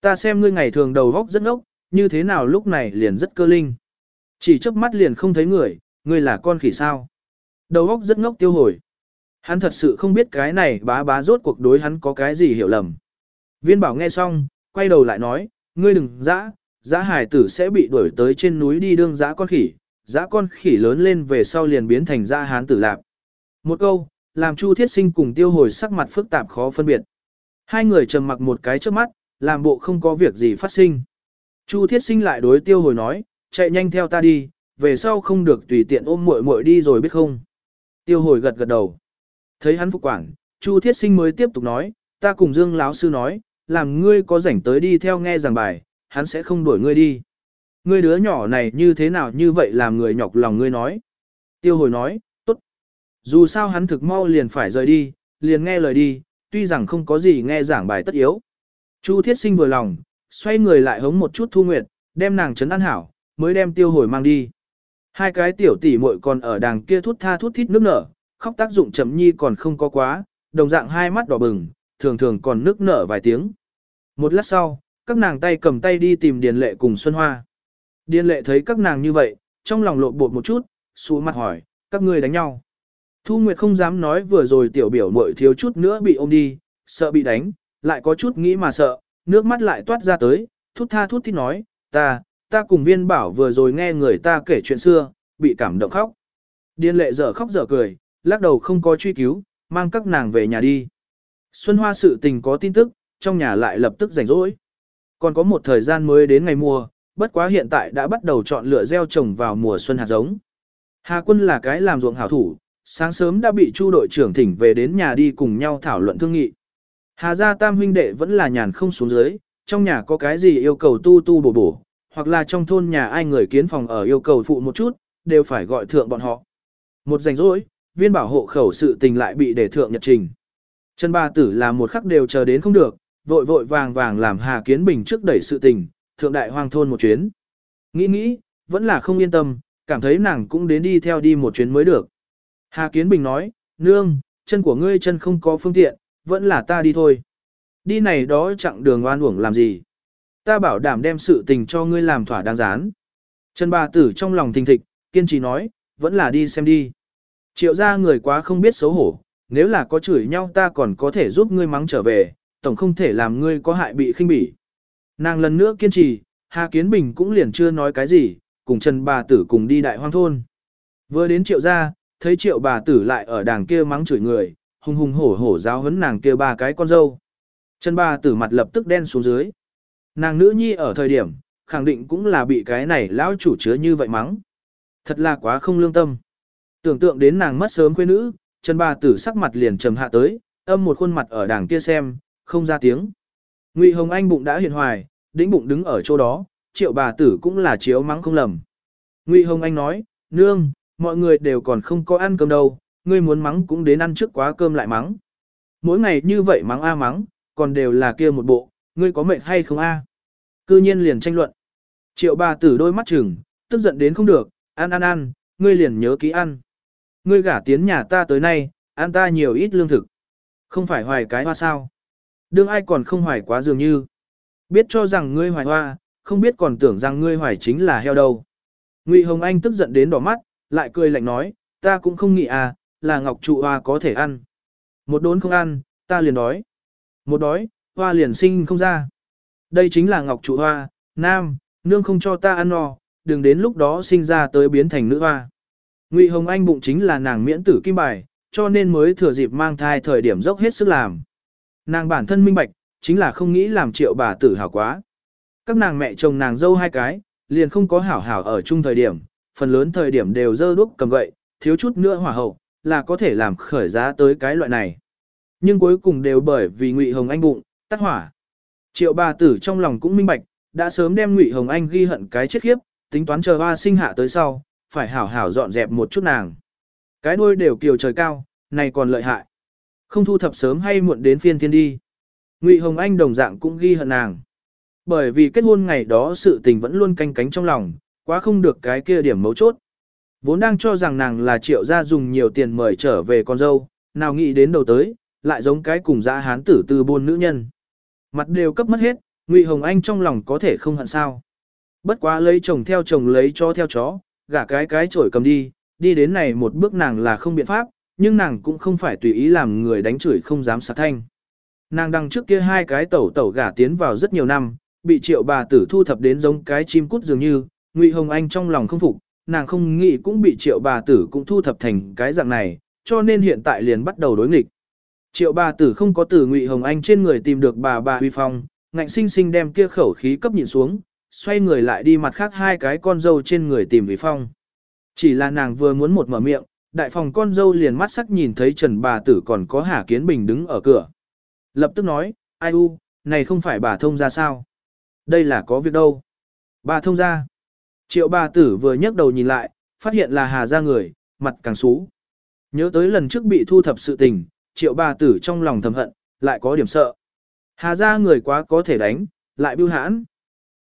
Ta xem ngươi ngày thường đầu góc rất ngốc, như thế nào lúc này liền rất cơ linh. Chỉ chớp mắt liền không thấy người, ngươi là con khỉ sao. Đầu góc rất ngốc tiêu hồi. Hắn thật sự không biết cái này bá bá rốt cuộc đối hắn có cái gì hiểu lầm. Viên bảo nghe xong, quay đầu lại nói, ngươi đừng dã, dã hải tử sẽ bị đuổi tới trên núi đi đương dã con khỉ, dã con khỉ lớn lên về sau liền biến thành dã hán tử lạp. Một câu, làm Chu Thiết Sinh cùng tiêu hồi sắc mặt phức tạp khó phân biệt. Hai người trầm mặc một cái trước mắt, làm bộ không có việc gì phát sinh. Chu Thiết Sinh lại đối tiêu hồi nói, chạy nhanh theo ta đi, về sau không được tùy tiện ôm muội muội đi rồi biết không. Tiêu hồi gật gật đầu. Thấy hắn phục quản, Chu Thiết Sinh mới tiếp tục nói, ta cùng Dương lão sư nói, làm ngươi có rảnh tới đi theo nghe giảng bài, hắn sẽ không đuổi ngươi đi. Ngươi đứa nhỏ này như thế nào như vậy làm người nhọc lòng ngươi nói. Tiêu hồi nói, tốt. Dù sao hắn thực mau liền phải rời đi, liền nghe lời đi, tuy rằng không có gì nghe giảng bài tất yếu. Chu Thiết Sinh vừa lòng, xoay người lại hống một chút Thu Nguyệt, đem nàng trấn an hảo, mới đem tiêu hồi mang đi. Hai cái tiểu tỷ muội còn ở đàng kia thút tha thút thít nước nở, khóc tác dụng chậm nhi còn không có quá, đồng dạng hai mắt đỏ bừng, thường thường còn nước nở vài tiếng. Một lát sau, các nàng tay cầm tay đi tìm Điền Lệ cùng Xuân Hoa. Điền Lệ thấy các nàng như vậy, trong lòng lộn bột một chút, xuống mặt hỏi, các ngươi đánh nhau. Thu Nguyệt không dám nói vừa rồi tiểu biểu muội thiếu chút nữa bị ôm đi, sợ bị đánh, lại có chút nghĩ mà sợ, nước mắt lại toát ra tới, thút tha thút thít nói, ta, ta cùng viên bảo vừa rồi nghe người ta kể chuyện xưa, bị cảm động khóc. Điền lệ dở khóc dở cười, lắc đầu không có truy cứu, mang các nàng về nhà đi. Xuân Hoa sự tình có tin tức, trong nhà lại lập tức rảnh rỗi. Còn có một thời gian mới đến ngày mùa, bất quá hiện tại đã bắt đầu chọn lựa gieo trồng vào mùa xuân hạt giống. Hà quân là cái làm ruộng hảo thủ, sáng sớm đã bị chu đội trưởng thỉnh về đến nhà đi cùng nhau thảo luận thương nghị. Hà gia tam huynh đệ vẫn là nhàn không xuống dưới, trong nhà có cái gì yêu cầu tu tu bổ bổ, hoặc là trong thôn nhà ai người kiến phòng ở yêu cầu phụ một chút, đều phải gọi thượng bọn họ. Một rảnh rỗi, viên bảo hộ khẩu sự tình lại bị để thượng nhật trình. Trần ba tử là một khắc đều chờ đến không được, vội vội vàng vàng làm Hà Kiến Bình trước đẩy sự tình, thượng đại hoang thôn một chuyến. Nghĩ nghĩ, vẫn là không yên tâm, cảm thấy nàng cũng đến đi theo đi một chuyến mới được. Hà Kiến Bình nói, nương, chân của ngươi chân không có phương tiện, vẫn là ta đi thôi. Đi này đó chặng đường oan uổng làm gì. Ta bảo đảm đem sự tình cho ngươi làm thỏa đáng gián. Trần bà tử trong lòng thình thịch, kiên trì nói, vẫn là đi xem đi. Triệu ra người quá không biết xấu hổ, nếu là có chửi nhau ta còn có thể giúp ngươi mắng trở về, tổng không thể làm ngươi có hại bị khinh bỉ. Nàng lần nữa kiên trì, Hà Kiến Bình cũng liền chưa nói cái gì, cùng Trần bà tử cùng đi đại hoang thôn. Vừa đến triệu gia, thấy triệu bà tử lại ở đàng kia mắng chửi người, hùng hùng hổ hổ giáo huấn nàng kia ba cái con dâu. Trần bà tử mặt lập tức đen xuống dưới. Nàng nữ nhi ở thời điểm, khẳng định cũng là bị cái này lão chủ chứa như vậy mắng. Thật là quá không lương tâm. Tưởng tượng đến nàng mất sớm quê nữ, Trần bà tử sắc mặt liền trầm hạ tới, âm một khuôn mặt ở đàng kia xem, không ra tiếng. Ngụy Hồng Anh bụng đã hiện hoài, đĩnh bụng đứng ở chỗ đó, triệu bà tử cũng là chiếu mắng không lầm. Ngụy Hồng Anh nói, nương, mọi người đều còn không có ăn cơm đâu, ngươi muốn mắng cũng đến ăn trước quá cơm lại mắng. Mỗi ngày như vậy mắng a mắng, còn đều là kia một bộ, ngươi có mệt hay không a? Cư nhiên liền tranh luận. Triệu bà tử đôi mắt chừng, tức giận đến không được, ăn ăn ăn, ngươi liền nhớ kỹ ăn. Ngươi gả tiến nhà ta tới nay, ăn ta nhiều ít lương thực. Không phải hoài cái hoa sao. Đương ai còn không hoài quá dường như. Biết cho rằng ngươi hoài hoa, không biết còn tưởng rằng ngươi hoài chính là heo đâu. Ngụy Hồng Anh tức giận đến đỏ mắt, lại cười lạnh nói, ta cũng không nghĩ à, là ngọc trụ hoa có thể ăn. Một đốn không ăn, ta liền đói. Một đói, hoa liền sinh không ra. Đây chính là ngọc trụ hoa, nam, nương không cho ta ăn no, đừng đến lúc đó sinh ra tới biến thành nữ hoa. Ngụy Hồng Anh bụng chính là nàng miễn tử kim bài, cho nên mới thừa dịp mang thai thời điểm dốc hết sức làm. Nàng bản thân minh bạch, chính là không nghĩ làm triệu bà tử hảo quá. Các nàng mẹ chồng nàng dâu hai cái, liền không có hảo hảo ở chung thời điểm, phần lớn thời điểm đều dơ đúc cầm gậy, thiếu chút nữa hỏa hậu, là có thể làm khởi giá tới cái loại này. Nhưng cuối cùng đều bởi vì Ngụy Hồng Anh bụng, tắt hỏa. Triệu bà tử trong lòng cũng minh bạch, đã sớm đem Ngụy Hồng Anh ghi hận cái chết khiếp, tính toán chờ hoa sinh hạ tới sau, phải hảo hảo dọn dẹp một chút nàng. Cái đuôi đều kiều trời cao, này còn lợi hại. Không thu thập sớm hay muộn đến phiên thiên đi. Ngụy Hồng Anh đồng dạng cũng ghi hận nàng. Bởi vì kết hôn ngày đó sự tình vẫn luôn canh cánh trong lòng, quá không được cái kia điểm mấu chốt. Vốn đang cho rằng nàng là triệu gia dùng nhiều tiền mời trở về con dâu, nào nghĩ đến đầu tới, lại giống cái cùng dã hán tử tư buôn nữ nhân. Mặt đều cấp mất hết, Ngụy Hồng Anh trong lòng có thể không hận sao. Bất quá lấy chồng theo chồng lấy cho theo chó, gả cái cái chổi cầm đi, đi đến này một bước nàng là không biện pháp, nhưng nàng cũng không phải tùy ý làm người đánh chửi không dám sát thanh. Nàng đằng trước kia hai cái tẩu tẩu gả tiến vào rất nhiều năm, bị triệu bà tử thu thập đến giống cái chim cút dường như, Ngụy Hồng Anh trong lòng không phục, nàng không nghĩ cũng bị triệu bà tử cũng thu thập thành cái dạng này, cho nên hiện tại liền bắt đầu đối nghịch. Triệu bà tử không có từ Ngụy Hồng Anh trên người tìm được bà bà Huy Phong, ngạnh sinh sinh đem kia khẩu khí cấp nhìn xuống, xoay người lại đi mặt khác hai cái con dâu trên người tìm Huy Phong. Chỉ là nàng vừa muốn một mở miệng, đại phòng con dâu liền mắt sắc nhìn thấy Trần bà tử còn có Hà Kiến Bình đứng ở cửa. Lập tức nói, ai u, này không phải bà thông ra sao? Đây là có việc đâu. Bà thông ra. Triệu bà tử vừa nhấc đầu nhìn lại, phát hiện là Hà ra người, mặt càng xú. Nhớ tới lần trước bị thu thập sự tình, triệu bà tử trong lòng thầm hận, lại có điểm sợ. Hà ra người quá có thể đánh, lại bưu hãn.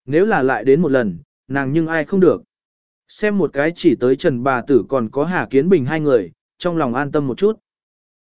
Nếu là lại đến một lần, nàng nhưng ai không được. Xem một cái chỉ tới Trần bà tử còn có Hà Kiến Bình hai người, trong lòng an tâm một chút.